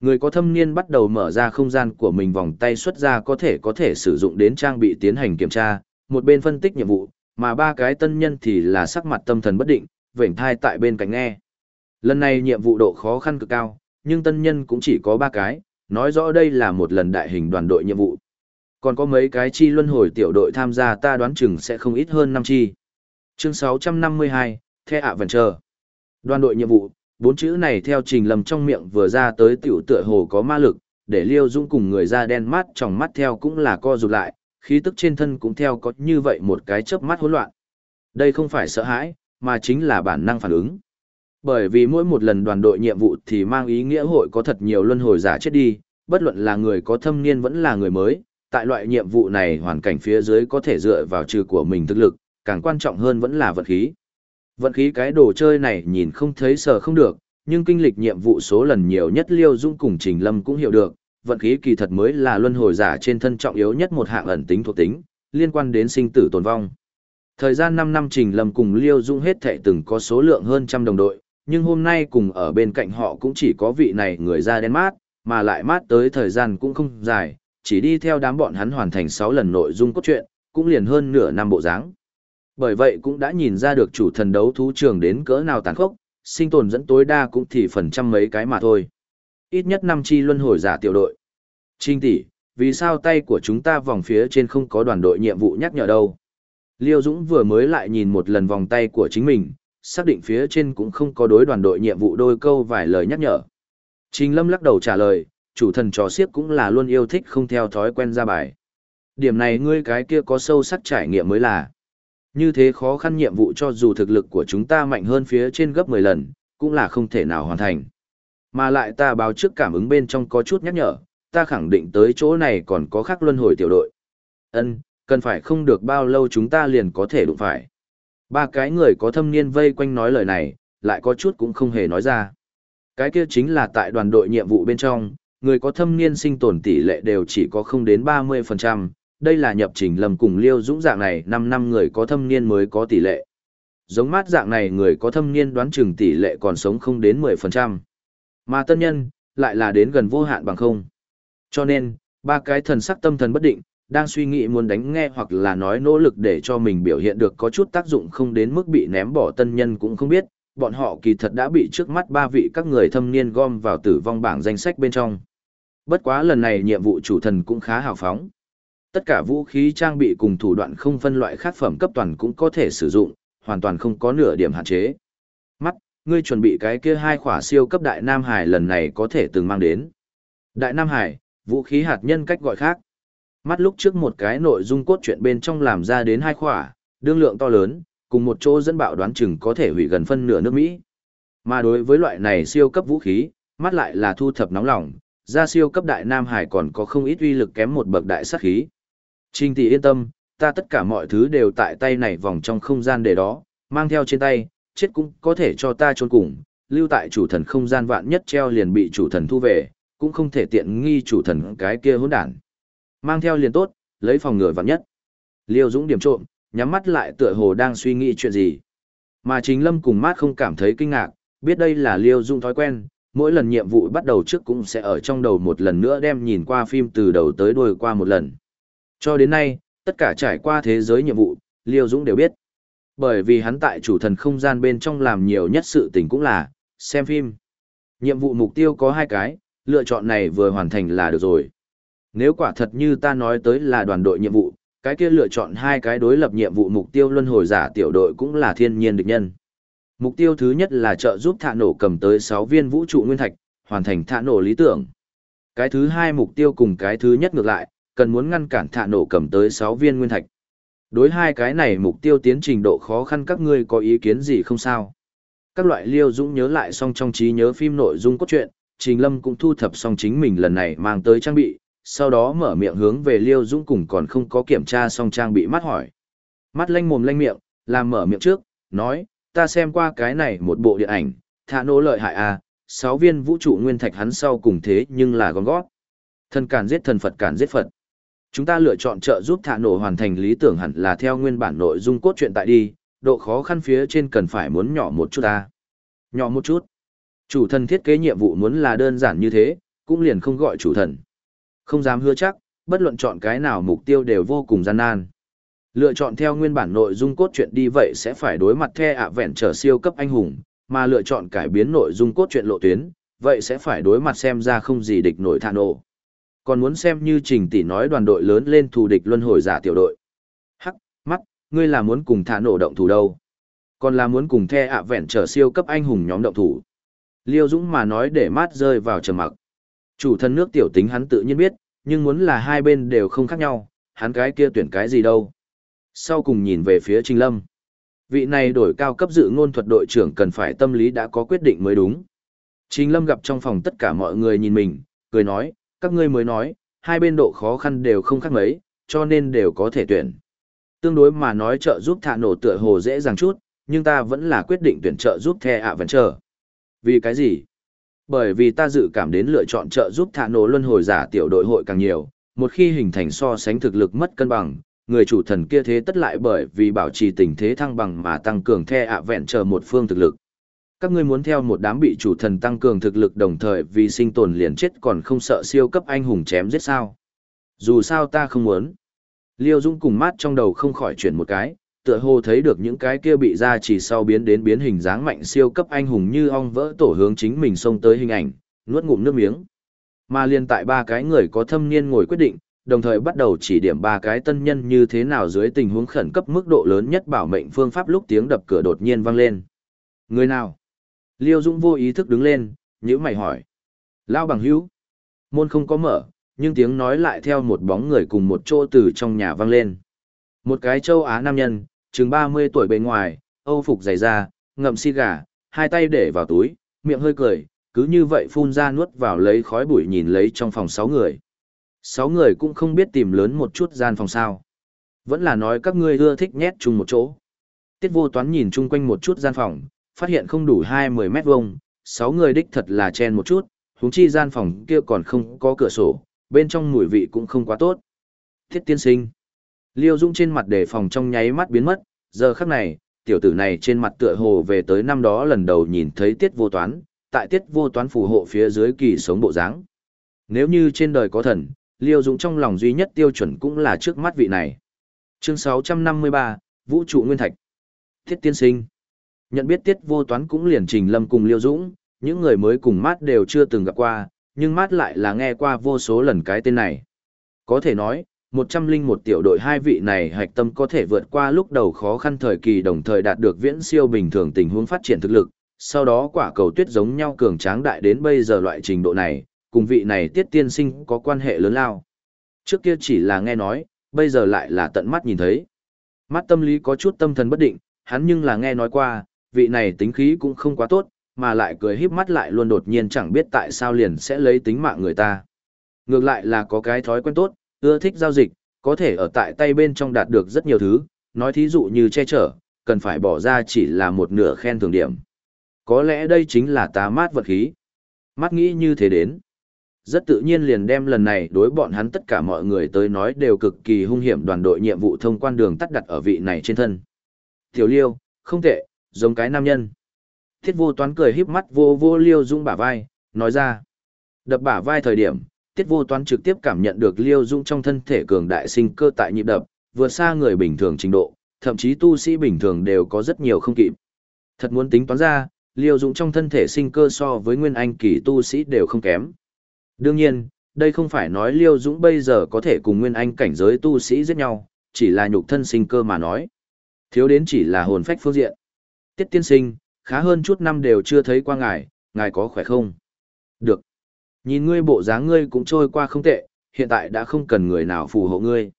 Speaker 1: Người có thâm niên bắt đầu mở ra không gian của mình vòng tay xuất ra có thể có thể sử dụng đến trang bị tiến hành kiểm tra, một bên phân tích nhiệm vụ, mà ba cái tân nhân thì là sắc mặt tâm thần bất định, vểnh thai tại bên cạnh nghe. Lần này nhiệm vụ độ khó khăn cực cao, nhưng tân nhân cũng chỉ có ba cái, nói rõ đây là một lần đại hình đoàn đội nhiệm vụ. Còn có mấy cái chi luân hồi tiểu đội tham gia ta đoán chừng sẽ không ít hơn năm chi. Chương 652, The Adventure. Đoàn đội nhiệm vụ, bốn chữ này theo trình lầm trong miệng vừa ra tới tiểu tựa hồ có ma lực, để Liêu dũng cùng người da đen mắt trong mắt theo cũng là co rụt lại, khí tức trên thân cũng theo có như vậy một cái chớp mắt hỗn loạn. Đây không phải sợ hãi, mà chính là bản năng phản ứng. Bởi vì mỗi một lần đoàn đội nhiệm vụ thì mang ý nghĩa hội có thật nhiều luân hồi giả chết đi, bất luận là người có thâm niên vẫn là người mới, tại loại nhiệm vụ này hoàn cảnh phía dưới có thể dựa vào trừ của mình thực lực, càng quan trọng hơn vẫn là vận khí. Vận khí cái đồ chơi này nhìn không thấy sờ không được, nhưng kinh lịch nhiệm vụ số lần nhiều nhất Liêu Dung cùng Trình Lâm cũng hiểu được, vận khí kỳ thật mới là luân hồi giả trên thân trọng yếu nhất một hạng ẩn tính thuộc tính, liên quan đến sinh tử tồn vong. Thời gian 5 năm Trình Lâm cùng Liêu Dung hết thệ từng có số lượng hơn trăm đồng đội, nhưng hôm nay cùng ở bên cạnh họ cũng chỉ có vị này người da đen mát, mà lại mát tới thời gian cũng không dài, chỉ đi theo đám bọn hắn hoàn thành 6 lần nội dung cốt truyện, cũng liền hơn nửa năm bộ dáng. Bởi vậy cũng đã nhìn ra được chủ thần đấu thú trường đến cỡ nào tàn khốc, sinh tồn dẫn tối đa cũng thì phần trăm mấy cái mà thôi. Ít nhất năm chi luân hồi giả tiểu đội. Trinh tỷ, vì sao tay của chúng ta vòng phía trên không có đoàn đội nhiệm vụ nhắc nhở đâu? Liêu Dũng vừa mới lại nhìn một lần vòng tay của chính mình, xác định phía trên cũng không có đối đoàn đội nhiệm vụ đôi câu vài lời nhắc nhở. Trình Lâm lắc đầu trả lời, chủ thần trò xiếc cũng là luôn yêu thích không theo thói quen ra bài. Điểm này ngươi cái kia có sâu sắc trải nghiệm mới là. Như thế khó khăn nhiệm vụ cho dù thực lực của chúng ta mạnh hơn phía trên gấp 10 lần, cũng là không thể nào hoàn thành. Mà lại ta báo trước cảm ứng bên trong có chút nhắc nhở, ta khẳng định tới chỗ này còn có khác luân hồi tiểu đội. Ân, cần phải không được bao lâu chúng ta liền có thể đụng phải. Ba cái người có thâm niên vây quanh nói lời này, lại có chút cũng không hề nói ra. Cái kia chính là tại đoàn đội nhiệm vụ bên trong, người có thâm niên sinh tồn tỷ lệ đều chỉ có không đến 30%, đây là nhập trình lầm cùng liêu dũng dạng này 5 năm người có thâm niên mới có tỷ lệ. Giống mát dạng này người có thâm niên đoán chừng tỷ lệ còn sống không đến 10%. Mà tân nhân, lại là đến gần vô hạn bằng không. Cho nên, ba cái thần sắc tâm thần bất định, đang suy nghĩ muốn đánh nghe hoặc là nói nỗ lực để cho mình biểu hiện được có chút tác dụng không đến mức bị ném bỏ tân nhân cũng không biết, bọn họ kỳ thật đã bị trước mắt ba vị các người thâm niên gom vào tử vong bảng danh sách bên trong. Bất quá lần này nhiệm vụ chủ thần cũng khá hào phóng. Tất cả vũ khí trang bị cùng thủ đoạn không phân loại khác phẩm cấp toàn cũng có thể sử dụng, hoàn toàn không có nửa điểm hạn chế. Mắt, ngươi chuẩn bị cái kia hai khỏa siêu cấp đại Nam Hải lần này có thể từng mang đến. Đại Nam Hải, vũ khí hạt nhân cách gọi khác. Mắt lúc trước một cái nội dung cốt truyện bên trong làm ra đến hai khỏa, đương lượng to lớn, cùng một chỗ dẫn bạo đoán chừng có thể hủy gần phân nửa nước Mỹ. Mà đối với loại này siêu cấp vũ khí, mắt lại là thu thập nóng lòng, ra siêu cấp đại Nam Hải còn có không ít uy lực kém một bậc đại sát khí. Trình tỷ yên tâm, ta tất cả mọi thứ đều tại tay này vòng trong không gian để đó, mang theo trên tay, chết cũng có thể cho ta trốn cùng, lưu tại chủ thần không gian vạn nhất treo liền bị chủ thần thu về, cũng không thể tiện nghi chủ thần cái kia hỗn đản. Mang theo liền tốt, lấy phòng ngừa vạn nhất. Liêu Dũng điểm trộm, nhắm mắt lại tựa hồ đang suy nghĩ chuyện gì. Mà chính Lâm cùng Mát không cảm thấy kinh ngạc, biết đây là Liêu Dũng thói quen, mỗi lần nhiệm vụ bắt đầu trước cũng sẽ ở trong đầu một lần nữa đem nhìn qua phim từ đầu tới đuôi qua một lần. Cho đến nay, tất cả trải qua thế giới nhiệm vụ, Liêu Dũng đều biết. Bởi vì hắn tại chủ thần không gian bên trong làm nhiều nhất sự tình cũng là, xem phim. Nhiệm vụ mục tiêu có hai cái, lựa chọn này vừa hoàn thành là được rồi. Nếu quả thật như ta nói tới là đoàn đội nhiệm vụ, cái kia lựa chọn hai cái đối lập nhiệm vụ mục tiêu luân hồi giả tiểu đội cũng là thiên nhiên địch nhân. Mục tiêu thứ nhất là trợ giúp thạ nổ cầm tới 6 viên vũ trụ nguyên thạch, hoàn thành thạ nổ lý tưởng. Cái thứ hai mục tiêu cùng cái thứ nhất ngược lại, cần muốn ngăn cản thạ nổ cầm tới 6 viên nguyên thạch. Đối hai cái này mục tiêu tiến trình độ khó khăn các ngươi có ý kiến gì không sao? Các loại liêu dũng nhớ lại xong trong trí nhớ phim nội dung cốt truyện, Trình Lâm cũng thu thập xong chính mình lần này mang tới trang bị, sau đó mở miệng hướng về liêu dũng cùng còn không có kiểm tra xong trang bị mắt hỏi. Mắt lanh mồm lanh miệng, làm mở miệng trước, nói, ta xem qua cái này một bộ điện ảnh, thả nổ lợi hại à, sáu viên vũ trụ nguyên thạch hắn sau cùng thế nhưng là gom gót. Thần cản giết thần Phật cản giết Phật. Chúng ta lựa chọn trợ giúp thả nổ hoàn thành lý tưởng hẳn là theo nguyên bản nội dung cốt truyện tại đi, độ khó khăn phía trên cần phải muốn nhỏ một chút ta. Nhỏ một chút. Chủ thần thiết kế nhiệm vụ muốn là đơn giản như thế, cũng liền không gọi chủ thần. Không dám hứa chắc, bất luận chọn cái nào mục tiêu đều vô cùng gian nan. Lựa chọn theo nguyên bản nội dung cốt truyện đi vậy sẽ phải đối mặt the ạ vẹn trở siêu cấp anh hùng, mà lựa chọn cải biến nội dung cốt truyện lộ tuyến, vậy sẽ phải đối mặt xem ra không gì địch nổi thà nổ. Còn muốn xem như trình tỷ nói đoàn đội lớn lên thù địch luân hồi giả tiểu đội. Hắc, mắt, ngươi là muốn cùng thà nổ động thủ đâu? Còn là muốn cùng the ạ vẹn trở siêu cấp anh hùng nhóm động thủ. Liêu Dũng mà nói để mát rơi vào trầm mặc. Chủ thân nước tiểu tính hắn tự nhiên biết, nhưng muốn là hai bên đều không khác nhau, hắn cái kia tuyển cái gì đâu. Sau cùng nhìn về phía Trình Lâm. Vị này đổi cao cấp dự ngôn thuật đội trưởng cần phải tâm lý đã có quyết định mới đúng. Trình Lâm gặp trong phòng tất cả mọi người nhìn mình, cười nói, các ngươi mới nói, hai bên độ khó khăn đều không khác mấy, cho nên đều có thể tuyển. Tương đối mà nói trợ giúp thả nổ tựa hồ dễ dàng chút, nhưng ta vẫn là quyết định tuyển trợ giúp The Adventure. Vì cái gì? Bởi vì ta dự cảm đến lựa chọn trợ giúp thả nổ luân hồi giả tiểu đội hội càng nhiều, một khi hình thành so sánh thực lực mất cân bằng, người chủ thần kia thế tất lại bởi vì bảo trì tình thế thăng bằng mà tăng cường the ạ vẹn chờ một phương thực lực. Các ngươi muốn theo một đám bị chủ thần tăng cường thực lực đồng thời vì sinh tồn liền chết còn không sợ siêu cấp anh hùng chém giết sao. Dù sao ta không muốn. Liêu Dung cùng mát trong đầu không khỏi chuyển một cái, tựa hồ thấy được những cái kia bị ra chỉ sau biến đến biến hình dáng mạnh siêu cấp anh hùng như ong vỡ tổ hướng chính mình xông tới hình ảnh, nuốt ngụm nước miếng. Mà liên tại ba cái người có thâm niên ngồi quyết định, đồng thời bắt đầu chỉ điểm ba cái tân nhân như thế nào dưới tình huống khẩn cấp mức độ lớn nhất bảo mệnh phương pháp lúc tiếng đập cửa đột nhiên vang lên. Người nào? Liêu Dũng vô ý thức đứng lên, nhíu mày hỏi. Lao bằng hữu. Môn không có mở, nhưng tiếng nói lại theo một bóng người cùng một chỗ từ trong nhà vang lên. Một cái châu Á nam nhân, chừng 30 tuổi bề ngoài, âu phục dày da, ngậm si gà, hai tay để vào túi, miệng hơi cười, cứ như vậy phun ra nuốt vào lấy khói bụi nhìn lấy trong phòng sáu người sáu người cũng không biết tìm lớn một chút gian phòng sao. Vẫn là nói các ngươi ưa thích nhét chung một chỗ. Tiết vô toán nhìn chung quanh một chút gian phòng, phát hiện không đủ hai mươi mét vuông, sáu người đích thật là chen một chút, huống chi gian phòng kia còn không có cửa sổ, bên trong mùi vị cũng không quá tốt. Thiết tiên sinh. Liêu Dung trên mặt đề phòng trong nháy mắt biến mất, giờ khắc này, tiểu tử này trên mặt tựa hồ về tới năm đó lần đầu nhìn thấy tiết vô toán, tại tiết vô toán phù hộ phía dưới kỳ sống bộ dáng. Nếu như trên đời có thần, Liêu Dũng trong lòng duy nhất tiêu chuẩn cũng là trước mắt vị này. Chương 653, Vũ trụ Nguyên Thạch. Thiết tiên sinh. Nhận biết tiết vô toán cũng liền trình lâm cùng Liêu Dũng, những người mới cùng mát đều chưa từng gặp qua, nhưng mát lại là nghe qua vô số lần cái tên này. Có thể nói, 101 tiểu đội hai vị này hạch tâm có thể vượt qua lúc đầu khó khăn thời kỳ đồng thời đạt được viễn siêu bình thường tình huống phát triển thực lực, sau đó quả cầu tuyết giống nhau cường tráng đại đến bây giờ loại trình độ này, cùng vị này tiết tiên sinh có quan hệ lớn lao. Trước kia chỉ là nghe nói, bây giờ lại là tận mắt nhìn thấy. Mắt tâm lý có chút tâm thần bất định, hắn nhưng là nghe nói qua, vị này tính khí cũng không quá tốt, mà lại cười híp mắt lại luôn đột nhiên chẳng biết tại sao liền sẽ lấy tính mạng người ta. Ngược lại là có cái thói quen tốt, ưa thích giao dịch, có thể ở tại tay bên trong đạt được rất nhiều thứ, nói thí dụ như che chở, cần phải bỏ ra chỉ là một nửa khen thưởng điểm. Có lẽ đây chính là tá mát vật khí. Mắt nghĩ như thế đến rất tự nhiên liền đem lần này đối bọn hắn tất cả mọi người tới nói đều cực kỳ hung hiểm đoàn đội nhiệm vụ thông quan đường tắt đặt ở vị này trên thân. Tiểu liêu, không tệ, giống cái nam nhân. Thiết vô toán cười híp mắt vô vô liêu dung bả vai, nói ra. Đập bả vai thời điểm, tiết vô toán trực tiếp cảm nhận được liêu dung trong thân thể cường đại sinh cơ tại nhịp đập, vượt xa người bình thường trình độ, thậm chí tu sĩ bình thường đều có rất nhiều không kịp. Thật muốn tính toán ra, liêu dung trong thân thể sinh cơ so với nguyên anh kỳ tu sĩ đều không kém. Đương nhiên, đây không phải nói Liêu Dũng bây giờ có thể cùng Nguyên Anh cảnh giới tu sĩ giết nhau, chỉ là nhục thân sinh cơ mà nói. Thiếu đến chỉ là hồn phách phương diện. Tiết tiên sinh, Khá hơn chút năm đều chưa thấy qua ngài, ngài có khỏe không? Được. Nhìn ngươi bộ dáng ngươi cũng trôi qua không tệ, hiện tại đã không cần người nào phù hộ ngươi.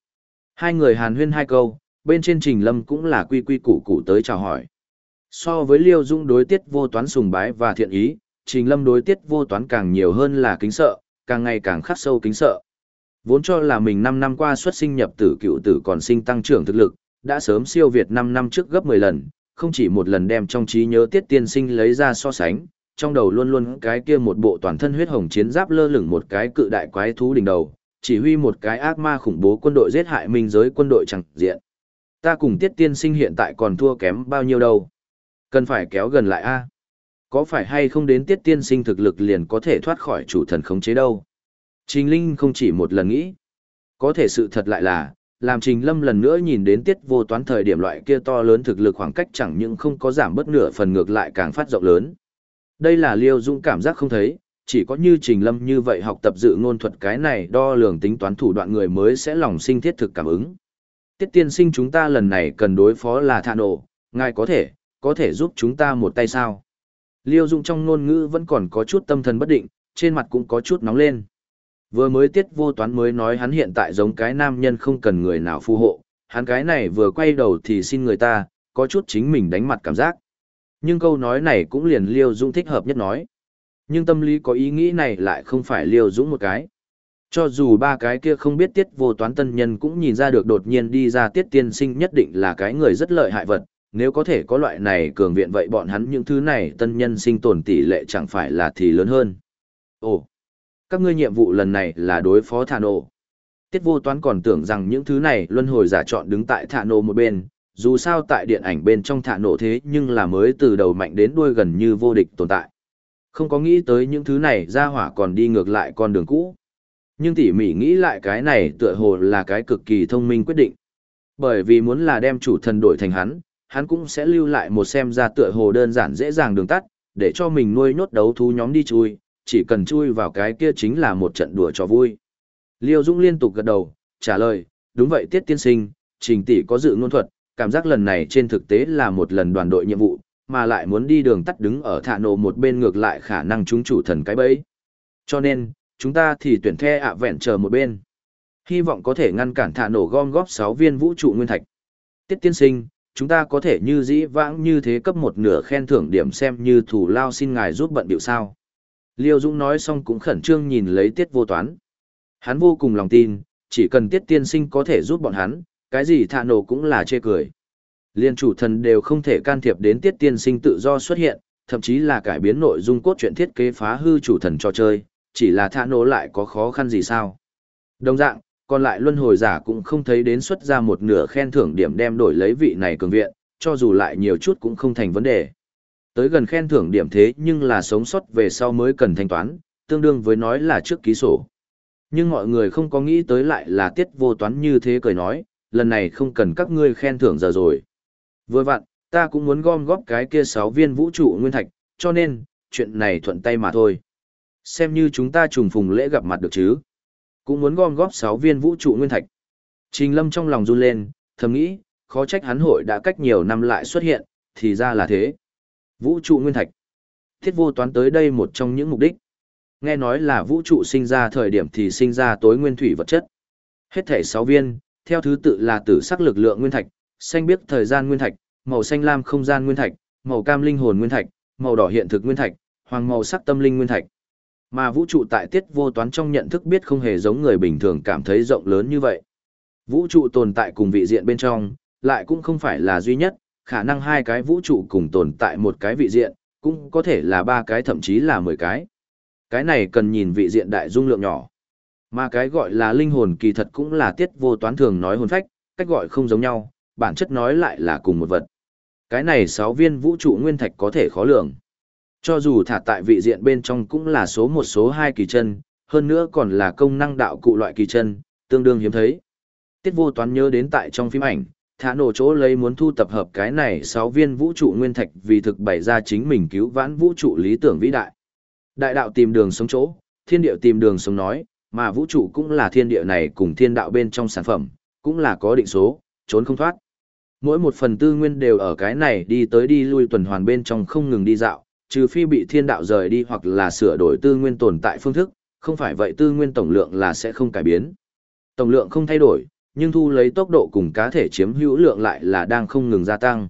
Speaker 1: Hai người hàn huyên hai câu, bên trên trình lâm cũng là quy quy củ củ tới chào hỏi. So với Liêu Dung đối tiết vô toán sùng bái và thiện ý, trình lâm đối tiết vô toán càng nhiều hơn là kính sợ, càng ngày càng khắc sâu kính sợ. Vốn cho là mình 5 năm qua xuất sinh nhập tử cựu tử còn sinh tăng trưởng thực lực, đã sớm siêu việt 5 năm trước gấp 10 lần, không chỉ một lần đem trong trí nhớ tiết tiên sinh lấy ra so sánh, trong đầu luôn luôn cái kia một bộ toàn thân huyết hồng chiến giáp lơ lửng một cái cự đại quái thú đỉnh đầu, chỉ huy một cái ác ma khủng bố quân đội giết hại minh giới quân đội chẳng diện. Ta cùng tiết tiên sinh hiện tại còn thua kém bao nhiêu đâu. Cần phải kéo gần lại a Có phải hay không đến tiết tiên sinh thực lực liền có thể thoát khỏi chủ thần khống chế đâu. Trình Linh không chỉ một lần nghĩ. Có thể sự thật lại là, làm Trình Lâm lần nữa nhìn đến tiết vô toán thời điểm loại kia to lớn thực lực khoảng cách chẳng những không có giảm bất nửa phần ngược lại càng phát rộng lớn. Đây là Liêu Dũng cảm giác không thấy, chỉ có như Trình Lâm như vậy học tập dự ngôn thuật cái này đo lường tính toán thủ đoạn người mới sẽ lòng sinh thiết thực cảm ứng. Tiết tiên sinh chúng ta lần này cần đối phó là thạ nổ, ngài có thể, có thể giúp chúng ta một tay sao? Liêu Dũng trong ngôn ngữ vẫn còn có chút tâm thần bất định, trên mặt cũng có chút nóng lên. Vừa mới tiết vô toán mới nói hắn hiện tại giống cái nam nhân không cần người nào phù hộ, hắn cái này vừa quay đầu thì xin người ta, có chút chính mình đánh mặt cảm giác. Nhưng câu nói này cũng liền Liêu Dũng thích hợp nhất nói. Nhưng tâm lý có ý nghĩ này lại không phải Liêu Dũng một cái. Cho dù ba cái kia không biết tiết vô toán tân nhân cũng nhìn ra được đột nhiên đi ra tiết tiên sinh nhất định là cái người rất lợi hại vật, nếu có thể có loại này cường viện vậy bọn hắn những thứ này tân nhân sinh tồn tỷ lệ chẳng phải là thì lớn hơn. Ồ, các ngươi nhiệm vụ lần này là đối phó thả nổ. Tiết vô toán còn tưởng rằng những thứ này luân hồi giả chọn đứng tại thả nổ một bên, dù sao tại điện ảnh bên trong thả nổ thế nhưng là mới từ đầu mạnh đến đuôi gần như vô địch tồn tại. Không có nghĩ tới những thứ này ra hỏa còn đi ngược lại con đường cũ. Nhưng tỉ mỉ nghĩ lại cái này tựa hồ là cái cực kỳ thông minh quyết định. Bởi vì muốn là đem chủ thần đổi thành hắn, hắn cũng sẽ lưu lại một xem ra tựa hồ đơn giản dễ dàng đường tắt, để cho mình nuôi nốt đấu thú nhóm đi chui, chỉ cần chui vào cái kia chính là một trận đùa cho vui. Liêu Dũng liên tục gật đầu, trả lời, đúng vậy tiết tiên sinh, trình tỷ có dự ngôn thuật, cảm giác lần này trên thực tế là một lần đoàn đội nhiệm vụ, mà lại muốn đi đường tắt đứng ở thả nổ một bên ngược lại khả năng chúng chủ thần cái bẫy. Cho nên, chúng ta thì tuyển the ạ vẹn chờ một bên. Hy vọng có thể ngăn cản thả nổ gom góp 6 viên vũ trụ nguyên thạch. Tiết tiên sinh, chúng ta có thể như dĩ vãng như thế cấp một nửa khen thưởng điểm xem như thủ lao xin ngài giúp bận điệu sao. Liêu Dũng nói xong cũng khẩn trương nhìn lấy tiết vô toán. Hắn vô cùng lòng tin, chỉ cần tiết tiên sinh có thể giúp bọn hắn, cái gì thạ nổ cũng là chê cười. Liên chủ thần đều không thể can thiệp đến tiết tiên sinh tự do xuất hiện, thậm chí là cải biến nội dung cốt truyện thiết kế phá hư chủ thần trò chơi, chỉ là thạ nổ lại có khó khăn gì sao. Đồng dạng, còn lại luân hồi giả cũng không thấy đến xuất ra một nửa khen thưởng điểm đem đổi lấy vị này cường viện, cho dù lại nhiều chút cũng không thành vấn đề. Tới gần khen thưởng điểm thế nhưng là sống sót về sau mới cần thanh toán, tương đương với nói là trước ký sổ. Nhưng mọi người không có nghĩ tới lại là tiết vô toán như thế cười nói, lần này không cần các ngươi khen thưởng giờ rồi. Vừa vặn, ta cũng muốn gom góp cái kia sáu viên vũ trụ nguyên thạch, cho nên, chuyện này thuận tay mà thôi. Xem như chúng ta trùng phùng lễ gặp mặt được chứ. Cũng muốn gom góp sáu viên vũ trụ nguyên thạch. Trình lâm trong lòng run lên, thầm nghĩ, khó trách hắn hội đã cách nhiều năm lại xuất hiện, thì ra là thế. Vũ trụ nguyên thạch. Thiết vô toán tới đây một trong những mục đích. Nghe nói là vũ trụ sinh ra thời điểm thì sinh ra tối nguyên thủy vật chất. Hết thể 6 viên, theo thứ tự là tử sắc lực lượng nguyên thạch, xanh biếc thời gian nguyên thạch, màu xanh lam không gian nguyên thạch, màu cam linh hồn nguyên thạch, màu đỏ hiện thực nguyên thạch, hoàng màu sắc tâm linh nguyên thạch. Mà vũ trụ tại tiết vô toán trong nhận thức biết không hề giống người bình thường cảm thấy rộng lớn như vậy. Vũ trụ tồn tại cùng vị diện bên trong, lại cũng không phải là duy nhất, khả năng hai cái vũ trụ cùng tồn tại một cái vị diện, cũng có thể là ba cái thậm chí là mười cái. Cái này cần nhìn vị diện đại dung lượng nhỏ. Mà cái gọi là linh hồn kỳ thật cũng là tiết vô toán thường nói hồn phách, cách gọi không giống nhau, bản chất nói lại là cùng một vật. Cái này sáu viên vũ trụ nguyên thạch có thể khó lường. Cho dù thả tại vị diện bên trong cũng là số một số hai kỳ chân, hơn nữa còn là công năng đạo cụ loại kỳ chân, tương đương hiếm thấy. Tiết vô toán nhớ đến tại trong phim ảnh, thả nổ chỗ lấy muốn thu tập hợp cái này sáu viên vũ trụ nguyên thạch vì thực bày ra chính mình cứu vãn vũ trụ lý tưởng vĩ đại. Đại đạo tìm đường sống chỗ, thiên địa tìm đường sống nói, mà vũ trụ cũng là thiên địa này cùng thiên đạo bên trong sản phẩm, cũng là có định số, trốn không thoát. Mỗi một phần tư nguyên đều ở cái này đi tới đi lui tuần hoàn bên trong không ngừng đi dạo, trừ phi bị thiên đạo rời đi hoặc là sửa đổi tư nguyên tồn tại phương thức, không phải vậy tư nguyên tổng lượng là sẽ không cải biến. Tổng lượng không thay đổi, nhưng thu lấy tốc độ cùng cá thể chiếm hữu lượng lại là đang không ngừng gia tăng.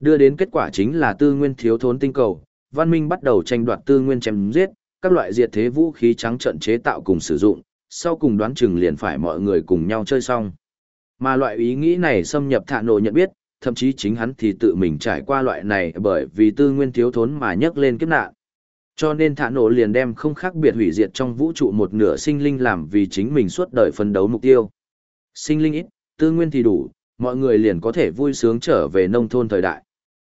Speaker 1: Đưa đến kết quả chính là tư nguyên thiếu thốn tinh cầu, văn minh bắt đầu tranh đoạt tư nguyên chém giết, các loại diệt thế vũ khí trắng trận chế tạo cùng sử dụng, sau cùng đoán chừng liền phải mọi người cùng nhau chơi xong. Mà loại ý nghĩ này xâm nhập thạ nộ nhận biết, thậm chí chính hắn thì tự mình trải qua loại này bởi vì tư nguyên thiếu thốn mà nhấc lên kiếp nạn. Cho nên thạ nổ liền đem không khác biệt hủy diệt trong vũ trụ một nửa sinh linh làm vì chính mình suốt đời phấn đấu mục tiêu. Sinh linh ít, tư nguyên thì đủ, mọi người liền có thể vui sướng trở về nông thôn thời đại.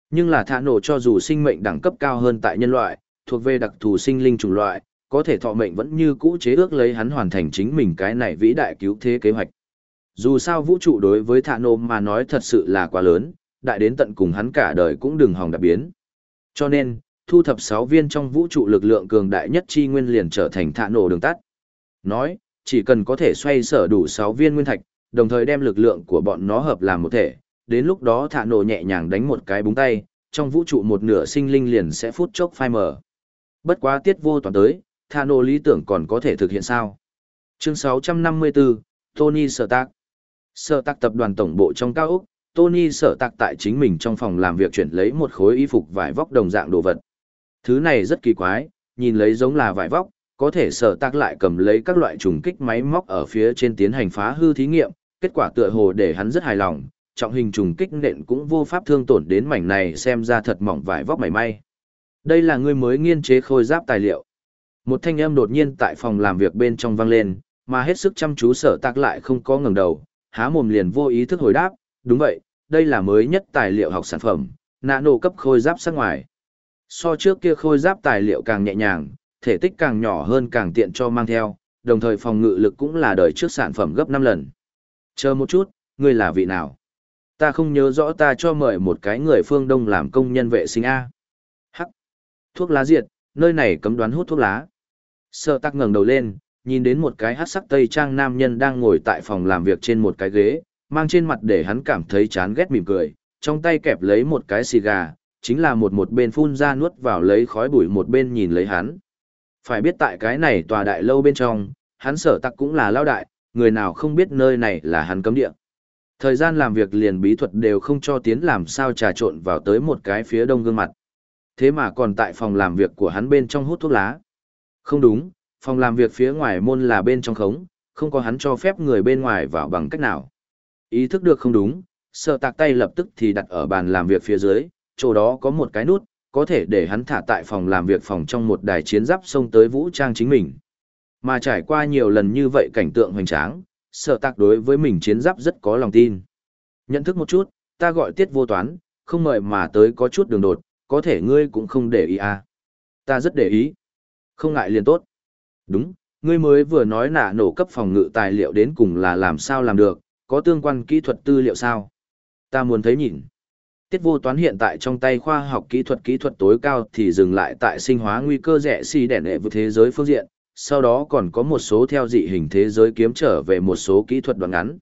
Speaker 1: Nhưng là thạ nổ cho dù sinh mệnh đẳng cấp cao hơn tại nhân loại, thuộc về đặc thù sinh linh chủng loại, có thể thọ mệnh vẫn như cũ chế ước lấy hắn hoàn thành chính mình cái này vĩ đại cứu thế kế hoạch. Dù sao vũ trụ đối với Thạ nổ mà nói thật sự là quá lớn, đại đến tận cùng hắn cả đời cũng đừng hòng đặc biến. Cho nên, thu thập 6 viên trong vũ trụ lực lượng cường đại nhất chi nguyên liền trở thành Thạ nổ đường tắt. Nói, chỉ cần có thể xoay sở đủ 6 viên nguyên thạch, đồng thời đem lực lượng của bọn nó hợp làm một thể, đến lúc đó Thạ nổ nhẹ nhàng đánh một cái búng tay, trong vũ trụ một nửa sinh linh liền sẽ phút chốc phai mờ. Bất quá tiết vô toàn tới, thả lý tưởng còn có thể thực hiện sao? Chương 654, Tony Stark Sở tạc tập đoàn tổng bộ trong cao Úc, Tony sở tạc tại chính mình trong phòng làm việc chuyển lấy một khối y phục vải vóc đồng dạng đồ vật. Thứ này rất kỳ quái, nhìn lấy giống là vải vóc, có thể sở tạc lại cầm lấy các loại trùng kích máy móc ở phía trên tiến hành phá hư thí nghiệm, kết quả tựa hồ để hắn rất hài lòng, trọng hình trùng kích nện cũng vô pháp thương tổn đến mảnh này xem ra thật mỏng vải vóc mảy may. Đây là người mới nghiên chế khôi giáp tài liệu. Một thanh âm đột nhiên tại phòng làm việc bên trong vang lên, mà hết sức chăm chú sở tạc lại không có ngẩng đầu, há mồm liền vô ý thức hồi đáp, đúng vậy, đây là mới nhất tài liệu học sản phẩm, nano cấp khôi giáp sắc ngoài. So trước kia khôi giáp tài liệu càng nhẹ nhàng, thể tích càng nhỏ hơn càng tiện cho mang theo, đồng thời phòng ngự lực cũng là đời trước sản phẩm gấp 5 lần. Chờ một chút, ngươi là vị nào? Ta không nhớ rõ ta cho mời một cái người phương Đông làm công nhân vệ sinh A. Thuốc lá diệt, nơi này cấm đoán hút thuốc lá. Sợ tắc ngẩng đầu lên, nhìn đến một cái hát sắc tây trang nam nhân đang ngồi tại phòng làm việc trên một cái ghế, mang trên mặt để hắn cảm thấy chán ghét mỉm cười, trong tay kẹp lấy một cái xì gà, chính là một một bên phun ra nuốt vào lấy khói bụi một bên nhìn lấy hắn. Phải biết tại cái này tòa đại lâu bên trong, hắn sở tắc cũng là lao đại, người nào không biết nơi này là hắn cấm địa. Thời gian làm việc liền bí thuật đều không cho tiến làm sao trà trộn vào tới một cái phía đông gương mặt. Thế mà còn tại phòng làm việc của hắn bên trong hút thuốc lá. Không đúng, phòng làm việc phía ngoài môn là bên trong khống, không có hắn cho phép người bên ngoài vào bằng cách nào. Ý thức được không đúng, sợ tạc tay lập tức thì đặt ở bàn làm việc phía dưới, chỗ đó có một cái nút, có thể để hắn thả tại phòng làm việc phòng trong một đài chiến giáp xông tới vũ trang chính mình. Mà trải qua nhiều lần như vậy cảnh tượng hoành tráng, sợ tạc đối với mình chiến giáp rất có lòng tin. Nhận thức một chút, ta gọi tiết vô toán, không mời mà tới có chút đường đột, có thể ngươi cũng không để ý à. Ta rất để ý. Không ngại liền tốt. Đúng, ngươi mới vừa nói nạ nổ cấp phòng ngự tài liệu đến cùng là làm sao làm được, có tương quan kỹ thuật tư liệu sao? Ta muốn thấy nhìn. Tiết vô toán hiện tại trong tay khoa học kỹ thuật kỹ thuật tối cao thì dừng lại tại sinh hóa nguy cơ rẻ xì đẻ nệ với thế giới phương diện, sau đó còn có một số theo dị hình thế giới kiếm trở về một số kỹ thuật đoạn ngắn.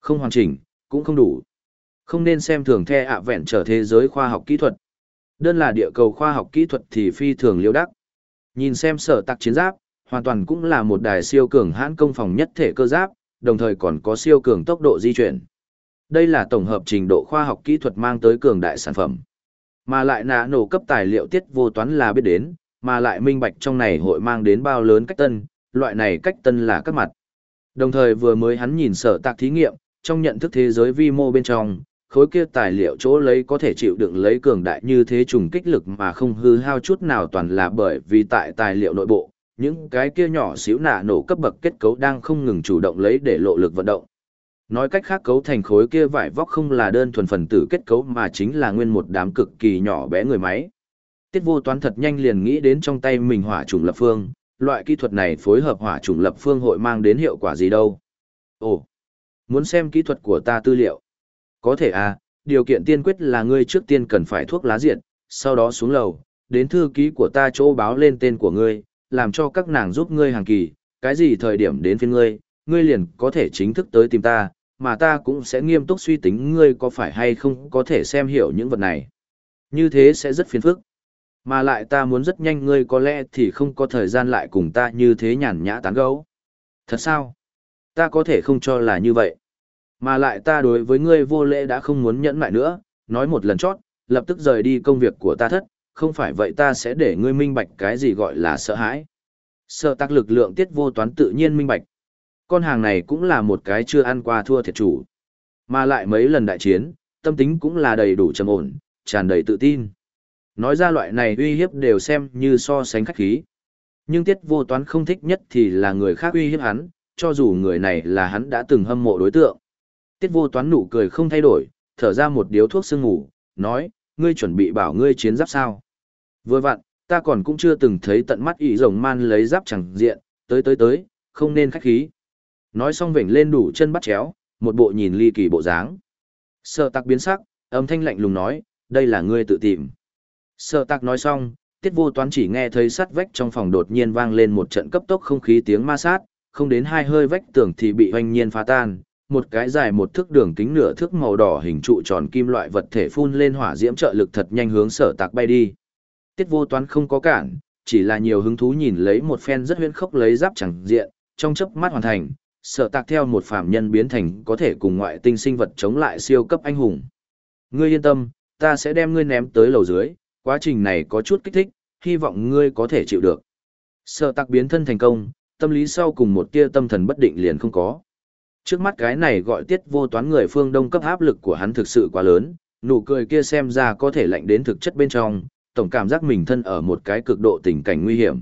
Speaker 1: Không hoàn chỉnh, cũng không đủ. Không nên xem thường the ạ vẹn trở thế giới khoa học kỹ thuật. Đơn là địa cầu khoa học kỹ thuật thì phi thường liêu đắc. Nhìn xem sở tạc chiến giáp, hoàn toàn cũng là một đài siêu cường hãn công phòng nhất thể cơ giáp, đồng thời còn có siêu cường tốc độ di chuyển. Đây là tổng hợp trình độ khoa học kỹ thuật mang tới cường đại sản phẩm. Mà lại nạ nổ cấp tài liệu tiết vô toán là biết đến, mà lại minh bạch trong này hội mang đến bao lớn cách tân, loại này cách tân là các mặt. Đồng thời vừa mới hắn nhìn sở tạc thí nghiệm, trong nhận thức thế giới vi mô bên trong, khối kia tài liệu chỗ lấy có thể chịu đựng lấy cường đại như thế trùng kích lực mà không hư hao chút nào toàn là bởi vì tại tài liệu nội bộ, những cái kia nhỏ xíu nạ nổ cấp bậc kết cấu đang không ngừng chủ động lấy để lộ lực vận động. Nói cách khác cấu thành khối kia vải vóc không là đơn thuần phần tử kết cấu mà chính là nguyên một đám cực kỳ nhỏ bé người máy. Tiết vô toán thật nhanh liền nghĩ đến trong tay mình hỏa trùng lập phương, loại kỹ thuật này phối hợp hỏa trùng lập phương hội mang đến hiệu quả gì đâu. Ồ, muốn xem kỹ thuật của ta tư liệu. Có thể à, điều kiện tiên quyết là ngươi trước tiên cần phải thuốc lá diện, sau đó xuống lầu, đến thư ký của ta chỗ báo lên tên của ngươi, làm cho các nàng giúp ngươi hàng kỳ, cái gì thời điểm đến phiên ngươi, ngươi liền có thể chính thức tới tìm ta, mà ta cũng sẽ nghiêm túc suy tính ngươi có phải hay không có thể xem hiểu những vật này. Như thế sẽ rất phiền phức. Mà lại ta muốn rất nhanh ngươi có lẽ thì không có thời gian lại cùng ta như thế nhàn nhã tán gấu. Thật sao? Ta có thể không cho là như vậy. Mà lại ta đối với ngươi vô lễ đã không muốn nhẫn lại nữa, nói một lần chót, lập tức rời đi công việc của ta thất, không phải vậy ta sẽ để ngươi minh bạch cái gì gọi là sợ hãi. Sợ tác lực lượng tiết vô toán tự nhiên minh bạch. Con hàng này cũng là một cái chưa ăn qua thua thiệt chủ. Mà lại mấy lần đại chiến, tâm tính cũng là đầy đủ trầm ổn, tràn đầy tự tin. Nói ra loại này uy hiếp đều xem như so sánh khách khí. Nhưng tiết vô toán không thích nhất thì là người khác uy hiếp hắn, cho dù người này là hắn đã từng hâm mộ đối tượng. Tiết vô toán nụ cười không thay đổi, thở ra một điếu thuốc sương ngủ, nói, ngươi chuẩn bị bảo ngươi chiến giáp sao. Vừa vặn, ta còn cũng chưa từng thấy tận mắt ý rồng man lấy giáp chẳng diện, tới tới tới, không nên khách khí. Nói xong vểnh lên đủ chân bắt chéo, một bộ nhìn ly kỳ bộ dáng. Sợ tạc biến sắc, âm thanh lạnh lùng nói, đây là ngươi tự tìm. Sợ tạc nói xong, tiết vô toán chỉ nghe thấy sắt vách trong phòng đột nhiên vang lên một trận cấp tốc không khí tiếng ma sát, không đến hai hơi vách tường thì bị hoanh nhiên phá tan, một cái dài một thước đường kính nửa thước màu đỏ hình trụ tròn kim loại vật thể phun lên hỏa diễm trợ lực thật nhanh hướng sở tạc bay đi. Tiết vô toán không có cản, chỉ là nhiều hứng thú nhìn lấy một phen rất huyễn khốc lấy giáp chẳng diện, trong chớp mắt hoàn thành, sở tạc theo một phạm nhân biến thành có thể cùng ngoại tinh sinh vật chống lại siêu cấp anh hùng. Ngươi yên tâm, ta sẽ đem ngươi ném tới lầu dưới, quá trình này có chút kích thích, hy vọng ngươi có thể chịu được. Sở tạc biến thân thành công, tâm lý sau cùng một tia tâm thần bất định liền không có. Trước mắt cái này gọi tiết vô toán người phương đông cấp áp lực của hắn thực sự quá lớn, nụ cười kia xem ra có thể lạnh đến thực chất bên trong, tổng cảm giác mình thân ở một cái cực độ tình cảnh nguy hiểm.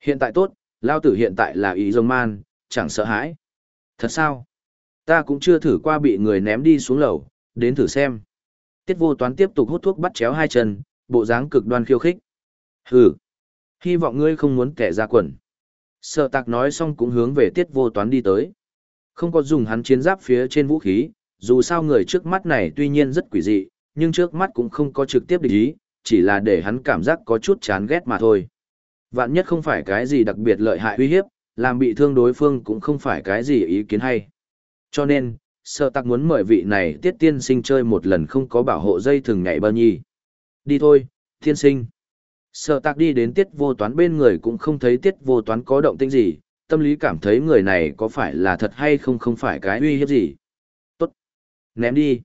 Speaker 1: Hiện tại tốt, lao tử hiện tại là ý dông man, chẳng sợ hãi. Thật sao? Ta cũng chưa thử qua bị người ném đi xuống lầu, đến thử xem. Tiết vô toán tiếp tục hút thuốc bắt chéo hai chân, bộ dáng cực đoan khiêu khích. Hừ, hy vọng ngươi không muốn kẻ ra quần. Sợ tạc nói xong cũng hướng về tiết vô toán đi tới. Không có dùng hắn chiến giáp phía trên vũ khí, dù sao người trước mắt này tuy nhiên rất quỷ dị, nhưng trước mắt cũng không có trực tiếp địch ý, chỉ là để hắn cảm giác có chút chán ghét mà thôi. Vạn nhất không phải cái gì đặc biệt lợi hại uy hiếp, làm bị thương đối phương cũng không phải cái gì ý kiến hay. Cho nên, sợ tặc muốn mời vị này tiết tiên sinh chơi một lần không có bảo hộ dây thường ngày bao nhi. Đi thôi, tiên sinh. Sợ tặc đi đến tiết vô toán bên người cũng không thấy tiết vô toán có động tĩnh gì, tâm lý cảm thấy người này có phải là thật hay không không phải cái uy hiếp gì. Tốt. Ném đi.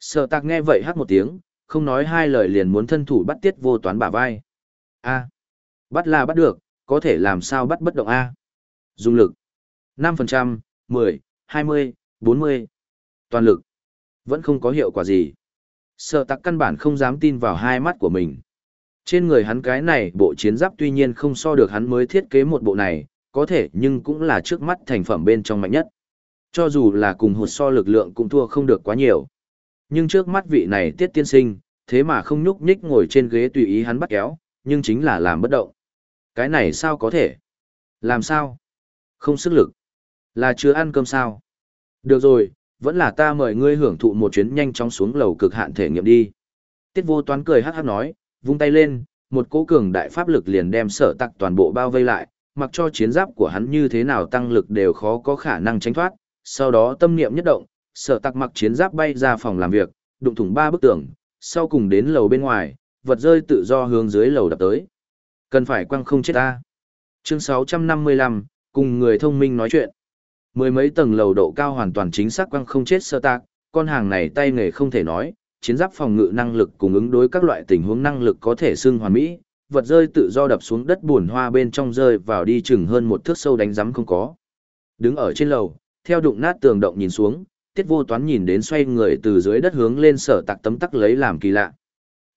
Speaker 1: Sợ tặc nghe vậy hát một tiếng, không nói hai lời liền muốn thân thủ bắt tiết vô toán bả vai. A. Bắt là bắt được, có thể làm sao bắt bất động A. Dung lực. 5%, 10, 20, 40. Toàn lực. Vẫn không có hiệu quả gì. Sợ tặc căn bản không dám tin vào hai mắt của mình. Trên người hắn cái này bộ chiến giáp tuy nhiên không so được hắn mới thiết kế một bộ này, có thể nhưng cũng là trước mắt thành phẩm bên trong mạnh nhất. Cho dù là cùng hụt so lực lượng cũng thua không được quá nhiều. Nhưng trước mắt vị này tiết tiên sinh, thế mà không nhúc nhích ngồi trên ghế tùy ý hắn bắt kéo, nhưng chính là làm bất động. Cái này sao có thể? Làm sao? Không sức lực. Là chưa ăn cơm sao? Được rồi, vẫn là ta mời ngươi hưởng thụ một chuyến nhanh chóng xuống lầu cực hạn thể nghiệm đi. Tiết vô toán cười hát hát nói, vung tay lên, một cỗ cường đại pháp lực liền đem sở tặc toàn bộ bao vây lại, mặc cho chiến giáp của hắn như thế nào tăng lực đều khó có khả năng tránh thoát. Sau đó tâm niệm nhất động, sở tặc mặc chiến giáp bay ra phòng làm việc, đụng thủng ba bức tường, sau cùng đến lầu bên ngoài, vật rơi tự do hướng dưới lầu đập tới. Cần phải quăng không chết ta. Chương 655, cùng người thông minh nói chuyện. Mười mấy tầng lầu độ cao hoàn toàn chính xác quăng không chết sơ tạc, con hàng này tay nghề không thể nói, chiến giáp phòng ngự năng lực cùng ứng đối các loại tình huống năng lực có thể xưng hoàn mỹ, vật rơi tự do đập xuống đất buồn hoa bên trong rơi vào đi chừng hơn một thước sâu đánh rắm không có. Đứng ở trên lầu, theo đụng nát tường động nhìn xuống, tiết vô toán nhìn đến xoay người từ dưới đất hướng lên sở tạc tấm tắc lấy làm kỳ lạ.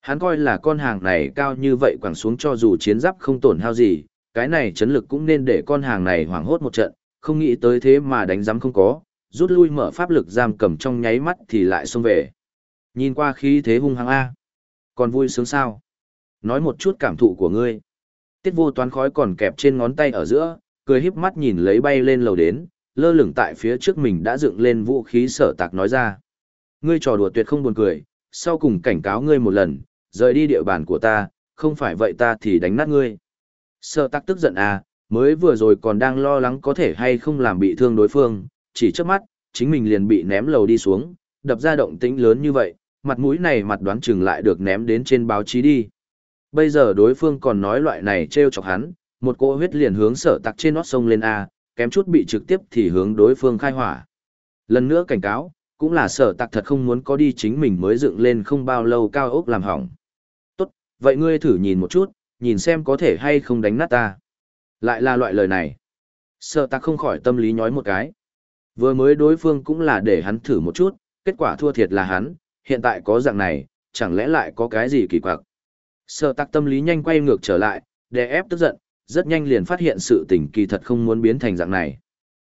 Speaker 1: Hắn coi là con hàng này cao như vậy quẳng xuống cho dù chiến giáp không tổn hao gì, cái này chấn lực cũng nên để con hàng này hoảng hốt một trận, không nghĩ tới thế mà đánh rắm không có, rút lui mở pháp lực giam cầm trong nháy mắt thì lại xông về. Nhìn qua khí thế hung hăng A. Còn vui sướng sao? Nói một chút cảm thụ của ngươi. Tiết vô toán khói còn kẹp trên ngón tay ở giữa, cười híp mắt nhìn lấy bay lên lầu đến, lơ lửng tại phía trước mình đã dựng lên vũ khí sở tạc nói ra. Ngươi trò đùa tuyệt không buồn cười, sau cùng cảnh cáo ngươi một lần, rời đi địa bàn của ta, không phải vậy ta thì đánh nát ngươi. Sở tạc tức giận à, mới vừa rồi còn đang lo lắng có thể hay không làm bị thương đối phương, chỉ trước mắt, chính mình liền bị ném lầu đi xuống, đập ra động tĩnh lớn như vậy, mặt mũi này mặt đoán chừng lại được ném đến trên báo chí đi. Bây giờ đối phương còn nói loại này treo chọc hắn, một cỗ huyết liền hướng sở tặc trên nót sông lên A, kém chút bị trực tiếp thì hướng đối phương khai hỏa. Lần nữa cảnh cáo, cũng là sở tặc thật không muốn có đi chính mình mới dựng lên không bao lâu cao ốc làm hỏng. Tốt, vậy ngươi thử nhìn một chút, nhìn xem có thể hay không đánh nát ta. Lại là loại lời này. Sở tặc không khỏi tâm lý nhói một cái. Vừa mới đối phương cũng là để hắn thử một chút, kết quả thua thiệt là hắn, hiện tại có dạng này, chẳng lẽ lại có cái gì kỳ quặc. Sở tặc tâm lý nhanh quay ngược trở lại, đè ép tức giận, rất nhanh liền phát hiện sự tình kỳ thật không muốn biến thành dạng này.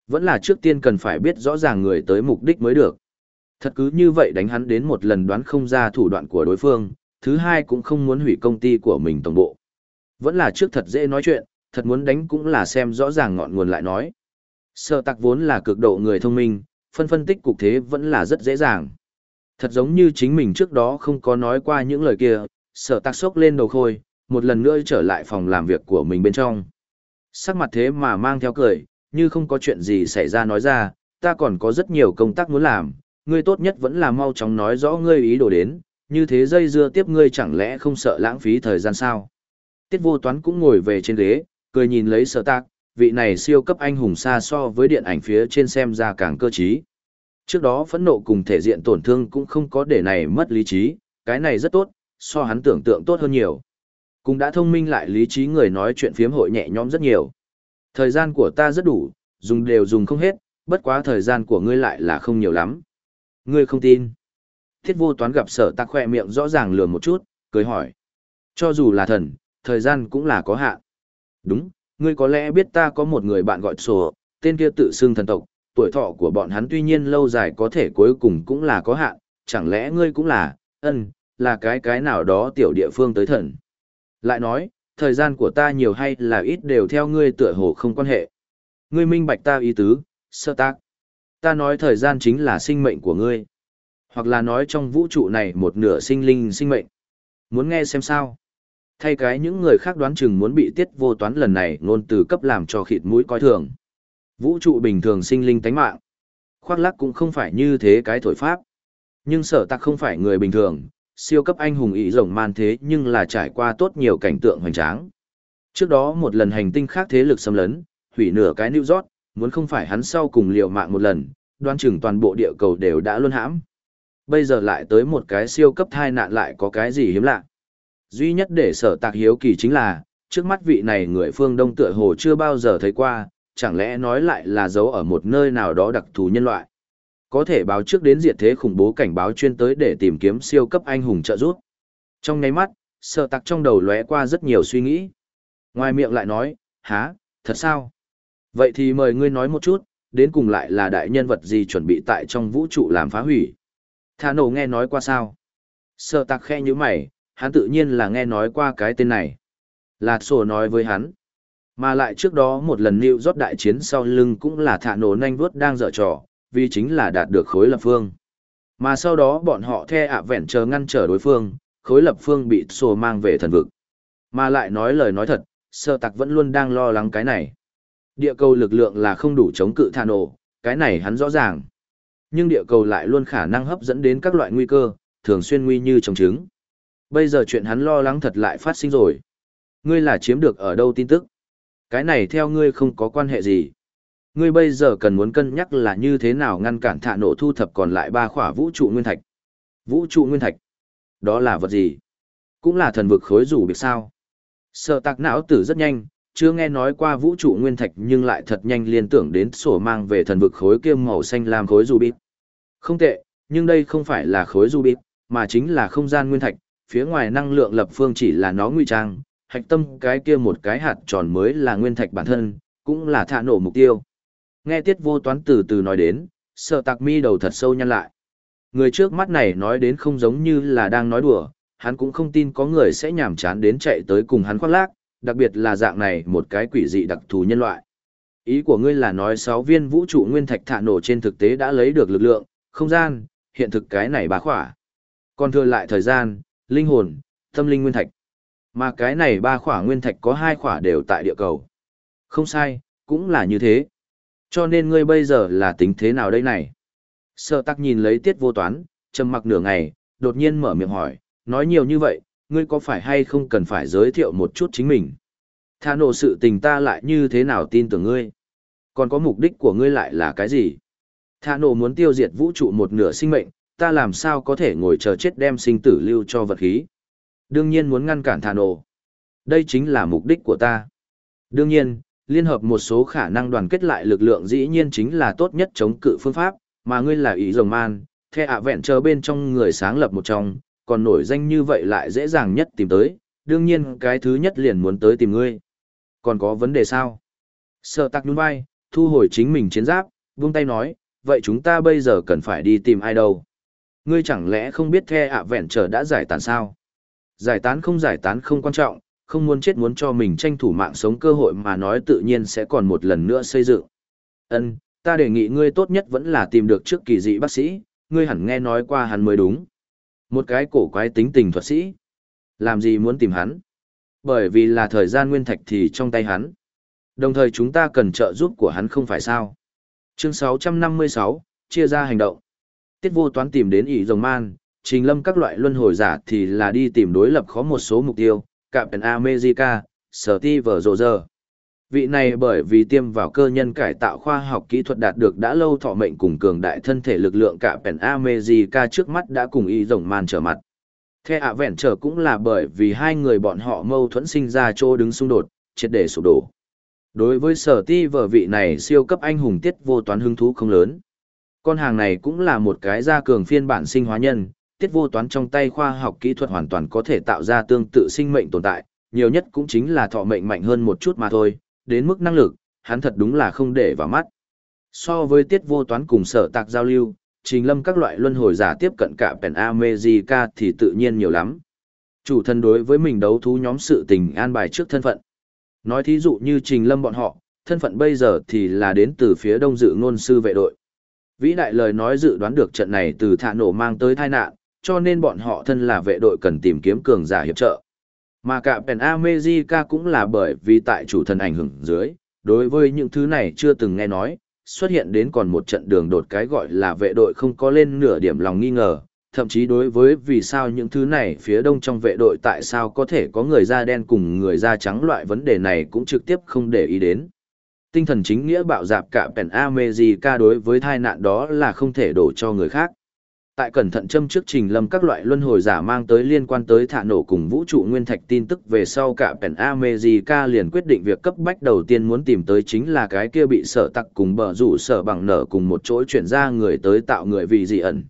Speaker 1: Vẫn là trước tiên cần phải biết rõ ràng người tới mục đích mới được. Thật cứ như vậy đánh hắn đến một lần đoán không ra thủ đoạn của đối phương, thứ hai cũng không muốn hủy công ty của mình tổng bộ. Vẫn là trước thật dễ nói chuyện, thật muốn đánh cũng là xem rõ ràng ngọn nguồn lại nói. Sở tạc vốn là cực độ người thông minh, phân phân tích cục thế vẫn là rất dễ dàng. Thật giống như chính mình trước đó không có nói qua những lời kia, sở tạc sốc lên đầu khôi, một lần nữa trở lại phòng làm việc của mình bên trong. Sắc mặt thế mà mang theo cười, như không có chuyện gì xảy ra nói ra, ta còn có rất nhiều công tác muốn làm, ngươi tốt nhất vẫn là mau chóng nói rõ ngươi ý đồ đến, như thế dây dưa tiếp ngươi chẳng lẽ không sợ lãng phí thời gian sao. Tiết vô toán cũng ngồi về trên ghế, cười nhìn lấy sở tạc, vị này siêu cấp anh hùng xa so với điện ảnh phía trên xem ra càng cơ trí. Trước đó phẫn nộ cùng thể diện tổn thương cũng không có để này mất lý trí, cái này rất tốt, so hắn tưởng tượng tốt hơn nhiều. Cũng đã thông minh lại lý trí người nói chuyện phiếm hội nhẹ nhõm rất nhiều. Thời gian của ta rất đủ, dùng đều dùng không hết, bất quá thời gian của ngươi lại là không nhiều lắm. Ngươi không tin. Thiết vô toán gặp sở tạc khỏe miệng rõ ràng lừa một chút, cười hỏi. Cho dù là thần, thời gian cũng là có hạn. Đúng, ngươi có lẽ biết ta có một người bạn gọi sổ, tên kia tự xưng thần tộc, tuổi thọ của bọn hắn tuy nhiên lâu dài có thể cuối cùng cũng là có hạn, chẳng lẽ ngươi cũng là, ân, là cái cái nào đó tiểu địa phương tới thần. Lại nói, thời gian của ta nhiều hay là ít đều theo ngươi tựa hồ không quan hệ. Ngươi minh bạch ta ý tứ, sơ tác. Ta nói thời gian chính là sinh mệnh của ngươi. Hoặc là nói trong vũ trụ này một nửa sinh linh sinh mệnh. Muốn nghe xem sao? Thay cái những người khác đoán chừng muốn bị tiết vô toán lần này ngôn từ cấp làm cho khịt mũi coi thường. Vũ trụ bình thường sinh linh tánh mạng. Khoác lắc cũng không phải như thế cái thổi pháp. Nhưng sở tạc không phải người bình thường, siêu cấp anh hùng ý rồng man thế nhưng là trải qua tốt nhiều cảnh tượng hoành tráng. Trước đó một lần hành tinh khác thế lực xâm lấn, hủy nửa cái New York, muốn không phải hắn sau cùng liều mạng một lần, đoan chừng toàn bộ địa cầu đều đã luân hãm. Bây giờ lại tới một cái siêu cấp thai nạn lại có cái gì hiếm lạ. Duy nhất để sở tạc hiếu kỳ chính là, trước mắt vị này người phương Đông tựa hồ chưa bao giờ thấy qua, chẳng lẽ nói lại là giấu ở một nơi nào đó đặc thù nhân loại. Có thể báo trước đến diệt thế khủng bố cảnh báo chuyên tới để tìm kiếm siêu cấp anh hùng trợ giúp. Trong nháy mắt, sợ tặc trong đầu lóe qua rất nhiều suy nghĩ. Ngoài miệng lại nói, há, thật sao? Vậy thì mời ngươi nói một chút, đến cùng lại là đại nhân vật gì chuẩn bị tại trong vũ trụ làm phá hủy. Thả nổ nghe nói qua sao? Sợ tặc khe như mày, hắn tự nhiên là nghe nói qua cái tên này. Lạt sổ nói với hắn. Mà lại trước đó một lần New rót đại chiến sau lưng cũng là thả nổ nhanh vuốt đang dở trò, vì chính là đạt được khối lập phương. Mà sau đó bọn họ the ạ vẹn chờ ngăn trở đối phương, khối lập phương bị sổ mang về thần vực. Mà lại nói lời nói thật, sơ tặc vẫn luôn đang lo lắng cái này. Địa cầu lực lượng là không đủ chống cự thả nổ, cái này hắn rõ ràng. Nhưng địa cầu lại luôn khả năng hấp dẫn đến các loại nguy cơ, thường xuyên nguy như trồng trứng. Bây giờ chuyện hắn lo lắng thật lại phát sinh rồi. Ngươi là chiếm được ở đâu tin tức? Cái này theo ngươi không có quan hệ gì. Ngươi bây giờ cần muốn cân nhắc là như thế nào ngăn cản thạ nổ thu thập còn lại ba khỏa vũ trụ nguyên thạch. Vũ trụ nguyên thạch? Đó là vật gì? Cũng là thần vực khối rủ biệt sao? Sợ tạc não tử rất nhanh, chưa nghe nói qua vũ trụ nguyên thạch nhưng lại thật nhanh liên tưởng đến sổ mang về thần vực khối kiêm màu xanh làm khối rủ bịt. Không tệ, nhưng đây không phải là khối rủ bịt, mà chính là không gian nguyên thạch, phía ngoài năng lượng lập phương chỉ là nó nguy trang, hạch tâm cái kia một cái hạt tròn mới là nguyên thạch bản thân, cũng là thả nổ mục tiêu. Nghe tiết vô toán từ từ nói đến, sợ tạc mi đầu thật sâu nhăn lại. Người trước mắt này nói đến không giống như là đang nói đùa, hắn cũng không tin có người sẽ nhảm chán đến chạy tới cùng hắn khoác lác, đặc biệt là dạng này một cái quỷ dị đặc thù nhân loại. Ý của ngươi là nói sáu viên vũ trụ nguyên thạch thả nổ trên thực tế đã lấy được lực lượng, không gian, hiện thực cái này bá khỏa. Còn thừa lại thời gian, linh hồn, tâm linh nguyên thạch. Mà cái này ba khỏa nguyên thạch có hai khỏa đều tại địa cầu. Không sai, cũng là như thế. Cho nên ngươi bây giờ là tính thế nào đây này? Sở tắc nhìn lấy tiết vô toán, trầm mặc nửa ngày, đột nhiên mở miệng hỏi, nói nhiều như vậy, ngươi có phải hay không cần phải giới thiệu một chút chính mình? Tha nộ sự tình ta lại như thế nào tin tưởng ngươi? Còn có mục đích của ngươi lại là cái gì? Tha nộ muốn tiêu diệt vũ trụ một nửa sinh mệnh, ta làm sao có thể ngồi chờ chết đem sinh tử lưu cho vật khí? Đương nhiên muốn ngăn cản Tha nộ, Đây chính là mục đích của ta. Đương nhiên, liên hợp một số khả năng đoàn kết lại lực lượng dĩ nhiên chính là tốt nhất chống cự phương pháp, mà ngươi là ý rồng man, the ạ vẹn chờ bên trong người sáng lập một trong, còn nổi danh như vậy lại dễ dàng nhất tìm tới, đương nhiên cái thứ nhất liền muốn tới tìm ngươi. Còn có vấn đề sao? Sợ tắc nhún vai, thu hồi chính mình chiến giáp, vung tay nói, vậy chúng ta bây giờ cần phải đi tìm ai đâu? Ngươi chẳng lẽ không biết the ạ vẹn chờ đã giải tán sao? Giải tán không giải tán không quan trọng, không muốn chết muốn cho mình tranh thủ mạng sống cơ hội mà nói tự nhiên sẽ còn một lần nữa xây dựng. Ân, ta đề nghị ngươi tốt nhất vẫn là tìm được trước kỳ dị bác sĩ, ngươi hẳn nghe nói qua hắn mới đúng. Một cái cổ quái tính tình thuật sĩ. Làm gì muốn tìm hắn? Bởi vì là thời gian nguyên thạch thì trong tay hắn. Đồng thời chúng ta cần trợ giúp của hắn không phải sao. Chương 656, chia ra hành động. Tiết vô toán tìm đến ỷ rồng man, trình lâm các loại luân hồi giả thì là đi tìm đối lập khó một số mục tiêu, Captain America, Steve Rogers. Vị này bởi vì tiêm vào cơ nhân cải tạo khoa học kỹ thuật đạt được đã lâu thọ mệnh cùng cường đại thân thể lực lượng cả Pen America trước mắt đã cùng y rồng man trở mặt. The ạ vẹn trở cũng là bởi vì hai người bọn họ mâu thuẫn sinh ra chỗ đứng xung đột, triệt để sụp đổ. Đối với sở ti Vở vị này siêu cấp anh hùng tiết vô toán hứng thú không lớn. Con hàng này cũng là một cái gia cường phiên bản sinh hóa nhân, tiết vô toán trong tay khoa học kỹ thuật hoàn toàn có thể tạo ra tương tự sinh mệnh tồn tại, nhiều nhất cũng chính là thọ mệnh mạnh hơn một chút mà thôi, đến mức năng lực, hắn thật đúng là không để vào mắt. So với tiết vô toán cùng sở tạc giao lưu, trình lâm các loại luân hồi giả tiếp cận cả Pen America thì tự nhiên nhiều lắm. Chủ thân đối với mình đấu thú nhóm sự tình an bài trước thân phận. Nói thí dụ như trình lâm bọn họ, thân phận bây giờ thì là đến từ phía đông dự ngôn sư vệ đội. Vĩ đại lời nói dự đoán được trận này từ thả nổ mang tới tai nạn, cho nên bọn họ thân là vệ đội cần tìm kiếm cường giả hiệp trợ. Mà cả Pen America cũng là bởi vì tại chủ thần ảnh hưởng dưới, đối với những thứ này chưa từng nghe nói, xuất hiện đến còn một trận đường đột cái gọi là vệ đội không có lên nửa điểm lòng nghi ngờ, thậm chí đối với vì sao những thứ này phía đông trong vệ đội tại sao có thể có người da đen cùng người da trắng loại vấn đề này cũng trực tiếp không để ý đến. Tinh thần chính nghĩa bạo dạp cả Pen America đối với tai nạn đó là không thể đổ cho người khác tại cẩn thận châm trước trình lâm các loại luân hồi giả mang tới liên quan tới thả nổ cùng vũ trụ nguyên thạch tin tức về sau cả Pen America liền quyết định việc cấp bách đầu tiên muốn tìm tới chính là cái kia bị sở tặc cùng bờ rủ sở bằng nở cùng một chỗ chuyển ra người tới tạo người vị dị ẩn.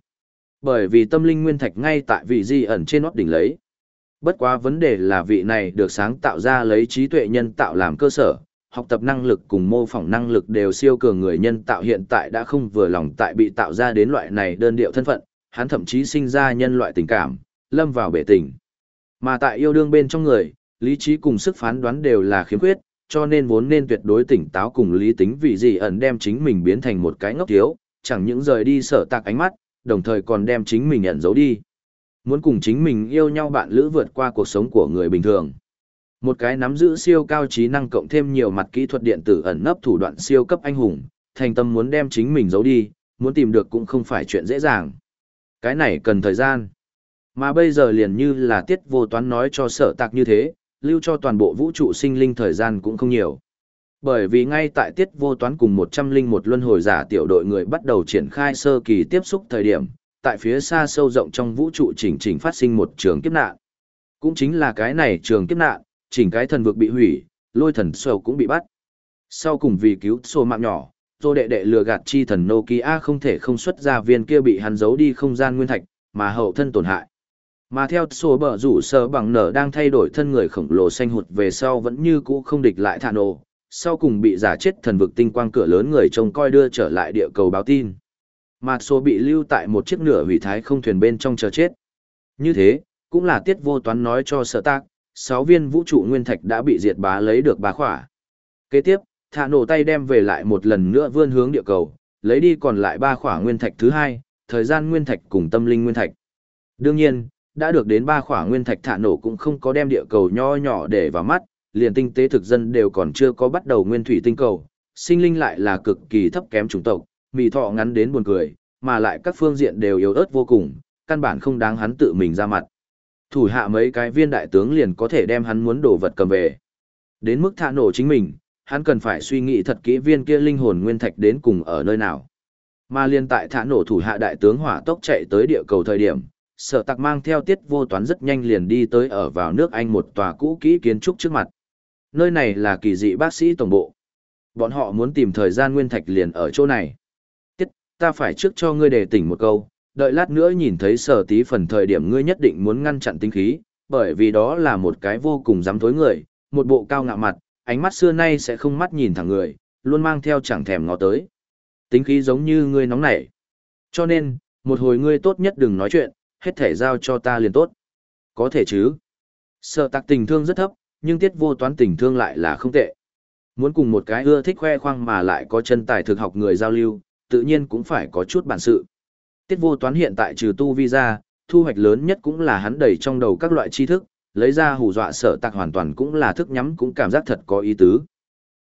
Speaker 1: Bởi vì tâm linh nguyên thạch ngay tại vị dị ẩn trên nót đỉnh lấy. Bất quá vấn đề là vị này được sáng tạo ra lấy trí tuệ nhân tạo làm cơ sở, học tập năng lực cùng mô phỏng năng lực đều siêu cường người nhân tạo hiện tại đã không vừa lòng tại bị tạo ra đến loại này đơn điệu thân phận, hắn thậm chí sinh ra nhân loại tình cảm, lâm vào bể tình. Mà tại yêu đương bên trong người, lý trí cùng sức phán đoán đều là khiếm khuyết, cho nên vốn nên tuyệt đối tỉnh táo cùng lý tính vì gì ẩn đem chính mình biến thành một cái ngốc thiếu, chẳng những rời đi sở tạc ánh mắt, đồng thời còn đem chính mình ẩn giấu đi. Muốn cùng chính mình yêu nhau bạn lữ vượt qua cuộc sống của người bình thường. Một cái nắm giữ siêu cao trí năng cộng thêm nhiều mặt kỹ thuật điện tử ẩn nấp thủ đoạn siêu cấp anh hùng, thành tâm muốn đem chính mình giấu đi, muốn tìm được cũng không phải chuyện dễ dàng. Cái này cần thời gian. Mà bây giờ liền như là tiết vô toán nói cho sở tạc như thế, lưu cho toàn bộ vũ trụ sinh linh thời gian cũng không nhiều. Bởi vì ngay tại tiết vô toán cùng một trăm linh một luân hồi giả tiểu đội người bắt đầu triển khai sơ kỳ tiếp xúc thời điểm, tại phía xa sâu rộng trong vũ trụ chỉnh chỉnh phát sinh một trường kiếp nạn. Cũng chính là cái này trường kiếp nạn, chỉnh cái thần vực bị hủy, lôi thần sầu cũng bị bắt. Sau cùng vì cứu sô mạng nhỏ, Tô đệ đệ lừa gạt chi thần Nokia không thể không xuất ra viên kia bị hắn giấu đi không gian nguyên thạch, mà hậu thân tổn hại. Mà theo số bờ rủ sơ bằng nở đang thay đổi thân người khổng lồ xanh hụt về sau vẫn như cũ không địch lại thả nổ, sau cùng bị giả chết thần vực tinh quang cửa lớn người trông coi đưa trở lại địa cầu báo tin. Mà số bị lưu tại một chiếc nửa hủy thái không thuyền bên trong chờ chết. Như thế, cũng là tiết vô toán nói cho sở tác, sáu viên vũ trụ nguyên thạch đã bị diệt bá lấy được bá khỏa. Kế tiếp, thả nổ tay đem về lại một lần nữa vươn hướng địa cầu, lấy đi còn lại ba khỏa nguyên thạch thứ hai, thời gian nguyên thạch cùng tâm linh nguyên thạch. Đương nhiên, đã được đến ba khỏa nguyên thạch thả nổ cũng không có đem địa cầu nho nhỏ để vào mắt, liền tinh tế thực dân đều còn chưa có bắt đầu nguyên thủy tinh cầu, sinh linh lại là cực kỳ thấp kém chủng tộc, mì thọ ngắn đến buồn cười, mà lại các phương diện đều yếu ớt vô cùng, căn bản không đáng hắn tự mình ra mặt. Thủ hạ mấy cái viên đại tướng liền có thể đem hắn muốn đổ vật cầm về. Đến mức thả nổ chính mình, hắn cần phải suy nghĩ thật kỹ viên kia linh hồn nguyên thạch đến cùng ở nơi nào. Mà liên tại thả nổ thủ hạ đại tướng hỏa tốc chạy tới địa cầu thời điểm, sở tặc mang theo tiết vô toán rất nhanh liền đi tới ở vào nước Anh một tòa cũ kỹ kiến trúc trước mặt. Nơi này là kỳ dị bác sĩ tổng bộ. Bọn họ muốn tìm thời gian nguyên thạch liền ở chỗ này. Tiết, ta phải trước cho ngươi đề tỉnh một câu, đợi lát nữa nhìn thấy sở tí phần thời điểm ngươi nhất định muốn ngăn chặn tinh khí, bởi vì đó là một cái vô cùng dám thối người, một bộ cao ngạo mặt, ánh mắt xưa nay sẽ không mắt nhìn thẳng người, luôn mang theo chẳng thèm ngó tới. Tính khí giống như ngươi nóng nảy. Cho nên, một hồi ngươi tốt nhất đừng nói chuyện, hết thể giao cho ta liền tốt. Có thể chứ. Sợ tạc tình thương rất thấp, nhưng tiết vô toán tình thương lại là không tệ. Muốn cùng một cái ưa thích khoe khoang mà lại có chân tài thực học người giao lưu, tự nhiên cũng phải có chút bản sự. Tiết vô toán hiện tại trừ tu vi ra, thu hoạch lớn nhất cũng là hắn đầy trong đầu các loại tri thức, lấy ra hù dọa sở tạc hoàn toàn cũng là thức nhắm cũng cảm giác thật có ý tứ.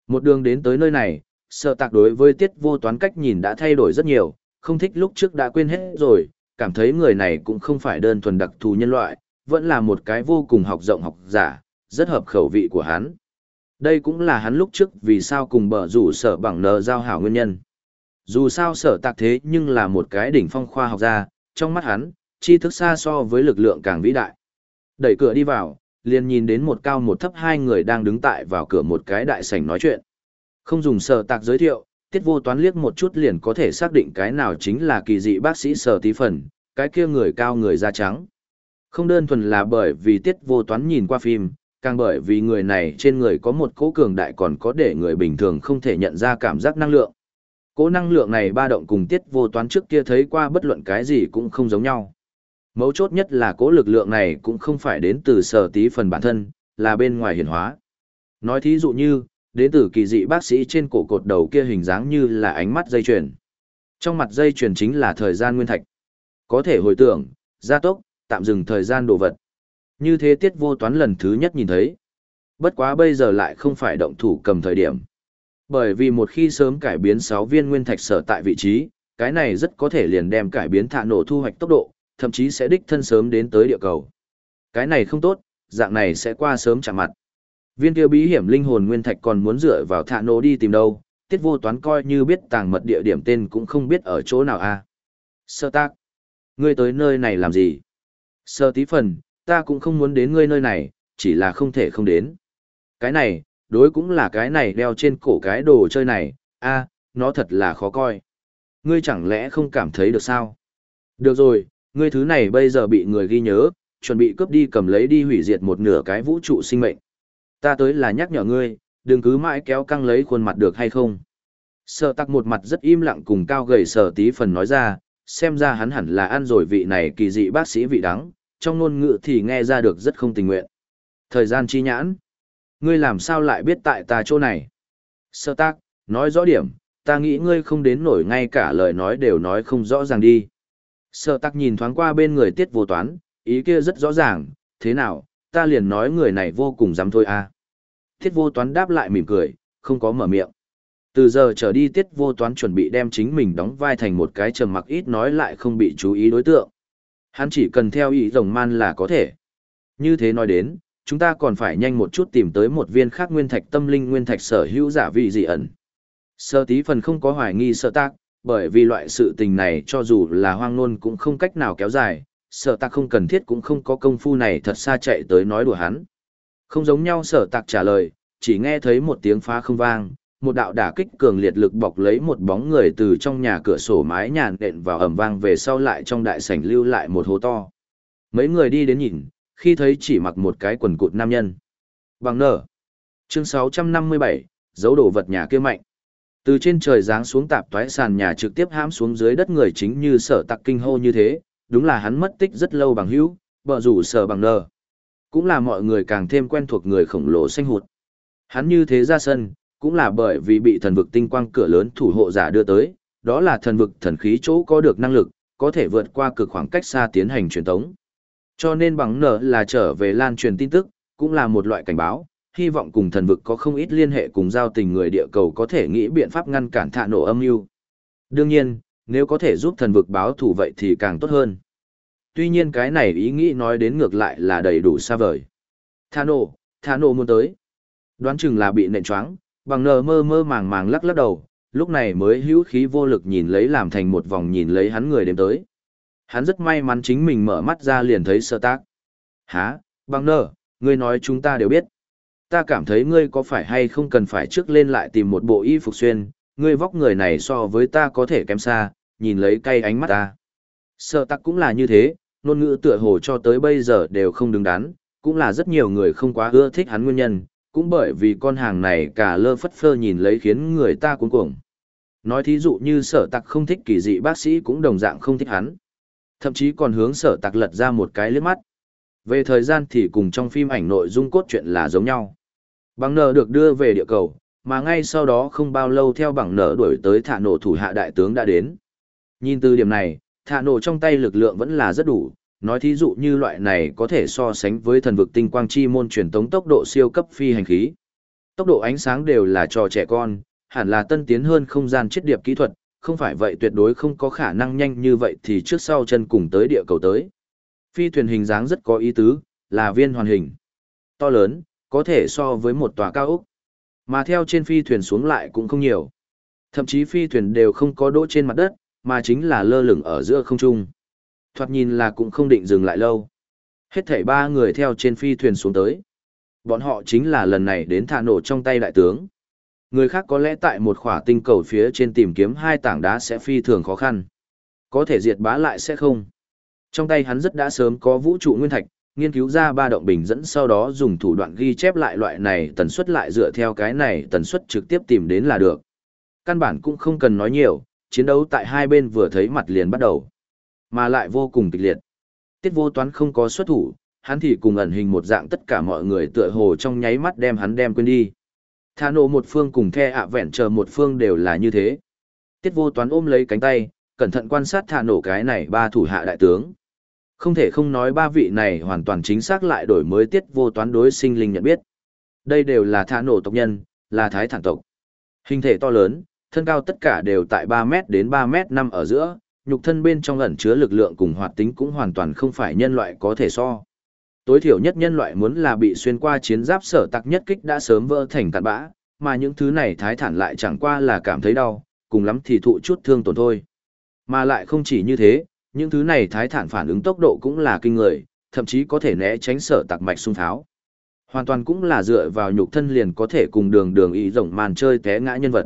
Speaker 1: Một đường đến tới nơi này, sở tạc đối với tiết vô toán cách nhìn đã thay đổi rất nhiều, không thích lúc trước đã quên hết rồi, cảm thấy người này cũng không phải đơn thuần đặc thù nhân loại, vẫn là một cái vô cùng học rộng học giả, rất hợp khẩu vị của hắn. Đây cũng là hắn lúc trước vì sao cùng bờ rủ sở bằng nờ giao hảo nguyên nhân. Dù sao sở tạc thế nhưng là một cái đỉnh phong khoa học gia, trong mắt hắn, tri thức xa so với lực lượng càng vĩ đại. Đẩy cửa đi vào, liền nhìn đến một cao một thấp hai người đang đứng tại vào cửa một cái đại sảnh nói chuyện. Không dùng sở tạc giới thiệu, tiết vô toán liếc một chút liền có thể xác định cái nào chính là kỳ dị bác sĩ sở tí phần, cái kia người cao người da trắng. Không đơn thuần là bởi vì tiết vô toán nhìn qua phim, càng bởi vì người này trên người có một cỗ cường đại còn có để người bình thường không thể nhận ra cảm giác năng lượng. Cỗ năng lượng này ba động cùng tiết vô toán trước kia thấy qua bất luận cái gì cũng không giống nhau. Mấu chốt nhất là cố lực lượng này cũng không phải đến từ sở tí phần bản thân, là bên ngoài hiển hóa. Nói thí dụ như, đến từ kỳ dị bác sĩ trên cổ cột đầu kia hình dáng như là ánh mắt dây chuyền. Trong mặt dây chuyền chính là thời gian nguyên thạch. Có thể hồi tưởng, gia tốc, tạm dừng thời gian đồ vật. Như thế tiết vô toán lần thứ nhất nhìn thấy. Bất quá bây giờ lại không phải động thủ cầm thời điểm. Bởi vì một khi sớm cải biến 6 viên nguyên thạch sở tại vị trí, cái này rất có thể liền đem cải biến thả nổ thu hoạch tốc độ, thậm chí sẽ đích thân sớm đến tới địa cầu. Cái này không tốt, dạng này sẽ qua sớm chạm mặt. Viên kia bí hiểm linh hồn nguyên thạch còn muốn dựa vào thạ nổ đi tìm đâu, tiết vô toán coi như biết tàng mật địa điểm tên cũng không biết ở chỗ nào a. Sơ tác. Ngươi tới nơi này làm gì? Sơ tí phần, ta cũng không muốn đến ngươi nơi này, chỉ là không thể không đến. Cái này, đối cũng là cái này đeo trên cổ cái đồ chơi này, a, nó thật là khó coi. Ngươi chẳng lẽ không cảm thấy được sao? Được rồi, ngươi thứ này bây giờ bị người ghi nhớ, chuẩn bị cướp đi cầm lấy đi hủy diệt một nửa cái vũ trụ sinh mệnh. Ta tới là nhắc nhở ngươi, đừng cứ mãi kéo căng lấy khuôn mặt được hay không. Sở tắc một mặt rất im lặng cùng cao gầy sở tí phần nói ra, xem ra hắn hẳn là ăn rồi vị này kỳ dị bác sĩ vị đắng, trong ngôn ngữ thì nghe ra được rất không tình nguyện. Thời gian chi nhãn. Ngươi làm sao lại biết tại ta chỗ này? Sở tắc, nói rõ điểm, ta nghĩ ngươi không đến nổi ngay cả lời nói đều nói không rõ ràng đi. Sở tắc nhìn thoáng qua bên người tiết vô toán, ý kia rất rõ ràng, thế nào, ta liền nói người này vô cùng dám thôi à. Tiết vô toán đáp lại mỉm cười, không có mở miệng. Từ giờ trở đi tiết vô toán chuẩn bị đem chính mình đóng vai thành một cái trầm mặc ít nói lại không bị chú ý đối tượng. Hắn chỉ cần theo ý rồng man là có thể. Như thế nói đến, chúng ta còn phải nhanh một chút tìm tới một viên khác nguyên thạch tâm linh nguyên thạch sở hữu giả vị dị ẩn. Sơ tí phần không có hoài nghi sợ tác, bởi vì loại sự tình này cho dù là hoang nôn cũng không cách nào kéo dài, Sở tạc không cần thiết cũng không có công phu này thật xa chạy tới nói đùa hắn. Không giống nhau sở tạc trả lời, chỉ nghe thấy một tiếng phá không vang, một đạo đả kích cường liệt lực bọc lấy một bóng người từ trong nhà cửa sổ mái nhàn đện vào ầm vang về sau lại trong đại sảnh lưu lại một hố to. Mấy người đi đến nhìn, khi thấy chỉ mặc một cái quần cụt nam nhân. Bằng nở. Chương 657, dấu đồ vật nhà kia mạnh. Từ trên trời giáng xuống tạp toái sàn nhà trực tiếp hãm xuống dưới đất người chính như sở tặc kinh hô như thế, đúng là hắn mất tích rất lâu bằng hữu, bờ rủ sở bằng nờ. Cũng là mọi người càng thêm quen thuộc người khổng lồ xanh hụt. Hắn như thế ra sân, cũng là bởi vì bị thần vực tinh quang cửa lớn thủ hộ giả đưa tới, đó là thần vực thần khí chỗ có được năng lực, có thể vượt qua cực khoảng cách xa tiến hành truyền tống. Cho nên bằng nở là trở về lan truyền tin tức, cũng là một loại cảnh báo, hy vọng cùng thần vực có không ít liên hệ cùng giao tình người địa cầu có thể nghĩ biện pháp ngăn cản thạ nổ âm mưu. Đương nhiên, nếu có thể giúp thần vực báo thù vậy thì càng tốt hơn. Tuy nhiên cái này ý nghĩ nói đến ngược lại là đầy đủ xa vời. Thạ nổ, thạ nổ muốn tới. Đoán chừng là bị nện choáng, bằng nờ mơ mơ màng màng lắc lắc đầu, lúc này mới hữu khí vô lực nhìn lấy làm thành một vòng nhìn lấy hắn người đến tới. Hắn rất may mắn chính mình mở mắt ra liền thấy sơ tác. Hả, bằng nờ, ngươi nói chúng ta đều biết. Ta cảm thấy ngươi có phải hay không cần phải trước lên lại tìm một bộ y phục xuyên, ngươi vóc người này so với ta có thể kém xa, nhìn lấy cay ánh mắt ta. Sợ tắc cũng là như thế, ngôn ngữ tựa hồ cho tới bây giờ đều không đứng đắn, cũng là rất nhiều người không quá ưa thích hắn nguyên nhân, cũng bởi vì con hàng này cả lơ phất phơ nhìn lấy khiến người ta cuống cuồng. Nói thí dụ như sở tặc không thích kỳ dị bác sĩ cũng đồng dạng không thích hắn. Thậm chí còn hướng sở tặc lật ra một cái liếc mắt. Về thời gian thì cùng trong phim ảnh nội dung cốt truyện là giống nhau. Bằng nở được đưa về địa cầu, mà ngay sau đó không bao lâu theo bằng nở đuổi tới thả nổ thủ hạ đại tướng đã đến. Nhìn từ điểm này, thả nổ trong tay lực lượng vẫn là rất đủ, nói thí dụ như loại này có thể so sánh với thần vực tinh quang chi môn truyền tống tốc độ siêu cấp phi hành khí. Tốc độ ánh sáng đều là trò trẻ con, hẳn là tân tiến hơn không gian chiết điệp kỹ thuật, không phải vậy tuyệt đối không có khả năng nhanh như vậy thì trước sau chân cùng tới địa cầu tới. Phi thuyền hình dáng rất có ý tứ, là viên hoàn hình. To lớn, có thể so với một tòa cao ốc. Mà theo trên phi thuyền xuống lại cũng không nhiều. Thậm chí phi thuyền đều không có đỗ trên mặt đất, mà chính là lơ lửng ở giữa không trung. Thoạt nhìn là cũng không định dừng lại lâu. Hết thảy ba người theo trên phi thuyền xuống tới. Bọn họ chính là lần này đến thả nổ trong tay đại tướng. Người khác có lẽ tại một khỏa tinh cầu phía trên tìm kiếm hai tảng đá sẽ phi thường khó khăn. Có thể diệt bá lại sẽ không. Trong tay hắn rất đã sớm có vũ trụ nguyên thạch, nghiên cứu ra ba động bình dẫn sau đó dùng thủ đoạn ghi chép lại loại này tần suất lại dựa theo cái này tần suất trực tiếp tìm đến là được. Căn bản cũng không cần nói nhiều, chiến đấu tại hai bên vừa thấy mặt liền bắt đầu. Mà lại vô cùng kịch liệt. Tiết vô toán không có xuất thủ, hắn thì cùng ẩn hình một dạng tất cả mọi người tựa hồ trong nháy mắt đem hắn đem quên đi. Thả nổ một phương cùng the ạ vẹn chờ một phương đều là như thế. Tiết vô toán ôm lấy cánh tay, cẩn thận quan sát thả nổ cái này ba thủ hạ đại tướng. Không thể không nói ba vị này hoàn toàn chính xác lại đổi mới tiết vô toán đối sinh linh nhận biết. Đây đều là thả nổ tộc nhân, là thái thản tộc. Hình thể to lớn, thân cao tất cả đều tại 3 mét đến 3 mét 5 ở giữa, nhục thân bên trong ẩn chứa lực lượng cùng hoạt tính cũng hoàn toàn không phải nhân loại có thể so. Tối thiểu nhất nhân loại muốn là bị xuyên qua chiến giáp sở tặc nhất kích đã sớm vỡ thành cạn bã, mà những thứ này thái thản lại chẳng qua là cảm thấy đau, cùng lắm thì thụ chút thương tổn thôi. Mà lại không chỉ như thế, những thứ này thái thản phản ứng tốc độ cũng là kinh người, thậm chí có thể né tránh sở tặc mạch xung tháo. Hoàn toàn cũng là dựa vào nhục thân liền có thể cùng đường đường ý rộng màn chơi té ngã nhân vật.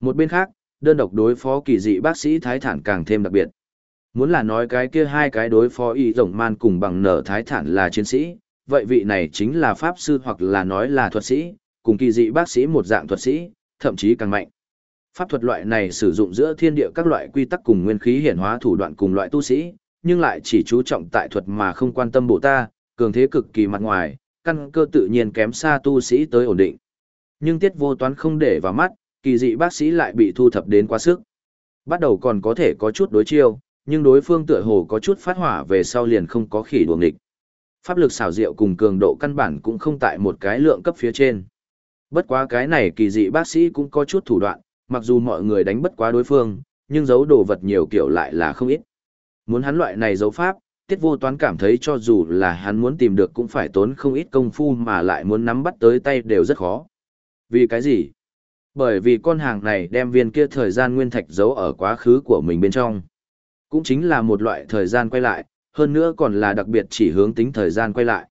Speaker 1: Một bên khác, đơn độc đối phó kỳ dị bác sĩ thái thản càng thêm đặc biệt. Muốn là nói cái kia hai cái đối phó ý rộng man cùng bằng nở thái thản là chiến sĩ, vậy vị này chính là pháp sư hoặc là nói là thuật sĩ, cùng kỳ dị bác sĩ một dạng thuật sĩ, thậm chí càng mạnh. Pháp thuật loại này sử dụng giữa thiên địa các loại quy tắc cùng nguyên khí hiển hóa thủ đoạn cùng loại tu sĩ, nhưng lại chỉ chú trọng tại thuật mà không quan tâm bộ ta, cường thế cực kỳ mặt ngoài, căn cơ tự nhiên kém xa tu sĩ tới ổn định. Nhưng tiết vô toán không để vào mắt, kỳ dị bác sĩ lại bị thu thập đến quá sức. Bắt đầu còn có thể có chút đối chiêu, nhưng đối phương tựa hồ có chút phát hỏa về sau liền không có khỉ đuồng địch. Pháp lực xảo diệu cùng cường độ căn bản cũng không tại một cái lượng cấp phía trên. Bất quá cái này kỳ dị bác sĩ cũng có chút thủ đoạn, mặc dù mọi người đánh bất quá đối phương, nhưng giấu đồ vật nhiều kiểu lại là không ít. Muốn hắn loại này giấu pháp, tiết vô toán cảm thấy cho dù là hắn muốn tìm được cũng phải tốn không ít công phu mà lại muốn nắm bắt tới tay đều rất khó. Vì cái gì? Bởi vì con hàng này đem viên kia thời gian nguyên thạch giấu ở quá khứ của mình bên trong. Cũng chính là một loại thời gian quay lại, hơn nữa còn là đặc biệt chỉ hướng tính thời gian quay lại.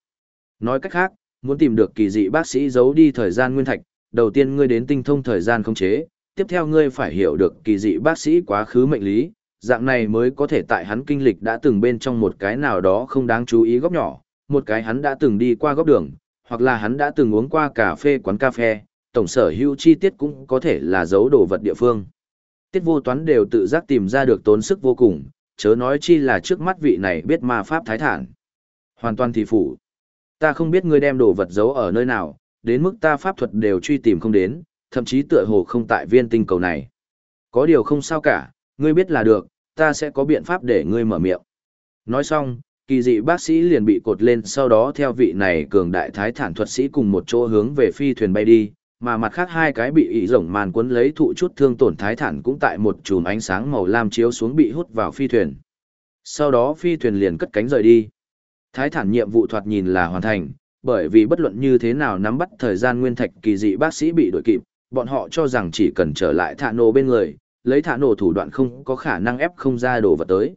Speaker 1: Nói cách khác, muốn tìm được kỳ dị bác sĩ giấu đi thời gian nguyên thạch, đầu tiên ngươi đến tinh thông thời gian khống chế, tiếp theo ngươi phải hiểu được kỳ dị bác sĩ quá khứ mệnh lý, dạng này mới có thể tại hắn kinh lịch đã từng bên trong một cái nào đó không đáng chú ý góc nhỏ, một cái hắn đã từng đi qua góc đường, hoặc là hắn đã từng uống qua cà phê quán cà phê, tổng sở hữu chi tiết cũng có thể là giấu đồ vật địa phương. Tiết vô toán đều tự giác tìm ra được tốn sức vô cùng, chớ nói chi là trước mắt vị này biết ma pháp thái thản. Hoàn toàn thì phủ. Ta không biết ngươi đem đồ vật giấu ở nơi nào, đến mức ta pháp thuật đều truy tìm không đến, thậm chí tựa hồ không tại viên tinh cầu này. Có điều không sao cả, ngươi biết là được, ta sẽ có biện pháp để ngươi mở miệng. Nói xong, kỳ dị bác sĩ liền bị cột lên sau đó theo vị này cường đại thái thản thuật sĩ cùng một chỗ hướng về phi thuyền bay đi, mà mặt khác hai cái bị ý rồng màn cuốn lấy thụ chút thương tổn thái thản cũng tại một chùm ánh sáng màu lam chiếu xuống bị hút vào phi thuyền. Sau đó phi thuyền liền cất cánh rời đi. Thái thản nhiệm vụ thoạt nhìn là hoàn thành, bởi vì bất luận như thế nào nắm bắt thời gian nguyên thạch kỳ dị bác sĩ bị đội kịp, bọn họ cho rằng chỉ cần trở lại thả nổ bên người, lấy thả nổ thủ đoạn không có khả năng ép không ra đồ vật tới.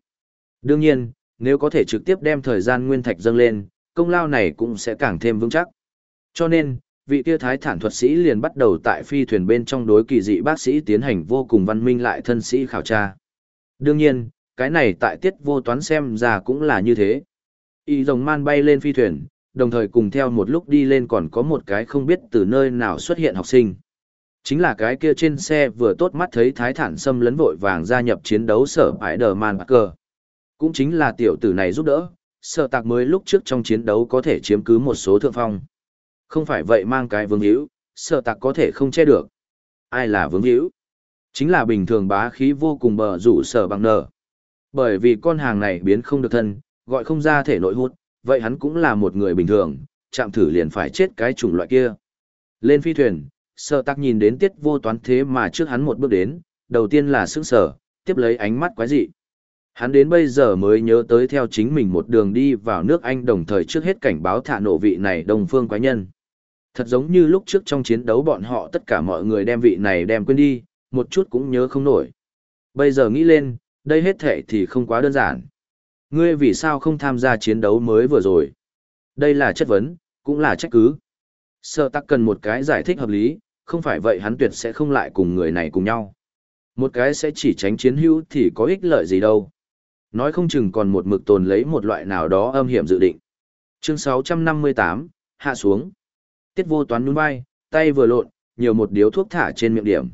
Speaker 1: Đương nhiên, nếu có thể trực tiếp đem thời gian nguyên thạch dâng lên, công lao này cũng sẽ càng thêm vững chắc. Cho nên, vị kia thái thản thuật sĩ liền bắt đầu tại phi thuyền bên trong đối kỳ dị bác sĩ tiến hành vô cùng văn minh lại thân sĩ khảo tra. Đương nhiên, cái này tại tiết vô toán xem ra cũng là như thế. Y rồng man bay lên phi thuyền, đồng thời cùng theo một lúc đi lên còn có một cái không biết từ nơi nào xuất hiện học sinh. Chính là cái kia trên xe vừa tốt mắt thấy thái thản xâm lấn vội vàng gia nhập chiến đấu sở ải đờ man cờ. Cũng chính là tiểu tử này giúp đỡ, sở tạc mới lúc trước trong chiến đấu có thể chiếm cứ một số thượng phong. Không phải vậy mang cái vương hữu, sở tạc có thể không che được. Ai là vương hữu? Chính là bình thường bá khí vô cùng bờ rủ sở bằng nở. Bởi vì con hàng này biến không được thân, gọi không ra thể nội hút, vậy hắn cũng là một người bình thường, chạm thử liền phải chết cái chủng loại kia. Lên phi thuyền, sở tắc nhìn đến tiết vô toán thế mà trước hắn một bước đến, đầu tiên là sững sở, tiếp lấy ánh mắt quái dị. Hắn đến bây giờ mới nhớ tới theo chính mình một đường đi vào nước Anh đồng thời trước hết cảnh báo thả nổ vị này đồng phương quái nhân. Thật giống như lúc trước trong chiến đấu bọn họ tất cả mọi người đem vị này đem quên đi, một chút cũng nhớ không nổi. Bây giờ nghĩ lên, đây hết thể thì không quá đơn giản. Ngươi vì sao không tham gia chiến đấu mới vừa rồi? Đây là chất vấn, cũng là trách cứ. Sợ tắc cần một cái giải thích hợp lý, không phải vậy hắn tuyệt sẽ không lại cùng người này cùng nhau. Một cái sẽ chỉ tránh chiến hữu thì có ích lợi gì đâu. Nói không chừng còn một mực tồn lấy một loại nào đó âm hiểm dự định. Chương 658, hạ xuống. Tiết vô toán nhún vai, tay vừa lộn, nhiều một điếu thuốc thả trên miệng điểm.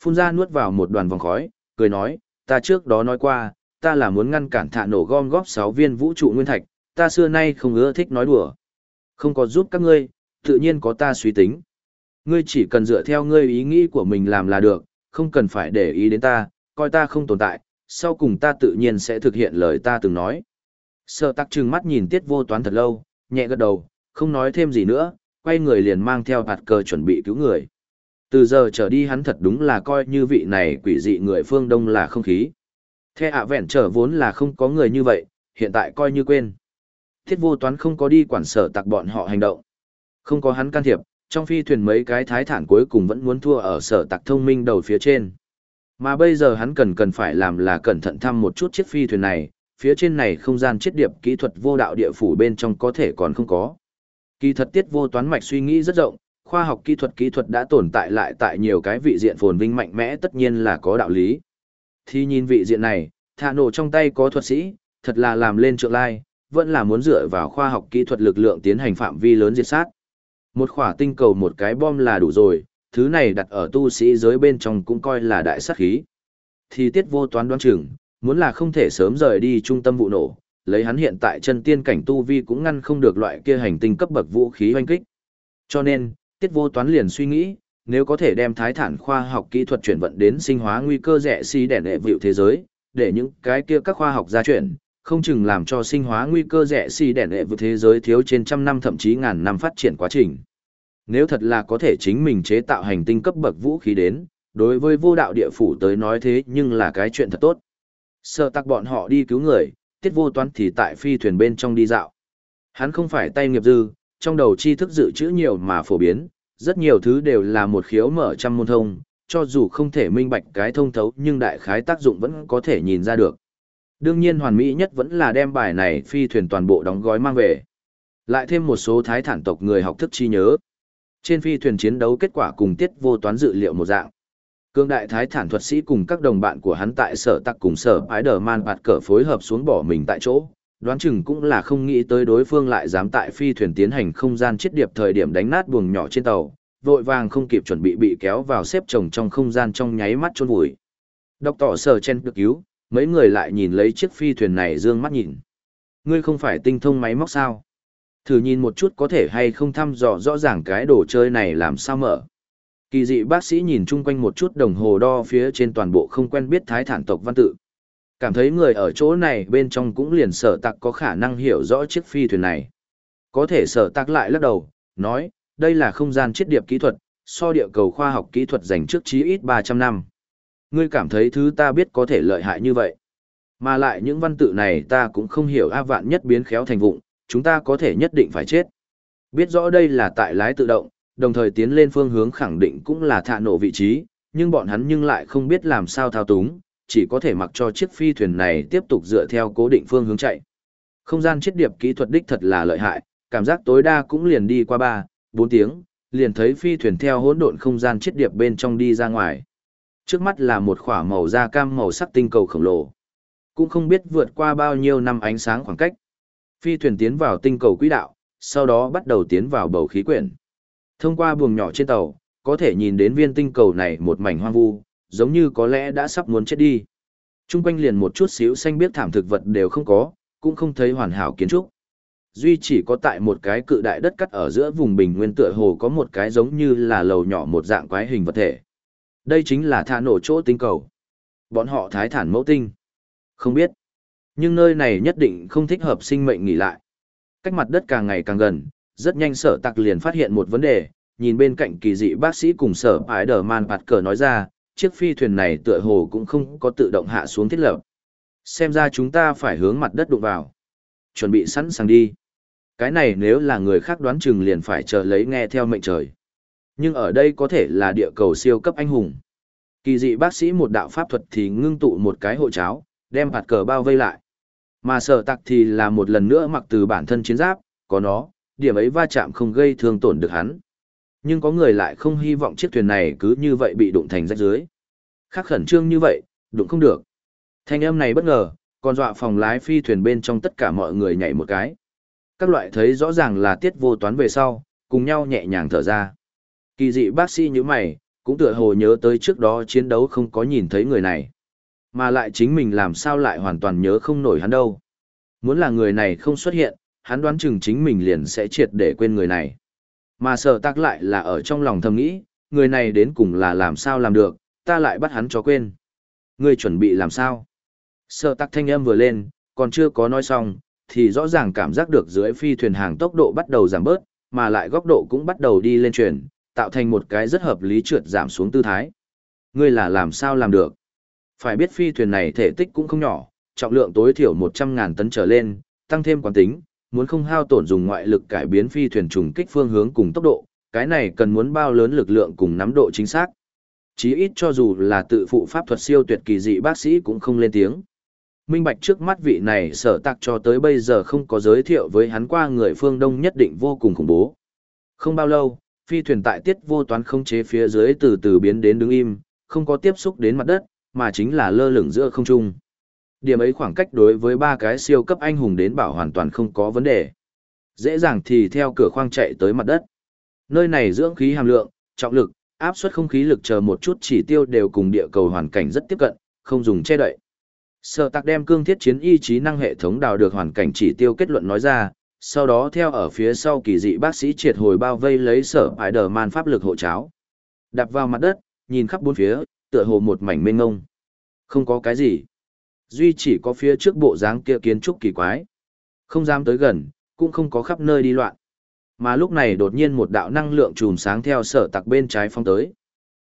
Speaker 1: Phun ra nuốt vào một đoàn vòng khói, cười nói, ta trước đó nói qua, ta là muốn ngăn cản thả nổ gom góp 6 viên vũ trụ nguyên thạch, ta xưa nay không ưa thích nói đùa. Không có giúp các ngươi, tự nhiên có ta suy tính. Ngươi chỉ cần dựa theo ngươi ý nghĩ của mình làm là được, không cần phải để ý đến ta, coi ta không tồn tại, sau cùng ta tự nhiên sẽ thực hiện lời ta từng nói. Sở tắc trừng mắt nhìn tiết vô toán thật lâu, nhẹ gật đầu, không nói thêm gì nữa, quay người liền mang theo hạt cờ chuẩn bị cứu người. Từ giờ trở đi hắn thật đúng là coi như vị này quỷ dị người phương Đông là không khí. The ạ vẹn trở vốn là không có người như vậy, hiện tại coi như quên. Thiết vô toán không có đi quản sở tặc bọn họ hành động. Không có hắn can thiệp, trong phi thuyền mấy cái thái thản cuối cùng vẫn muốn thua ở sở tặc thông minh đầu phía trên. Mà bây giờ hắn cần cần phải làm là cẩn thận thăm một chút chiếc phi thuyền này, phía trên này không gian chiết điệp kỹ thuật vô đạo địa phủ bên trong có thể còn không có. Kỳ thật tiết vô toán mạch suy nghĩ rất rộng, khoa học kỹ thuật kỹ thuật đã tồn tại lại tại nhiều cái vị diện phồn vinh mạnh mẽ tất nhiên là có đạo lý. Thì nhìn vị diện này, thả nổ trong tay có thuật sĩ, thật là làm lên trượng lai, vẫn là muốn dựa vào khoa học kỹ thuật lực lượng tiến hành phạm vi lớn diệt sát. Một khỏa tinh cầu một cái bom là đủ rồi, thứ này đặt ở tu sĩ giới bên trong cũng coi là đại sát khí. Thì tiết vô toán đoán chừng, muốn là không thể sớm rời đi trung tâm vụ nổ, lấy hắn hiện tại chân tiên cảnh tu vi cũng ngăn không được loại kia hành tinh cấp bậc vũ khí hoanh kích. Cho nên, tiết vô toán liền suy nghĩ, nếu có thể đem thái thản khoa học kỹ thuật chuyển vận đến sinh hóa nguy cơ rẻ si đẻ đệ vịu thế giới, để những cái kia các khoa học gia chuyển, không chừng làm cho sinh hóa nguy cơ rẻ xì đẻ đệ vượt thế giới thiếu trên trăm năm thậm chí ngàn năm phát triển quá trình. Nếu thật là có thể chính mình chế tạo hành tinh cấp bậc vũ khí đến, đối với vô đạo địa phủ tới nói thế nhưng là cái chuyện thật tốt. Sợ tắc bọn họ đi cứu người, tiết vô toán thì tại phi thuyền bên trong đi dạo. Hắn không phải tay nghiệp dư, trong đầu tri thức dự trữ nhiều mà phổ biến, rất nhiều thứ đều là một khiếu mở trăm môn thông, cho dù không thể minh bạch cái thông thấu nhưng đại khái tác dụng vẫn có thể nhìn ra được. Đương nhiên hoàn mỹ nhất vẫn là đem bài này phi thuyền toàn bộ đóng gói mang về. Lại thêm một số thái thản tộc người học thức chi nhớ. Trên phi thuyền chiến đấu kết quả cùng tiết vô toán dự liệu một dạng. Cương đại thái thản thuật sĩ cùng các đồng bạn của hắn tại sở tặc cùng sở ái đờ man bạt cờ phối hợp xuống bỏ mình tại chỗ, đoán chừng cũng là không nghĩ tới đối phương lại dám tại phi thuyền tiến hành không gian chết điệp thời điểm đánh nát buồng nhỏ trên tàu, vội vàng không kịp chuẩn bị bị kéo vào xếp chồng trong không gian trong nháy mắt chôn vùi. độc tỏ sở chen được cứu, mấy người lại nhìn lấy chiếc phi thuyền này dương mắt nhìn. Ngươi không phải tinh thông máy móc sao? Thử nhìn một chút có thể hay không thăm dò rõ ràng cái đồ chơi này làm sao mở. Kỳ dị bác sĩ nhìn chung quanh một chút đồng hồ đo phía trên toàn bộ không quen biết thái thản tộc văn tự. Cảm thấy người ở chỗ này bên trong cũng liền sở tặc có khả năng hiểu rõ chiếc phi thuyền này. Có thể sở tặc lại lắc đầu, nói, đây là không gian chiết điệp kỹ thuật, so địa cầu khoa học kỹ thuật dành trước chí ít 300 năm. Ngươi cảm thấy thứ ta biết có thể lợi hại như vậy. Mà lại những văn tự này ta cũng không hiểu a vạn nhất biến khéo thành vụng, chúng ta có thể nhất định phải chết. Biết rõ đây là tại lái tự động, đồng thời tiến lên phương hướng khẳng định cũng là thạ nổ vị trí, nhưng bọn hắn nhưng lại không biết làm sao thao túng, chỉ có thể mặc cho chiếc phi thuyền này tiếp tục dựa theo cố định phương hướng chạy. Không gian chiết điệp kỹ thuật đích thật là lợi hại, cảm giác tối đa cũng liền đi qua 3, 4 tiếng, liền thấy phi thuyền theo hỗn độn không gian chiết điệp bên trong đi ra ngoài. Trước mắt là một khỏa màu da cam màu sắc tinh cầu khổng lồ. Cũng không biết vượt qua bao nhiêu năm ánh sáng khoảng cách. Phi thuyền tiến vào tinh cầu quỹ đạo, sau đó bắt đầu tiến vào bầu khí quyển. Thông qua buồng nhỏ trên tàu, có thể nhìn đến viên tinh cầu này một mảnh hoang vu, giống như có lẽ đã sắp muốn chết đi. Trung quanh liền một chút xíu xanh biếc thảm thực vật đều không có, cũng không thấy hoàn hảo kiến trúc. Duy chỉ có tại một cái cự đại đất cắt ở giữa vùng bình nguyên tựa hồ có một cái giống như là lầu nhỏ một dạng quái hình vật thể. Đây chính là thả nổ chỗ tinh cầu. Bọn họ thái thản mẫu tinh. Không biết. Nhưng nơi này nhất định không thích hợp sinh mệnh nghỉ lại. Cách mặt đất càng ngày càng gần, rất nhanh sở tặc liền phát hiện một vấn đề, nhìn bên cạnh kỳ dị bác sĩ cùng sở ái đờ man bạt cờ nói ra, chiếc phi thuyền này tựa hồ cũng không có tự động hạ xuống thiết lập. Xem ra chúng ta phải hướng mặt đất đụng vào. Chuẩn bị sẵn sàng đi. Cái này nếu là người khác đoán chừng liền phải chờ lấy nghe theo mệnh trời. Nhưng ở đây có thể là địa cầu siêu cấp anh hùng. Kỳ dị bác sĩ một đạo pháp thuật thì ngưng tụ một cái hộ cháo, đem hạt cờ bao vây lại. Mà sở tặc thì là một lần nữa mặc từ bản thân chiến giáp, có nó, điểm ấy va chạm không gây thương tổn được hắn. Nhưng có người lại không hy vọng chiếc thuyền này cứ như vậy bị đụng thành rách dưới. Khác khẩn trương như vậy, đụng không được. Thanh âm này bất ngờ, còn dọa phòng lái phi thuyền bên trong tất cả mọi người nhảy một cái. Các loại thấy rõ ràng là tiết vô toán về sau, cùng nhau nhẹ nhàng thở ra. Kỳ dị bác sĩ như mày, cũng tựa hồ nhớ tới trước đó chiến đấu không có nhìn thấy người này. Mà lại chính mình làm sao lại hoàn toàn nhớ không nổi hắn đâu. Muốn là người này không xuất hiện, hắn đoán chừng chính mình liền sẽ triệt để quên người này. Mà sở tắc lại là ở trong lòng thầm nghĩ, người này đến cùng là làm sao làm được, ta lại bắt hắn cho quên. Người chuẩn bị làm sao? Sở tắc thanh âm vừa lên, còn chưa có nói xong, thì rõ ràng cảm giác được dưới phi thuyền hàng tốc độ bắt đầu giảm bớt, mà lại góc độ cũng bắt đầu đi lên chuyển, tạo thành một cái rất hợp lý trượt giảm xuống tư thái. Ngươi là làm sao làm được? Phải biết phi thuyền này thể tích cũng không nhỏ, trọng lượng tối thiểu 100.000 tấn trở lên, tăng thêm quán tính, muốn không hao tổn dùng ngoại lực cải biến phi thuyền trùng kích phương hướng cùng tốc độ, cái này cần muốn bao lớn lực lượng cùng nắm độ chính xác. Chí ít cho dù là tự phụ pháp thuật siêu tuyệt kỳ dị bác sĩ cũng không lên tiếng. Minh bạch trước mắt vị này sở tạc cho tới bây giờ không có giới thiệu với hắn qua người phương Đông nhất định vô cùng khủng bố. Không bao lâu, phi thuyền tại tiết vô toán không chế phía dưới từ từ biến đến đứng im, không có tiếp xúc đến mặt đất, mà chính là lơ lửng giữa không trung. Điểm ấy khoảng cách đối với ba cái siêu cấp anh hùng đến bảo hoàn toàn không có vấn đề. Dễ dàng thì theo cửa khoang chạy tới mặt đất. Nơi này dưỡng khí hàm lượng, trọng lực, áp suất không khí lực chờ một chút chỉ tiêu đều cùng địa cầu hoàn cảnh rất tiếp cận, không dùng che đậy. Sở tạc đem cương thiết chiến y trí năng hệ thống đào được hoàn cảnh chỉ tiêu kết luận nói ra, sau đó theo ở phía sau kỳ dị bác sĩ triệt hồi bao vây lấy sở ải đờ man pháp lực hộ cháo. Đạp vào mặt đất, nhìn khắp bốn phía, tựa hồ một mảnh mênh ngông. Không có cái gì. Duy chỉ có phía trước bộ dáng kia kiến trúc kỳ quái. Không dám tới gần, cũng không có khắp nơi đi loạn. Mà lúc này đột nhiên một đạo năng lượng chùm sáng theo sở tặc bên trái phong tới.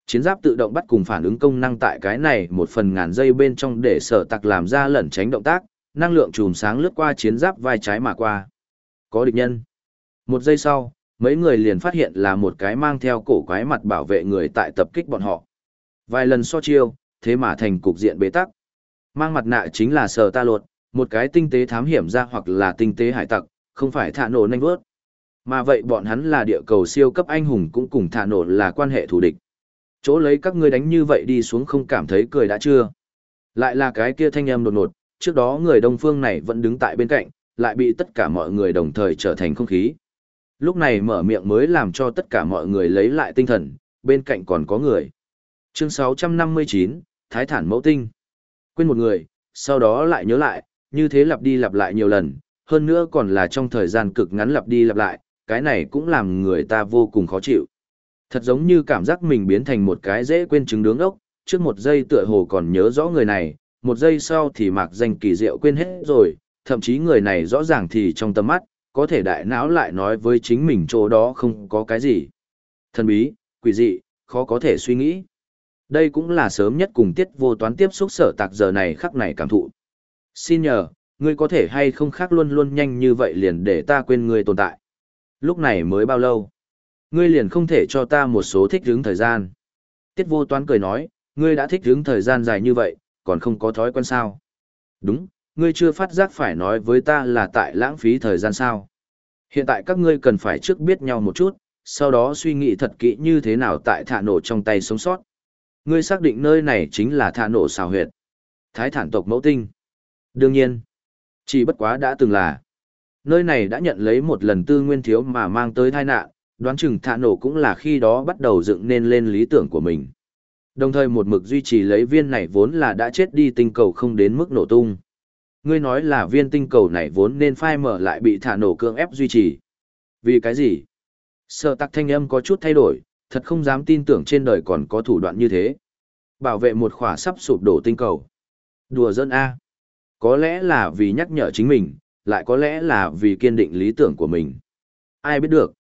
Speaker 1: Chiến giáp tự động bắt cùng phản ứng công năng tại cái này một phần ngàn giây bên trong để sở tặc làm ra lẩn tránh động tác, năng lượng chùm sáng lướt qua chiến giáp vai trái mà qua. Có địch nhân. Một giây sau, mấy người liền phát hiện là một cái mang theo cổ quái mặt bảo vệ người tại tập kích bọn họ. Vài lần so chiêu, thế mà thành cục diện bế tắc. Mang mặt nạ chính là sờ ta lột, một cái tinh tế thám hiểm ra hoặc là tinh tế hải tặc, không phải thả nổ nanh vớt. Mà vậy bọn hắn là địa cầu siêu cấp anh hùng cũng cùng thả nổ là quan hệ thù địch. Chỗ lấy các ngươi đánh như vậy đi xuống không cảm thấy cười đã chưa? Lại là cái kia thanh âm đột nột, trước đó người đông phương này vẫn đứng tại bên cạnh, lại bị tất cả mọi người đồng thời trở thành không khí. Lúc này mở miệng mới làm cho tất cả mọi người lấy lại tinh thần, bên cạnh còn có người. Chương 659, Thái Thản Mẫu Tinh Quên một người, sau đó lại nhớ lại, như thế lặp đi lặp lại nhiều lần, hơn nữa còn là trong thời gian cực ngắn lặp đi lặp lại, cái này cũng làm người ta vô cùng khó chịu. Thật giống như cảm giác mình biến thành một cái dễ quên chứng đứng ốc, trước một giây tựa hồ còn nhớ rõ người này, một giây sau thì mạc danh kỳ diệu quên hết rồi, thậm chí người này rõ ràng thì trong tầm mắt, có thể đại não lại nói với chính mình chỗ đó không có cái gì. Thần bí, quỷ dị, khó có thể suy nghĩ. Đây cũng là sớm nhất cùng tiết vô toán tiếp xúc sở tạc giờ này khắc này cảm thụ. Xin nhờ, ngươi có thể hay không khác luôn luôn nhanh như vậy liền để ta quên ngươi tồn tại. Lúc này mới bao lâu? Ngươi liền không thể cho ta một số thích hướng thời gian. Tiết vô toán cười nói, ngươi đã thích hướng thời gian dài như vậy, còn không có thói quen sao. Đúng, ngươi chưa phát giác phải nói với ta là tại lãng phí thời gian sao. Hiện tại các ngươi cần phải trước biết nhau một chút, sau đó suy nghĩ thật kỹ như thế nào tại thả nổ trong tay sống sót. Ngươi xác định nơi này chính là thả nổ xào huyệt. Thái thản tộc mẫu tinh. Đương nhiên, chỉ bất quá đã từng là. Nơi này đã nhận lấy một lần tư nguyên thiếu mà mang tới tai nạn, đoán chừng thả nổ cũng là khi đó bắt đầu dựng nên lên lý tưởng của mình. Đồng thời một mực duy trì lấy viên này vốn là đã chết đi tinh cầu không đến mức nổ tung. Ngươi nói là viên tinh cầu này vốn nên phai mở lại bị thả nổ cương ép duy trì. Vì cái gì? Sở tắc thanh âm có chút thay đổi, thật không dám tin tưởng trên đời còn có thủ đoạn như thế. Bảo vệ một khỏa sắp sụp đổ tinh cầu. Đùa dân A. Có lẽ là vì nhắc nhở chính mình, lại có lẽ là vì kiên định lý tưởng của mình. Ai biết được.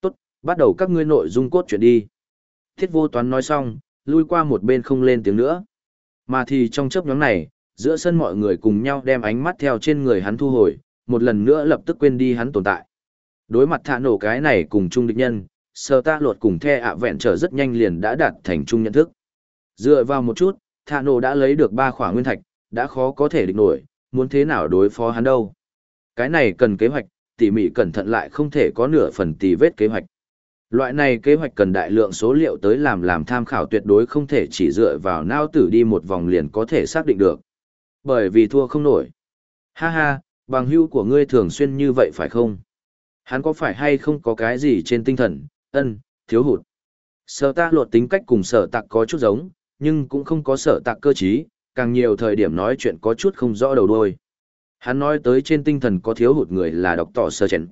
Speaker 1: Tốt, bắt đầu các ngươi nội dung cốt chuyện đi. Thiết vô toán nói xong, lui qua một bên không lên tiếng nữa. Mà thì trong chấp nhóm này, giữa sân mọi người cùng nhau đem ánh mắt theo trên người hắn thu hồi, một lần nữa lập tức quên đi hắn tồn tại. Đối mặt thả nổ cái này cùng chung địch nhân, sơ ta luật cùng the ạ vẹn trở rất nhanh liền đã đạt thành chung nhận thức. Dựa vào một chút, thả nổ đã lấy được ba khỏa nguyên thạch, đã khó có thể địch nổi, muốn thế nào đối phó hắn đâu. Cái này cần kế hoạch, tỉ mỉ cẩn thận lại không thể có nửa phần tì vết kế hoạch. Loại này kế hoạch cần đại lượng số liệu tới làm làm tham khảo tuyệt đối không thể chỉ dựa vào nao tử đi một vòng liền có thể xác định được. Bởi vì thua không nổi. Ha ha, bằng hữu của ngươi thường xuyên như vậy phải không? Hắn có phải hay không có cái gì trên tinh thần, ân, thiếu hụt. Sở ta luật tính cách cùng sở tạc có chút giống, nhưng cũng không có sở tạc cơ trí, càng nhiều thời điểm nói chuyện có chút không rõ đầu đuôi. Hắn nói tới trên tinh thần có thiếu hụt người là độc tỏ sở chèn.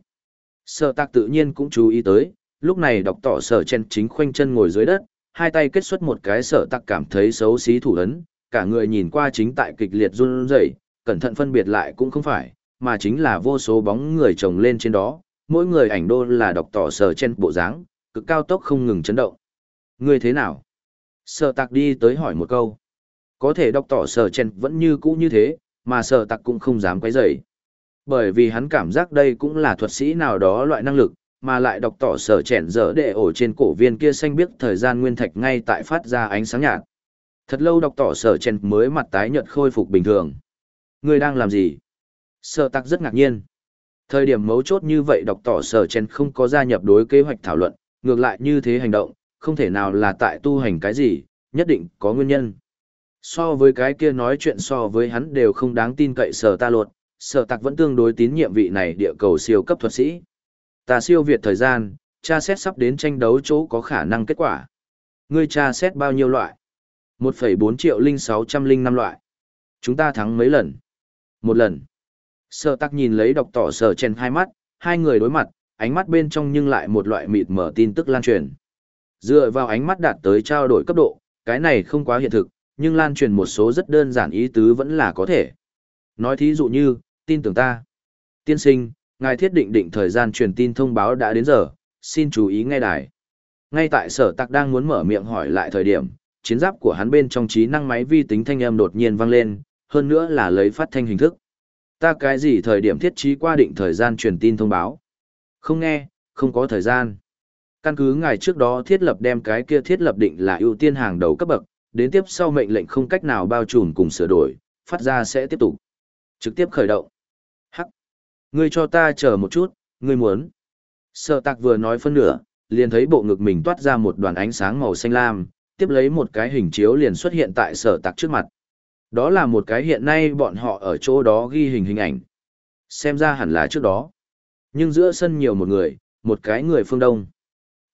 Speaker 1: Sở tạc tự nhiên cũng chú ý tới, lúc này độc tỏ sở chèn chính khoanh chân ngồi dưới đất, hai tay kết xuất một cái sở tạc cảm thấy xấu xí thủ ấn, cả người nhìn qua chính tại kịch liệt run rẩy, cẩn thận phân biệt lại cũng không phải, mà chính là vô số bóng người chồng lên trên đó, mỗi người ảnh đô là độc tỏ sở trên bộ dáng, cực cao tốc không ngừng chấn động. Người thế nào? Sở tạc đi tới hỏi một câu. Có thể độc tỏ sở trên vẫn như cũ như thế, mà sở tạc cũng không dám quấy rầy. Bởi vì hắn cảm giác đây cũng là thuật sĩ nào đó loại năng lực, mà lại độc tỏ sở chèn dở để ổ trên cổ viên kia xanh biếc thời gian nguyên thạch ngay tại phát ra ánh sáng nhạt. Thật lâu đọc tỏ sở chen mới mặt tái nhợt khôi phục bình thường. Người đang làm gì? Sở tắc rất ngạc nhiên. Thời điểm mấu chốt như vậy đọc tỏ sở chen không có gia nhập đối kế hoạch thảo luận, ngược lại như thế hành động, không thể nào là tại tu hành cái gì, nhất định có nguyên nhân. So với cái kia nói chuyện so với hắn đều không đáng tin cậy sở ta luật, sở tạc vẫn tương đối tín nhiệm vị này địa cầu siêu cấp thuật sĩ. Ta siêu việt thời gian, tra xét sắp đến tranh đấu chỗ có khả năng kết quả. Ngươi tra xét bao nhiêu loại? 1,4 triệu linh 605 loại. Chúng ta thắng mấy lần? Một lần. Sở tắc nhìn lấy đọc tỏ sở chèn hai mắt, hai người đối mặt, ánh mắt bên trong nhưng lại một loại mịt mở tin tức lan truyền. Dựa vào ánh mắt đạt tới trao đổi cấp độ, cái này không quá hiện thực, nhưng lan truyền một số rất đơn giản ý tứ vẫn là có thể. Nói thí dụ như, tin tưởng ta. Tiên sinh, ngài thiết định định thời gian truyền tin thông báo đã đến giờ, xin chú ý nghe đài. Ngay tại sở tắc đang muốn mở miệng hỏi lại thời điểm, chiến giáp của hắn bên trong trí năng máy vi tính thanh âm đột nhiên vang lên, hơn nữa là lấy phát thanh hình thức. Ta cái gì thời điểm thiết trí qua định thời gian truyền tin thông báo? Không nghe, không có thời gian. Căn cứ ngày trước đó thiết lập đem cái kia thiết lập định là ưu tiên hàng đầu cấp bậc, đến tiếp sau mệnh lệnh không cách nào bao trùm cùng sửa đổi, phát ra sẽ tiếp tục. Trực tiếp khởi động. Hắc. Ngươi cho ta chờ một chút, ngươi muốn. Sở tạc vừa nói phân nửa, liền thấy bộ ngực mình toát ra một đoàn ánh sáng màu xanh lam, tiếp lấy một cái hình chiếu liền xuất hiện tại sở tạc trước mặt. Đó là một cái hiện nay bọn họ ở chỗ đó ghi hình hình ảnh. Xem ra hẳn là trước đó. Nhưng giữa sân nhiều một người, một cái người phương Đông.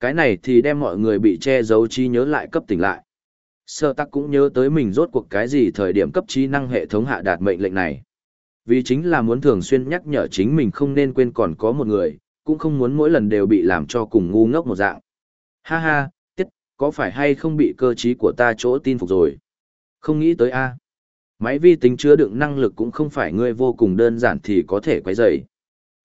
Speaker 1: Cái này thì đem mọi người bị che giấu trí nhớ lại cấp tỉnh lại. Sở tắc cũng nhớ tới mình rốt cuộc cái gì thời điểm cấp trí năng hệ thống hạ đạt mệnh lệnh này. Vì chính là muốn thường xuyên nhắc nhở chính mình không nên quên còn có một người, cũng không muốn mỗi lần đều bị làm cho cùng ngu ngốc một dạng. Ha ha, có phải hay không bị cơ trí của ta chỗ tin phục rồi? Không nghĩ tới a. Máy vi tính chứa đựng năng lực cũng không phải ngươi vô cùng đơn giản thì có thể quấy rầy.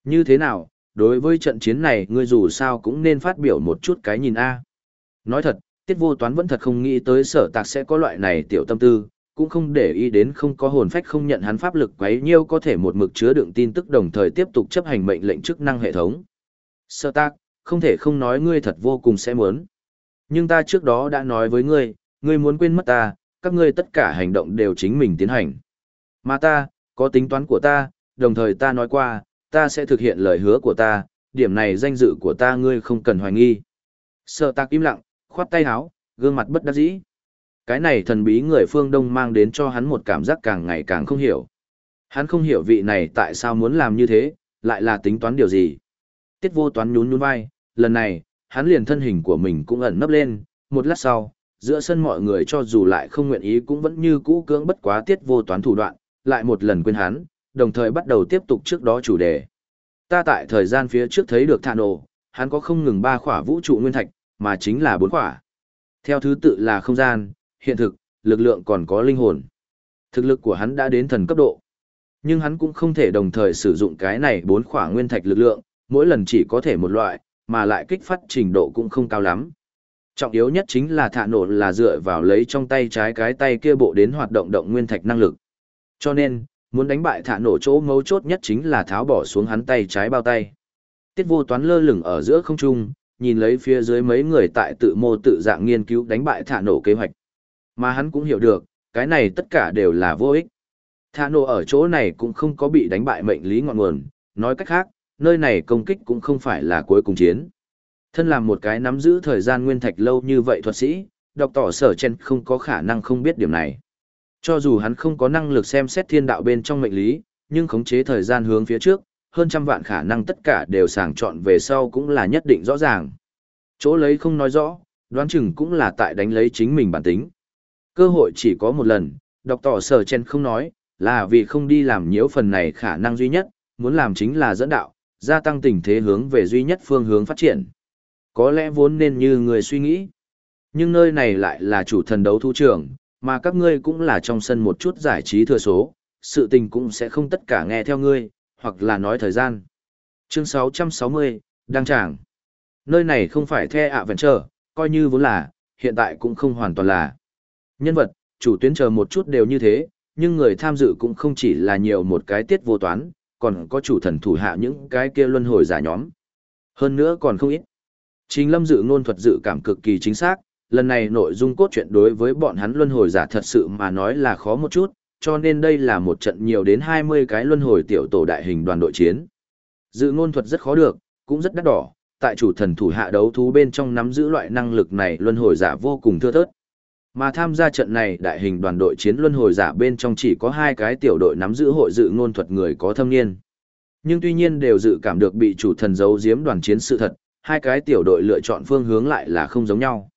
Speaker 1: Như thế nào, đối với trận chiến này ngươi dù sao cũng nên phát biểu một chút cái nhìn a. Nói thật, tiết vô toán vẫn thật không nghĩ tới sở tạc sẽ có loại này tiểu tâm tư, cũng không để ý đến không có hồn phách không nhận hắn pháp lực quấy nhiêu có thể một mực chứa đựng tin tức đồng thời tiếp tục chấp hành mệnh lệnh chức năng hệ thống. Sở tạc, không thể không nói ngươi thật vô cùng sẽ muốn. Nhưng ta trước đó đã nói với ngươi, ngươi muốn quên mất ta, các ngươi tất cả hành động đều chính mình tiến hành. Mà ta, có tính toán của ta, đồng thời ta nói qua, ta sẽ thực hiện lời hứa của ta, điểm này danh dự của ta ngươi không cần hoài nghi. Sở tạc im lặng, khoát tay áo, gương mặt bất đắc dĩ. Cái này thần bí người phương Đông mang đến cho hắn một cảm giác càng ngày càng không hiểu. Hắn không hiểu vị này tại sao muốn làm như thế, lại là tính toán điều gì. Tiết vô toán nhún nhún vai, lần này, hắn liền thân hình của mình cũng ẩn nấp lên, một lát sau, giữa sân mọi người cho dù lại không nguyện ý cũng vẫn như cũ cưỡng bất quá tiết vô toán thủ đoạn, lại một lần quên hắn, đồng thời bắt đầu tiếp tục trước đó chủ đề. Ta tại thời gian phía trước thấy được thạ nổ, hắn có không ngừng ba khỏa vũ trụ nguyên thạch, mà chính là bốn khỏa. Theo thứ tự là không gian, hiện thực, lực lượng còn có linh hồn. Thực lực của hắn đã đến thần cấp độ. Nhưng hắn cũng không thể đồng thời sử dụng cái này bốn khỏa nguyên thạch lực lượng, mỗi lần chỉ có thể một loại, mà lại kích phát trình độ cũng không cao lắm. Trọng yếu nhất chính là thả nổ là dựa vào lấy trong tay trái cái tay kia bộ đến hoạt động động nguyên thạch năng lực. Cho nên, muốn đánh bại thả nổ chỗ mấu chốt nhất chính là tháo bỏ xuống hắn tay trái bao tay. Tiết vô toán lơ lửng ở giữa không trung, nhìn lấy phía dưới mấy người tại tự mô tự dạng nghiên cứu đánh bại thả nổ kế hoạch. Mà hắn cũng hiểu được, cái này tất cả đều là vô ích. Thả nổ ở chỗ này cũng không có bị đánh bại mệnh lý ngọn nguồn, nói cách khác, nơi này công kích cũng không phải là cuối cùng chiến. Thân làm một cái nắm giữ thời gian nguyên thạch lâu như vậy thuật sĩ, đọc tỏ sở chen không có khả năng không biết điểm này. Cho dù hắn không có năng lực xem xét thiên đạo bên trong mệnh lý, nhưng khống chế thời gian hướng phía trước, hơn trăm vạn khả năng tất cả đều sàng chọn về sau cũng là nhất định rõ ràng. Chỗ lấy không nói rõ, đoán chừng cũng là tại đánh lấy chính mình bản tính. Cơ hội chỉ có một lần, đọc tỏ sở chen không nói, là vì không đi làm nhiễu phần này khả năng duy nhất, muốn làm chính là dẫn đạo, gia tăng tình thế hướng về duy nhất phương hướng phát triển. Có lẽ vốn nên như người suy nghĩ. Nhưng nơi này lại là chủ thần đấu thu trường, mà các ngươi cũng là trong sân một chút giải trí thừa số, sự tình cũng sẽ không tất cả nghe theo ngươi, hoặc là nói thời gian. Chương 660, đăng tràng. Nơi này không phải the ạ vẫn chờ, coi như vốn là, hiện tại cũng không hoàn toàn là. Nhân vật, chủ tuyến chờ một chút đều như thế, nhưng người tham dự cũng không chỉ là nhiều một cái tiết vô toán, còn có chủ thần thủ hạ những cái kia luân hồi giả nhóm. Hơn nữa còn không ít. Trình lâm dự ngôn thuật dự cảm cực kỳ chính xác, lần này nội dung cốt truyện đối với bọn hắn luân hồi giả thật sự mà nói là khó một chút, cho nên đây là một trận nhiều đến 20 cái luân hồi tiểu tổ đại hình đoàn đội chiến. Dự ngôn thuật rất khó được, cũng rất đắt đỏ, tại chủ thần thủ hạ đấu thú bên trong nắm giữ loại năng lực này luân hồi giả vô cùng thưa thớt. Mà tham gia trận này đại hình đoàn đội chiến luân hồi giả bên trong chỉ có hai cái tiểu đội nắm giữ hội dự ngôn thuật người có thâm niên. Nhưng tuy nhiên đều dự cảm được bị chủ thần giấu giếm đoàn chiến sự thật, hai cái tiểu đội lựa chọn phương hướng lại là không giống nhau.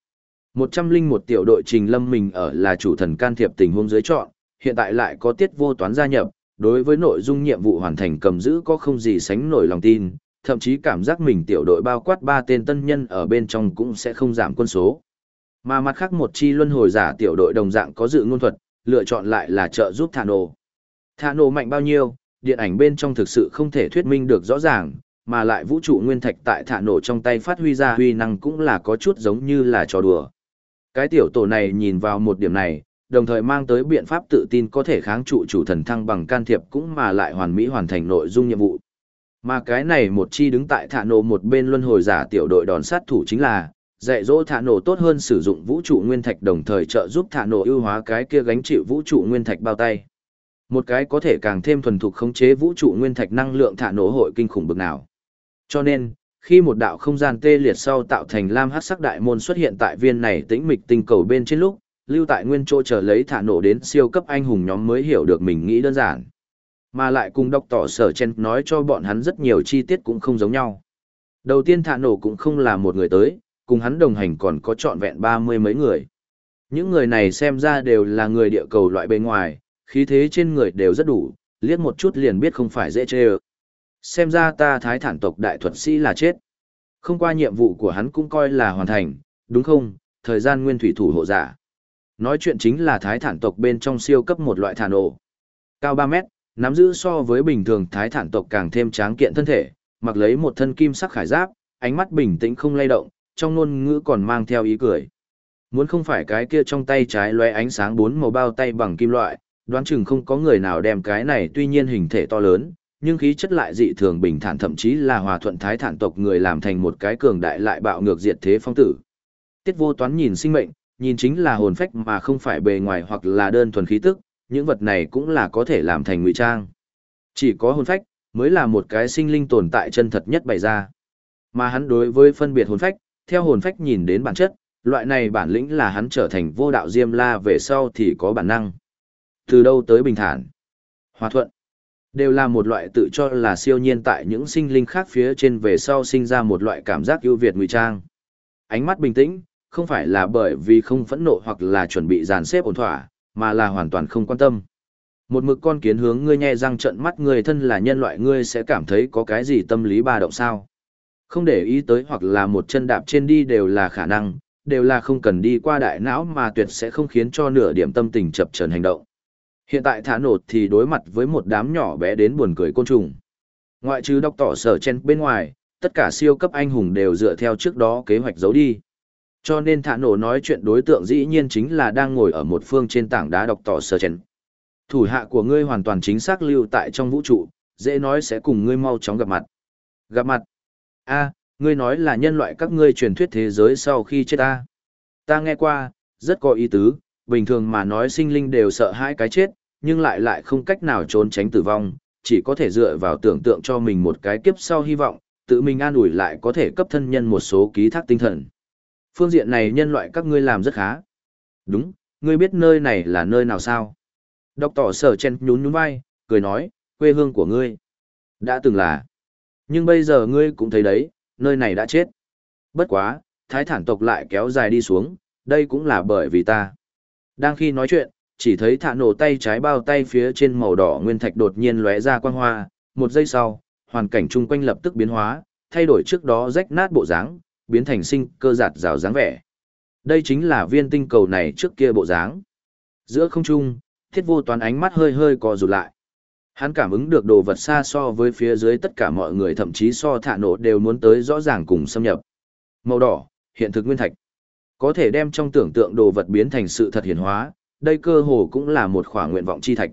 Speaker 1: Một trăm linh một tiểu đội trình lâm mình ở là chủ thần can thiệp tình huống dưới chọn, hiện tại lại có tiết vô toán gia nhập, đối với nội dung nhiệm vụ hoàn thành cầm giữ có không gì sánh nổi lòng tin, thậm chí cảm giác mình tiểu đội bao quát ba tên tân nhân ở bên trong cũng sẽ không giảm quân số. Mà mặt khác một chi luân hồi giả tiểu đội đồng dạng có dự ngôn thuật, lựa chọn lại là trợ giúp Thả Nổ. Thả Nổ mạnh bao nhiêu, điện ảnh bên trong thực sự không thể thuyết minh được rõ ràng, mà lại vũ trụ nguyên thạch tại Thả Nổ trong tay phát huy ra huy năng cũng là có chút giống như là trò đùa. Cái tiểu tổ này nhìn vào một điểm này, đồng thời mang tới biện pháp tự tin có thể kháng trụ chủ thần thăng bằng can thiệp cũng mà lại hoàn mỹ hoàn thành nội dung nhiệm vụ. Mà cái này một chi đứng tại thả nổ một bên luân hồi giả tiểu đội đòn sát thủ chính là, dạy dỗ thả nổ tốt hơn sử dụng vũ trụ nguyên thạch đồng thời trợ giúp thả nổ ưu hóa cái kia gánh chịu vũ trụ nguyên thạch bao tay. Một cái có thể càng thêm thuần thục khống chế vũ trụ nguyên thạch năng lượng thả nổ hội kinh khủng bực nào. Cho nên, khi một đạo không gian tê liệt sau tạo thành lam hắc sắc đại môn xuất hiện tại viên này tĩnh mịch tinh cầu bên trên lúc, lưu tại nguyên chỗ chờ lấy thả nổ đến siêu cấp anh hùng nhóm mới hiểu được mình nghĩ đơn giản. Mà lại cùng đọc tỏ sở chen nói cho bọn hắn rất nhiều chi tiết cũng không giống nhau. Đầu tiên thả nổ cũng không là một người tới, cùng hắn đồng hành còn có trọn vẹn ba mươi mấy người. Những người này xem ra đều là người địa cầu loại bên ngoài, khí thế trên người đều rất đủ, liếc một chút liền biết không phải dễ chê ơ. Xem ra ta thái thản tộc đại thuật sĩ là chết. Không qua nhiệm vụ của hắn cũng coi là hoàn thành, đúng không, thời gian nguyên thủy thủ hộ giả. Nói chuyện chính là thái thản tộc bên trong siêu cấp một loại thản ổ. Cao 3 mét, nắm giữ so với bình thường thái thản tộc càng thêm tráng kiện thân thể, mặc lấy một thân kim sắc khải giáp, ánh mắt bình tĩnh không lay động, trong ngôn ngữ còn mang theo ý cười. Muốn không phải cái kia trong tay trái lóe ánh sáng bốn màu bao tay bằng kim loại, đoán chừng không có người nào đem cái này tuy nhiên hình thể to lớn, nhưng khí chất lại dị thường bình thản thậm chí là hòa thuận thái thản tộc người làm thành một cái cường đại lại bạo ngược diệt thế phong tử. Tiết vô toán nhìn sinh mệnh, nhìn chính là hồn phách mà không phải bề ngoài hoặc là đơn thuần khí tức, những vật này cũng là có thể làm thành ngụy trang. Chỉ có hồn phách, mới là một cái sinh linh tồn tại chân thật nhất bày ra. Mà hắn đối với phân biệt hồn phách, theo hồn phách nhìn đến bản chất, loại này bản lĩnh là hắn trở thành vô đạo diêm la về sau thì có bản năng. Từ đâu tới bình thản, hòa thuận, đều là một loại tự cho là siêu nhiên tại những sinh linh khác phía trên về sau sinh ra một loại cảm giác ưu việt ngụy trang. Ánh mắt bình tĩnh, không phải là bởi vì không phẫn nộ hoặc là chuẩn bị dàn xếp ổn thỏa, mà là hoàn toàn không quan tâm. Một mực con kiến hướng ngươi nhe răng trận mắt người thân là nhân loại ngươi sẽ cảm thấy có cái gì tâm lý ba động sao. Không để ý tới hoặc là một chân đạp trên đi đều là khả năng, đều là không cần đi qua đại não mà tuyệt sẽ không khiến cho nửa điểm tâm tình chập trần hành động. Hiện tại thả nột thì đối mặt với một đám nhỏ bé đến buồn cười côn trùng. Ngoại trừ đọc tỏ sở chen bên ngoài, tất cả siêu cấp anh hùng đều dựa theo trước đó kế hoạch giấu đi. Cho nên thả nổ nói chuyện đối tượng dĩ nhiên chính là đang ngồi ở một phương trên tảng đá đọc tỏ sở chen. Thủ hạ của ngươi hoàn toàn chính xác lưu tại trong vũ trụ, dễ nói sẽ cùng ngươi mau chóng gặp mặt. Gặp mặt a ngươi nói là nhân loại các ngươi truyền thuyết thế giới sau khi chết ta. Ta nghe qua, rất có ý tứ, bình thường mà nói sinh linh đều sợ hãi cái chết, nhưng lại lại không cách nào trốn tránh tử vong, chỉ có thể dựa vào tưởng tượng cho mình một cái kiếp sau hy vọng, tự mình an ủi lại có thể cấp thân nhân một số ký thác tinh thần. Phương diện này nhân loại các ngươi làm rất khá. Đúng, ngươi biết nơi này là nơi nào sao? Đọc tỏ sở chen nhún nhún vai, cười nói, quê hương của ngươi. Đã từng là. Nhưng bây giờ ngươi cũng thấy đấy, nơi này đã chết. Bất quá, thái thản tộc lại kéo dài đi xuống, đây cũng là bởi vì ta. Đang khi nói chuyện, chỉ thấy thả nổ tay trái bao tay phía trên màu đỏ nguyên thạch đột nhiên lóe ra quang hoa, một giây sau, hoàn cảnh chung quanh lập tức biến hóa, thay đổi trước đó rách nát bộ dáng, biến thành sinh cơ giạt rào dáng vẻ. Đây chính là viên tinh cầu này trước kia bộ dáng. Giữa không trung, thiết vô toán ánh mắt hơi hơi co rụt lại. Hắn cảm ứng được đồ vật xa so với phía dưới tất cả mọi người thậm chí so thả nổ đều muốn tới rõ ràng cùng xâm nhập. Màu đỏ, hiện thực nguyên thạch. Có thể đem trong tưởng tượng đồ vật biến thành sự thật hiển hóa, đây cơ hồ cũng là một khỏa nguyện vọng chi thạch.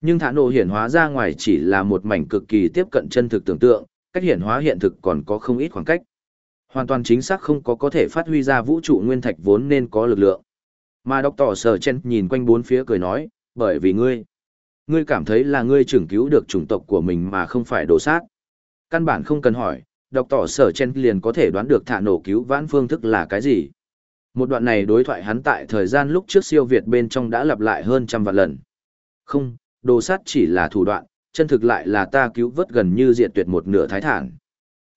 Speaker 1: Nhưng thả nổ hiển hóa ra ngoài chỉ là một mảnh cực kỳ tiếp cận chân thực tưởng tượng, cách hiển hóa hiện thực còn có không ít khoảng cách. Hoàn toàn chính xác không có có thể phát huy ra vũ trụ nguyên thạch vốn nên có lực lượng. Mà đọc tỏ sở chen nhìn quanh bốn phía cười nói, bởi vì ngươi, ngươi cảm thấy là ngươi trưởng cứu được chủng tộc của mình mà không phải đổ sát. Căn bản không cần hỏi, đọc tỏ sở chen liền có thể đoán được thả nổ cứu vãn phương thức là cái gì. Một đoạn này đối thoại hắn tại thời gian lúc trước siêu Việt bên trong đã lặp lại hơn trăm vạn lần. Không, đồ sát chỉ là thủ đoạn, chân thực lại là ta cứu vớt gần như diệt tuyệt một nửa thái thản.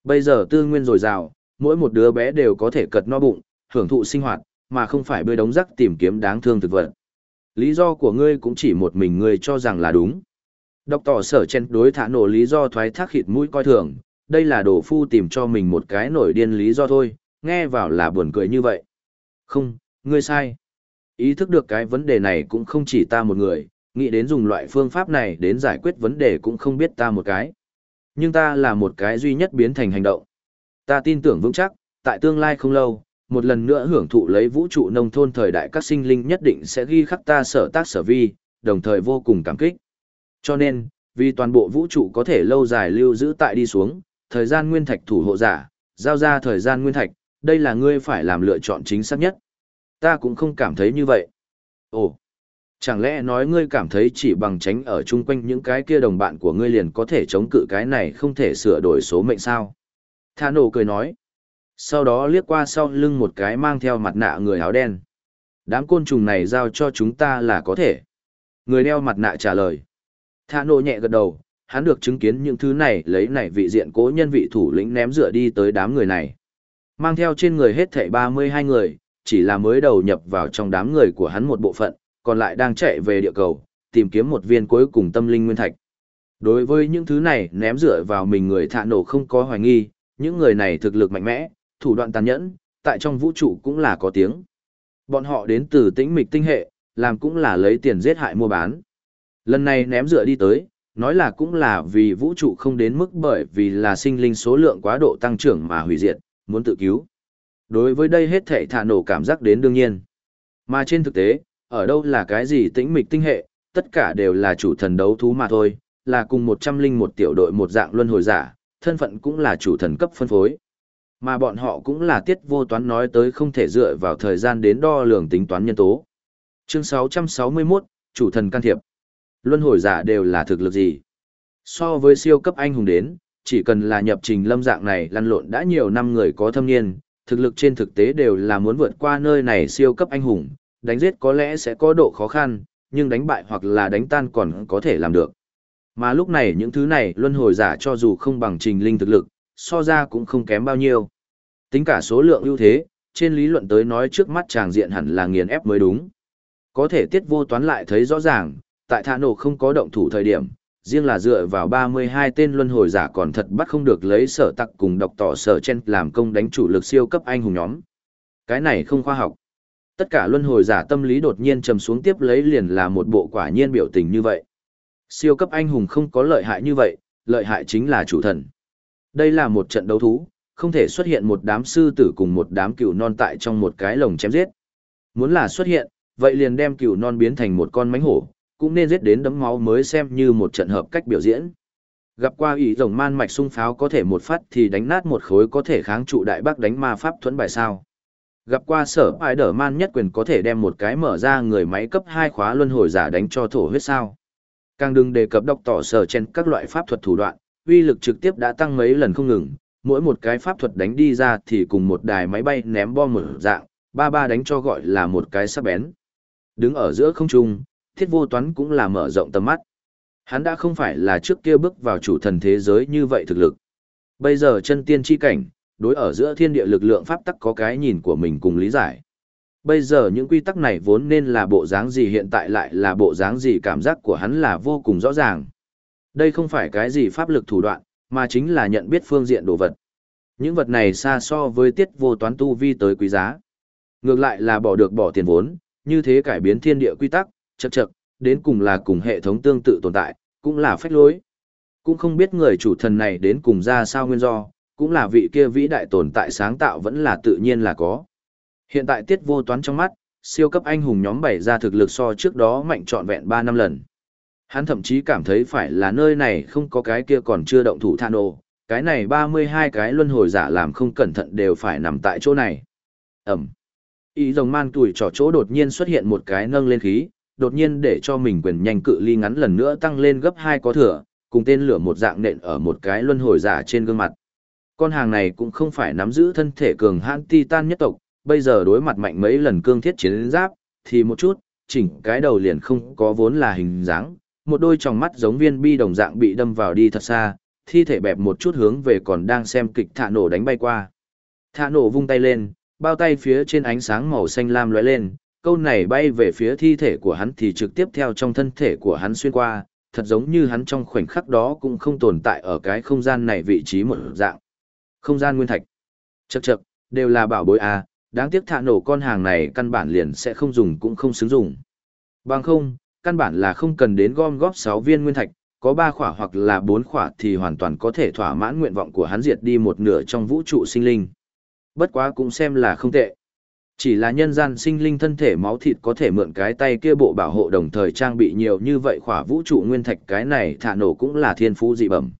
Speaker 1: Bây giờ tư nguyên dồi dào, mỗi một đứa bé đều có thể cật no bụng, hưởng thụ sinh hoạt, mà không phải bơi đống rắc tìm kiếm đáng thương thực vật. Lý do của ngươi cũng chỉ một mình ngươi cho rằng là đúng. Đọc tỏ sở chen đối thả nổ lý do thoái thác khịt mũi coi thường, đây là đồ phu tìm cho mình một cái nổi điên lý do thôi, nghe vào là buồn cười như vậy. Không, ngươi sai. Ý thức được cái vấn đề này cũng không chỉ ta một người, nghĩ đến dùng loại phương pháp này đến giải quyết vấn đề cũng không biết ta một cái. Nhưng ta là một cái duy nhất biến thành hành động. Ta tin tưởng vững chắc, tại tương lai không lâu, một lần nữa hưởng thụ lấy vũ trụ nông thôn thời đại các sinh linh nhất định sẽ ghi khắc ta sở tác sở vi, đồng thời vô cùng cảm kích. Cho nên, vì toàn bộ vũ trụ có thể lâu dài lưu giữ tại đi xuống, thời gian nguyên thạch thủ hộ giả, giao ra thời gian nguyên thạch, đây là ngươi phải làm lựa chọn chính xác nhất. Ta cũng không cảm thấy như vậy. Ồ, chẳng lẽ nói ngươi cảm thấy chỉ bằng tránh ở chung quanh những cái kia đồng bạn của ngươi liền có thể chống cự cái này không thể sửa đổi số mệnh sao? Thà nổ cười nói. Sau đó liếc qua sau lưng một cái mang theo mặt nạ người áo đen. Đám côn trùng này giao cho chúng ta là có thể. Người đeo mặt nạ trả lời. Thả nổ nhẹ gật đầu, hắn được chứng kiến những thứ này lấy này vị diện cố nhân vị thủ lĩnh ném dựa đi tới đám người này. Mang theo trên người hết thảy 32 người, chỉ là mới đầu nhập vào trong đám người của hắn một bộ phận, còn lại đang chạy về địa cầu, tìm kiếm một viên cuối cùng tâm linh nguyên thạch. Đối với những thứ này ném dựa vào mình người thạ nổ không có hoài nghi, những người này thực lực mạnh mẽ, thủ đoạn tàn nhẫn, tại trong vũ trụ cũng là có tiếng. Bọn họ đến từ tĩnh mịch tinh hệ, làm cũng là lấy tiền giết hại mua bán. Lần này ném dựa đi tới, nói là cũng là vì vũ trụ không đến mức bởi vì là sinh linh số lượng quá độ tăng trưởng mà hủy diệt, muốn tự cứu. Đối với đây hết thể thả nổ cảm giác đến đương nhiên. Mà trên thực tế, ở đâu là cái gì tĩnh mịch tinh hệ, tất cả đều là chủ thần đấu thú mà thôi, là cùng một trăm linh một tiểu đội một dạng luân hồi giả, thân phận cũng là chủ thần cấp phân phối. Mà bọn họ cũng là tiết vô toán nói tới không thể dựa vào thời gian đến đo lường tính toán nhân tố. Chương 661, chủ thần can thiệp. Luân hồi giả đều là thực lực gì? So với siêu cấp anh hùng đến, chỉ cần là nhập trình lâm dạng này lăn lộn đã nhiều năm người có thâm niên, thực lực trên thực tế đều là muốn vượt qua nơi này siêu cấp anh hùng, đánh giết có lẽ sẽ có độ khó khăn, nhưng đánh bại hoặc là đánh tan còn có thể làm được. Mà lúc này những thứ này luân hồi giả cho dù không bằng trình linh thực lực, so ra cũng không kém bao nhiêu. Tính cả số lượng ưu thế, trên lý luận tới nói trước mắt chàng diện hẳn là nghiền ép mới đúng. Có thể tiết vô toán lại thấy rõ ràng, tại thả nổ không có động thủ thời điểm, riêng là dựa vào 32 tên luân hồi giả còn thật bắt không được lấy sở tặc cùng độc tỏ sở chen làm công đánh chủ lực siêu cấp anh hùng nhóm. Cái này không khoa học. Tất cả luân hồi giả tâm lý đột nhiên trầm xuống tiếp lấy liền là một bộ quả nhiên biểu tình như vậy. Siêu cấp anh hùng không có lợi hại như vậy, lợi hại chính là chủ thần. Đây là một trận đấu thú, không thể xuất hiện một đám sư tử cùng một đám cừu non tại trong một cái lồng chém giết. Muốn là xuất hiện, vậy liền đem cừu non biến thành một con mánh hổ, cũng nên giết đến đấm máu mới xem như một trận hợp cách biểu diễn. Gặp qua ý rồng man mạch sung pháo có thể một phát thì đánh nát một khối có thể kháng trụ đại bác đánh ma pháp thuẫn bài sao. Gặp qua sở ai đỡ man nhất quyền có thể đem một cái mở ra người máy cấp 2 khóa luân hồi giả đánh cho thổ huyết sao. Càng đừng đề cập độc tỏ sở trên các loại pháp thuật thủ đoạn, uy lực trực tiếp đã tăng mấy lần không ngừng, mỗi một cái pháp thuật đánh đi ra thì cùng một đài máy bay ném bom một dạng, ba ba đánh cho gọi là một cái sắc bén. Đứng ở giữa không trung, thiết vô toán cũng là mở rộng tầm mắt. Hắn đã không phải là trước kia bước vào chủ thần thế giới như vậy thực lực. Bây giờ chân tiên chi cảnh, đối ở giữa thiên địa lực lượng pháp tắc có cái nhìn của mình cùng lý giải. Bây giờ những quy tắc này vốn nên là bộ dáng gì hiện tại lại là bộ dáng gì cảm giác của hắn là vô cùng rõ ràng. Đây không phải cái gì pháp lực thủ đoạn, mà chính là nhận biết phương diện đồ vật. Những vật này xa so với tiết vô toán tu vi tới quý giá. Ngược lại là bỏ được bỏ tiền vốn, như thế cải biến thiên địa quy tắc, chậc chậc, đến cùng là cùng hệ thống tương tự tồn tại, cũng là phách lối. Cũng không biết người chủ thần này đến cùng ra sao nguyên do, cũng là vị kia vĩ đại tồn tại sáng tạo vẫn là tự nhiên là có. Hiện tại tiết vô toán trong mắt, siêu cấp anh hùng nhóm bày ra thực lực so trước đó mạnh trọn vẹn 3 năm lần. Hắn thậm chí cảm thấy phải là nơi này không có cái kia còn chưa động thủ Thano, cái này 32 cái luân hồi giả làm không cẩn thận đều phải nằm tại chỗ này. Ẩm. Ý rồng man tuổi trò chỗ đột nhiên xuất hiện một cái nâng lên khí, đột nhiên để cho mình quyền nhanh cự ly ngắn lần nữa tăng lên gấp hai có thừa, cùng tên lửa một dạng nện ở một cái luân hồi giả trên gương mặt. Con hàng này cũng không phải nắm giữ thân thể cường hãn titan nhất tộc, bây giờ đối mặt mạnh mấy lần cương thiết chiến giáp, thì một chút, chỉnh cái đầu liền không có vốn là hình dáng, một đôi tròng mắt giống viên bi đồng dạng bị đâm vào đi thật xa, thi thể bẹp một chút hướng về còn đang xem kịch thạ nổ đánh bay qua. Thạ nổ vung tay lên, bao tay phía trên ánh sáng màu xanh lam lóe lên, câu này bay về phía thi thể của hắn thì trực tiếp theo trong thân thể của hắn xuyên qua, thật giống như hắn trong khoảnh khắc đó cũng không tồn tại ở cái không gian này vị trí một dạng. Không gian nguyên thạch. Chậc chậc, đều là bảo bối à, đáng tiếc thạ nổ con hàng này căn bản liền sẽ không dùng cũng không xứng dùng. Bằng không, căn bản là không cần đến gom góp 6 viên nguyên thạch, có 3 khỏa hoặc là 4 khỏa thì hoàn toàn có thể thỏa mãn nguyện vọng của hắn diệt đi một nửa trong vũ trụ sinh linh. Bất quá cũng xem là không tệ. Chỉ là nhân gian sinh linh thân thể máu thịt có thể mượn cái tay kia bộ bảo hộ đồng thời trang bị nhiều như vậy khỏa vũ trụ nguyên thạch cái này thả nổ cũng là thiên phú dị bẩm.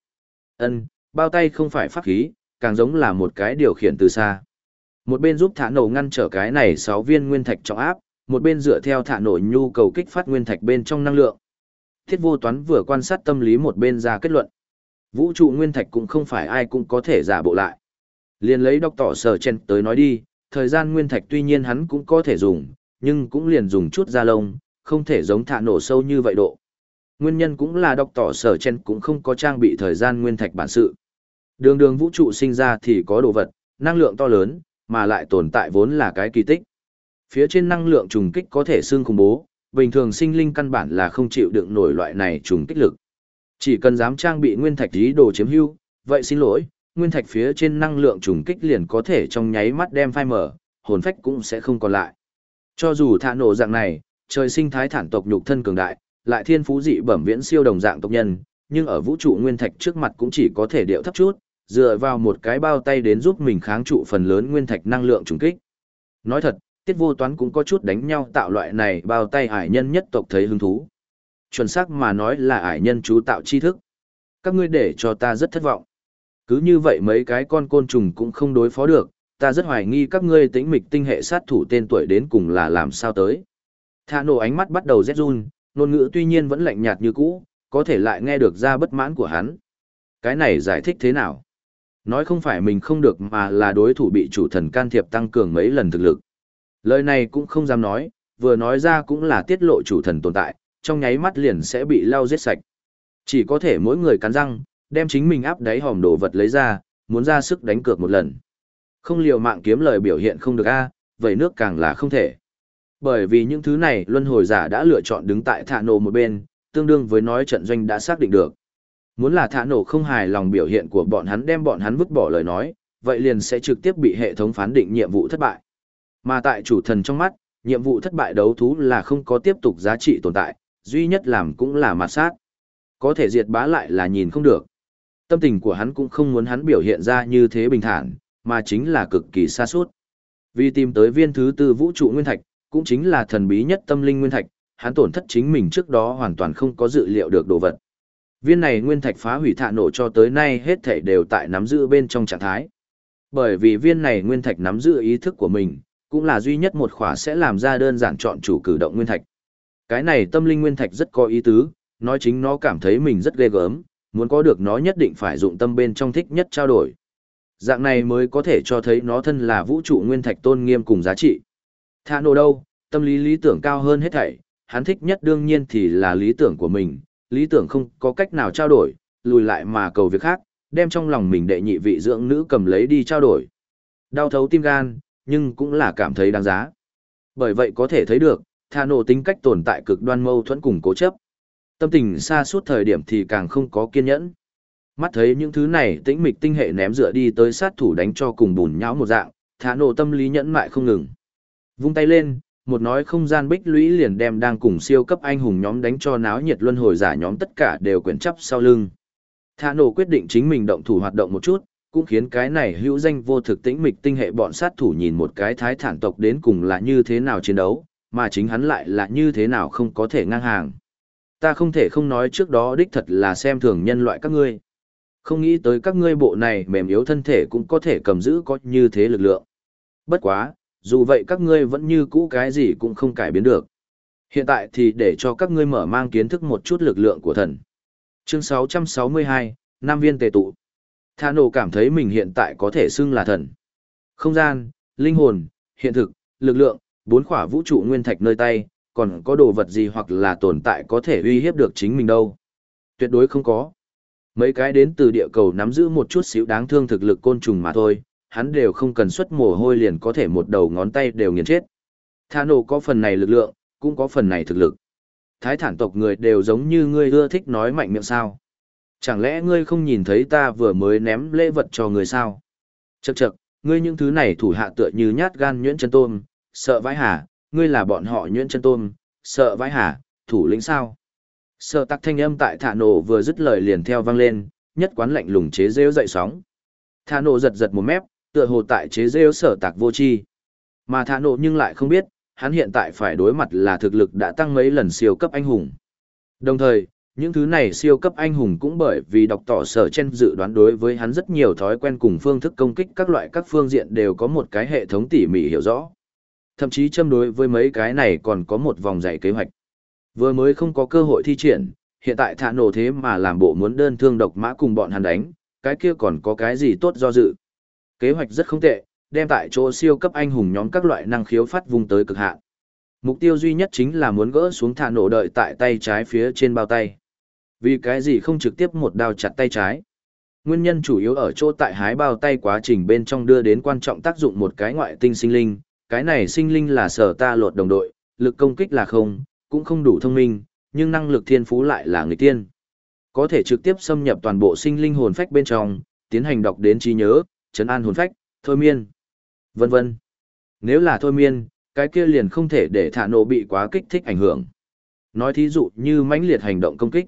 Speaker 1: Ân, bao tay không phải pháp khí, càng giống là một cái điều khiển từ xa. Một bên giúp thả nổ ngăn trở cái này 6 viên nguyên thạch trọng áp, một bên dựa theo thả nổi nhu cầu kích phát nguyên thạch bên trong năng lượng. Thiết vô toán vừa quan sát tâm lý một bên ra kết luận. Vũ trụ nguyên thạch cũng không phải ai cũng có thể giả bộ lại. Liền lấy đọc tỏ sở chen tới nói đi, thời gian nguyên thạch tuy nhiên hắn cũng có thể dùng, nhưng cũng liền dùng chút da lông, không thể giống thả nổ sâu như vậy độ. Nguyên nhân cũng là đọc tỏ sở chen cũng không có trang bị thời gian nguyên thạch bản sự. Đường đường vũ trụ sinh ra thì có đồ vật, năng lượng to lớn, mà lại tồn tại vốn là cái kỳ tích. Phía trên năng lượng trùng kích có thể xương khủng bố, bình thường sinh linh căn bản là không chịu đựng nổi loại này trùng kích lực. Chỉ cần dám trang bị nguyên thạch ý đồ chiếm hưu, vậy xin lỗi, nguyên thạch phía trên năng lượng trùng kích liền có thể trong nháy mắt đem phai mở, hồn phách cũng sẽ không còn lại. Cho dù thả nổ dạng này, trời sinh thái thản tộc nhục thân cường đại, lại thiên phú dị bẩm viễn siêu đồng dạng tộc nhân, nhưng ở vũ trụ nguyên thạch trước mặt cũng chỉ có thể điệu thấp chút, dựa vào một cái bao tay đến giúp mình kháng trụ phần lớn nguyên thạch năng lượng trùng kích. Nói thật, tiết vô toán cũng có chút đánh nhau tạo loại này bao tay ải nhân nhất tộc thấy hứng thú. Chuẩn xác mà nói là ải nhân chú tạo tri thức. Các ngươi để cho ta rất thất vọng. Cứ như vậy mấy cái con côn trùng cũng không đối phó được, ta rất hoài nghi các ngươi tĩnh mịch tinh hệ sát thủ tên tuổi đến cùng là làm sao tới. Thả nổ ánh mắt bắt đầu rét run, ngôn ngữ tuy nhiên vẫn lạnh nhạt như cũ, có thể lại nghe được ra bất mãn của hắn. Cái này giải thích thế nào? Nói không phải mình không được mà là đối thủ bị chủ thần can thiệp tăng cường mấy lần thực lực. Lời này cũng không dám nói, vừa nói ra cũng là tiết lộ chủ thần tồn tại, trong nháy mắt liền sẽ bị lao giết sạch. Chỉ có thể mỗi người cắn răng, đem chính mình áp đáy hòm đồ vật lấy ra, muốn ra sức đánh cược một lần. Không liều mạng kiếm lời biểu hiện không được a, vậy nước càng là không thể. Bởi vì những thứ này luân hồi giả đã lựa chọn đứng tại thả nổ một bên, tương đương với nói trận doanh đã xác định được. Muốn là thả nổ không hài lòng biểu hiện của bọn hắn đem bọn hắn vứt bỏ lời nói, vậy liền sẽ trực tiếp bị hệ thống phán định nhiệm vụ thất bại. Mà tại chủ thần trong mắt, nhiệm vụ thất bại đấu thú là không có tiếp tục giá trị tồn tại, duy nhất làm cũng là mặt sát. Có thể diệt bá lại là nhìn không được. Tâm tình của hắn cũng không muốn hắn biểu hiện ra như thế bình thản, mà chính là cực kỳ xa suốt. Vì tìm tới viên thứ tư vũ trụ nguyên thạch, cũng chính là thần bí nhất tâm linh nguyên thạch, hắn tổn thất chính mình trước đó hoàn toàn không có dự liệu được đồ vật. Viên này nguyên thạch phá hủy thạ nổ cho tới nay hết thảy đều tại nắm giữ bên trong trạng thái. Bởi vì viên này nguyên thạch nắm giữ ý thức của mình, cũng là duy nhất một khóa sẽ làm ra đơn giản chọn chủ cử động nguyên thạch. Cái này tâm linh nguyên thạch rất có ý tứ, nói chính nó cảm thấy mình rất ghê gớm, muốn có được nó nhất định phải dụng tâm bên trong thích nhất trao đổi. Dạng này mới có thể cho thấy nó thân là vũ trụ nguyên thạch tôn nghiêm cùng giá trị. Thả nổ đâu, tâm lý lý tưởng cao hơn hết thảy, hắn thích nhất đương nhiên thì là lý tưởng của mình, lý tưởng không có cách nào trao đổi, lùi lại mà cầu việc khác, đem trong lòng mình đệ nhị vị dưỡng nữ cầm lấy đi trao đổi. Đau thấu tim gan, nhưng cũng là cảm thấy đáng giá. Bởi vậy có thể thấy được, thà nổ tính cách tồn tại cực đoan mâu thuẫn cùng cố chấp. Tâm tình xa suốt thời điểm thì càng không có kiên nhẫn. Mắt thấy những thứ này tĩnh mịch tinh hệ ném dựa đi tới sát thủ đánh cho cùng bùn nhão một dạng, Thà nổ tâm lý nhẫn mại không ngừng. Vung tay lên, một nói không gian bích lũy liền đem đang cùng siêu cấp anh hùng nhóm đánh cho náo nhiệt luân hồi giả nhóm tất cả đều quyển chấp sau lưng. Thà nổ quyết định chính mình động thủ hoạt động một chút, cũng khiến cái này hữu danh vô thực tĩnh mịch tinh hệ bọn sát thủ nhìn một cái thái thản tộc đến cùng là như thế nào chiến đấu, mà chính hắn lại là như thế nào không có thể ngang hàng. Ta không thể không nói trước đó đích thật là xem thường nhân loại các ngươi. Không nghĩ tới các ngươi bộ này mềm yếu thân thể cũng có thể cầm giữ có như thế lực lượng. Bất quá, dù vậy các ngươi vẫn như cũ cái gì cũng không cải biến được. Hiện tại thì để cho các ngươi mở mang kiến thức một chút lực lượng của thần. Chương 662, Nam viên tề tụ. Thà nổ cảm thấy mình hiện tại có thể xưng là thần. Không gian, linh hồn, hiện thực, lực lượng, bốn khỏa vũ trụ nguyên thạch nơi tay, còn có đồ vật gì hoặc là tồn tại có thể uy hiếp được chính mình đâu. Tuyệt đối không có. Mấy cái đến từ địa cầu nắm giữ một chút xíu đáng thương thực lực côn trùng mà thôi, hắn đều không cần xuất mồ hôi liền có thể một đầu ngón tay đều nghiền chết. Thà nổ có phần này lực lượng, cũng có phần này thực lực. Thái thản tộc người đều giống như ngươi ưa thích nói mạnh miệng sao. Chẳng lẽ ngươi không nhìn thấy ta vừa mới ném lễ vật cho người sao? Chậc chậc, ngươi những thứ này thủ hạ tựa như nhát gan nhuyễn chân tôm, sợ vãi hả, ngươi là bọn họ nhuyễn chân tôm, sợ vãi hả, thủ lĩnh sao? Sợ tắc thanh âm tại thả nổ vừa dứt lời liền theo vang lên, nhất quán lạnh lùng chế rêu dậy sóng. Thả nổ giật giật một mép, tựa hồ tại chế rêu sở tạc vô chi. Mà thả nổ nhưng lại không biết, hắn hiện tại phải đối mặt là thực lực đã tăng mấy lần siêu cấp anh hùng. Đồng thời, những thứ này siêu cấp anh hùng cũng bởi vì đọc tỏ sở chen dự đoán đối với hắn rất nhiều thói quen cùng phương thức công kích các loại các phương diện đều có một cái hệ thống tỉ mỉ hiểu rõ. Thậm chí châm đối với mấy cái này còn có một vòng dạy kế hoạch. Vừa mới không có cơ hội thi triển, hiện tại thả nổ thế mà làm bộ muốn đơn thương độc mã cùng bọn hắn đánh, cái kia còn có cái gì tốt do dự. Kế hoạch rất không tệ, đem tại chỗ siêu cấp anh hùng nhóm các loại năng khiếu phát vùng tới cực hạn. Mục tiêu duy nhất chính là muốn gỡ xuống thả nổ đợi tại tay trái phía trên bao tay. Vì cái gì không trực tiếp một đao chặt tay trái? Nguyên nhân chủ yếu ở chỗ tại hái bao tay quá trình bên trong đưa đến quan trọng tác dụng một cái ngoại tinh sinh linh, cái này sinh linh là sở ta lột đồng đội, lực công kích là không, cũng không đủ thông minh, nhưng năng lực thiên phú lại là người tiên. Có thể trực tiếp xâm nhập toàn bộ sinh linh hồn phách bên trong, tiến hành đọc đến trí nhớ, chấn an hồn phách, thôi miên, vân vân. Nếu là thôi miên, cái kia liền không thể để thả nổ bị quá kích thích ảnh hưởng. Nói thí dụ như mãnh liệt hành động công kích.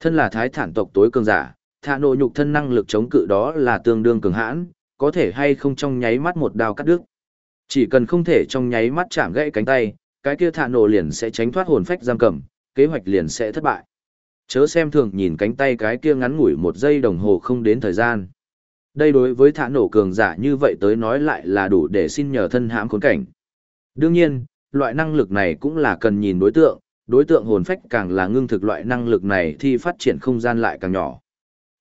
Speaker 1: Thân là thái thản tộc tối cường giả, thả nộ nhục thân năng lực chống cự đó là tương đương cường hãn, có thể hay không trong nháy mắt một đao cắt đứt. Chỉ cần không thể trong nháy mắt chạm gãy cánh tay, cái kia thả nộ liền sẽ tránh thoát hồn phách giam cầm, kế hoạch liền sẽ thất bại. Chớ xem thường nhìn cánh tay cái kia ngắn ngủi một giây đồng hồ không đến thời gian. Đây đối với thả nổ cường giả như vậy tới nói lại là đủ để xin nhờ thân hãm khốn cảnh. Đương nhiên, loại năng lực này cũng là cần nhìn đối tượng, đối tượng hồn phách càng là ngưng thực loại năng lực này thì phát triển không gian lại càng nhỏ.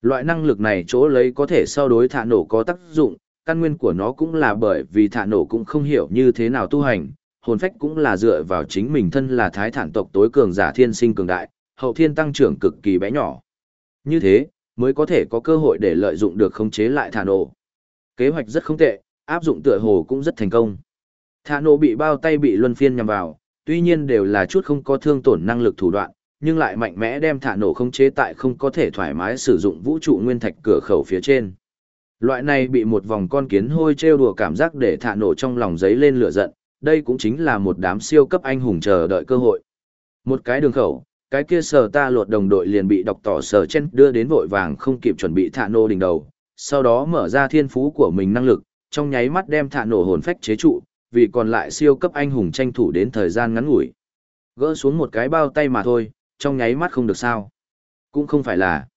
Speaker 1: Loại năng lực này chỗ lấy có thể so đối thả nổ có tác dụng, căn nguyên của nó cũng là bởi vì thả nổ cũng không hiểu như thế nào tu hành, hồn phách cũng là dựa vào chính mình thân là thái thản tộc tối cường giả thiên sinh cường đại, hậu thiên tăng trưởng cực kỳ bé nhỏ. Như thế, mới có thể có cơ hội để lợi dụng được khống chế lại thả nổ. Kế hoạch rất không tệ, áp dụng tựa hồ cũng rất thành công. Thả nổ bị bao tay bị luân phiên nhằm vào, tuy nhiên đều là chút không có thương tổn năng lực thủ đoạn, nhưng lại mạnh mẽ đem thả nổ không chế tại không có thể thoải mái sử dụng vũ trụ nguyên thạch cửa khẩu phía trên. Loại này bị một vòng con kiến hôi trêu đùa cảm giác để thả nổ trong lòng giấy lên lửa giận, đây cũng chính là một đám siêu cấp anh hùng chờ đợi cơ hội. Một cái đường khẩu, cái kia sở ta lột đồng đội liền bị đọc tỏ sở chen đưa đến vội vàng không kịp chuẩn bị thả nổ đỉnh đầu, sau đó mở ra thiên phú của mình năng lực, trong nháy mắt đem thả nổ hồn phách chế trụ, vì còn lại siêu cấp anh hùng tranh thủ đến thời gian ngắn ngủi. Gỡ xuống một cái bao tay mà thôi, trong nháy mắt không được sao. Cũng không phải là.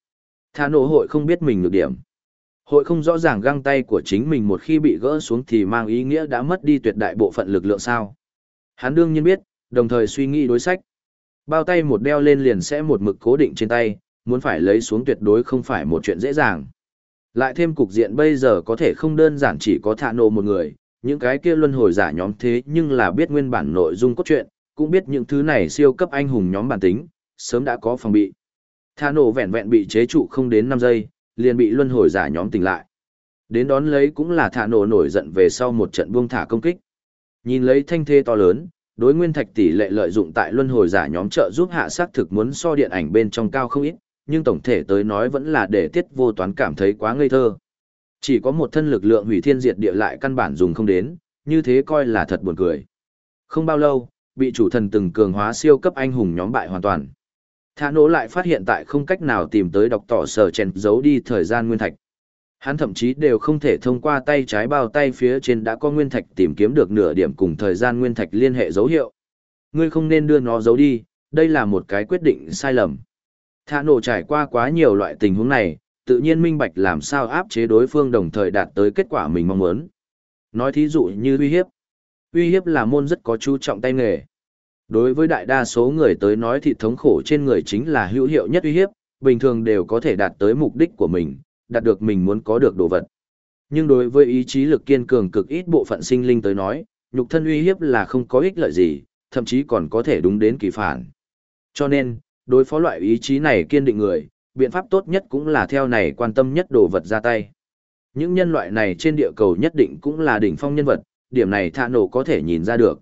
Speaker 1: Thả nổ hội không biết mình được điểm. Hội không rõ ràng găng tay của chính mình một khi bị gỡ xuống thì mang ý nghĩa đã mất đi tuyệt đại bộ phận lực lượng sao. Hắn đương nhiên biết, đồng thời suy nghĩ đối sách. Bao tay một đeo lên liền sẽ một mực cố định trên tay, muốn phải lấy xuống tuyệt đối không phải một chuyện dễ dàng. Lại thêm cục diện bây giờ có thể không đơn giản chỉ có thả nổ một người, những cái kia luân hồi giả nhóm thế nhưng là biết nguyên bản nội dung cốt truyện, cũng biết những thứ này siêu cấp anh hùng nhóm bản tính, sớm đã có phòng bị. Thả nổ vẹn vẹn bị chế trụ không đến 5 giây, liền bị luân hồi giả nhóm tỉnh lại. Đến đón lấy cũng là thả nổ nổi giận về sau một trận buông thả công kích. Nhìn lấy thanh thế to lớn, đối nguyên thạch tỷ lệ lợi dụng tại luân hồi giả nhóm trợ giúp hạ sát thực muốn so điện ảnh bên trong cao không ít, nhưng tổng thể tới nói vẫn là để tiết vô toán cảm thấy quá ngây thơ. Chỉ có một thân lực lượng hủy thiên diệt địa lại căn bản dùng không đến, như thế coi là thật buồn cười. Không bao lâu, bị chủ thần từng cường hóa siêu cấp anh hùng nhóm bại hoàn toàn. Thả nổ lại phát hiện tại không cách nào tìm tới đọc tỏ sở chèn giấu đi thời gian nguyên thạch. Hắn thậm chí đều không thể thông qua tay trái bao tay phía trên đã có nguyên thạch tìm kiếm được nửa điểm cùng thời gian nguyên thạch liên hệ dấu hiệu. Ngươi không nên đưa nó giấu đi, đây là một cái quyết định sai lầm. Thả nổ trải qua quá nhiều loại tình huống này, tự nhiên minh bạch làm sao áp chế đối phương đồng thời đạt tới kết quả mình mong muốn. Nói thí dụ như uy hiếp. Uy hiếp là môn rất có chú trọng tay nghề. Đối với đại đa số người tới nói thì thống khổ trên người chính là hữu hiệu nhất uy hiếp, bình thường đều có thể đạt tới mục đích của mình, đạt được mình muốn có được đồ vật. Nhưng đối với ý chí lực kiên cường cực ít bộ phận sinh linh tới nói, nhục thân uy hiếp là không có ích lợi gì, thậm chí còn có thể đúng đến kỳ phản. Cho nên, đối phó loại ý chí này kiên định người, biện pháp tốt nhất cũng là theo này quan tâm nhất đồ vật ra tay. Những nhân loại này trên địa cầu nhất định cũng là đỉnh phong nhân vật, điểm này thạ nổ có thể nhìn ra được.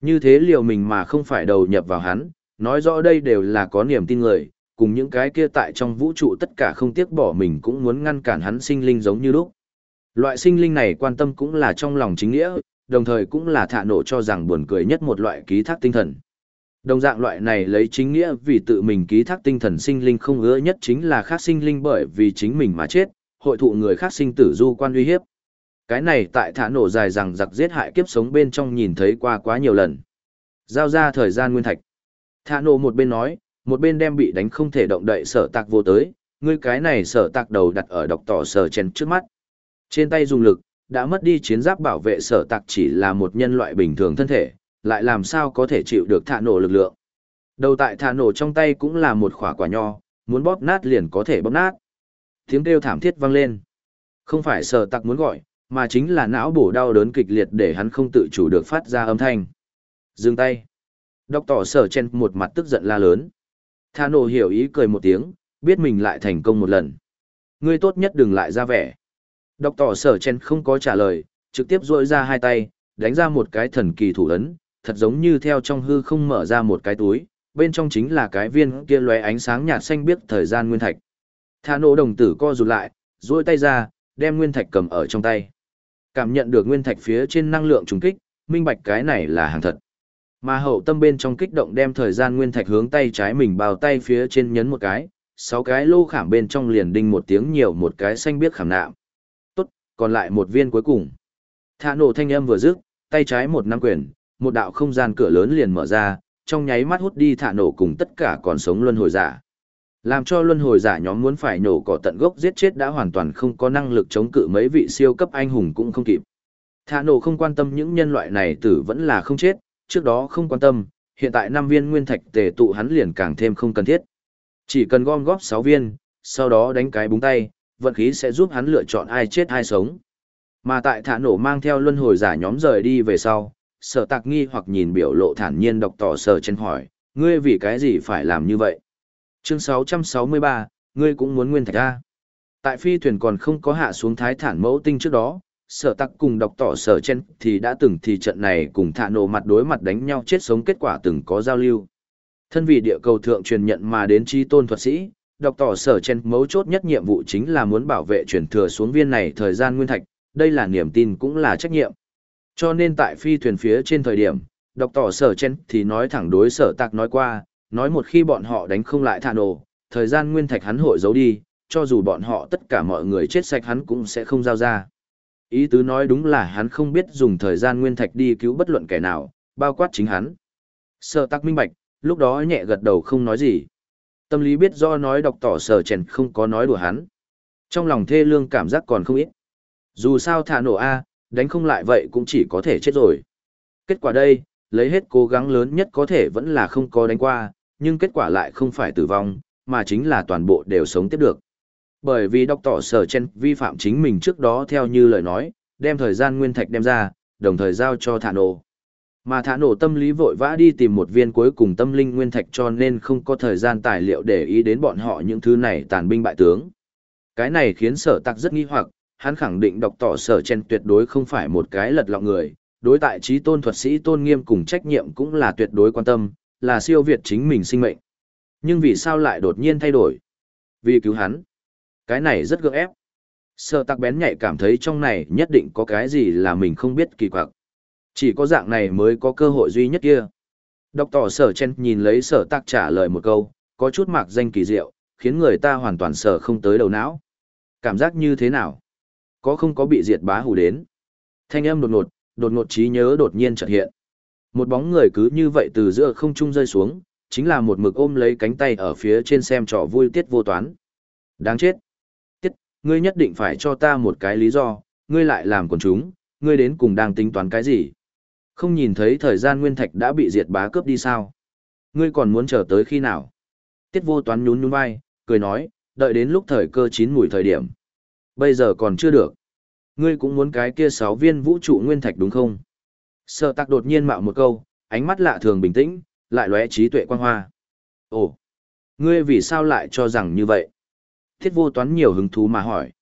Speaker 1: Như thế liều mình mà không phải đầu nhập vào hắn, nói rõ đây đều là có niềm tin người, cùng những cái kia tại trong vũ trụ tất cả không tiếc bỏ mình cũng muốn ngăn cản hắn sinh linh giống như lúc. Loại sinh linh này quan tâm cũng là trong lòng chính nghĩa, đồng thời cũng là thạ nổ cho rằng buồn cười nhất một loại ký thác tinh thần. Đồng dạng loại này lấy chính nghĩa vì tự mình ký thác tinh thần sinh linh không ứa nhất chính là khác sinh linh bởi vì chính mình mà chết, hội thụ người khác sinh tử du quan uy hiếp. Cái này tại thả nổ dài rằng giặc giết hại kiếp sống bên trong nhìn thấy qua quá nhiều lần. Giao ra thời gian nguyên thạch. Thả nổ một bên nói, một bên đem bị đánh không thể động đậy sở tạc vô tới, ngươi cái này sở tạc đầu đặt ở độc tỏ sở chén trước mắt. Trên tay dùng lực, đã mất đi chiến giáp bảo vệ sở tạc chỉ là một nhân loại bình thường thân thể, lại làm sao có thể chịu được thả nổ lực lượng. Đầu tại thả nổ trong tay cũng là một khỏa quả nho, muốn bóp nát liền có thể bóp nát. Tiếng kêu thảm thiết vang lên. Không phải sở tặc muốn gọi, mà chính là não bổ đau đớn kịch liệt để hắn không tự chủ được phát ra âm thanh. Dừng tay. Đọc tỏ sở chen một mặt tức giận la lớn. Thà nổ hiểu ý cười một tiếng, biết mình lại thành công một lần. Ngươi tốt nhất đừng lại ra vẻ. Đọc tỏ sở chen không có trả lời, trực tiếp duỗi ra hai tay, đánh ra một cái thần kỳ thủ ấn, thật giống như theo trong hư không mở ra một cái túi, bên trong chính là cái viên kia lóe ánh sáng nhạt xanh biếc thời gian nguyên thạch. Thà nổ đồng tử co rụt lại, duỗi tay ra, đem nguyên thạch cầm ở trong tay. Cảm nhận được nguyên thạch phía trên năng lượng trùng kích, minh bạch cái này là hàng thật. Mà hậu tâm bên trong kích động đem thời gian nguyên thạch hướng tay trái mình bao tay phía trên nhấn một cái, sáu cái lô khảm bên trong liền đinh một tiếng nhiều một cái xanh biếc khảm nạm. Tốt, còn lại một viên cuối cùng. Thả nổ thanh âm vừa dứt, tay trái một năm quyền, một đạo không gian cửa lớn liền mở ra, trong nháy mắt hút đi thả nổ cùng tất cả còn sống luân hồi giả. Làm cho luân hồi giả nhóm muốn phải nổ cỏ tận gốc giết chết đã hoàn toàn không có năng lực chống cự mấy vị siêu cấp anh hùng cũng không kịp. Thả nổ không quan tâm những nhân loại này tử vẫn là không chết, trước đó không quan tâm, hiện tại năm viên nguyên thạch tề tụ hắn liền càng thêm không cần thiết. Chỉ cần gom góp 6 viên, sau đó đánh cái búng tay, vận khí sẽ giúp hắn lựa chọn ai chết ai sống. Mà tại thả nổ mang theo luân hồi giả nhóm rời đi về sau, sở tạc nghi hoặc nhìn biểu lộ thản nhiên đọc tỏ sở chân hỏi, ngươi vì cái gì phải làm như vậy? Chương 663, ngươi cũng muốn nguyên thạch A. Tại phi thuyền còn không có hạ xuống thái thản mẫu tinh trước đó, sở tắc cùng đọc tỏ sở chen thì đã từng thì trận này cùng thả nổ mặt đối mặt đánh nhau chết sống kết quả từng có giao lưu. Thân vì địa cầu thượng truyền nhận mà đến chi tôn thuật sĩ, đọc tỏ sở chen mấu chốt nhất nhiệm vụ chính là muốn bảo vệ truyền thừa xuống viên này thời gian nguyên thạch, đây là niềm tin cũng là trách nhiệm. Cho nên tại phi thuyền phía trên thời điểm, đọc tỏ sở chen thì nói thẳng đối sở tạc nói qua, nói một khi bọn họ đánh không lại thả nổ, thời gian nguyên thạch hắn hội giấu đi, cho dù bọn họ tất cả mọi người chết sạch hắn cũng sẽ không giao ra. Ý tứ nói đúng là hắn không biết dùng thời gian nguyên thạch đi cứu bất luận kẻ nào, bao quát chính hắn. Sở tắc minh bạch, lúc đó nhẹ gật đầu không nói gì. Tâm lý biết do nói đọc tỏ sở chèn không có nói đùa hắn. Trong lòng thê lương cảm giác còn không ít. Dù sao thả nổ A, đánh không lại vậy cũng chỉ có thể chết rồi. Kết quả đây, lấy hết cố gắng lớn nhất có thể vẫn là không có đánh qua, nhưng kết quả lại không phải tử vong, mà chính là toàn bộ đều sống tiếp được. Bởi vì đọc tỏ sở chen vi phạm chính mình trước đó theo như lời nói, đem thời gian nguyên thạch đem ra, đồng thời giao cho thả nổ. Mà thả nổ tâm lý vội vã đi tìm một viên cuối cùng tâm linh nguyên thạch cho nên không có thời gian tài liệu để ý đến bọn họ những thứ này tàn binh bại tướng. Cái này khiến sở tặc rất nghi hoặc, hắn khẳng định đọc tỏ sở chen tuyệt đối không phải một cái lật lọng người, đối tại trí tôn thuật sĩ tôn nghiêm cùng trách nhiệm cũng là tuyệt đối quan tâm, là siêu việt chính mình sinh mệnh. Nhưng vì sao lại đột nhiên thay đổi? Vì cứu hắn. Cái này rất gượng ép. Sở tạc bén nhạy cảm thấy trong này nhất định có cái gì là mình không biết kỳ quặc. Chỉ có dạng này mới có cơ hội duy nhất kia. Đọc tỏ sở chen nhìn lấy sở tạc trả lời một câu, có chút mạc danh kỳ diệu, khiến người ta hoàn toàn sở không tới đầu não. Cảm giác như thế nào? Có không có bị diệt bá hủ đến? Thanh âm đột ngột, đột ngột trí nhớ đột nhiên chợt hiện. Một bóng người cứ như vậy từ giữa không trung rơi xuống, chính là một mực ôm lấy cánh tay ở phía trên xem trò vui tiết vô toán. Đáng chết. Tiết, ngươi nhất định phải cho ta một cái lý do, ngươi lại làm quần chúng, ngươi đến cùng đang tính toán cái gì? Không nhìn thấy thời gian nguyên thạch đã bị diệt bá cướp đi sao? Ngươi còn muốn chờ tới khi nào? Tiết vô toán nhún nhún vai, cười nói, đợi đến lúc thời cơ chín mùi thời điểm. Bây giờ còn chưa được. Ngươi cũng muốn cái kia sáu viên vũ trụ nguyên thạch đúng không? Sợ tạc đột nhiên mạo một câu, ánh mắt lạ thường bình tĩnh, lại lóe trí tuệ quan hoa. Ồ, ngươi vì sao lại cho rằng như vậy? Thiết vô toán nhiều hứng thú mà hỏi.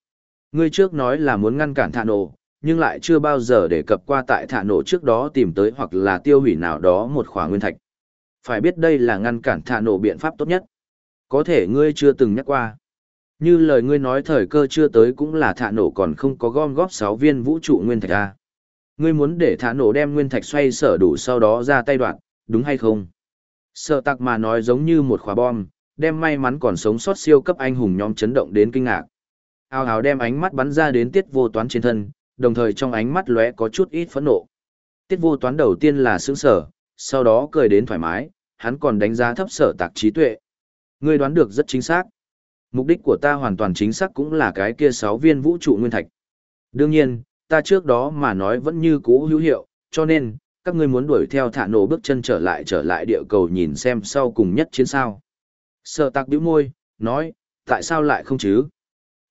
Speaker 1: Ngươi trước nói là muốn ngăn cản thả nổ, nhưng lại chưa bao giờ đề cập qua tại thả nổ trước đó tìm tới hoặc là tiêu hủy nào đó một khỏa nguyên thạch. Phải biết đây là ngăn cản thả nổ biện pháp tốt nhất. Có thể ngươi chưa từng nhắc qua. Như lời ngươi nói thời cơ chưa tới cũng là thả nổ còn không có gom góp 6 viên vũ trụ nguyên thạch ra. Ngươi muốn để thả nổ đem nguyên thạch xoay sở đủ sau đó ra tay đoạn, đúng hay không? Sợ tặc mà nói giống như một khóa bom, đem may mắn còn sống sót siêu cấp anh hùng nhóm chấn động đến kinh ngạc. Ao ào đem ánh mắt bắn ra đến tiết vô toán trên thân, đồng thời trong ánh mắt lóe có chút ít phẫn nộ. Tiết vô toán đầu tiên là sững sở, sau đó cười đến thoải mái, hắn còn đánh giá thấp sở tạc trí tuệ. Ngươi đoán được rất chính xác. Mục đích của ta hoàn toàn chính xác cũng là cái kia sáu viên vũ trụ nguyên thạch. Đương nhiên, ta trước đó mà nói vẫn như cũ hữu hiệu, cho nên, các ngươi muốn đuổi theo thả nổ bước chân trở lại trở lại địa cầu nhìn xem sau cùng nhất chiến sao. Sợ tạc bĩu môi, nói, tại sao lại không chứ?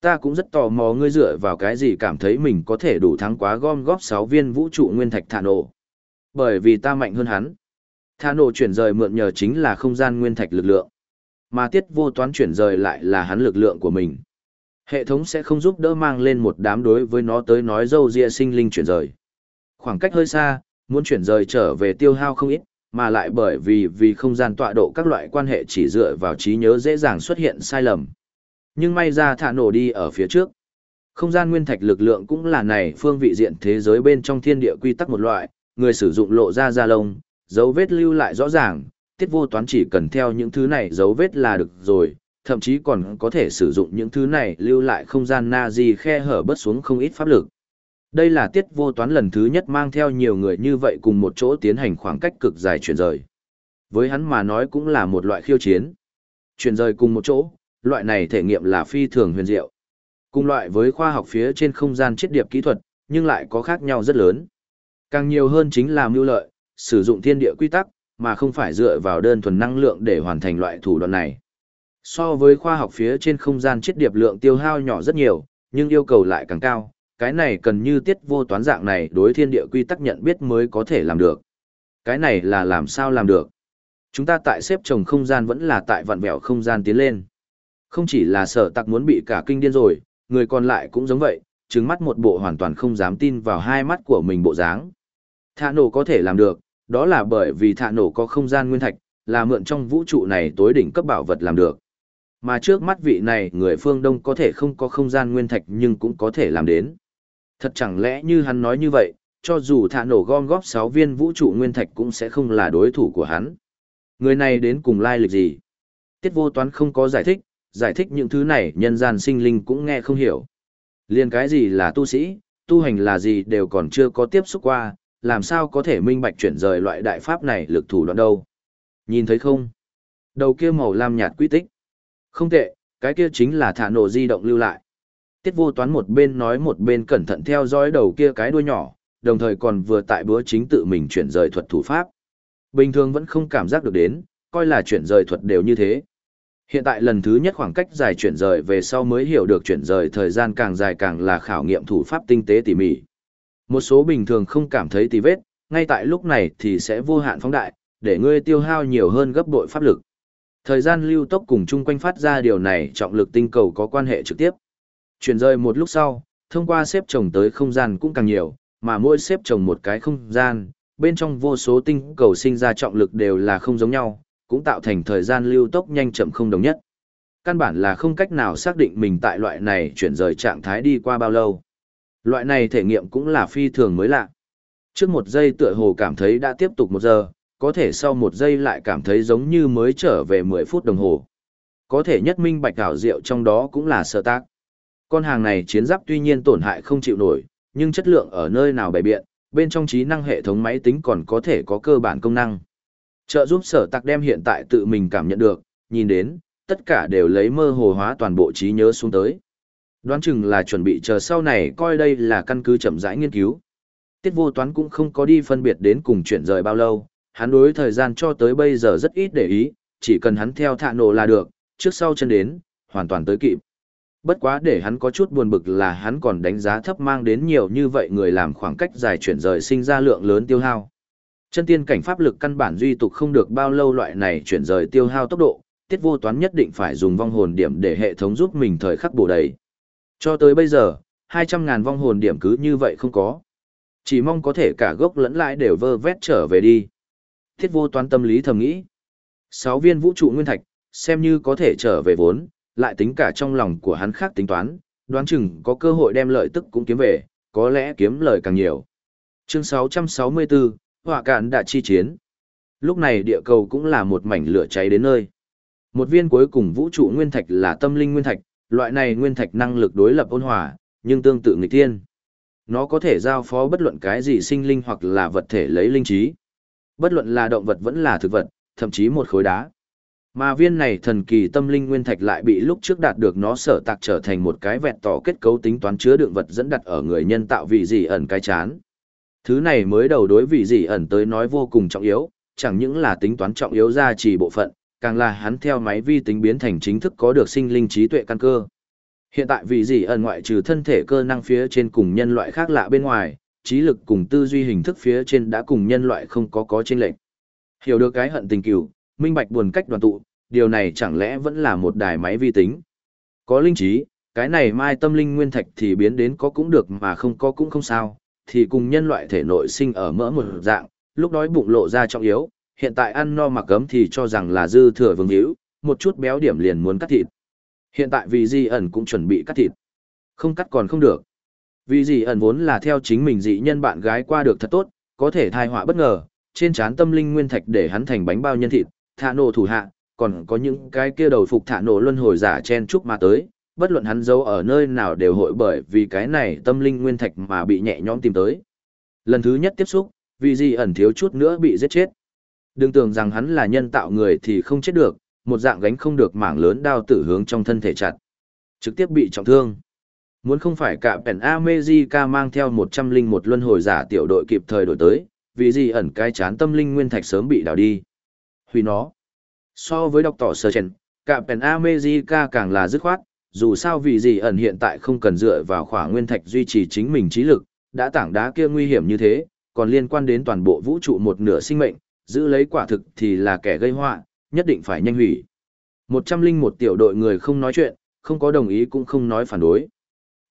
Speaker 1: Ta cũng rất tò mò ngươi dựa vào cái gì cảm thấy mình có thể đủ thắng quá gom góp 6 viên vũ trụ nguyên thạch thả nổ. Bởi vì ta mạnh hơn hắn. Thả nổ chuyển rời mượn nhờ chính là không gian nguyên thạch lực lượng. Mà tiết vô toán chuyển rời lại là hắn lực lượng của mình. Hệ thống sẽ không giúp đỡ mang lên một đám đối với nó tới nói dâu ria sinh linh chuyển rời. Khoảng cách hơi xa, muốn chuyển rời trở về tiêu hao không ít, mà lại bởi vì vì không gian tọa độ các loại quan hệ chỉ dựa vào trí nhớ dễ dàng xuất hiện sai lầm. Nhưng may ra thả nổ đi ở phía trước. Không gian nguyên thạch lực lượng cũng là này phương vị diện thế giới bên trong thiên địa quy tắc một loại, người sử dụng lộ ra da lông, dấu vết lưu lại rõ ràng, tiết vô toán chỉ cần theo những thứ này dấu vết là được rồi, thậm chí còn có thể sử dụng những thứ này lưu lại không gian na di khe hở bớt xuống không ít pháp lực. Đây là tiết vô toán lần thứ nhất mang theo nhiều người như vậy cùng một chỗ tiến hành khoảng cách cực dài chuyển rời. Với hắn mà nói cũng là một loại khiêu chiến. Chuyển rời cùng một chỗ, loại này thể nghiệm là phi thường huyền diệu. Cùng loại với khoa học phía trên không gian chiết điệp kỹ thuật, nhưng lại có khác nhau rất lớn. Càng nhiều hơn chính là mưu lợi, sử dụng thiên địa quy tắc, mà không phải dựa vào đơn thuần năng lượng để hoàn thành loại thủ đoạn này. So với khoa học phía trên không gian chiết điệp lượng tiêu hao nhỏ rất nhiều, nhưng yêu cầu lại càng cao, cái này cần như tiết vô toán dạng này đối thiên địa quy tắc nhận biết mới có thể làm được. Cái này là làm sao làm được? Chúng ta tại xếp trồng không gian vẫn là tại vặn vẹo không gian tiến lên. Không chỉ là sở tặc muốn bị cả kinh điên rồi, người còn lại cũng giống vậy, trừng mắt một bộ hoàn toàn không dám tin vào hai mắt của mình bộ dáng. Thạ nổ có thể làm được, đó là bởi vì thạ nổ có không gian nguyên thạch, là mượn trong vũ trụ này tối đỉnh cấp bảo vật làm được. Mà trước mắt vị này người phương Đông có thể không có không gian nguyên thạch nhưng cũng có thể làm đến. Thật chẳng lẽ như hắn nói như vậy, cho dù thạ nổ gom góp 6 viên vũ trụ nguyên thạch cũng sẽ không là đối thủ của hắn. Người này đến cùng lai lịch gì? Tiết vô toán không có giải thích, giải thích những thứ này nhân gian sinh linh cũng nghe không hiểu. Liên cái gì là tu sĩ, tu hành là gì đều còn chưa có tiếp xúc qua, làm sao có thể minh bạch chuyển rời loại đại pháp này lực thủ đoạn đâu. Nhìn thấy không? Đầu kia màu lam nhạt quy tích. Không tệ, cái kia chính là thả nổ di động lưu lại. Tiết vô toán một bên nói một bên cẩn thận theo dõi đầu kia cái đuôi nhỏ, đồng thời còn vừa tại bữa chính tự mình chuyển rời thuật thủ pháp. Bình thường vẫn không cảm giác được đến, coi là chuyển rời thuật đều như thế. Hiện tại lần thứ nhất khoảng cách dài chuyển rời về sau mới hiểu được chuyển rời thời gian càng dài càng là khảo nghiệm thủ pháp tinh tế tỉ mỉ. Một số bình thường không cảm thấy tì vết, ngay tại lúc này thì sẽ vô hạn phóng đại, để ngươi tiêu hao nhiều hơn gấp bội pháp lực. Thời gian lưu tốc cùng chung quanh phát ra điều này trọng lực tinh cầu có quan hệ trực tiếp. Chuyển rời một lúc sau, thông qua xếp chồng tới không gian cũng càng nhiều, mà mỗi xếp chồng một cái không gian, bên trong vô số tinh cầu sinh ra trọng lực đều là không giống nhau, cũng tạo thành thời gian lưu tốc nhanh chậm không đồng nhất. Căn bản là không cách nào xác định mình tại loại này chuyển rời trạng thái đi qua bao lâu. Loại này thể nghiệm cũng là phi thường mới lạ. Trước một giây tựa hồ cảm thấy đã tiếp tục một giờ, có thể sau một giây lại cảm thấy giống như mới trở về 10 phút đồng hồ. Có thể nhất minh bạch ảo diệu trong đó cũng là sơ tác. Con hàng này chiến giáp tuy nhiên tổn hại không chịu nổi, nhưng chất lượng ở nơi nào bày biện, bên trong trí năng hệ thống máy tính còn có thể có cơ bản công năng. Trợ giúp sở tạc đem hiện tại tự mình cảm nhận được, nhìn đến, tất cả đều lấy mơ hồ hóa toàn bộ trí nhớ xuống tới. Đoán chừng là chuẩn bị chờ sau này coi đây là căn cứ chậm rãi nghiên cứu. Tiết vô toán cũng không có đi phân biệt đến cùng chuyển rời bao lâu, hắn đối thời gian cho tới bây giờ rất ít để ý, chỉ cần hắn theo thạ nổ là được, trước sau chân đến, hoàn toàn tới kịp. Bất quá để hắn có chút buồn bực là hắn còn đánh giá thấp mang đến nhiều như vậy người làm khoảng cách dài chuyển rời sinh ra lượng lớn tiêu hao. Chân tiên cảnh pháp lực căn bản duy tục không được bao lâu loại này chuyển rời tiêu hao tốc độ, tiết vô toán nhất định phải dùng vong hồn điểm để hệ thống giúp mình thời khắc bổ đầy. Cho tới bây giờ, 200.000 vong hồn điểm cứ như vậy không có. Chỉ mong có thể cả gốc lẫn lại đều vơ vét trở về đi. Thiết vô toán tâm lý thầm nghĩ. 6 viên vũ trụ nguyên thạch, xem như có thể trở về vốn, lại tính cả trong lòng của hắn khác tính toán, đoán chừng có cơ hội đem lợi tức cũng kiếm về, có lẽ kiếm lời càng nhiều. Chương 664, hỏa cạn đã chi chiến. Lúc này địa cầu cũng là một mảnh lửa cháy đến nơi. Một viên cuối cùng vũ trụ nguyên thạch là tâm linh nguyên thạch, loại này nguyên thạch năng lực đối lập ôn hòa, nhưng tương tự nghịch thiên. Nó có thể giao phó bất luận cái gì sinh linh hoặc là vật thể lấy linh trí. Bất luận là động vật vẫn là thực vật, thậm chí một khối đá. Mà viên này thần kỳ tâm linh nguyên thạch lại bị lúc trước đạt được nó sở tạc trở thành một cái vẹn tỏ kết cấu tính toán chứa đựng vật dẫn đặt ở người nhân tạo vị gì ẩn cái chán. Thứ này mới đầu đối vị gì ẩn tới nói vô cùng trọng yếu, chẳng những là tính toán trọng yếu ra chỉ bộ phận, càng là hắn theo máy vi tính biến thành chính thức có được sinh linh trí tuệ căn cơ. Hiện tại vì gì ẩn ngoại trừ thân thể cơ năng phía trên cùng nhân loại khác lạ bên ngoài, trí lực cùng tư duy hình thức phía trên đã cùng nhân loại không có có chênh lệch. Hiểu được cái hận tình cửu, minh bạch buồn cách đoàn tụ, điều này chẳng lẽ vẫn là một đài máy vi tính. Có linh trí, cái này mai tâm linh nguyên thạch thì biến đến có cũng được mà không có cũng không sao, thì cùng nhân loại thể nội sinh ở mỡ một dạng, lúc đói bụng lộ ra trọng yếu, hiện tại ăn no mặc gấm thì cho rằng là dư thừa vương hữu, một chút béo điểm liền muốn cắt thịt. Hiện tại vì di ẩn cũng chuẩn bị cắt thịt. Không cắt còn không được. Vì di ẩn vốn là theo chính mình dị nhân bạn gái qua được thật tốt, có thể thai họa bất ngờ, trên trán tâm linh nguyên thạch để hắn thành bánh bao nhân thịt, thả nổ thủ hạ, còn có những cái kia đầu phục thả nổ luân hồi giả chen chúc mà tới, bất luận hắn giấu ở nơi nào đều hội bởi vì cái này tâm linh nguyên thạch mà bị nhẹ nhõm tìm tới. Lần thứ nhất tiếp xúc, vì gì ẩn thiếu chút nữa bị giết chết. Đừng tưởng rằng hắn là nhân tạo người thì không chết được, một dạng gánh không được mảng lớn đao tử hướng trong thân thể chặt. Trực tiếp bị trọng thương. Muốn không phải cả Pèn America mang theo 101 luân hồi giả tiểu đội kịp thời đổi tới, vì gì ẩn cái chán tâm linh nguyên thạch sớm bị đào đi. Hủy nó. So với đọc tỏ sơ chèn, cả Pèn America càng là dứt khoát, dù sao vì gì ẩn hiện tại không cần dựa vào khỏa nguyên thạch duy trì chính mình trí lực, đã tảng đá kia nguy hiểm như thế, còn liên quan đến toàn bộ vũ trụ một nửa sinh mệnh, giữ lấy quả thực thì là kẻ gây họa, nhất định phải nhanh hủy. Một trăm linh một tiểu đội người không nói chuyện, không có đồng ý cũng không nói phản đối.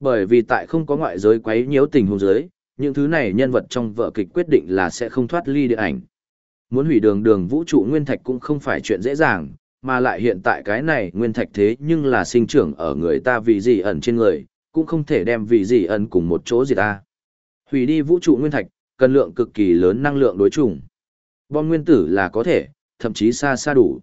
Speaker 1: Bởi vì tại không có ngoại giới quấy nhiễu tình huống giới, những thứ này nhân vật trong vở kịch quyết định là sẽ không thoát ly địa ảnh. Muốn hủy đường đường vũ trụ nguyên thạch cũng không phải chuyện dễ dàng, mà lại hiện tại cái này nguyên thạch thế nhưng là sinh trưởng ở người ta vì gì ẩn trên người, cũng không thể đem vì gì ẩn cùng một chỗ gì ta. Hủy đi vũ trụ nguyên thạch, cần lượng cực kỳ lớn năng lượng đối chủng. Bom nguyên tử là có thể, thậm chí xa xa đủ.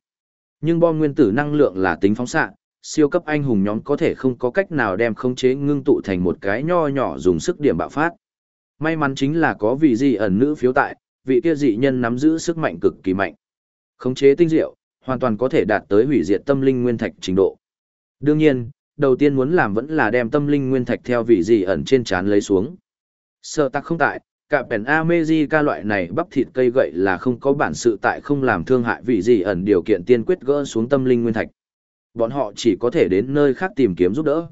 Speaker 1: Nhưng bom nguyên tử năng lượng là tính phóng xạ, siêu cấp anh hùng nhóm có thể không có cách nào đem khống chế ngưng tụ thành một cái nho nhỏ dùng sức điểm bạo phát. May mắn chính là có vị gì ẩn nữ phiếu tại, vị kia dị nhân nắm giữ sức mạnh cực kỳ mạnh. Khống chế tinh diệu, hoàn toàn có thể đạt tới hủy diệt tâm linh nguyên thạch trình độ. Đương nhiên, đầu tiên muốn làm vẫn là đem tâm linh nguyên thạch theo vị dị ẩn trên chán lấy xuống. Sợ tắc không tại, cả pèn America loại này bắp thịt cây gậy là không có bản sự tại không làm thương hại vị gì ẩn điều kiện tiên quyết gỡ xuống tâm linh nguyên thạch. Bọn họ chỉ có thể đến nơi khác tìm kiếm giúp đỡ.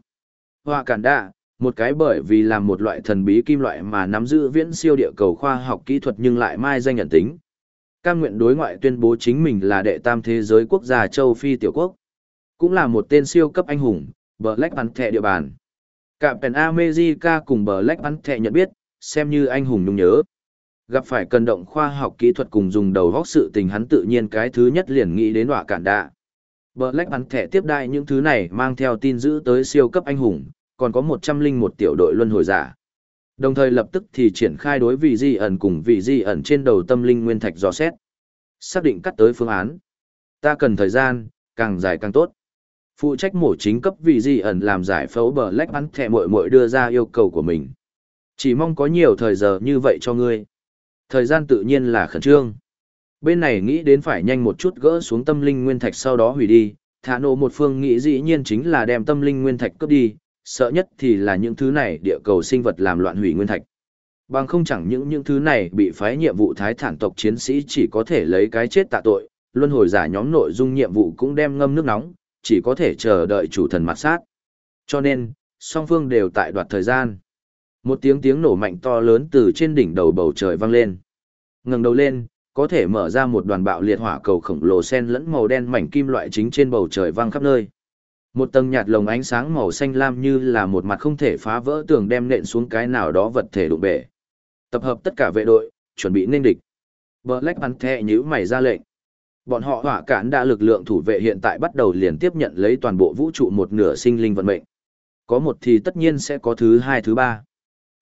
Speaker 1: Hoa cản đạ, một cái bởi vì làm một loại thần bí kim loại mà nắm giữ viễn siêu địa cầu khoa học kỹ thuật nhưng lại mai danh nhận tính. Cam nguyện đối ngoại tuyên bố chính mình là đệ tam thế giới quốc gia châu Phi tiểu quốc. Cũng là một tên siêu cấp anh hùng, Black Panther địa bàn. Cả Pen America cùng Black Panther nhận biết, xem như anh hùng nhung nhớ. Gặp phải cần động khoa học kỹ thuật cùng dùng đầu góc sự tình hắn tự nhiên cái thứ nhất liền nghĩ đến họa cản đạ. Black thẻ tiếp đại những thứ này mang theo tin giữ tới siêu cấp anh hùng, còn có 101 tiểu đội luân hồi giả. Đồng thời lập tức thì triển khai đối vị di ẩn cùng vị di ẩn trên đầu tâm linh nguyên thạch dò xét. Xác định cắt tới phương án. Ta cần thời gian, càng dài càng tốt. Phụ trách mổ chính cấp vị di ẩn làm giải phẫu bờ lách bắn thẻ muội muội đưa ra yêu cầu của mình. Chỉ mong có nhiều thời giờ như vậy cho ngươi. Thời gian tự nhiên là khẩn trương. Bên này nghĩ đến phải nhanh một chút gỡ xuống tâm linh nguyên thạch sau đó hủy đi, thả nộ một phương nghĩ dĩ nhiên chính là đem tâm linh nguyên thạch cướp đi, sợ nhất thì là những thứ này địa cầu sinh vật làm loạn hủy nguyên thạch. Bằng không chẳng những những thứ này bị phái nhiệm vụ thái thản tộc chiến sĩ chỉ có thể lấy cái chết tạ tội, luân hồi giả nhóm nội dung nhiệm vụ cũng đem ngâm nước nóng, chỉ có thể chờ đợi chủ thần mặt sát. Cho nên, song phương đều tại đoạt thời gian. Một tiếng tiếng nổ mạnh to lớn từ trên đỉnh đầu bầu trời vang lên. Ngẩng đầu lên, có thể mở ra một đoàn bạo liệt hỏa cầu khổng lồ sen lẫn màu đen mảnh kim loại chính trên bầu trời vang khắp nơi. Một tầng nhạt lồng ánh sáng màu xanh lam như là một mặt không thể phá vỡ tường đem nện xuống cái nào đó vật thể đụng bể. Tập hợp tất cả vệ đội, chuẩn bị nên địch. Black Panther nhíu mày ra lệnh. Bọn họ hỏa cản đã lực lượng thủ vệ hiện tại bắt đầu liền tiếp nhận lấy toàn bộ vũ trụ một nửa sinh linh vận mệnh. Có một thì tất nhiên sẽ có thứ hai thứ ba.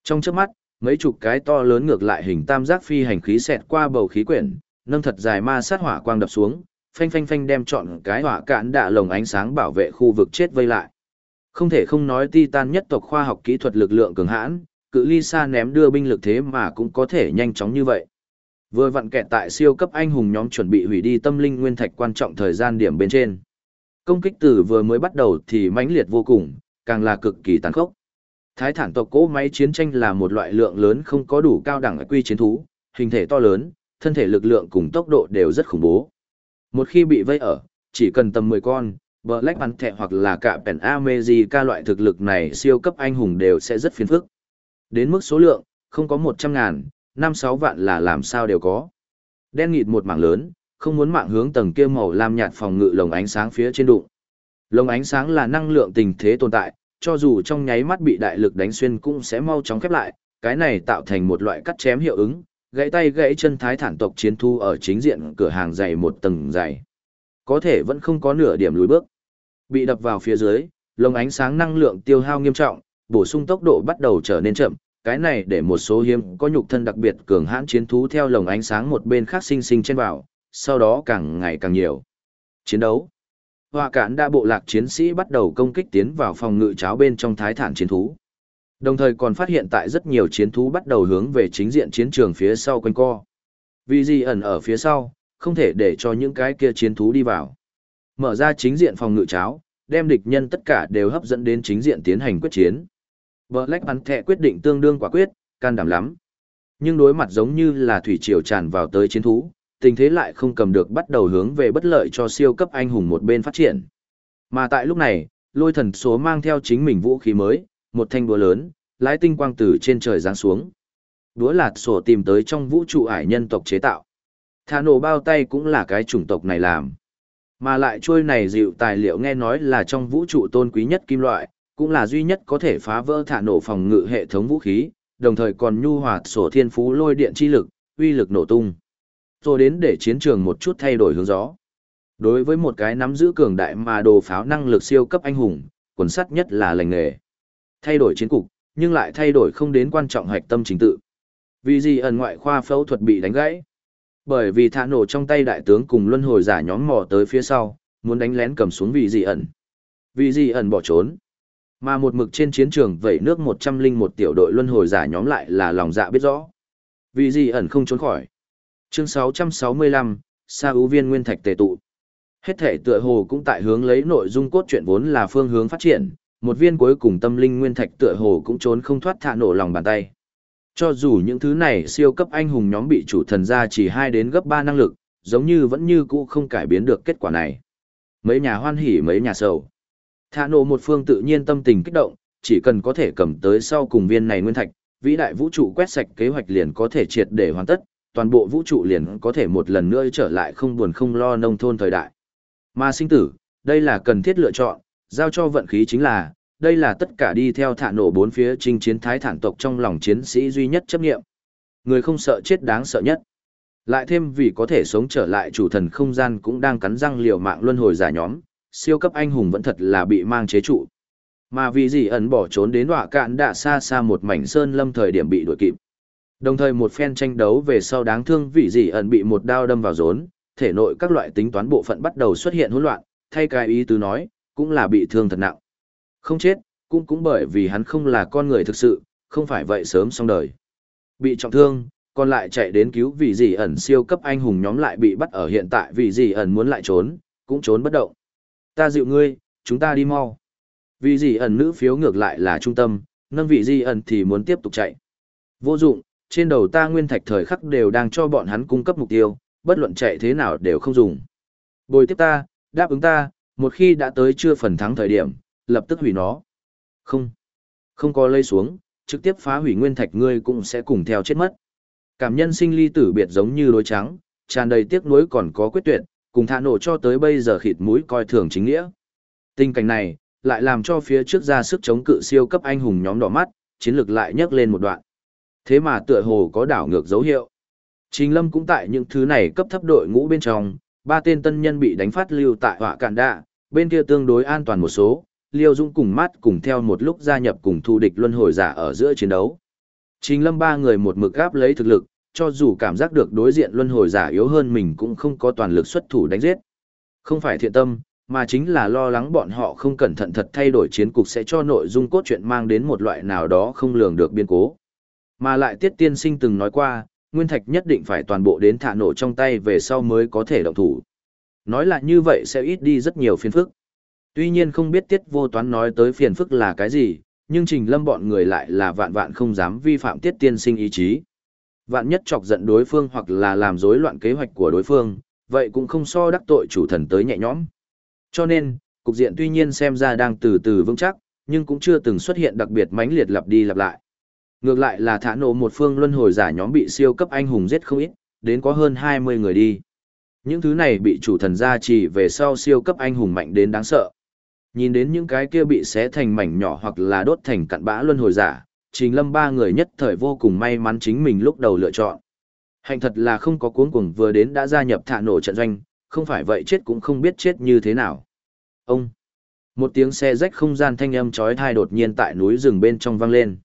Speaker 1: Trong chớp mắt, mấy chục cái to lớn ngược lại hình tam giác phi hành khí xẹt qua bầu khí quyển, nâng thật dài ma sát hỏa quang đập xuống, phanh phanh phanh đem chọn cái hỏa cạn đạ lồng ánh sáng bảo vệ khu vực chết vây lại. Không thể không nói Titan nhất tộc khoa học kỹ thuật lực lượng cường hãn, cự ly xa ném đưa binh lực thế mà cũng có thể nhanh chóng như vậy. Vừa vặn kẹt tại siêu cấp anh hùng nhóm chuẩn bị hủy đi tâm linh nguyên thạch quan trọng thời gian điểm bên trên. Công kích từ vừa mới bắt đầu thì mãnh liệt vô cùng, càng là cực kỳ tàn khốc. Thái thản tộc cỗ máy chiến tranh là một loại lượng lớn không có đủ cao đẳng quy chiến thú, hình thể to lớn, thân thể lực lượng cùng tốc độ đều rất khủng bố. Một khi bị vây ở, chỉ cần tầm 10 con, Black Panther hoặc là cả Pen America loại thực lực này siêu cấp anh hùng đều sẽ rất phiền phức. Đến mức số lượng, không có 100 ngàn, 5-6 vạn là làm sao đều có. Đen nghịt một mảng lớn, không muốn mạng hướng tầng kia màu lam nhạt phòng ngự lồng ánh sáng phía trên đụng. Lồng ánh sáng là năng lượng tình thế tồn tại, cho dù trong nháy mắt bị đại lực đánh xuyên cũng sẽ mau chóng khép lại, cái này tạo thành một loại cắt chém hiệu ứng, gãy tay gãy chân thái thản tộc chiến thu ở chính diện cửa hàng dày một tầng dày. Có thể vẫn không có nửa điểm lùi bước. Bị đập vào phía dưới, lồng ánh sáng năng lượng tiêu hao nghiêm trọng, bổ sung tốc độ bắt đầu trở nên chậm, cái này để một số hiếm có nhục thân đặc biệt cường hãn chiến thú theo lồng ánh sáng một bên khác sinh sinh trên vào, sau đó càng ngày càng nhiều. Chiến đấu. Họa cản đa bộ lạc chiến sĩ bắt đầu công kích tiến vào phòng ngự cháo bên trong thái thản chiến thú. Đồng thời còn phát hiện tại rất nhiều chiến thú bắt đầu hướng về chính diện chiến trường phía sau quanh co. Vì gì ẩn ở phía sau, không thể để cho những cái kia chiến thú đi vào. Mở ra chính diện phòng ngự cháo, đem địch nhân tất cả đều hấp dẫn đến chính diện tiến hành quyết chiến. Black Panther quyết định tương đương quả quyết, can đảm lắm. Nhưng đối mặt giống như là thủy triều tràn vào tới chiến thú, tình thế lại không cầm được bắt đầu hướng về bất lợi cho siêu cấp anh hùng một bên phát triển. Mà tại lúc này, lôi thần số mang theo chính mình vũ khí mới, một thanh đũa lớn, lái tinh quang từ trên trời giáng xuống. đũa lạt sổ tìm tới trong vũ trụ ải nhân tộc chế tạo. Thả nổ bao tay cũng là cái chủng tộc này làm. Mà lại trôi này dịu tài liệu nghe nói là trong vũ trụ tôn quý nhất kim loại, cũng là duy nhất có thể phá vỡ thả nổ phòng ngự hệ thống vũ khí, đồng thời còn nhu hòa sổ thiên phú lôi điện chi lực, uy lực nổ tung. Rồi đến để chiến trường một chút thay đổi hướng gió. Đối với một cái nắm giữ cường đại mà đồ pháo năng lực siêu cấp anh hùng, quần sắt nhất là lành nghề. Thay đổi chiến cục, nhưng lại thay đổi không đến quan trọng hạch tâm chính tự. Vì gì ẩn ngoại khoa phẫu thuật bị đánh gãy? Bởi vì thả nổ trong tay đại tướng cùng luân hồi giả nhóm mò tới phía sau, muốn đánh lén cầm xuống vì gì ẩn. Vì gì ẩn bỏ trốn. Mà một mực trên chiến trường vẩy nước một trăm linh một tiểu đội luân hồi giả nhóm lại là lòng dạ biết rõ. Vì gì ẩn không trốn khỏi. Chương sáu sáu trăm mươi lăm Sa ưu viên nguyên thạch tề tụ. Hết thể tựa hồ cũng tại hướng lấy nội dung cốt truyện vốn là phương hướng phát triển, một viên cuối cùng tâm linh nguyên thạch tựa hồ cũng trốn không thoát thả nổ lòng bàn tay. Cho dù những thứ này siêu cấp anh hùng nhóm bị chủ thần ra chỉ hai đến gấp ba năng lực, giống như vẫn như cũ không cải biến được kết quả này. Mấy nhà hoan hỉ mấy nhà sầu. Thả nổ một phương tự nhiên tâm tình kích động, chỉ cần có thể cầm tới sau cùng viên này nguyên thạch, vĩ đại vũ trụ quét sạch kế hoạch liền có thể triệt để hoàn tất, toàn bộ vũ trụ liền có thể một lần nữa trở lại không buồn không lo nông thôn thời đại. Mà sinh tử, đây là cần thiết lựa chọn, giao cho vận khí chính là, đây là tất cả đi theo thả nổ bốn phía chinh chiến thái thản tộc trong lòng chiến sĩ duy nhất chấp nghiệm. Người không sợ chết đáng sợ nhất. Lại thêm vì có thể sống trở lại chủ thần không gian cũng đang cắn răng liều mạng luân hồi giả nhóm, siêu cấp anh hùng vẫn thật là bị mang chế trụ. Mà vì gì ẩn bỏ trốn đến họa cạn đã xa xa một mảnh sơn lâm thời điểm bị đuổi kịp. Đồng thời một phen tranh đấu về sau đáng thương vị gì ẩn bị một đao đâm vào rốn, thể nội các loại tính toán bộ phận bắt đầu xuất hiện hỗn loạn, thay cái ý tứ nói, cũng là bị thương thật nặng. Không chết, cũng cũng bởi vì hắn không là con người thực sự, không phải vậy sớm xong đời. Bị trọng thương, còn lại chạy đến cứu vì gì ẩn siêu cấp anh hùng nhóm lại bị bắt ở hiện tại vì gì ẩn muốn lại trốn, cũng trốn bất động. Ta dịu ngươi, chúng ta đi mau. Vì gì ẩn nữ phiếu ngược lại là trung tâm, nâng vị gì ẩn thì muốn tiếp tục chạy. Vô dụng, trên đầu ta nguyên thạch thời khắc đều đang cho bọn hắn cung cấp mục tiêu, bất luận chạy thế nào đều không dùng. Bồi tiếp ta, đáp ứng ta, một khi đã tới chưa phần thắng thời điểm, lập tức hủy nó. Không, không có lây xuống, trực tiếp phá hủy nguyên thạch ngươi cũng sẽ cùng theo chết mất. Cảm nhân sinh ly tử biệt giống như đối trắng, tràn đầy tiếc nuối còn có quyết tuyệt, cùng thả nổ cho tới bây giờ khịt mũi coi thường chính nghĩa. Tình cảnh này, lại làm cho phía trước ra sức chống cự siêu cấp anh hùng nhóm đỏ mắt, chiến lược lại nhấc lên một đoạn. Thế mà tựa hồ có đảo ngược dấu hiệu. Trình Lâm cũng tại những thứ này cấp thấp đội ngũ bên trong, ba tên tân nhân bị đánh phát lưu tại họa cạn đạ, bên kia tương đối an toàn một số, Liêu Dung cùng Mát cùng theo một lúc gia nhập cùng thu địch luân hồi giả ở giữa chiến đấu. Trình Lâm ba người một mực gáp lấy thực lực, cho dù cảm giác được đối diện luân hồi giả yếu hơn mình cũng không có toàn lực xuất thủ đánh giết. Không phải thiện tâm, mà chính là lo lắng bọn họ không cẩn thận thật thay đổi chiến cục sẽ cho nội dung cốt truyện mang đến một loại nào đó không lường được biên cố. Mà lại Tiết Tiên Sinh từng nói qua, nguyên thạch nhất định phải toàn bộ đến thả nổ trong tay về sau mới có thể động thủ. Nói là như vậy sẽ ít đi rất nhiều phiền phức. Tuy nhiên không biết tiết vô toán nói tới phiền phức là cái gì, nhưng trình lâm bọn người lại là vạn vạn không dám vi phạm tiết tiên sinh ý chí. Vạn nhất chọc giận đối phương hoặc là làm rối loạn kế hoạch của đối phương, vậy cũng không so đắc tội chủ thần tới nhẹ nhõm. Cho nên, cục diện tuy nhiên xem ra đang từ từ vững chắc, nhưng cũng chưa từng xuất hiện đặc biệt mãnh liệt lặp đi lặp lại. Ngược lại là thả nổ một phương luân hồi giả nhóm bị siêu cấp anh hùng giết không ít, đến có hơn 20 người đi. Những thứ này bị chủ thần gia trì về sau siêu cấp anh hùng mạnh đến đáng sợ. Nhìn đến những cái kia bị xé thành mảnh nhỏ hoặc là đốt thành cặn bã luân hồi giả, trình lâm ba người nhất thời vô cùng may mắn chính mình lúc đầu lựa chọn. Hạnh thật là không có cuốn cuồng vừa đến đã gia nhập thả nổ trận doanh, không phải vậy chết cũng không biết chết như thế nào. Ông! Một tiếng xe rách không gian thanh âm chói tai đột nhiên tại núi rừng bên trong vang lên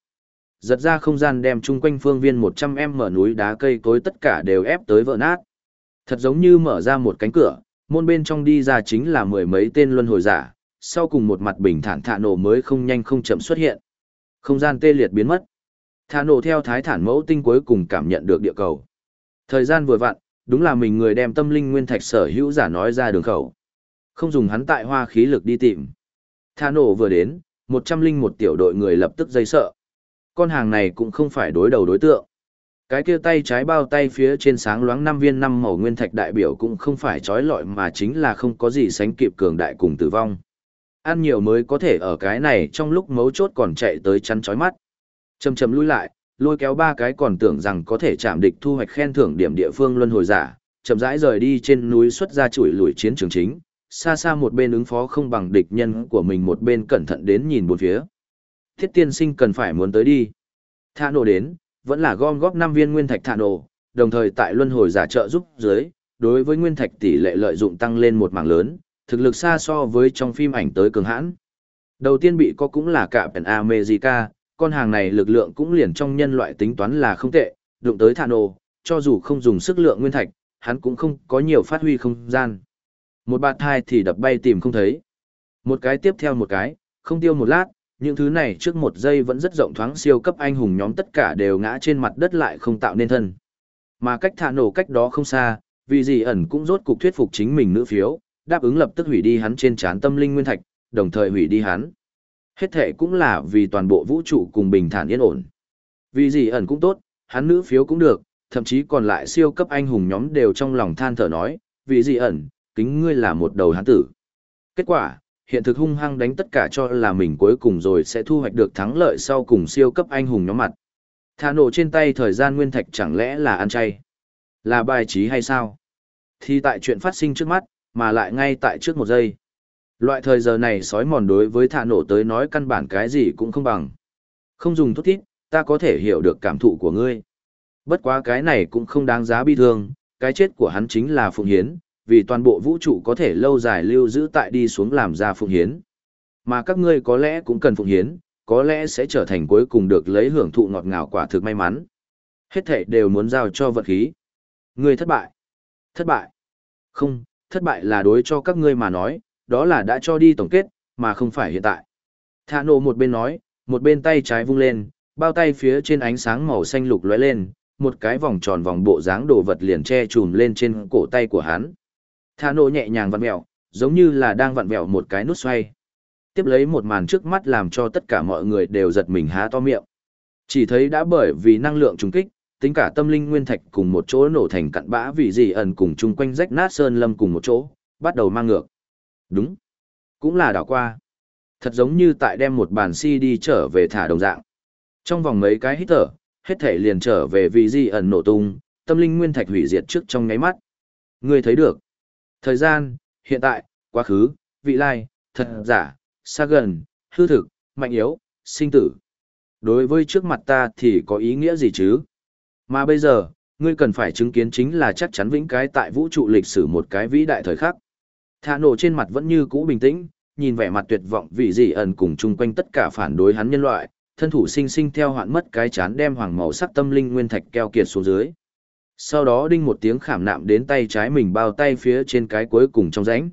Speaker 1: giật ra không gian đem chung quanh phương viên 100 em mở núi đá cây cối tất cả đều ép tới vỡ nát. Thật giống như mở ra một cánh cửa, môn bên trong đi ra chính là mười mấy tên luân hồi giả, sau cùng một mặt bình thản thả nổ mới không nhanh không chậm xuất hiện. Không gian tê liệt biến mất. Thả nổ theo thái thản mẫu tinh cuối cùng cảm nhận được địa cầu. Thời gian vừa vặn, đúng là mình người đem tâm linh nguyên thạch sở hữu giả nói ra đường khẩu. Không dùng hắn tại hoa khí lực đi tìm. Thả nổ vừa đến, một trăm linh một tiểu đội người lập tức dây sợ. Con hàng này cũng không phải đối đầu đối tượng. Cái kia tay trái bao tay phía trên sáng loáng năm viên năm màu nguyên thạch đại biểu cũng không phải trói lọi mà chính là không có gì sánh kịp cường đại cùng tử vong. Ăn nhiều mới có thể ở cái này trong lúc mấu chốt còn chạy tới chắn chói mắt. Chầm chầm lui lại, lôi kéo ba cái còn tưởng rằng có thể chạm địch thu hoạch khen thưởng điểm địa phương luân hồi giả, chậm rãi rời đi trên núi xuất ra chuỗi lùi chiến trường chính, xa xa một bên ứng phó không bằng địch nhân của mình một bên cẩn thận đến nhìn bốn phía. Thiết tiên sinh cần phải muốn tới đi. Thả nổ đến, vẫn là gom góp 5 viên nguyên thạch thả nổ, đồng thời tại luân hồi giả trợ giúp dưới, đối với nguyên thạch tỷ lệ lợi dụng tăng lên một mảng lớn, thực lực xa so với trong phim ảnh tới cường hãn. Đầu tiên bị có cũng là cả Pen America, con hàng này lực lượng cũng liền trong nhân loại tính toán là không tệ, đụng tới thả nổ, cho dù không dùng sức lượng nguyên thạch, hắn cũng không có nhiều phát huy không gian. Một bạt thai thì đập bay tìm không thấy. Một cái tiếp theo một cái, không tiêu một lát, những thứ này trước một giây vẫn rất rộng thoáng siêu cấp anh hùng nhóm tất cả đều ngã trên mặt đất lại không tạo nên thân. Mà cách thả nổ cách đó không xa, vì gì ẩn cũng rốt cục thuyết phục chính mình nữ phiếu, đáp ứng lập tức hủy đi hắn trên trán tâm linh nguyên thạch, đồng thời hủy đi hắn. Hết thệ cũng là vì toàn bộ vũ trụ cùng bình thản yên ổn. Vì gì ẩn cũng tốt, hắn nữ phiếu cũng được, thậm chí còn lại siêu cấp anh hùng nhóm đều trong lòng than thở nói, vì gì ẩn, kính ngươi là một đầu hắn tử. Kết quả, hiện thực hung hăng đánh tất cả cho là mình cuối cùng rồi sẽ thu hoạch được thắng lợi sau cùng siêu cấp anh hùng nhóm mặt. Thả nổ trên tay thời gian nguyên thạch chẳng lẽ là ăn chay? Là bài trí hay sao? Thì tại chuyện phát sinh trước mắt, mà lại ngay tại trước một giây. Loại thời giờ này sói mòn đối với thả nổ tới nói căn bản cái gì cũng không bằng. Không dùng thuốc thiết, ta có thể hiểu được cảm thụ của ngươi. Bất quá cái này cũng không đáng giá bi thương, cái chết của hắn chính là phụng hiến, vì toàn bộ vũ trụ có thể lâu dài lưu giữ tại đi xuống làm ra phụng hiến. Mà các ngươi có lẽ cũng cần phụng hiến, có lẽ sẽ trở thành cuối cùng được lấy hưởng thụ ngọt ngào quả thực may mắn. Hết thể đều muốn giao cho vật khí. Ngươi thất bại. Thất bại. Không, thất bại là đối cho các ngươi mà nói, đó là đã cho đi tổng kết, mà không phải hiện tại. Thả nổ một bên nói, một bên tay trái vung lên, bao tay phía trên ánh sáng màu xanh lục lóe lên, một cái vòng tròn vòng bộ dáng đồ vật liền che trùm lên trên cổ tay của hắn. Thả nổ nhẹ nhàng vặn mẹo, giống như là đang vặn vẹo một cái nút xoay. Tiếp lấy một màn trước mắt làm cho tất cả mọi người đều giật mình há to miệng. Chỉ thấy đã bởi vì năng lượng trùng kích, tính cả tâm linh nguyên thạch cùng một chỗ nổ thành cặn bã vì gì ẩn cùng chung quanh rách nát sơn lâm cùng một chỗ, bắt đầu mang ngược. Đúng. Cũng là đảo qua. Thật giống như tại đem một bàn si đi trở về thả đồng dạng. Trong vòng mấy cái hít thở, hết thể liền trở về vì gì ẩn nổ tung, tâm linh nguyên thạch hủy diệt trước trong ngáy mắt. Người thấy được. Thời gian, hiện tại, quá khứ, vị lai, thật giả, xa gần, hư thực, mạnh yếu, sinh tử. Đối với trước mặt ta thì có ý nghĩa gì chứ? Mà bây giờ, ngươi cần phải chứng kiến chính là chắc chắn vĩnh cái tại vũ trụ lịch sử một cái vĩ đại thời khắc. Thả nổ trên mặt vẫn như cũ bình tĩnh, nhìn vẻ mặt tuyệt vọng vì gì ẩn cùng chung quanh tất cả phản đối hắn nhân loại, thân thủ sinh sinh theo hoạn mất cái chán đem hoàng màu sắc tâm linh nguyên thạch keo kiệt xuống dưới. Sau đó đinh một tiếng khảm nạm đến tay trái mình bao tay phía trên cái cuối cùng trong rãnh.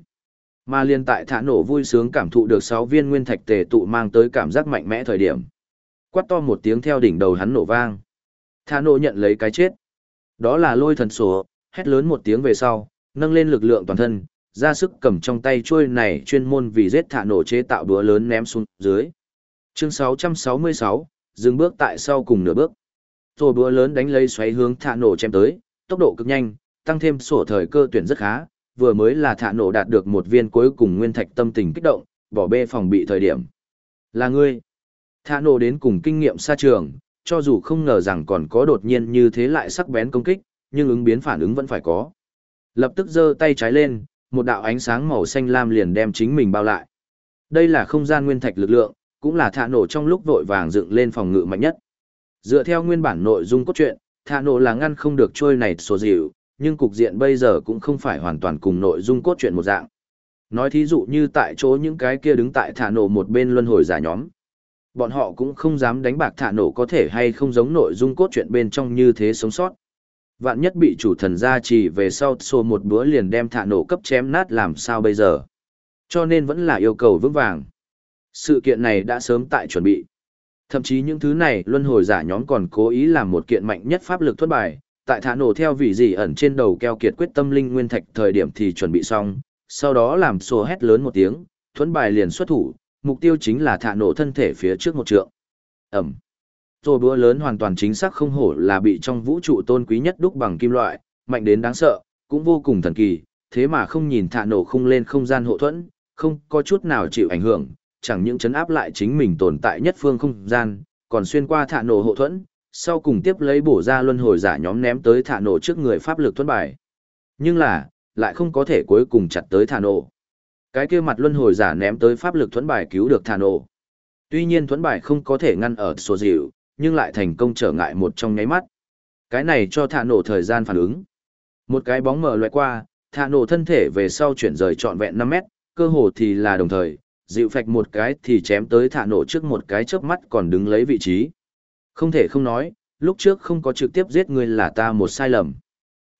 Speaker 1: Mà liên tại thả nổ vui sướng cảm thụ được 6 viên nguyên thạch tề tụ mang tới cảm giác mạnh mẽ thời điểm. Quát to một tiếng theo đỉnh đầu hắn nổ vang. Thả nổ nhận lấy cái chết. Đó là lôi thần sổ, hét lớn một tiếng về sau, nâng lên lực lượng toàn thân, ra sức cầm trong tay chuôi này chuyên môn vì giết thả nổ chế tạo đũa lớn ném xuống dưới. Chương 666, dừng bước tại sau cùng nửa bước. Rồi búa lớn đánh lấy xoáy hướng thả nổ chém tới, tốc độ cực nhanh, tăng thêm sổ thời cơ tuyển rất khá, vừa mới là thả nổ đạt được một viên cuối cùng nguyên thạch tâm tình kích động, bỏ bê phòng bị thời điểm. Là ngươi. Thả nổ đến cùng kinh nghiệm xa trường, cho dù không ngờ rằng còn có đột nhiên như thế lại sắc bén công kích, nhưng ứng biến phản ứng vẫn phải có. Lập tức giơ tay trái lên, một đạo ánh sáng màu xanh lam liền đem chính mình bao lại. Đây là không gian nguyên thạch lực lượng, cũng là thả nổ trong lúc vội vàng dựng lên phòng ngự mạnh nhất. Dựa theo nguyên bản nội dung cốt truyện, thả nổ là ngăn không được trôi này sổ dịu, nhưng cục diện bây giờ cũng không phải hoàn toàn cùng nội dung cốt truyện một dạng. Nói thí dụ như tại chỗ những cái kia đứng tại thả nổ một bên luân hồi giả nhóm. Bọn họ cũng không dám đánh bạc thả nổ có thể hay không giống nội dung cốt truyện bên trong như thế sống sót. Vạn nhất bị chủ thần gia trì về sau xô một bữa liền đem thả nổ cấp chém nát làm sao bây giờ. Cho nên vẫn là yêu cầu vững vàng. Sự kiện này đã sớm tại chuẩn bị. Thậm chí những thứ này luân hồi giả nhóm còn cố ý làm một kiện mạnh nhất pháp lực thuất bài, tại thả nổ theo vị gì ẩn trên đầu keo kiệt quyết tâm linh nguyên thạch thời điểm thì chuẩn bị xong, sau đó làm sổ hét lớn một tiếng, thuẫn bài liền xuất thủ, mục tiêu chính là thả nổ thân thể phía trước một trượng. Ẩm. Rồi búa lớn hoàn toàn chính xác không hổ là bị trong vũ trụ tôn quý nhất đúc bằng kim loại, mạnh đến đáng sợ, cũng vô cùng thần kỳ, thế mà không nhìn thả nổ không lên không gian hộ thuẫn, không có chút nào chịu ảnh hưởng, chẳng những chấn áp lại chính mình tồn tại nhất phương không gian, còn xuyên qua thả nổ hộ thuẫn, sau cùng tiếp lấy bổ ra luân hồi giả nhóm ném tới thả nổ trước người pháp lực thuẫn bài. Nhưng là, lại không có thể cuối cùng chặt tới thả nổ. Cái kia mặt luân hồi giả ném tới pháp lực thuẫn bài cứu được thả nổ. Tuy nhiên thuẫn bài không có thể ngăn ở số dịu, nhưng lại thành công trở ngại một trong nháy mắt. Cái này cho thả nổ thời gian phản ứng. Một cái bóng mở loại qua, thả nổ thân thể về sau chuyển rời trọn vẹn 5 mét, cơ hồ thì là đồng thời, dịu phạch một cái thì chém tới thả nổ trước một cái chớp mắt còn đứng lấy vị trí. Không thể không nói, lúc trước không có trực tiếp giết người là ta một sai lầm.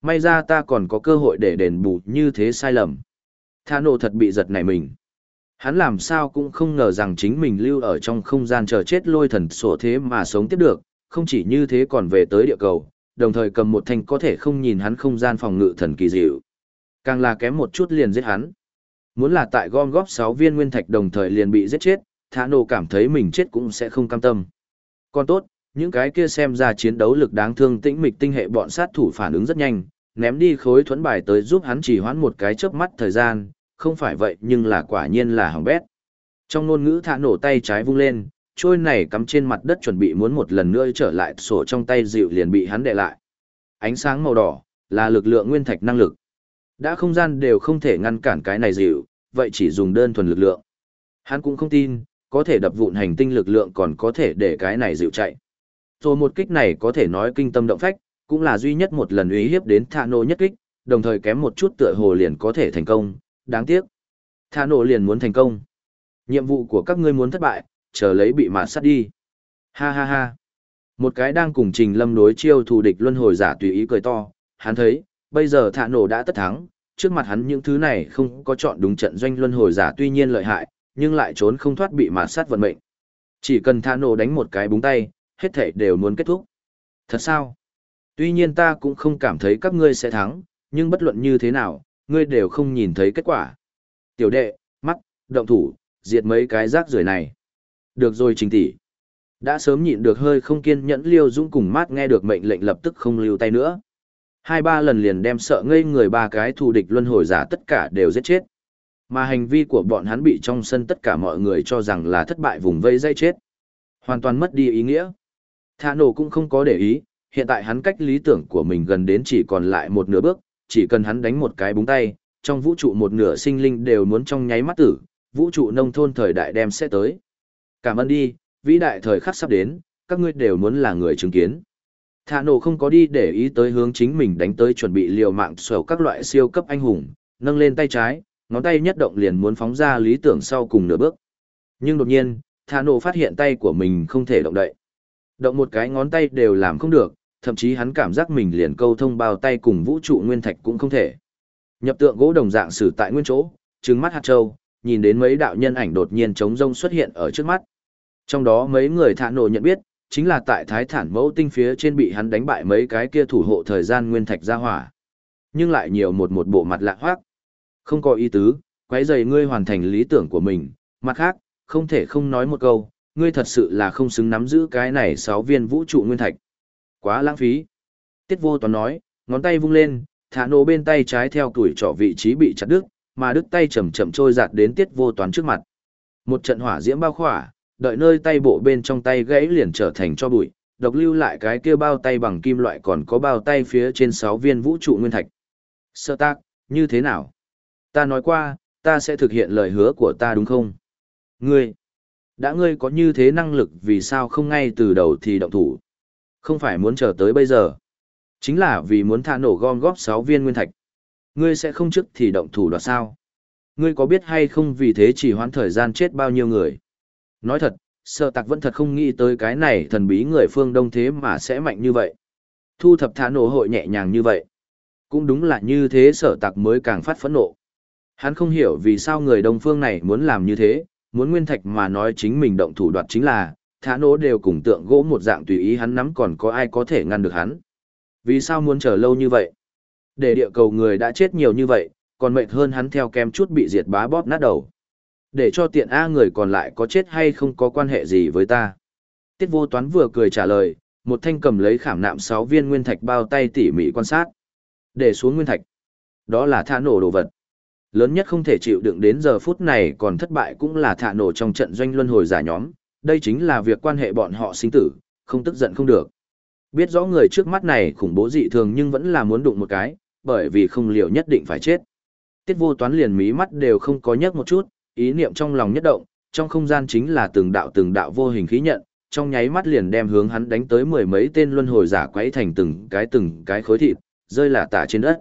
Speaker 1: May ra ta còn có cơ hội để đền bù như thế sai lầm. Thả nổ thật bị giật nảy mình. Hắn làm sao cũng không ngờ rằng chính mình lưu ở trong không gian chờ chết lôi thần sổ thế mà sống tiếp được, không chỉ như thế còn về tới địa cầu, đồng thời cầm một thanh có thể không nhìn hắn không gian phòng ngự thần kỳ dịu. Càng là kém một chút liền giết hắn. Muốn là tại gom góp 6 viên nguyên thạch đồng thời liền bị giết chết, Thả nổ cảm thấy mình chết cũng sẽ không cam tâm. Còn tốt, những cái kia xem ra chiến đấu lực đáng thương tĩnh mịch tinh hệ bọn sát thủ phản ứng rất nhanh, ném đi khối thuẫn bài tới giúp hắn chỉ hoãn một cái chớp mắt thời gian, không phải vậy nhưng là quả nhiên là hỏng bét. Trong ngôn ngữ thả nổ tay trái vung lên, trôi này cắm trên mặt đất chuẩn bị muốn một lần nữa trở lại sổ trong tay dịu liền bị hắn đè lại. Ánh sáng màu đỏ, là lực lượng nguyên thạch năng lực. Đã không gian đều không thể ngăn cản cái này dịu, vậy chỉ dùng đơn thuần lực lượng. Hắn cũng không tin, có thể đập vụn hành tinh lực lượng còn có thể để cái này dịu chạy. Rồi một kích này có thể nói kinh tâm động phách, cũng là duy nhất một lần uy hiếp đến Thạ nổ nhất kích, đồng thời kém một chút tựa hồ liền có thể thành công, đáng tiếc. Thạ nổ liền muốn thành công. Nhiệm vụ của các ngươi muốn thất bại, chờ lấy bị mạt sát đi. Ha ha ha. Một cái đang cùng trình lâm đối chiêu thù địch luân hồi giả tùy ý cười to, hắn thấy, bây giờ Thạ nổ đã tất thắng, trước mặt hắn những thứ này không có chọn đúng trận doanh luân hồi giả tuy nhiên lợi hại, nhưng lại trốn không thoát bị mạt sát vận mệnh. Chỉ cần Thà nổ đánh một cái búng tay, hết thảy đều muốn kết thúc. Thật sao? Tuy nhiên ta cũng không cảm thấy các ngươi sẽ thắng, nhưng bất luận như thế nào, ngươi đều không nhìn thấy kết quả. Tiểu đệ, mắt, động thủ, diệt mấy cái rác rưởi này. Được rồi trình tỷ. Đã sớm nhịn được hơi không kiên nhẫn Liêu Dũng cùng mát nghe được mệnh lệnh lập tức không lưu tay nữa. Hai ba lần liền đem sợ ngây người ba cái thù địch luân hồi giả tất cả đều giết chết. Mà hành vi của bọn hắn bị trong sân tất cả mọi người cho rằng là thất bại vùng vây dây chết. Hoàn toàn mất đi ý nghĩa. Thả nổ cũng không có để ý, hiện tại hắn cách lý tưởng của mình gần đến chỉ còn lại một nửa bước, chỉ cần hắn đánh một cái búng tay, trong vũ trụ một nửa sinh linh đều muốn trong nháy mắt tử, vũ trụ nông thôn thời đại đem sẽ tới. Cảm ơn đi, vĩ đại thời khắc sắp đến, các ngươi đều muốn là người chứng kiến. Thả nổ không có đi để ý tới hướng chính mình đánh tới chuẩn bị liều mạng sầu các loại siêu cấp anh hùng, nâng lên tay trái, ngón tay nhất động liền muốn phóng ra lý tưởng sau cùng nửa bước. Nhưng đột nhiên, Thả nổ phát hiện tay của mình không thể động đậy. Động một cái ngón tay đều làm không được, thậm chí hắn cảm giác mình liền câu thông bao tay cùng vũ trụ nguyên thạch cũng không thể. Nhập tượng gỗ đồng dạng xử tại nguyên chỗ, trừng mắt hạt châu, nhìn đến mấy đạo nhân ảnh đột nhiên trống rông xuất hiện ở trước mắt. Trong đó mấy người thả nổ nhận biết, chính là tại thái thản mẫu tinh phía trên bị hắn đánh bại mấy cái kia thủ hộ thời gian nguyên thạch ra hỏa. Nhưng lại nhiều một một bộ mặt lạ hoác. Không có ý tứ, quấy dày ngươi hoàn thành lý tưởng của mình, mặt khác, không thể không nói một câu, ngươi thật sự là không xứng nắm giữ cái này sáu viên vũ trụ nguyên thạch. Quá lãng phí. Tiết vô toán nói, ngón tay vung lên, thả nổ bên tay trái theo tuổi trỏ vị trí bị chặt đứt, mà đứt tay chậm chậm trôi giạt đến tiết vô toán trước mặt. Một trận hỏa diễm bao khỏa, đợi nơi tay bộ bên trong tay gãy liền trở thành cho bụi, độc lưu lại cái kia bao tay bằng kim loại còn có bao tay phía trên sáu viên vũ trụ nguyên thạch. Sơ tác, như thế nào? Ta nói qua, ta sẽ thực hiện lời hứa của ta đúng không? Ngươi, đã ngươi có như thế năng lực vì sao không ngay từ đầu thì động thủ? Không phải muốn chờ tới bây giờ. Chính là vì muốn thả nổ gom góp 6 viên nguyên thạch. Ngươi sẽ không trước thì động thủ đoạt sao? Ngươi có biết hay không vì thế chỉ hoãn thời gian chết bao nhiêu người? Nói thật, sợ tặc vẫn thật không nghĩ tới cái này thần bí người phương đông thế mà sẽ mạnh như vậy. Thu thập thả nổ hội nhẹ nhàng như vậy. Cũng đúng là như thế sở tạc mới càng phát phẫn nộ. Hắn không hiểu vì sao người đông phương này muốn làm như thế, muốn nguyên thạch mà nói chính mình động thủ đoạt chính là, thả nổ đều cùng tượng gỗ một dạng tùy ý hắn nắm còn có ai có thể ngăn được hắn. Vì sao muốn chờ lâu như vậy? Để địa cầu người đã chết nhiều như vậy, còn mệt hơn hắn theo kem chút bị diệt bá bóp nát đầu. Để cho tiện A người còn lại có chết hay không có quan hệ gì với ta. Tiết vô toán vừa cười trả lời, một thanh cầm lấy khảm nạm sáu viên nguyên thạch bao tay tỉ mỉ quan sát. Để xuống nguyên thạch. Đó là thả nổ đồ vật. Lớn nhất không thể chịu đựng đến giờ phút này còn thất bại cũng là thả nổ trong trận doanh luân hồi giả nhóm. Đây chính là việc quan hệ bọn họ sinh tử, không tức giận không được. Biết rõ người trước mắt này khủng bố dị thường nhưng vẫn là muốn đụng một cái, bởi vì không liệu nhất định phải chết. Tiết vô toán liền mí mắt đều không có nhấc một chút, ý niệm trong lòng nhất động, trong không gian chính là từng đạo từng đạo vô hình khí nhận, trong nháy mắt liền đem hướng hắn đánh tới mười mấy tên luân hồi giả quấy thành từng cái từng cái khối thịt, rơi là tả trên đất.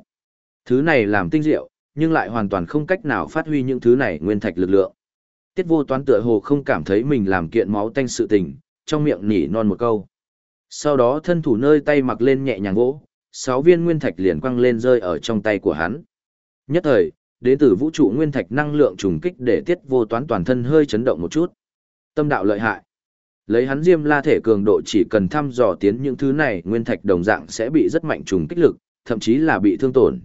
Speaker 1: Thứ này làm tinh diệu, nhưng lại hoàn toàn không cách nào phát huy những thứ này nguyên thạch lực lượng. Tiết vô toán tựa hồ không cảm thấy mình làm kiện máu tanh sự tình, trong miệng nỉ non một câu. Sau đó thân thủ nơi tay mặc lên nhẹ nhàng gỗ, sáu viên nguyên thạch liền quăng lên rơi ở trong tay của hắn. Nhất thời, đến từ vũ trụ nguyên thạch năng lượng trùng kích để tiết vô toán toàn thân hơi chấn động một chút. Tâm đạo lợi hại. Lấy hắn diêm la thể cường độ chỉ cần thăm dò tiến những thứ này nguyên thạch đồng dạng sẽ bị rất mạnh trùng kích lực, thậm chí là bị thương tổn.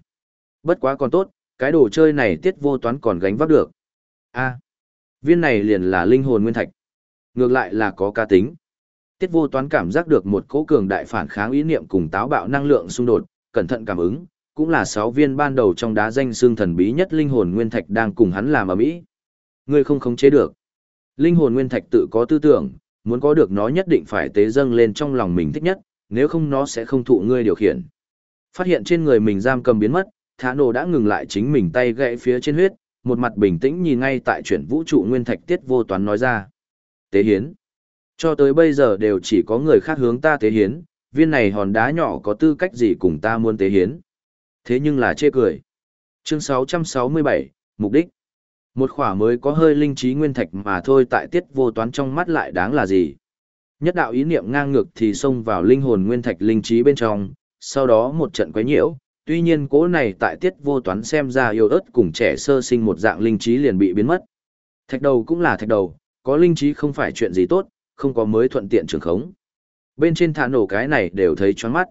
Speaker 1: Bất quá còn tốt, cái đồ chơi này tiết vô toán còn gánh vác được. A, viên này liền là linh hồn nguyên thạch. Ngược lại là có ca tính. Tiết vô toán cảm giác được một cỗ cường đại phản kháng ý niệm cùng táo bạo năng lượng xung đột, cẩn thận cảm ứng, cũng là sáu viên ban đầu trong đá danh xương thần bí nhất linh hồn nguyên thạch đang cùng hắn làm ở mỹ. Ngươi không khống chế được. Linh hồn nguyên thạch tự có tư tưởng, muốn có được nó nhất định phải tế dâng lên trong lòng mình thích nhất, nếu không nó sẽ không thụ ngươi điều khiển. Phát hiện trên người mình giam cầm biến mất, Thả nổ đã ngừng lại chính mình tay gãy phía trên huyết, một mặt bình tĩnh nhìn ngay tại chuyển vũ trụ nguyên thạch tiết vô toán nói ra. Tế hiến. Cho tới bây giờ đều chỉ có người khác hướng ta tế hiến, viên này hòn đá nhỏ có tư cách gì cùng ta muốn tế hiến. Thế nhưng là chê cười. Chương 667, Mục đích. Một khỏa mới có hơi linh trí nguyên thạch mà thôi tại tiết vô toán trong mắt lại đáng là gì. Nhất đạo ý niệm ngang ngược thì xông vào linh hồn nguyên thạch linh trí bên trong, sau đó một trận quấy nhiễu, tuy nhiên cố này tại tiết vô toán xem ra yêu ớt cùng trẻ sơ sinh một dạng linh trí liền bị biến mất. Thạch đầu cũng là thạch đầu, có linh trí không phải chuyện gì tốt, không có mới thuận tiện trường khống. Bên trên thả nổ cái này đều thấy choáng mắt.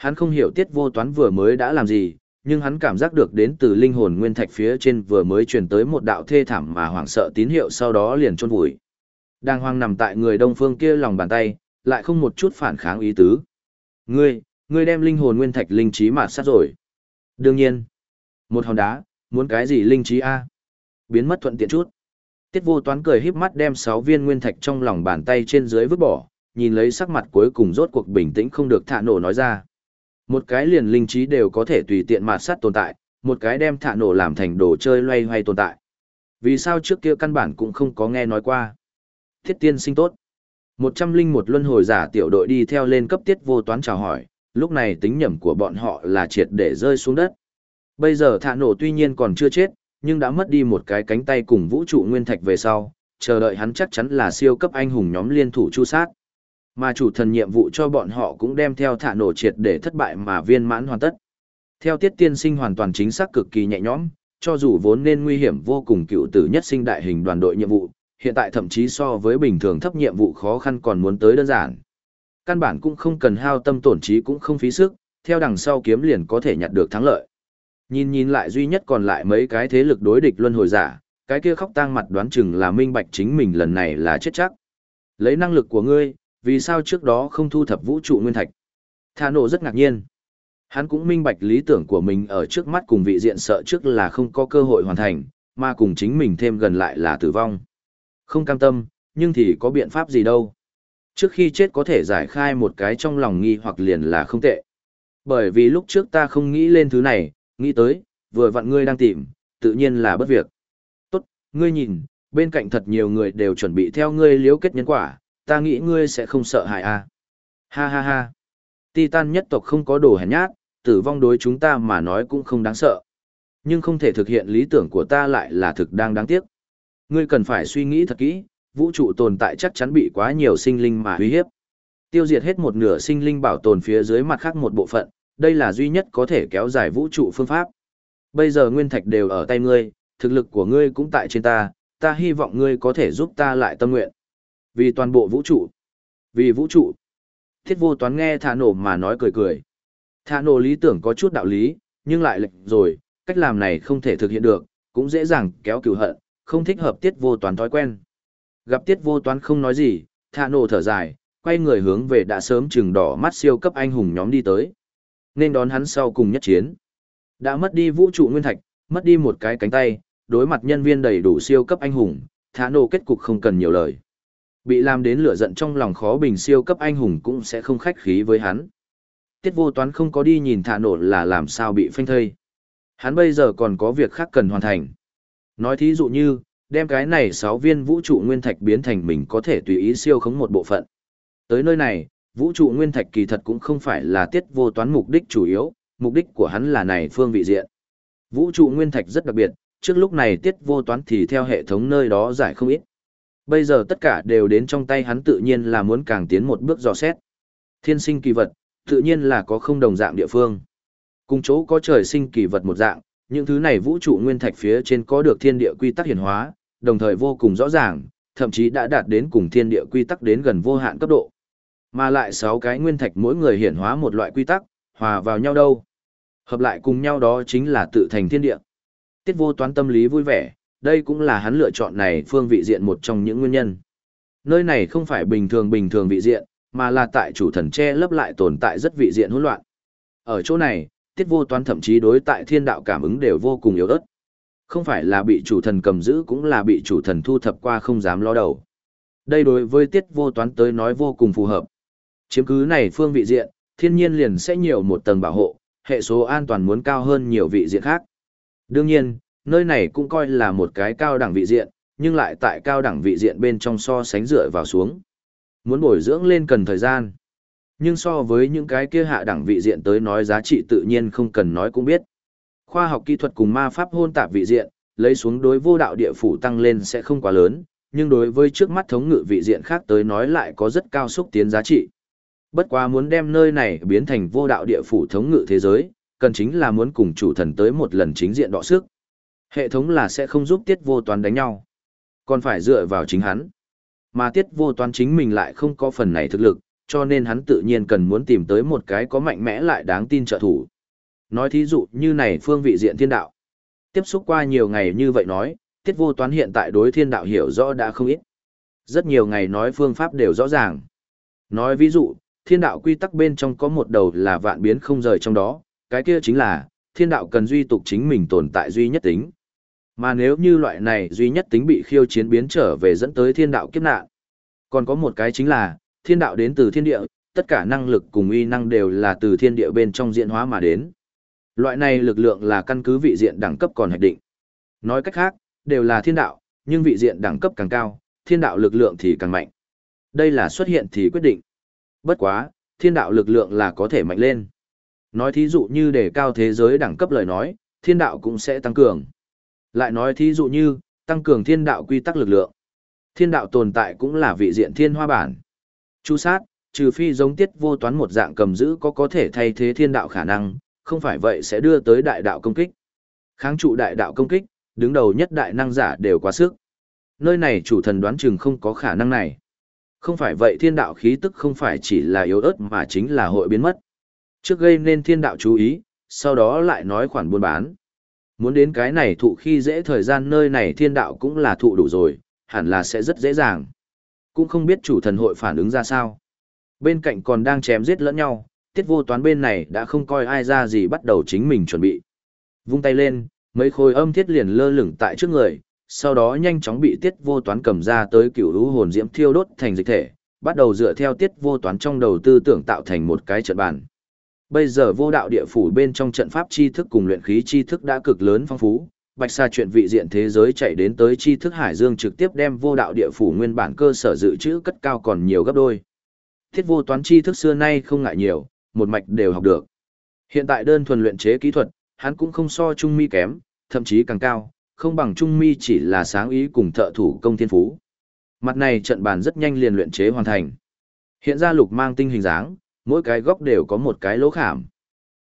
Speaker 1: Hắn không hiểu tiết vô toán vừa mới đã làm gì, nhưng hắn cảm giác được đến từ linh hồn nguyên thạch phía trên vừa mới truyền tới một đạo thê thảm mà hoảng sợ tín hiệu sau đó liền chôn vùi. Đang hoang nằm tại người đông phương kia lòng bàn tay, lại không một chút phản kháng ý tứ. Ngươi, ngươi đem linh hồn nguyên thạch linh trí mà sát rồi. Đương nhiên, một hòn đá, muốn cái gì linh trí a? Biến mất thuận tiện chút. Tiết vô toán cười híp mắt đem sáu viên nguyên thạch trong lòng bàn tay trên dưới vứt bỏ, nhìn lấy sắc mặt cuối cùng rốt cuộc bình tĩnh không được thả nổ nói ra. Một cái liền linh trí đều có thể tùy tiện mạt sát tồn tại, một cái đem thả nổ làm thành đồ chơi loay hoay tồn tại. Vì sao trước kia căn bản cũng không có nghe nói qua. Thiết tiên sinh tốt. Một trăm linh một luân hồi giả tiểu đội đi theo lên cấp tiết vô toán chào hỏi, lúc này tính nhầm của bọn họ là triệt để rơi xuống đất. Bây giờ thả nổ tuy nhiên còn chưa chết, nhưng đã mất đi một cái cánh tay cùng vũ trụ nguyên thạch về sau, chờ đợi hắn chắc chắn là siêu cấp anh hùng nhóm liên thủ chu sát. Mà chủ thần nhiệm vụ cho bọn họ cũng đem theo thả nổ triệt để thất bại mà viên mãn hoàn tất. Theo tiết tiên sinh hoàn toàn chính xác cực kỳ nhẹ nhõm, cho dù vốn nên nguy hiểm vô cùng cựu tử nhất sinh đại hình đoàn đội nhiệm vụ, hiện tại thậm chí so với bình thường thấp nhiệm vụ khó khăn còn muốn tới đơn giản. Căn bản cũng không cần hao tâm tổn trí cũng không phí sức, theo đằng sau kiếm liền có thể nhặt được thắng lợi. Nhìn nhìn lại duy nhất còn lại mấy cái thế lực đối địch luân hồi giả, cái kia khóc tang mặt đoán chừng là minh bạch chính mình lần này là chết chắc. Lấy năng lực của ngươi, vì sao trước đó không thu thập vũ trụ nguyên thạch? Thà nộ rất ngạc nhiên. Hắn cũng minh bạch lý tưởng của mình ở trước mắt cùng vị diện sợ trước là không có cơ hội hoàn thành, mà cùng chính mình thêm gần lại là tử vong. Không cam tâm, nhưng thì có biện pháp gì đâu. Trước khi chết có thể giải khai một cái trong lòng nghi hoặc liền là không tệ. Bởi vì lúc trước ta không nghĩ lên thứ này, nghĩ tới, vừa vặn ngươi đang tìm, tự nhiên là bất việc. Tốt, ngươi nhìn, bên cạnh thật nhiều người đều chuẩn bị theo ngươi liếu kết nhân quả, ta nghĩ ngươi sẽ không sợ hại à. Ha ha ha. Titan nhất tộc không có đồ hèn nhát, tử vong đối chúng ta mà nói cũng không đáng sợ. Nhưng không thể thực hiện lý tưởng của ta lại là thực đang đáng tiếc. Ngươi cần phải suy nghĩ thật kỹ, vũ trụ tồn tại chắc chắn bị quá nhiều sinh linh mà uy hiếp. Tiêu diệt hết một nửa sinh linh bảo tồn phía dưới mặt khác một bộ phận, đây là duy nhất có thể kéo dài vũ trụ phương pháp. Bây giờ nguyên thạch đều ở tay ngươi, thực lực của ngươi cũng tại trên ta, ta hy vọng ngươi có thể giúp ta lại tâm nguyện. Vì toàn bộ vũ trụ. Vì vũ trụ. Thiết vô toán nghe thả nổ mà nói cười cười. Thả nổ lý tưởng có chút đạo lý, nhưng lại lệch rồi, cách làm này không thể thực hiện được, cũng dễ dàng kéo cửu hận, không thích hợp tiết vô toán thói quen. Gặp tiết vô toán không nói gì, thả nổ thở dài, quay người hướng về đã sớm chừng đỏ mắt siêu cấp anh hùng nhóm đi tới. Nên đón hắn sau cùng nhất chiến. Đã mất đi vũ trụ nguyên thạch, mất đi một cái cánh tay, đối mặt nhân viên đầy đủ siêu cấp anh hùng, thả nổ kết cục không cần nhiều lời. Bị làm đến lửa giận trong lòng khó bình siêu cấp anh hùng cũng sẽ không khách khí với hắn. Tiết vô toán không có đi nhìn thả nổ là làm sao bị phanh thây. Hắn bây giờ còn có việc khác cần hoàn thành. Nói thí dụ như, đem cái này 6 viên vũ trụ nguyên thạch biến thành mình có thể tùy ý siêu khống một bộ phận. Tới nơi này, vũ trụ nguyên thạch kỳ thật cũng không phải là tiết vô toán mục đích chủ yếu, mục đích của hắn là này phương vị diện. Vũ trụ nguyên thạch rất đặc biệt, trước lúc này tiết vô toán thì theo hệ thống nơi đó giải không ít. Bây giờ tất cả đều đến trong tay hắn tự nhiên là muốn càng tiến một bước dò xét. Thiên sinh kỳ vật, tự nhiên là có không đồng dạng địa phương. Cùng chỗ có trời sinh kỳ vật một dạng, những thứ này vũ trụ nguyên thạch phía trên có được thiên địa quy tắc hiển hóa, đồng thời vô cùng rõ ràng, thậm chí đã đạt đến cùng thiên địa quy tắc đến gần vô hạn cấp độ. Mà lại sáu cái nguyên thạch mỗi người hiển hóa một loại quy tắc, hòa vào nhau đâu. Hợp lại cùng nhau đó chính là tự thành thiên địa. Tiết vô toán tâm lý vui vẻ, đây cũng là hắn lựa chọn này phương vị diện một trong những nguyên nhân. Nơi này không phải bình thường bình thường vị diện, mà là tại chủ thần che lấp lại tồn tại rất vị diện hỗn loạn. Ở chỗ này, tiết vô toán thậm chí đối tại thiên đạo cảm ứng đều vô cùng yếu ớt. Không phải là bị chủ thần cầm giữ cũng là bị chủ thần thu thập qua không dám lo đầu. Đây đối với tiết vô toán tới nói vô cùng phù hợp. Chiếm cứ này phương vị diện, thiên nhiên liền sẽ nhiều một tầng bảo hộ, hệ số an toàn muốn cao hơn nhiều vị diện khác. Đương nhiên, nơi này cũng coi là một cái cao đẳng vị diện, nhưng lại tại cao đẳng vị diện bên trong so sánh dựa vào xuống. Muốn bồi dưỡng lên cần thời gian. Nhưng so với những cái kia hạ đẳng vị diện tới nói giá trị tự nhiên không cần nói cũng biết. Khoa học kỹ thuật cùng ma pháp hôn tạp vị diện, lấy xuống đối vô đạo địa phủ tăng lên sẽ không quá lớn, nhưng đối với trước mắt thống ngự vị diện khác tới nói lại có rất cao xúc tiến giá trị. Bất quá muốn đem nơi này biến thành vô đạo địa phủ thống ngự thế giới, cần chính là muốn cùng chủ thần tới một lần chính diện đọ sức. Hệ thống là sẽ không giúp tiết vô toán đánh nhau, còn phải dựa vào chính hắn. Mà tiết vô toán chính mình lại không có phần này thực lực, cho nên hắn tự nhiên cần muốn tìm tới một cái có mạnh mẽ lại đáng tin trợ thủ. Nói thí dụ như này phương vị diện thiên đạo. Tiếp xúc qua nhiều ngày như vậy nói, tiết vô toán hiện tại đối thiên đạo hiểu rõ đã không ít. Rất nhiều ngày nói phương pháp đều rõ ràng. Nói ví dụ, thiên đạo quy tắc bên trong có một đầu là vạn biến không rời trong đó, cái kia chính là, thiên đạo cần duy tục chính mình tồn tại duy nhất tính. Mà nếu như loại này duy nhất tính bị khiêu chiến biến trở về dẫn tới thiên đạo kiếp nạn. Còn có một cái chính là, thiên đạo đến từ thiên địa, tất cả năng lực cùng uy năng đều là từ thiên địa bên trong diễn hóa mà đến. Loại này lực lượng là căn cứ vị diện đẳng cấp còn hạch định. Nói cách khác, đều là thiên đạo, nhưng vị diện đẳng cấp càng cao, thiên đạo lực lượng thì càng mạnh. Đây là xuất hiện thì quyết định. Bất quá, thiên đạo lực lượng là có thể mạnh lên. Nói thí dụ như để cao thế giới đẳng cấp lời nói, thiên đạo cũng sẽ tăng cường. Lại nói thí dụ như, tăng cường thiên đạo quy tắc lực lượng. Thiên đạo tồn tại cũng là vị diện thiên hoa bản. Chu sát, trừ phi giống tiết vô toán một dạng cầm giữ có có thể thay thế thiên đạo khả năng, không phải vậy sẽ đưa tới đại đạo công kích. Kháng trụ đại đạo công kích, đứng đầu nhất đại năng giả đều quá sức. Nơi này chủ thần đoán chừng không có khả năng này. Không phải vậy thiên đạo khí tức không phải chỉ là yếu ớt mà chính là hội biến mất. Trước gây nên thiên đạo chú ý, sau đó lại nói khoản buôn bán. Muốn đến cái này thụ khi dễ thời gian nơi này thiên đạo cũng là thụ đủ rồi, hẳn là sẽ rất dễ dàng. Cũng không biết chủ thần hội phản ứng ra sao. Bên cạnh còn đang chém giết lẫn nhau, tiết vô toán bên này đã không coi ai ra gì bắt đầu chính mình chuẩn bị. Vung tay lên, mấy khối âm thiết liền lơ lửng tại trước người, sau đó nhanh chóng bị tiết vô toán cầm ra tới cựu lũ hồn diễm thiêu đốt thành dịch thể, bắt đầu dựa theo tiết vô toán trong đầu tư tưởng tạo thành một cái trận bàn. Bây giờ vô đạo địa phủ bên trong trận pháp tri thức cùng luyện khí tri thức đã cực lớn phong phú, bạch xa chuyện vị diện thế giới chạy đến tới tri thức hải dương trực tiếp đem vô đạo địa phủ nguyên bản cơ sở dự trữ cất cao còn nhiều gấp đôi. Thiết vô toán tri thức xưa nay không ngại nhiều, một mạch đều học được. Hiện tại đơn thuần luyện chế kỹ thuật, hắn cũng không so trung mi kém, thậm chí càng cao, không bằng trung mi chỉ là sáng ý cùng thợ thủ công thiên phú. Mặt này trận bàn rất nhanh liền luyện chế hoàn thành. Hiện ra lục mang tinh hình dáng, mỗi cái góc đều có một cái lỗ khảm.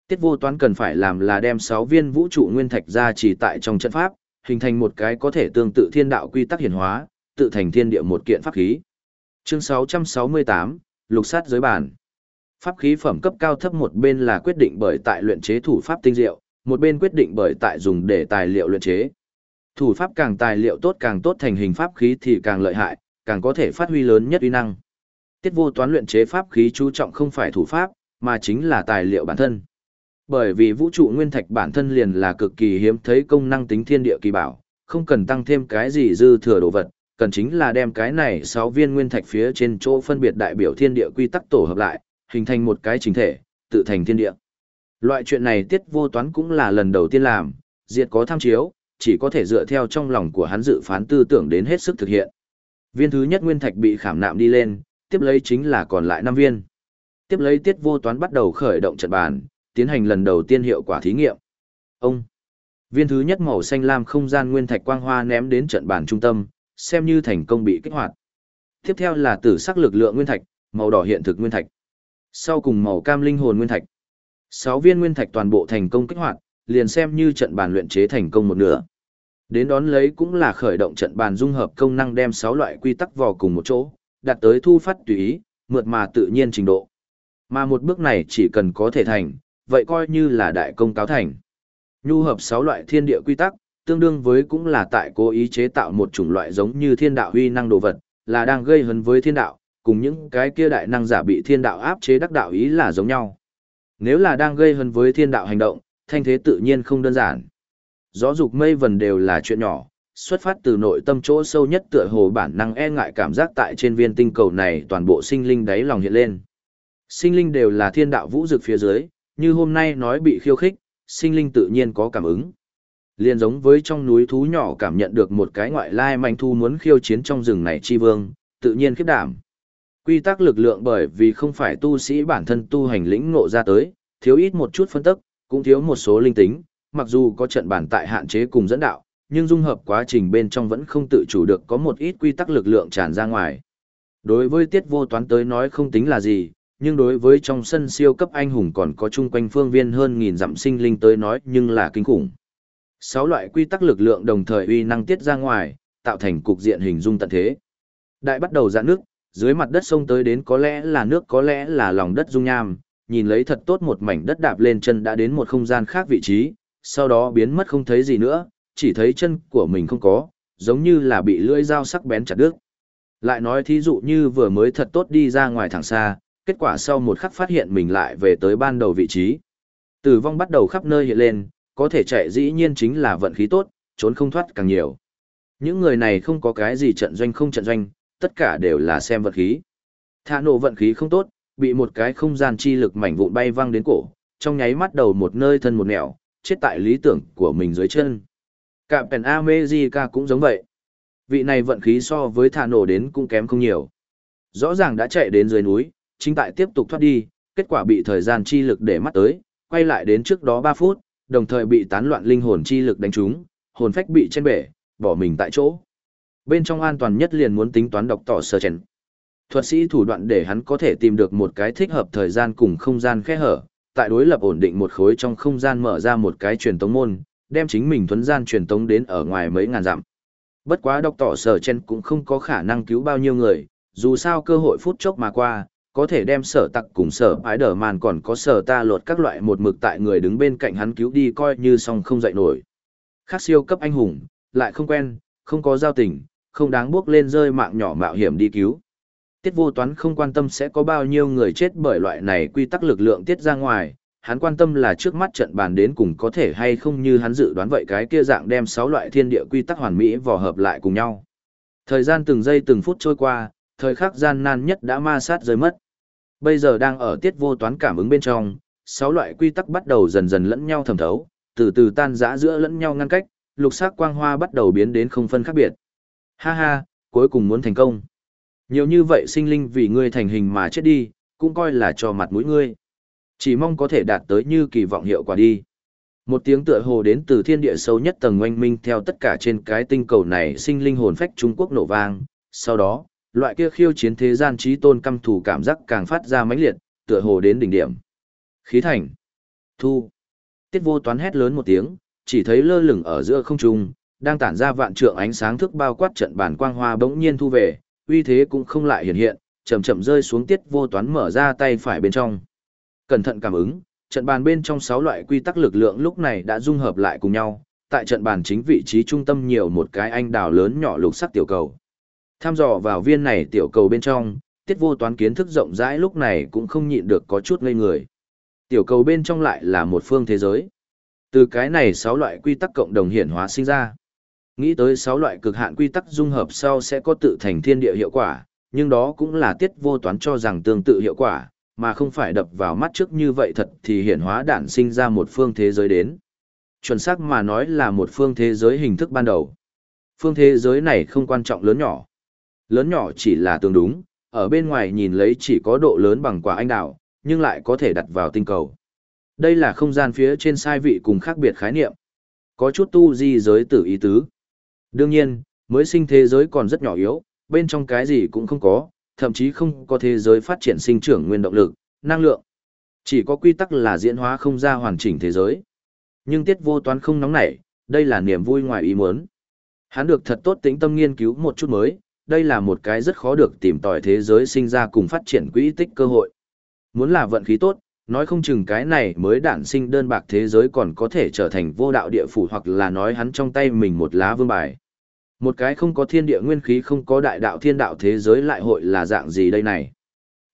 Speaker 1: Tiết vô toán cần phải làm là đem 6 viên vũ trụ nguyên thạch ra chỉ tại trong trận pháp, hình thành một cái có thể tương tự thiên đạo quy tắc hiển hóa, tự thành thiên địa một kiện pháp khí. Chương 668, lục sát giới bản. Pháp khí phẩm cấp cao thấp một bên là quyết định bởi tại luyện chế thủ pháp tinh diệu, một bên quyết định bởi tại dùng để tài liệu luyện chế. Thủ pháp càng tài liệu tốt càng tốt thành hình pháp khí thì càng lợi hại, càng có thể phát huy lớn nhất uy năng. Tiết vô toán luyện chế pháp khí chú trọng không phải thủ pháp, mà chính là tài liệu bản thân. Bởi vì vũ trụ nguyên thạch bản thân liền là cực kỳ hiếm thấy công năng tính thiên địa kỳ bảo, không cần tăng thêm cái gì dư thừa đồ vật, cần chính là đem cái này 6 viên nguyên thạch phía trên chỗ phân biệt đại biểu thiên địa quy tắc tổ hợp lại, hình thành một cái chính thể, tự thành thiên địa. Loại chuyện này tiết vô toán cũng là lần đầu tiên làm, diệt có tham chiếu, chỉ có thể dựa theo trong lòng của hắn dự phán tư tưởng đến hết sức thực hiện. Viên thứ nhất nguyên thạch bị khảm nạm đi lên, tiếp lấy chính là còn lại 5 viên. Tiếp lấy tiết vô toán bắt đầu khởi động trận bàn, tiến hành lần đầu tiên hiệu quả thí nghiệm. Ông, viên thứ nhất màu xanh lam không gian nguyên thạch quang hoa ném đến trận bàn trung tâm, xem như thành công bị kích hoạt. Tiếp theo là tử sắc lực lượng nguyên thạch, màu đỏ hiện thực nguyên thạch. Sau cùng màu cam linh hồn nguyên thạch. 6 viên nguyên thạch toàn bộ thành công kích hoạt, liền xem như trận bàn luyện chế thành công một nửa. Đến đón lấy cũng là khởi động trận bàn dung hợp công năng đem 6 loại quy tắc vào cùng một chỗ, đạt tới thu phát tùy ý, mượt mà tự nhiên trình độ. Mà một bước này chỉ cần có thể thành, vậy coi như là đại công cáo thành. Nhu hợp 6 loại thiên địa quy tắc, tương đương với cũng là tại cố ý chế tạo một chủng loại giống như thiên đạo huy năng đồ vật, là đang gây hấn với thiên đạo, cùng những cái kia đại năng giả bị thiên đạo áp chế đắc đạo ý là giống nhau. Nếu là đang gây hấn với thiên đạo hành động, thanh thế tự nhiên không đơn giản. Gió dục mây vần đều là chuyện nhỏ, xuất phát từ nội tâm chỗ sâu nhất tựa hồ bản năng e ngại cảm giác tại trên viên tinh cầu này toàn bộ sinh linh đáy lòng hiện lên. Sinh linh đều là thiên đạo vũ dực phía dưới, như hôm nay nói bị khiêu khích, sinh linh tự nhiên có cảm ứng. Liên giống với trong núi thú nhỏ cảm nhận được một cái ngoại lai manh thu muốn khiêu chiến trong rừng này chi vương, tự nhiên khiếp đảm. Quy tắc lực lượng bởi vì không phải tu sĩ bản thân tu hành lĩnh ngộ ra tới, thiếu ít một chút phân tức, cũng thiếu một số linh tính, mặc dù có trận bản tại hạn chế cùng dẫn đạo, nhưng dung hợp quá trình bên trong vẫn không tự chủ được có một ít quy tắc lực lượng tràn ra ngoài. Đối với tiết vô toán tới nói không tính là gì, nhưng đối với trong sân siêu cấp anh hùng còn có chung quanh phương viên hơn nghìn dặm sinh linh tới nói nhưng là kinh khủng. Sáu loại quy tắc lực lượng đồng thời uy năng tiết ra ngoài, tạo thành cục diện hình dung tận thế. Đại bắt đầu dạn nước, dưới mặt đất sông tới đến có lẽ là nước có lẽ là lòng đất dung nham, nhìn lấy thật tốt một mảnh đất đạp lên chân đã đến một không gian khác vị trí, sau đó biến mất không thấy gì nữa, chỉ thấy chân của mình không có, giống như là bị lưỡi dao sắc bén chặt đứt. Lại nói thí dụ như vừa mới thật tốt đi ra ngoài thẳng xa, kết quả sau một khắc phát hiện mình lại về tới ban đầu vị trí. Tử vong bắt đầu khắp nơi hiện lên, có thể chạy dĩ nhiên chính là vận khí tốt, trốn không thoát càng nhiều. Những người này không có cái gì trận doanh không trận doanh, tất cả đều là xem vận khí. Thả nổ vận khí không tốt, bị một cái không gian chi lực mảnh vụn bay văng đến cổ, trong nháy mắt đầu một nơi thân một nẻo, chết tại lý tưởng của mình dưới chân. Cả Pen America cũng giống vậy. Vị này vận khí so với thả nổ đến cũng kém không nhiều. Rõ ràng đã chạy đến dưới núi, chính tại tiếp tục thoát đi, kết quả bị thời gian chi lực để mắt tới, quay lại đến trước đó 3 phút, đồng thời bị tán loạn linh hồn chi lực đánh trúng, hồn phách bị chen bể, bỏ mình tại chỗ. Bên trong an toàn nhất liền muốn tính toán độc tỏ sơ chèn. Thuật sĩ thủ đoạn để hắn có thể tìm được một cái thích hợp thời gian cùng không gian khe hở, tại đối lập ổn định một khối trong không gian mở ra một cái truyền tống môn, đem chính mình thuấn gian truyền tống đến ở ngoài mấy ngàn dặm. Bất quá độc tỏ sở chen cũng không có khả năng cứu bao nhiêu người, dù sao cơ hội phút chốc mà qua, có thể đem sở tặc cùng sở ái đờ màn còn có sở ta lột các loại một mực tại người đứng bên cạnh hắn cứu đi coi như xong không dậy nổi. Khác siêu cấp anh hùng, lại không quen, không có giao tình, không đáng bước lên rơi mạng nhỏ mạo hiểm đi cứu. Tiết vô toán không quan tâm sẽ có bao nhiêu người chết bởi loại này quy tắc lực lượng tiết ra ngoài, hắn quan tâm là trước mắt trận bàn đến cùng có thể hay không như hắn dự đoán vậy cái kia dạng đem 6 loại thiên địa quy tắc hoàn mỹ vò hợp lại cùng nhau. Thời gian từng giây từng phút trôi qua, thời khắc gian nan nhất đã ma sát rơi mất. Bây giờ đang ở tiết vô toán cảm ứng bên trong, 6 loại quy tắc bắt đầu dần dần lẫn nhau thẩm thấu, từ từ tan rã giữa lẫn nhau ngăn cách, lục sắc quang hoa bắt đầu biến đến không phân khác biệt. Ha ha, cuối cùng muốn thành công. Nhiều như vậy sinh linh vì ngươi thành hình mà chết đi, cũng coi là cho mặt mũi ngươi. Chỉ mong có thể đạt tới như kỳ vọng hiệu quả đi. Một tiếng tựa hồ đến từ thiên địa sâu nhất tầng oanh minh theo tất cả trên cái tinh cầu này sinh linh hồn phách Trung Quốc nổ vang, sau đó, loại kia khiêu chiến thế gian trí tôn căm thù cảm giác càng phát ra mãnh liệt, tựa hồ đến đỉnh điểm. Khí thành. Thu. Tiết vô toán hét lớn một tiếng, chỉ thấy lơ lửng ở giữa không trung, đang tản ra vạn trượng ánh sáng thức bao quát trận bản quang hoa bỗng nhiên thu về, uy thế cũng không lại hiện hiện, chậm chậm rơi xuống tiết vô toán mở ra tay phải bên trong. Cẩn thận cảm ứng, trận bàn bên trong 6 loại quy tắc lực lượng lúc này đã dung hợp lại cùng nhau, tại trận bàn chính vị trí trung tâm nhiều một cái anh đào lớn nhỏ lục sắc tiểu cầu. Tham dò vào viên này tiểu cầu bên trong, tiết vô toán kiến thức rộng rãi lúc này cũng không nhịn được có chút ngây người. Tiểu cầu bên trong lại là một phương thế giới. Từ cái này 6 loại quy tắc cộng đồng hiển hóa sinh ra. Nghĩ tới 6 loại cực hạn quy tắc dung hợp sau sẽ có tự thành thiên địa hiệu quả, nhưng đó cũng là tiết vô toán cho rằng tương tự hiệu quả, mà không phải đập vào mắt trước như vậy thật thì hiển hóa đản sinh ra một phương thế giới đến. Chuẩn xác mà nói là một phương thế giới hình thức ban đầu. Phương thế giới này không quan trọng lớn nhỏ. Lớn nhỏ chỉ là tương đúng, ở bên ngoài nhìn lấy chỉ có độ lớn bằng quả anh đào, nhưng lại có thể đặt vào tinh cầu. Đây là không gian phía trên sai vị cùng khác biệt khái niệm. Có chút tu di giới tử ý tứ. Đương nhiên, mới sinh thế giới còn rất nhỏ yếu, bên trong cái gì cũng không có, thậm chí không có thế giới phát triển sinh trưởng nguyên động lực, năng lượng. Chỉ có quy tắc là diễn hóa không ra hoàn chỉnh thế giới. Nhưng tiết vô toán không nóng nảy, đây là niềm vui ngoài ý muốn. Hắn được thật tốt tính tâm nghiên cứu một chút mới, đây là một cái rất khó được tìm tòi thế giới sinh ra cùng phát triển quỹ tích cơ hội. Muốn là vận khí tốt, nói không chừng cái này mới đản sinh đơn bạc thế giới còn có thể trở thành vô đạo địa phủ hoặc là nói hắn trong tay mình một lá vương bài. Một cái không có thiên địa nguyên khí không có đại đạo thiên đạo thế giới lại hội là dạng gì đây này.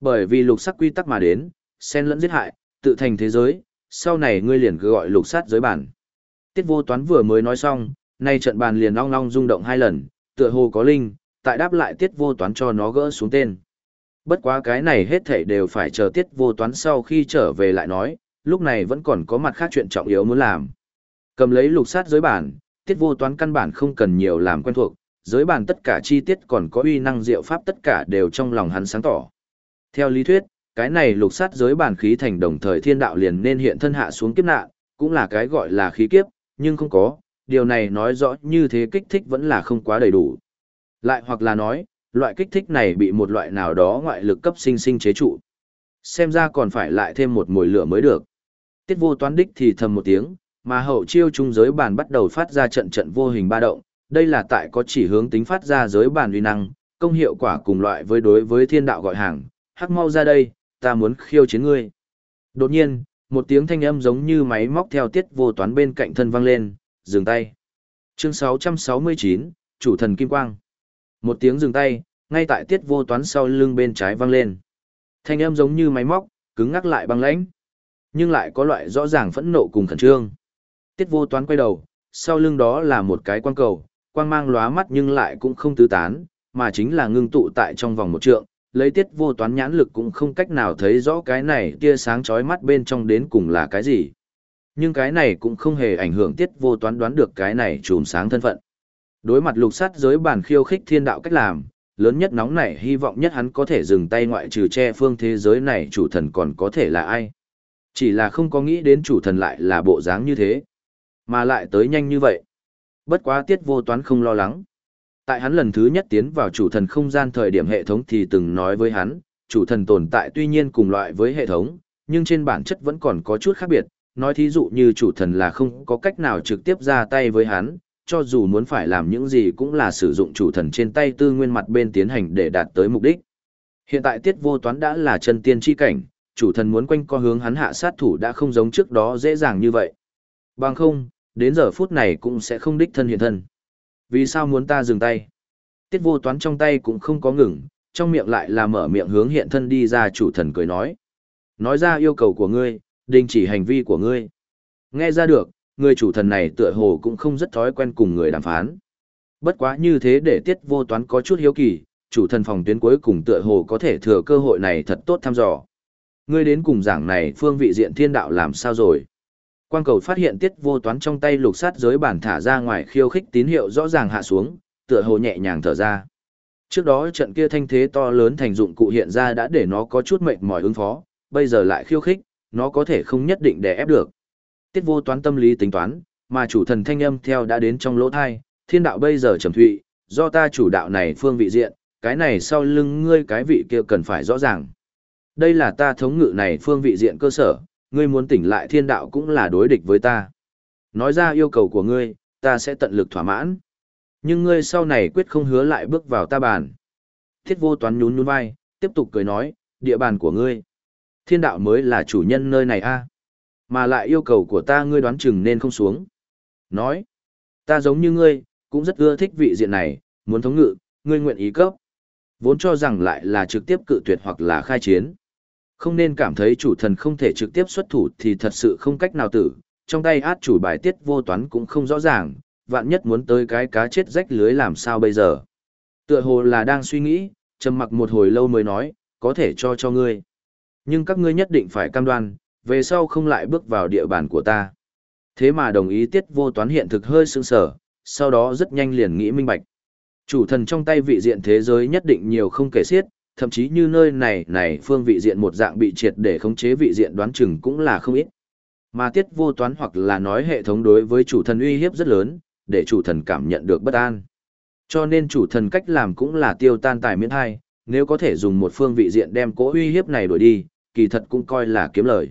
Speaker 1: Bởi vì lục sắc quy tắc mà đến, xen lẫn giết hại, tự thành thế giới, sau này ngươi liền cứ gọi lục sát giới bản. Tiết vô toán vừa mới nói xong, nay trận bàn liền long long rung động hai lần, tựa hồ có linh, tại đáp lại tiết vô toán cho nó gỡ xuống tên. Bất quá cái này hết thảy đều phải chờ tiết vô toán sau khi trở về lại nói, lúc này vẫn còn có mặt khác chuyện trọng yếu muốn làm. Cầm lấy lục sát giới bản, tiết vô toán căn bản không cần nhiều làm quen thuộc, giới bàn tất cả chi tiết còn có uy năng diệu pháp tất cả đều trong lòng hắn sáng tỏ. Theo lý thuyết, cái này lục sát giới bàn khí thành đồng thời thiên đạo liền nên hiện thân hạ xuống kiếp nạn, cũng là cái gọi là khí kiếp, nhưng không có, điều này nói rõ như thế kích thích vẫn là không quá đầy đủ. Lại hoặc là nói, loại kích thích này bị một loại nào đó ngoại lực cấp sinh sinh chế trụ. Xem ra còn phải lại thêm một mùi lửa mới được. Tiết vô toán đích thì thầm một tiếng, mà hậu chiêu trung giới bàn bắt đầu phát ra trận trận vô hình ba động, đây là tại có chỉ hướng tính phát ra giới bàn uy năng, công hiệu quả cùng loại với đối với thiên đạo gọi hàng, hắc mau ra đây, ta muốn khiêu chiến ngươi. Đột nhiên, một tiếng thanh âm giống như máy móc theo tiết vô toán bên cạnh thân vang lên, dừng tay. Chương 669, Chủ thần Kim Quang. Một tiếng dừng tay, ngay tại tiết vô toán sau lưng bên trái vang lên. Thanh âm giống như máy móc, cứng ngắc lại băng lãnh, nhưng lại có loại rõ ràng phẫn nộ cùng khẩn trương. Tiết vô toán quay đầu, sau lưng đó là một cái quang cầu, quang mang lóa mắt nhưng lại cũng không tứ tán, mà chính là ngưng tụ tại trong vòng một trượng, lấy tiết vô toán nhãn lực cũng không cách nào thấy rõ cái này tia sáng chói mắt bên trong đến cùng là cái gì. Nhưng cái này cũng không hề ảnh hưởng tiết vô toán đoán được cái này trùm sáng thân phận. Đối mặt lục sát giới bản khiêu khích thiên đạo cách làm, lớn nhất nóng nảy hy vọng nhất hắn có thể dừng tay ngoại trừ che phương thế giới này chủ thần còn có thể là ai. Chỉ là không có nghĩ đến chủ thần lại là bộ dáng như thế. Mà lại tới nhanh như vậy. Bất quá tiết vô toán không lo lắng. Tại hắn lần thứ nhất tiến vào chủ thần không gian thời điểm hệ thống thì từng nói với hắn, chủ thần tồn tại tuy nhiên cùng loại với hệ thống, nhưng trên bản chất vẫn còn có chút khác biệt. Nói thí dụ như chủ thần là không có cách nào trực tiếp ra tay với hắn, cho dù muốn phải làm những gì cũng là sử dụng chủ thần trên tay tư nguyên mặt bên tiến hành để đạt tới mục đích. Hiện tại tiết vô toán đã là chân tiên chi cảnh, chủ thần muốn quanh co hướng hắn hạ sát thủ đã không giống trước đó dễ dàng như vậy. Bằng không, đến giờ phút này cũng sẽ không đích thân hiện thân. Vì sao muốn ta dừng tay? Tiết vô toán trong tay cũng không có ngừng, trong miệng lại là mở miệng hướng hiện thân đi ra chủ thần cười nói. Nói ra yêu cầu của ngươi, đình chỉ hành vi của ngươi. Nghe ra được, người chủ thần này tựa hồ cũng không rất thói quen cùng người đàm phán. Bất quá như thế để tiết vô toán có chút hiếu kỳ, chủ thần phòng tuyến cuối cùng tựa hồ có thể thừa cơ hội này thật tốt thăm dò. Ngươi đến cùng giảng này phương vị diện thiên đạo làm sao rồi? Quang cầu phát hiện tiết vô toán trong tay lục sát giới bản thả ra ngoài khiêu khích tín hiệu rõ ràng hạ xuống, tựa hồ nhẹ nhàng thở ra. Trước đó trận kia thanh thế to lớn thành dụng cụ hiện ra đã để nó có chút mệt mỏi ứng phó, bây giờ lại khiêu khích, nó có thể không nhất định để ép được. Tiết vô toán tâm lý tính toán, mà chủ thần thanh âm theo đã đến trong lỗ thai, thiên đạo bây giờ trầm thụy, do ta chủ đạo này phương vị diện, cái này sau lưng ngươi cái vị kia cần phải rõ ràng. Đây là ta thống ngự này phương vị diện cơ sở, ngươi muốn tỉnh lại thiên đạo cũng là đối địch với ta. Nói ra yêu cầu của ngươi, ta sẽ tận lực thỏa mãn. Nhưng ngươi sau này quyết không hứa lại bước vào ta bàn. Thiết vô toán nhún nhún vai, tiếp tục cười nói, địa bàn của ngươi. Thiên đạo mới là chủ nhân nơi này a Mà lại yêu cầu của ta ngươi đoán chừng nên không xuống. Nói, ta giống như ngươi, cũng rất ưa thích vị diện này, muốn thống ngự, ngươi nguyện ý cấp. Vốn cho rằng lại là trực tiếp cự tuyệt hoặc là khai chiến. Không nên cảm thấy chủ thần không thể trực tiếp xuất thủ thì thật sự không cách nào tử, trong tay át chủ bài tiết vô toán cũng không rõ ràng, vạn nhất muốn tới cái cá chết rách lưới làm sao bây giờ. Tựa hồ là đang suy nghĩ, trầm mặc một hồi lâu mới nói, có thể cho cho ngươi. Nhưng các ngươi nhất định phải cam đoan, về sau không lại bước vào địa bàn của ta. Thế mà đồng ý tiết vô toán hiện thực hơi sương sở, sau đó rất nhanh liền nghĩ minh bạch. Chủ thần trong tay vị diện thế giới nhất định nhiều không kể xiết, thậm chí như nơi này này phương vị diện một dạng bị triệt để khống chế vị diện đoán chừng cũng là không ít. Mà tiết vô toán hoặc là nói hệ thống đối với chủ thần uy hiếp rất lớn, để chủ thần cảm nhận được bất an. Cho nên chủ thần cách làm cũng là tiêu tan tài miễn hai, nếu có thể dùng một phương vị diện đem cỗ uy hiếp này đổi đi, kỳ thật cũng coi là kiếm lời.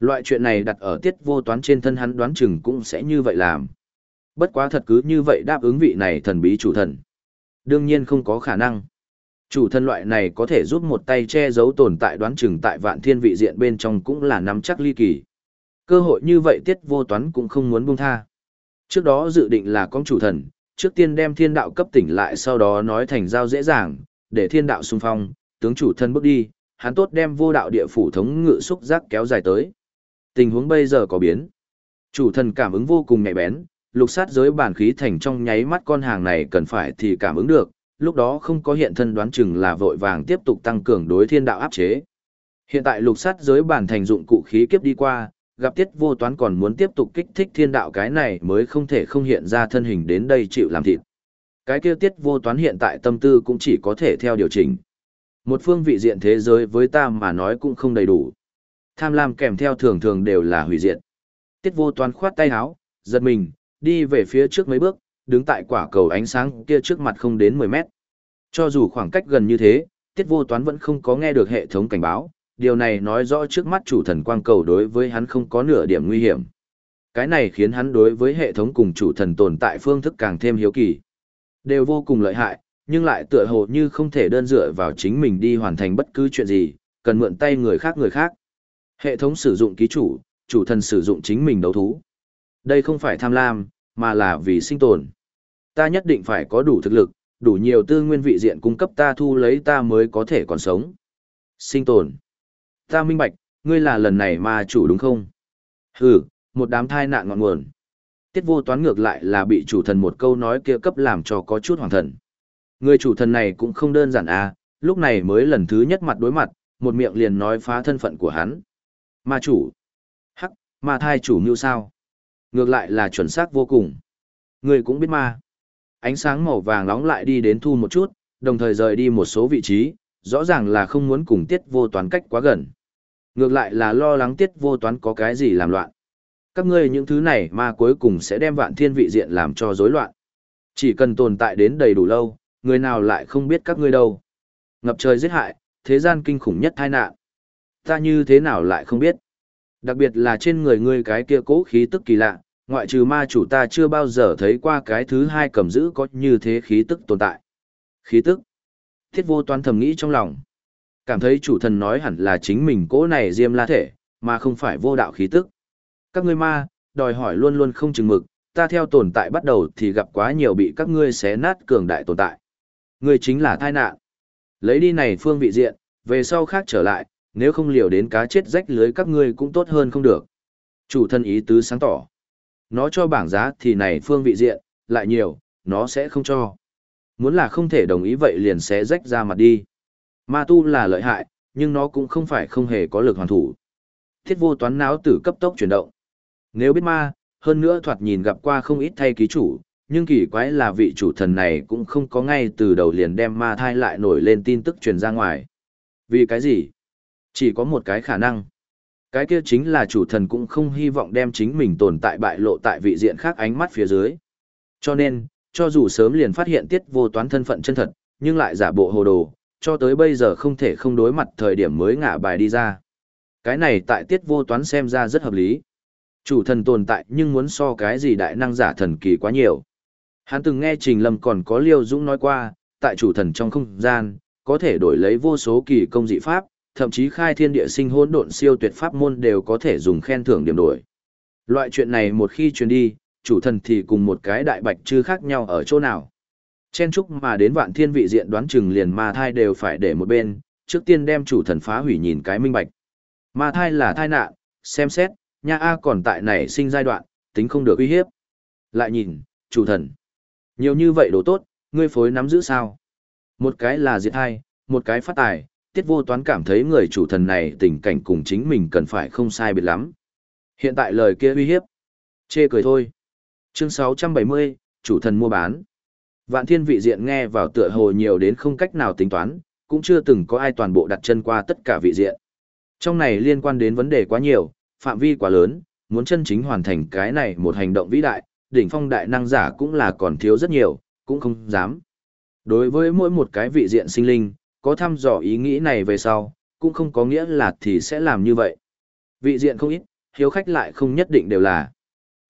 Speaker 1: Loại chuyện này đặt ở tiết vô toán trên thân hắn đoán chừng cũng sẽ như vậy làm. Bất quá thật cứ như vậy đáp ứng vị này thần bí chủ thần. Đương nhiên không có khả năng. Chủ thân loại này có thể giúp một tay che giấu tồn tại đoán chừng tại vạn thiên vị diện bên trong cũng là nắm chắc ly kỳ. Cơ hội như vậy tiết vô toán cũng không muốn buông tha. Trước đó dự định là con chủ thần, trước tiên đem thiên đạo cấp tỉnh lại sau đó nói thành giao dễ dàng, để thiên đạo xung phong, tướng chủ thân bước đi, hắn tốt đem vô đạo địa phủ thống ngự xúc giác kéo dài tới. Tình huống bây giờ có biến. Chủ thần cảm ứng vô cùng nhạy bén, lục sát giới bản khí thành trong nháy mắt con hàng này cần phải thì cảm ứng được, lúc đó không có hiện thân đoán chừng là vội vàng tiếp tục tăng cường đối thiên đạo áp chế. Hiện tại lục sát giới bản thành dụng cụ khí kiếp đi qua, gặp tiết vô toán còn muốn tiếp tục kích thích thiên đạo cái này mới không thể không hiện ra thân hình đến đây chịu làm thịt. Cái kia tiết vô toán hiện tại tâm tư cũng chỉ có thể theo điều chỉnh. Một phương vị diện thế giới với ta mà nói cũng không đầy đủ. Tham lam kèm theo thường thường đều là hủy diệt. Tiết vô toán khoát tay áo, giật mình, đi về phía trước mấy bước, đứng tại quả cầu ánh sáng kia trước mặt không đến 10 mét. Cho dù khoảng cách gần như thế, tiết vô toán vẫn không có nghe được hệ thống cảnh báo, điều này nói rõ trước mắt chủ thần quang cầu đối với hắn không có nửa điểm nguy hiểm. Cái này khiến hắn đối với hệ thống cùng chủ thần tồn tại phương thức càng thêm hiếu kỳ. Đều vô cùng lợi hại, nhưng lại tựa hồ như không thể đơn dựa vào chính mình đi hoàn thành bất cứ chuyện gì, cần mượn tay người khác người khác. Hệ thống sử dụng ký chủ, chủ thần sử dụng chính mình đấu thú. Đây không phải tham lam, mà là vì sinh tồn. Ta nhất định phải có đủ thực lực, đủ nhiều tư nguyên vị diện cung cấp ta thu lấy ta mới có thể còn sống. Sinh tồn. Ta minh bạch, ngươi là lần này ma chủ đúng không? Hừ, một đám thai nạn ngọn nguồn. Tiết vô toán ngược lại là bị chủ thần một câu nói kia cấp làm cho có chút hoàng thần. Người chủ thần này cũng không đơn giản à, lúc này mới lần thứ nhất mặt đối mặt, một miệng liền nói phá thân phận của hắn. Ma chủ. Hắc, ma thai chủ như sao? Ngược lại là chuẩn xác vô cùng. Người cũng biết ma. Ánh sáng màu vàng nóng lại đi đến thu một chút, đồng thời rời đi một số vị trí, rõ ràng là không muốn cùng tiết vô toán cách quá gần. Ngược lại là lo lắng tiết vô toán có cái gì làm loạn. Các ngươi những thứ này mà cuối cùng sẽ đem vạn thiên vị diện làm cho rối loạn. Chỉ cần tồn tại đến đầy đủ lâu, người nào lại không biết các ngươi đâu. Ngập trời giết hại, thế gian kinh khủng nhất tai nạn. Ta như thế nào lại không biết. Đặc biệt là trên người ngươi cái kia cố khí tức kỳ lạ, ngoại trừ ma chủ ta chưa bao giờ thấy qua cái thứ hai cầm giữ có như thế khí tức tồn tại. Khí tức. Thiết vô toán thầm nghĩ trong lòng. Cảm thấy chủ thần nói hẳn là chính mình cỗ này diêm la thể, mà không phải vô đạo khí tức. Các ngươi ma, đòi hỏi luôn luôn không chừng mực, ta theo tồn tại bắt đầu thì gặp quá nhiều bị các ngươi xé nát cường đại tồn tại. Ngươi chính là tai nạn. Lấy đi này phương vị diện, về sau khác trở lại, nếu không liều đến cá chết rách lưới các ngươi cũng tốt hơn không được. Chủ thân ý tứ sáng tỏ. Nó cho bảng giá thì này phương vị diện, lại nhiều, nó sẽ không cho. Muốn là không thể đồng ý vậy liền sẽ rách ra mặt đi. Ma tu là lợi hại, nhưng nó cũng không phải không hề có lực hoàn thủ. Thiết vô toán não tử cấp tốc chuyển động. Nếu biết ma, hơn nữa thoạt nhìn gặp qua không ít thay ký chủ, nhưng kỳ quái là vị chủ thần này cũng không có ngay từ đầu liền đem ma thai lại nổi lên tin tức truyền ra ngoài. Vì cái gì? Chỉ có một cái khả năng. Cái kia chính là chủ thần cũng không hy vọng đem chính mình tồn tại bại lộ tại vị diện khác ánh mắt phía dưới. Cho nên, cho dù sớm liền phát hiện tiết vô toán thân phận chân thật, nhưng lại giả bộ hồ đồ, cho tới bây giờ không thể không đối mặt thời điểm mới ngả bài đi ra. Cái này tại tiết vô toán xem ra rất hợp lý. Chủ thần tồn tại nhưng muốn so cái gì đại năng giả thần kỳ quá nhiều. Hắn từng nghe Trình Lâm còn có Liêu Dũng nói qua, tại chủ thần trong không gian, có thể đổi lấy vô số kỳ công dị pháp, thậm chí khai thiên địa sinh hỗn độn siêu tuyệt pháp môn đều có thể dùng khen thưởng điểm đổi. Loại chuyện này một khi truyền đi, chủ thần thì cùng một cái đại bạch chư khác nhau ở chỗ nào. Chen chúc mà đến vạn thiên vị diện đoán chừng liền ma thai đều phải để một bên, trước tiên đem chủ thần phá hủy nhìn cái minh bạch. Ma thai là thai nạn, xem xét, nha A còn tại nảy sinh giai đoạn, tính không được uy hiếp. Lại nhìn, chủ thần. Nhiều như vậy đồ tốt, ngươi phối nắm giữ sao? Một cái là diệt thai, một cái phát tài, tiết vô toán cảm thấy người chủ thần này tình cảnh cùng chính mình cần phải không sai biệt lắm. Hiện tại lời kia uy hiếp. Chê cười thôi. Chương 670, chủ thần mua bán. Vạn thiên vị diện nghe vào tựa hồ nhiều đến không cách nào tính toán, cũng chưa từng có ai toàn bộ đặt chân qua tất cả vị diện. Trong này liên quan đến vấn đề quá nhiều, phạm vi quá lớn, muốn chân chính hoàn thành cái này một hành động vĩ đại, đỉnh phong đại năng giả cũng là còn thiếu rất nhiều, cũng không dám. Đối với mỗi một cái vị diện sinh linh, có thăm dò ý nghĩ này về sau, cũng không có nghĩa là thì sẽ làm như vậy. Vị diện không ít, hiếu khách lại không nhất định đều là.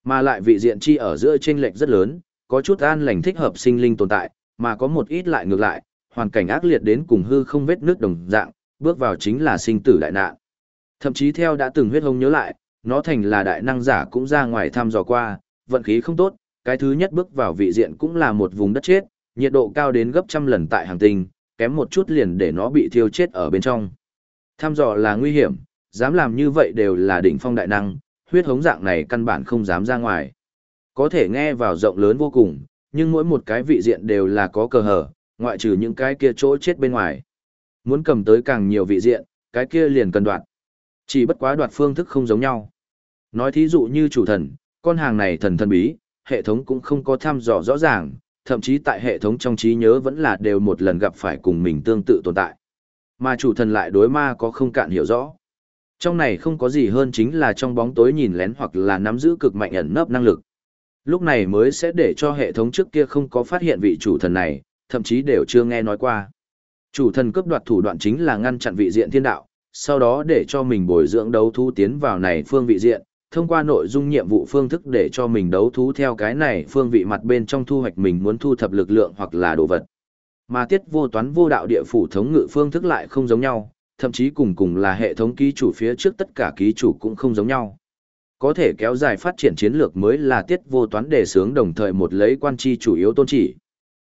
Speaker 1: Mà lại vị diện chi ở giữa chênh lệch rất lớn, có chút an lành thích hợp sinh linh tồn tại, mà có một ít lại ngược lại, hoàn cảnh ác liệt đến cùng hư không vết nước đồng dạng, bước vào chính là sinh tử đại nạn. Thậm chí theo đã từng huyết hông nhớ lại, nó thành là đại năng giả cũng ra ngoài thăm dò qua, vận khí không tốt, cái thứ nhất bước vào vị diện cũng là một vùng đất chết, nhiệt độ cao đến gấp trăm lần tại hàng tinh, kém một chút liền để nó bị thiêu chết ở bên trong. Tham dò là nguy hiểm, dám làm như vậy đều là đỉnh phong đại năng, huyết hống dạng này căn bản không dám ra ngoài. Có thể nghe vào rộng lớn vô cùng, nhưng mỗi một cái vị diện đều là có cờ hở, ngoại trừ những cái kia chỗ chết bên ngoài. Muốn cầm tới càng nhiều vị diện, cái kia liền cần đoạt. Chỉ bất quá đoạt phương thức không giống nhau. Nói thí dụ như chủ thần, con hàng này thần thần bí, hệ thống cũng không có thăm dò rõ ràng, thậm chí tại hệ thống trong trí nhớ vẫn là đều một lần gặp phải cùng mình tương tự tồn tại. Mà chủ thần lại đối ma có không cạn hiểu rõ. Trong này không có gì hơn chính là trong bóng tối nhìn lén hoặc là nắm giữ cực mạnh ẩn nấp năng lực. Lúc này mới sẽ để cho hệ thống trước kia không có phát hiện vị chủ thần này, thậm chí đều chưa nghe nói qua. Chủ thần cướp đoạt thủ đoạn chính là ngăn chặn vị diện thiên đạo, sau đó để cho mình bồi dưỡng đấu thu tiến vào này phương vị diện, thông qua nội dung nhiệm vụ phương thức để cho mình đấu thú theo cái này phương vị mặt bên trong thu hoạch mình muốn thu thập lực lượng hoặc là đồ vật. Mà tiết vô toán vô đạo địa phủ thống ngự phương thức lại không giống nhau, thậm chí cùng cùng là hệ thống ký chủ phía trước tất cả ký chủ cũng không giống nhau. Có thể kéo dài phát triển chiến lược mới là tiết vô toán đề sướng đồng thời một lấy quan chi chủ yếu tôn chỉ.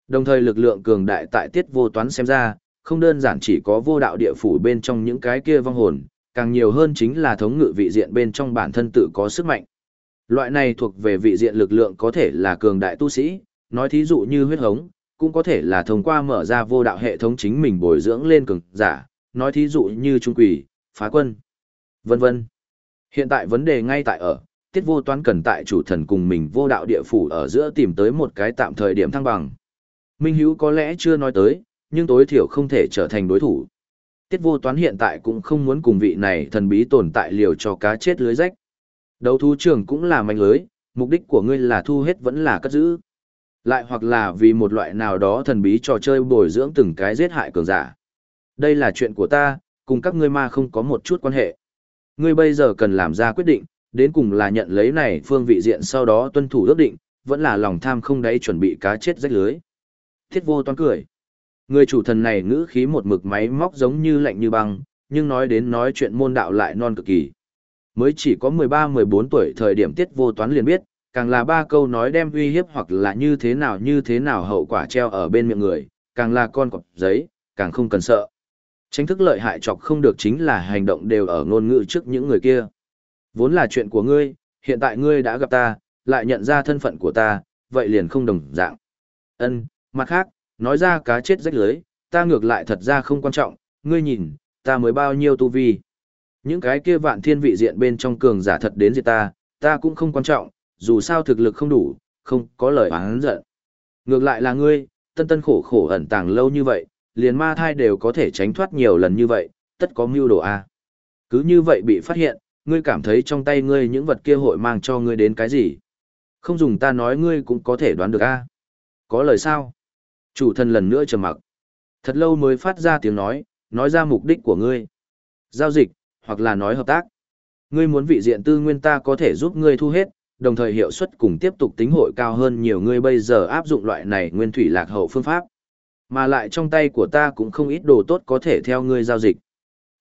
Speaker 1: Đồng thời lực lượng cường đại tại tiết vô toán xem ra, không đơn giản chỉ có vô đạo địa phủ bên trong những cái kia vong hồn, càng nhiều hơn chính là thống ngự vị diện bên trong bản thân tự có sức mạnh. Loại này thuộc về vị diện lực lượng có thể là cường đại tu sĩ, nói thí dụ như huyết hống, cũng có thể là thông qua mở ra vô đạo hệ thống chính mình bồi dưỡng lên cường giả, nói thí dụ như trung quỷ, phá quân, vân vân. Hiện tại vấn đề ngay tại ở, tiết vô toán cần tại chủ thần cùng mình vô đạo địa phủ ở giữa tìm tới một cái tạm thời điểm thăng bằng. Minh Hữu có lẽ chưa nói tới, nhưng tối thiểu không thể trở thành đối thủ. Tiết vô toán hiện tại cũng không muốn cùng vị này thần bí tồn tại liều cho cá chết lưới rách. Đấu thú trường cũng là manh lưới, mục đích của ngươi là thu hết vẫn là cất giữ. Lại hoặc là vì một loại nào đó thần bí trò chơi bồi dưỡng từng cái giết hại cường giả. Đây là chuyện của ta, cùng các ngươi ma không có một chút quan hệ. Ngươi bây giờ cần làm ra quyết định, đến cùng là nhận lấy này phương vị diện sau đó tuân thủ ước định, vẫn là lòng tham không đáy chuẩn bị cá chết rách lưới. Thiết vô toán cười. Người chủ thần này ngữ khí một mực máy móc giống như lạnh như băng, nhưng nói đến nói chuyện môn đạo lại non cực kỳ. Mới chỉ có 13-14 tuổi thời điểm tiết vô toán liền biết, càng là ba câu nói đem uy hiếp hoặc là như thế nào như thế nào hậu quả treo ở bên miệng người, càng là con cọp giấy, càng không cần sợ. Tránh thức lợi hại chọc không được chính là hành động đều ở ngôn ngữ trước những người kia. Vốn là chuyện của ngươi, hiện tại ngươi đã gặp ta, lại nhận ra thân phận của ta, vậy liền không đồng dạng. Ân, mặt khác, nói ra cá chết rách lưới, ta ngược lại thật ra không quan trọng, ngươi nhìn, ta mới bao nhiêu tu vi. Những cái kia vạn thiên vị diện bên trong cường giả thật đến diệt ta, ta cũng không quan trọng, dù sao thực lực không đủ, không có lời oán giận. Ngược lại là ngươi, tân tân khổ khổ ẩn tàng lâu như vậy, liền ma thai đều có thể tránh thoát nhiều lần như vậy, tất có mưu đồ a. Cứ như vậy bị phát hiện, ngươi cảm thấy trong tay ngươi những vật kia hội mang cho ngươi đến cái gì? Không dùng ta nói ngươi cũng có thể đoán được a. Có lời sao? Chủ thần lần nữa trầm mặc. Thật lâu mới phát ra tiếng nói, nói ra mục đích của ngươi. Giao dịch, hoặc là nói hợp tác. Ngươi muốn vị diện tư nguyên ta có thể giúp ngươi thu hết, đồng thời hiệu suất cùng tiếp tục tính hội cao hơn nhiều ngươi bây giờ áp dụng loại này nguyên thủy lạc hậu phương pháp. Mà lại trong tay của ta cũng không ít đồ tốt có thể theo ngươi giao dịch.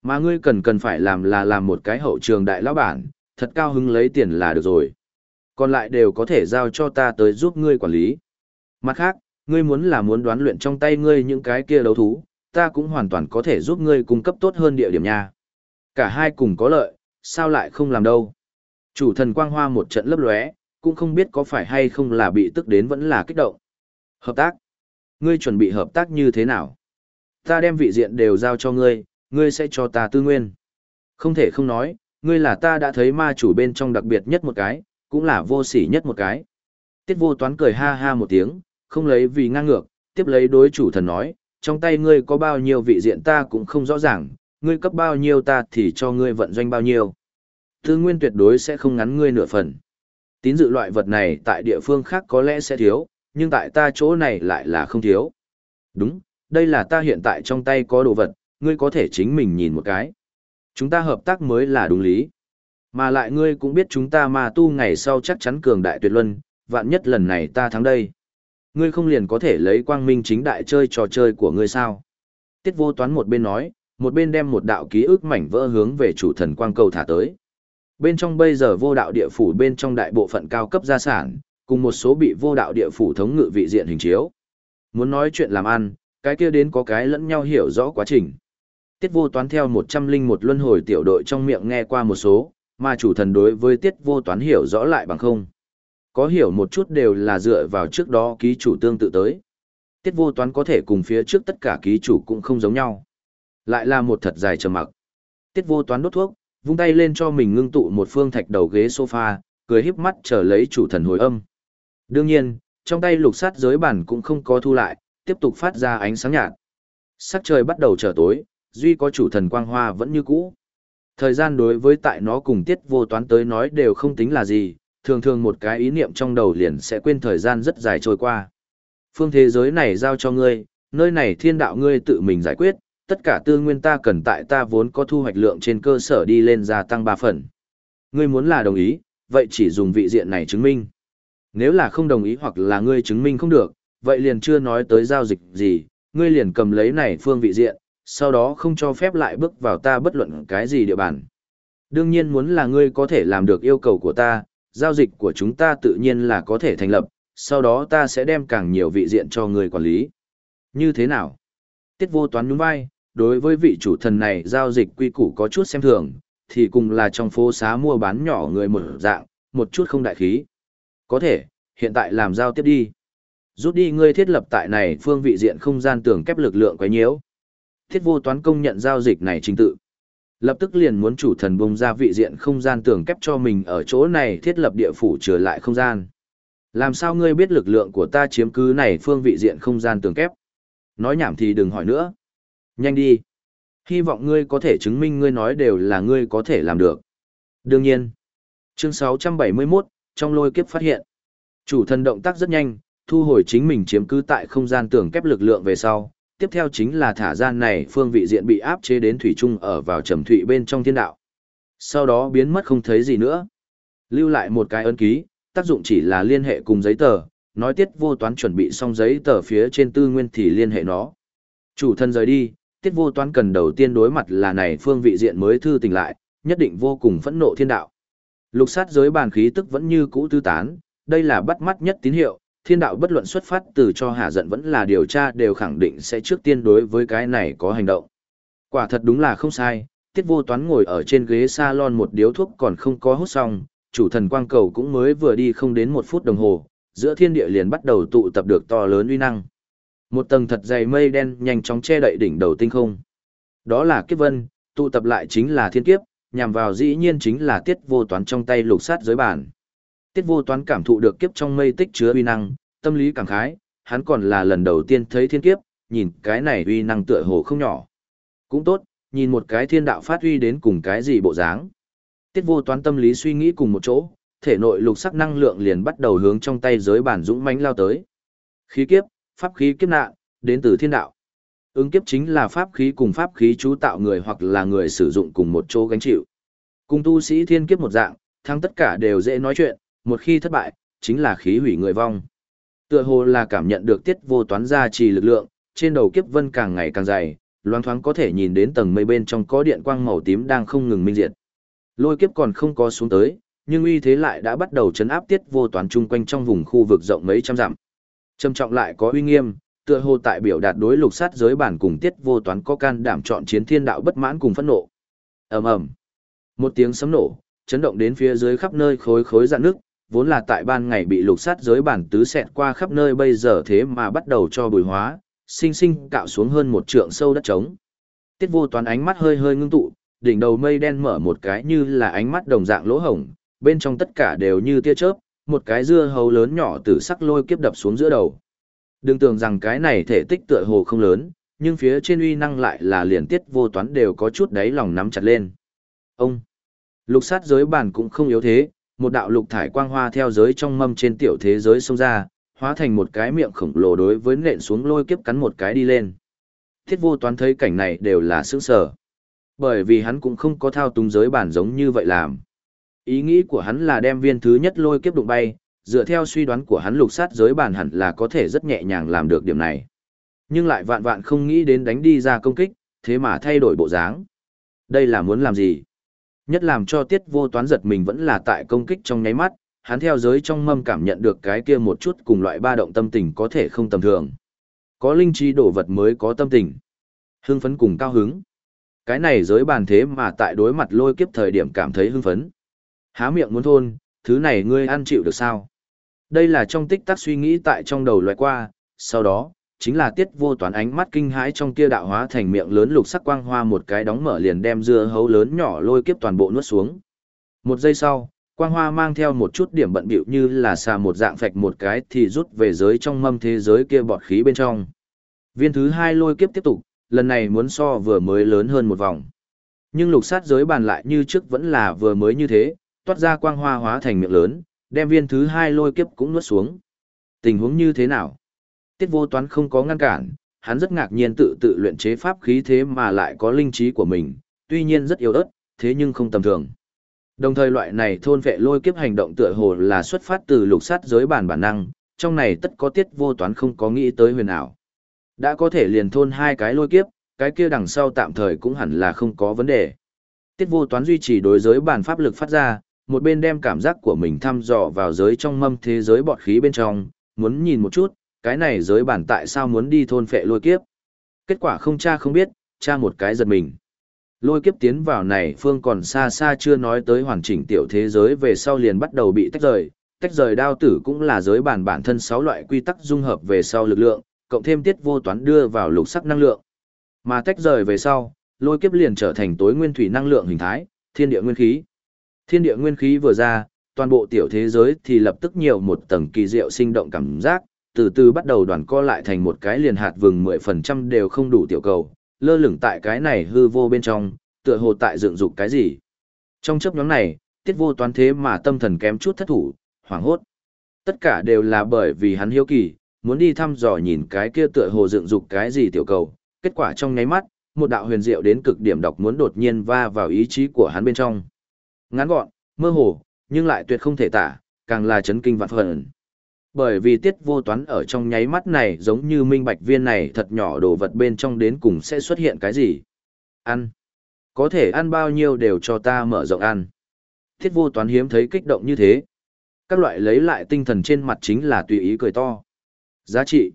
Speaker 1: Mà ngươi cần cần phải làm là làm một cái hậu trường đại lão bản, thật cao hứng lấy tiền là được rồi. Còn lại đều có thể giao cho ta tới giúp ngươi quản lý. Mặt khác, ngươi muốn là muốn đoán luyện trong tay ngươi những cái kia đấu thú, ta cũng hoàn toàn có thể giúp ngươi cung cấp tốt hơn địa điểm nha. Cả hai cùng có lợi, sao lại không làm đâu. Chủ thần quang hoa một trận lấp lóe, cũng không biết có phải hay không là bị tức đến vẫn là kích động. Hợp tác. Ngươi chuẩn bị hợp tác như thế nào? Ta đem vị diện đều giao cho ngươi, ngươi sẽ cho ta tư nguyên. Không thể không nói, ngươi là ta đã thấy ma chủ bên trong đặc biệt nhất một cái, cũng là vô sỉ nhất một cái. Tiết vô toán cười ha ha một tiếng, không lấy vì ngang ngược, tiếp lấy đối chủ thần nói, trong tay ngươi có bao nhiêu vị diện ta cũng không rõ ràng, ngươi cấp bao nhiêu ta thì cho ngươi vận doanh bao nhiêu. Tư nguyên tuyệt đối sẽ không ngắn ngươi nửa phần. Tín dự loại vật này tại địa phương khác có lẽ sẽ thiếu, nhưng tại ta chỗ này lại là không thiếu. Đúng, đây là ta hiện tại trong tay có đồ vật, ngươi có thể chính mình nhìn một cái. Chúng ta hợp tác mới là đúng lý. Mà lại ngươi cũng biết chúng ta mà tu ngày sau chắc chắn cường đại tuyệt luân, vạn nhất lần này ta thắng đây. Ngươi không liền có thể lấy quang minh chính đại chơi trò chơi của ngươi sao? Tiết vô toán một bên nói, một bên đem một đạo ký ức mảnh vỡ hướng về chủ thần quang cầu thả tới. Bên trong bây giờ vô đạo địa phủ bên trong đại bộ phận cao cấp gia sản, cùng một số bị vô đạo địa phủ thống ngự vị diện hình chiếu. Muốn nói chuyện làm ăn, cái kia đến có cái lẫn nhau hiểu rõ quá trình. Tiết vô toán theo một trăm linh một luân hồi tiểu đội trong miệng nghe qua một số, mà chủ thần đối với tiết vô toán hiểu rõ lại bằng không. Có hiểu một chút đều là dựa vào trước đó ký chủ tương tự tới. Tiết vô toán có thể cùng phía trước tất cả ký chủ cũng không giống nhau. Lại là một thật dài trầm mặc. Tiết vô toán đốt thuốc, vung tay lên cho mình ngưng tụ một phương thạch đầu ghế sofa, cười híp mắt chờ lấy chủ thần hồi âm. Đương nhiên, trong tay lục sát giới bản cũng không có thu lại, tiếp tục phát ra ánh sáng nhạt. Sắc trời bắt đầu trở tối, duy có chủ thần quang hoa vẫn như cũ. Thời gian đối với tại nó cùng tiết vô toán tới nói đều không tính là gì, thường thường một cái ý niệm trong đầu liền sẽ quên thời gian rất dài trôi qua. Phương thế giới này giao cho ngươi, nơi này thiên đạo ngươi tự mình giải quyết, tất cả tư nguyên ta cần tại ta vốn có thu hoạch lượng trên cơ sở đi lên gia tăng 3 phần. Ngươi muốn là đồng ý, vậy chỉ dùng vị diện này chứng minh. Nếu là không đồng ý hoặc là ngươi chứng minh không được, vậy liền chưa nói tới giao dịch gì, ngươi liền cầm lấy này phương vị diện, sau đó không cho phép lại bước vào ta bất luận cái gì địa bàn. Đương nhiên muốn là ngươi có thể làm được yêu cầu của ta, giao dịch của chúng ta tự nhiên là có thể thành lập, sau đó ta sẽ đem càng nhiều vị diện cho người quản lý. Như thế nào? Tiết vô toán nhún vai, đối với vị chủ thần này giao dịch quy củ có chút xem thường, thì cùng là trong phố xá mua bán nhỏ người một dạng, một chút không đại khí. Có thể, hiện tại làm giao tiếp đi. Rút đi ngươi thiết lập tại này phương vị diện không gian tưởng kép lực lượng quấy nhiễu. Thiết vô toán công nhận giao dịch này trình tự. Lập tức liền muốn chủ thần bông ra vị diện không gian tưởng kép cho mình ở chỗ này thiết lập địa phủ trở lại không gian. Làm sao ngươi biết lực lượng của ta chiếm cứ này phương vị diện không gian tường kép? Nói nhảm thì đừng hỏi nữa. Nhanh đi. Hy vọng ngươi có thể chứng minh ngươi nói đều là ngươi có thể làm được. Đương nhiên. Chương 671, trong lôi kiếp phát hiện. Chủ thần động tác rất nhanh, thu hồi chính mình chiếm cứ tại không gian tường kép lực lượng về sau. Tiếp theo chính là thả gian này phương vị diện bị áp chế đến thủy trung ở vào trầm thủy bên trong thiên đạo. Sau đó biến mất không thấy gì nữa. Lưu lại một cái ấn ký, tác dụng chỉ là liên hệ cùng giấy tờ, nói tiết vô toán chuẩn bị xong giấy tờ phía trên tư nguyên thì liên hệ nó. Chủ thân rời đi, tiết vô toán cần đầu tiên đối mặt là này phương vị diện mới thư tình lại, nhất định vô cùng phẫn nộ thiên đạo. Lục sát giới bàn khí tức vẫn như cũ tư tán, đây là bắt mắt nhất tín hiệu, thiên đạo bất luận xuất phát từ cho hạ giận vẫn là điều tra đều khẳng định sẽ trước tiên đối với cái này có hành động. Quả thật đúng là không sai, tiết vô toán ngồi ở trên ghế salon một điếu thuốc còn không có hút xong, chủ thần quang cầu cũng mới vừa đi không đến một phút đồng hồ, giữa thiên địa liền bắt đầu tụ tập được to lớn uy năng. Một tầng thật dày mây đen nhanh chóng che đậy đỉnh đầu tinh không. Đó là kiếp vân, tụ tập lại chính là thiên kiếp, nhằm vào dĩ nhiên chính là tiết vô toán trong tay lục sát giới bản. Tiết vô toán cảm thụ được kiếp trong mây tích chứa uy năng, tâm lý cảm khái, hắn còn là lần đầu tiên thấy thiên kiếp, nhìn cái này uy năng tựa hồ không nhỏ. Cũng tốt, nhìn một cái thiên đạo phát uy đến cùng cái gì bộ dáng. Tiết vô toán tâm lý suy nghĩ cùng một chỗ, thể nội lục sắc năng lượng liền bắt đầu hướng trong tay giới bản dũng mãnh lao tới. Khí kiếp, pháp khí kiếp nạn, đến từ thiên đạo. Ứng kiếp chính là pháp khí cùng pháp khí chú tạo người hoặc là người sử dụng cùng một chỗ gánh chịu. Cùng tu sĩ thiên kiếp một dạng, thắng tất cả đều dễ nói chuyện, một khi thất bại, chính là khí hủy người vong. Tựa hồ là cảm nhận được tiết vô toán gia trì lực lượng, trên đầu kiếp vân càng ngày càng dày, loáng thoáng có thể nhìn đến tầng mây bên trong có điện quang màu tím đang không ngừng minh diệt. Lôi kiếp còn không có xuống tới, nhưng uy thế lại đã bắt đầu chấn áp tiết vô toán chung quanh trong vùng khu vực rộng mấy trăm dặm. Trầm trọng lại có uy nghiêm, tựa hồ tại biểu đạt đối lục sát giới bản cùng tiết vô toán có can đảm chọn chiến thiên đạo bất mãn cùng phẫn nộ. Ầm ầm. Một tiếng sấm nổ, chấn động đến phía dưới khắp nơi khối khối dạn nước, vốn là tại ban ngày bị lục sát giới bản tứ xẹt qua khắp nơi bây giờ thế mà bắt đầu cho bùi hóa, sinh sinh cạo xuống hơn một trượng sâu đất trống. Tiết vô toán ánh mắt hơi hơi ngưng tụ, đỉnh đầu mây đen mở một cái như là ánh mắt đồng dạng lỗ hổng, bên trong tất cả đều như tia chớp, một cái dưa hấu lớn nhỏ từ sắc lôi kiếp đập xuống giữa đầu. Đừng tưởng rằng cái này thể tích tựa hồ không lớn, nhưng phía trên uy năng lại là liền tiết vô toán đều có chút đáy lòng nắm chặt lên. Ông, lục sát giới bản cũng không yếu thế, một đạo lục thải quang hoa theo giới trong mâm trên tiểu thế giới xông ra, hóa thành một cái miệng khổng lồ đối với nện xuống lôi kiếp cắn một cái đi lên. Thiết vô toán thấy cảnh này đều là sững sở. Bởi vì hắn cũng không có thao túng giới bản giống như vậy làm. Ý nghĩ của hắn là đem viên thứ nhất lôi kiếp đụng bay, dựa theo suy đoán của hắn lục sát giới bản hẳn là có thể rất nhẹ nhàng làm được điểm này. Nhưng lại vạn vạn không nghĩ đến đánh đi ra công kích, thế mà thay đổi bộ dáng. Đây là muốn làm gì? Nhất làm cho tiết vô toán giật mình vẫn là tại công kích trong nháy mắt, hắn theo giới trong mâm cảm nhận được cái kia một chút cùng loại ba động tâm tình có thể không tầm thường. Có linh trí đổ vật mới có tâm tình. Hưng phấn cùng cao hứng. Cái này giới bàn thế mà tại đối mặt lôi kiếp thời điểm cảm thấy hưng phấn. Há miệng muốn thôn, thứ này ngươi ăn chịu được sao? Đây là trong tích tắc suy nghĩ tại trong đầu loại qua, sau đó, chính là tiết vô toán ánh mắt kinh hãi trong kia đạo hóa thành miệng lớn lục sắc quang hoa một cái đóng mở liền đem dưa hấu lớn nhỏ lôi kiếp toàn bộ nuốt xuống. Một giây sau, quang hoa mang theo một chút điểm bận bịu như là xà một dạng phạch một cái thì rút về giới trong mâm thế giới kia bọt khí bên trong. Viên thứ hai lôi kiếp tiếp tục, lần này muốn so vừa mới lớn hơn một vòng. Nhưng lục sát giới bàn lại như trước vẫn là vừa mới như thế, toát ra quang hoa hóa thành miệng lớn, đem viên thứ hai lôi kiếp cũng nuốt xuống. Tình huống như thế nào? Tiết vô toán không có ngăn cản, hắn rất ngạc nhiên tự tự luyện chế pháp khí thế mà lại có linh trí của mình, tuy nhiên rất yếu ớt, thế nhưng không tầm thường. Đồng thời loại này thôn vệ lôi kiếp hành động tựa hồ là xuất phát từ lục sát giới bản bản năng, trong này tất có tiết vô toán không có nghĩ tới huyền ảo. Đã có thể liền thôn hai cái lôi kiếp, cái kia đằng sau tạm thời cũng hẳn là không có vấn đề. Tiết vô toán duy trì đối giới bản pháp lực phát ra, một bên đem cảm giác của mình thăm dò vào giới trong mâm thế giới bọt khí bên trong, muốn nhìn một chút, cái này giới bản tại sao muốn đi thôn phệ lôi kiếp. Kết quả không cha không biết, cha một cái giật mình. Lôi kiếp tiến vào này phương còn xa xa chưa nói tới hoàn chỉnh tiểu thế giới về sau liền bắt đầu bị tách rời. Tách rời đao tử cũng là giới bản bản thân sáu loại quy tắc dung hợp về sau lực lượng, cộng thêm tiết vô toán đưa vào lục sắc năng lượng. Mà tách rời về sau, lôi kiếp liền trở thành tối nguyên thủy năng lượng hình thái, thiên địa nguyên khí. Thiên địa nguyên khí vừa ra, toàn bộ tiểu thế giới thì lập tức nhiều một tầng kỳ diệu sinh động cảm giác, từ từ bắt đầu đoàn co lại thành một cái liền hạt vừng 10% đều không đủ tiểu cầu, lơ lửng tại cái này hư vô bên trong, tựa hồ tại dựng dục cái gì. Trong chấp nhóm này, tiết vô toán thế mà tâm thần kém chút thất thủ, hoảng hốt. Tất cả đều là bởi vì hắn hiếu kỳ, muốn đi thăm dò nhìn cái kia tựa hồ dựng dục cái gì tiểu cầu, kết quả trong nháy mắt, một đạo huyền diệu đến cực điểm đọc muốn đột nhiên va vào ý chí của hắn bên trong. Ngắn gọn, mơ hồ, nhưng lại tuyệt không thể tả, càng là chấn kinh vạn phần. Bởi vì tiết vô toán ở trong nháy mắt này giống như minh bạch viên này thật nhỏ đồ vật bên trong đến cùng sẽ xuất hiện cái gì. Ăn. Có thể ăn bao nhiêu đều cho ta mở rộng ăn. Tiết vô toán hiếm thấy kích động như thế. Các loại lấy lại tinh thần trên mặt chính là tùy ý cười to. Giá trị.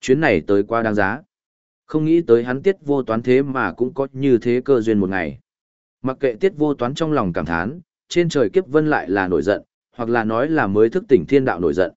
Speaker 1: Chuyến này tới qua đáng giá. Không nghĩ tới hắn tiết vô toán thế mà cũng có như thế cơ duyên một ngày. Mặc kệ tiết vô toán trong lòng cảm thán, trên trời kiếp vân lại là nổi giận, hoặc là nói là mới thức tỉnh thiên đạo nổi giận.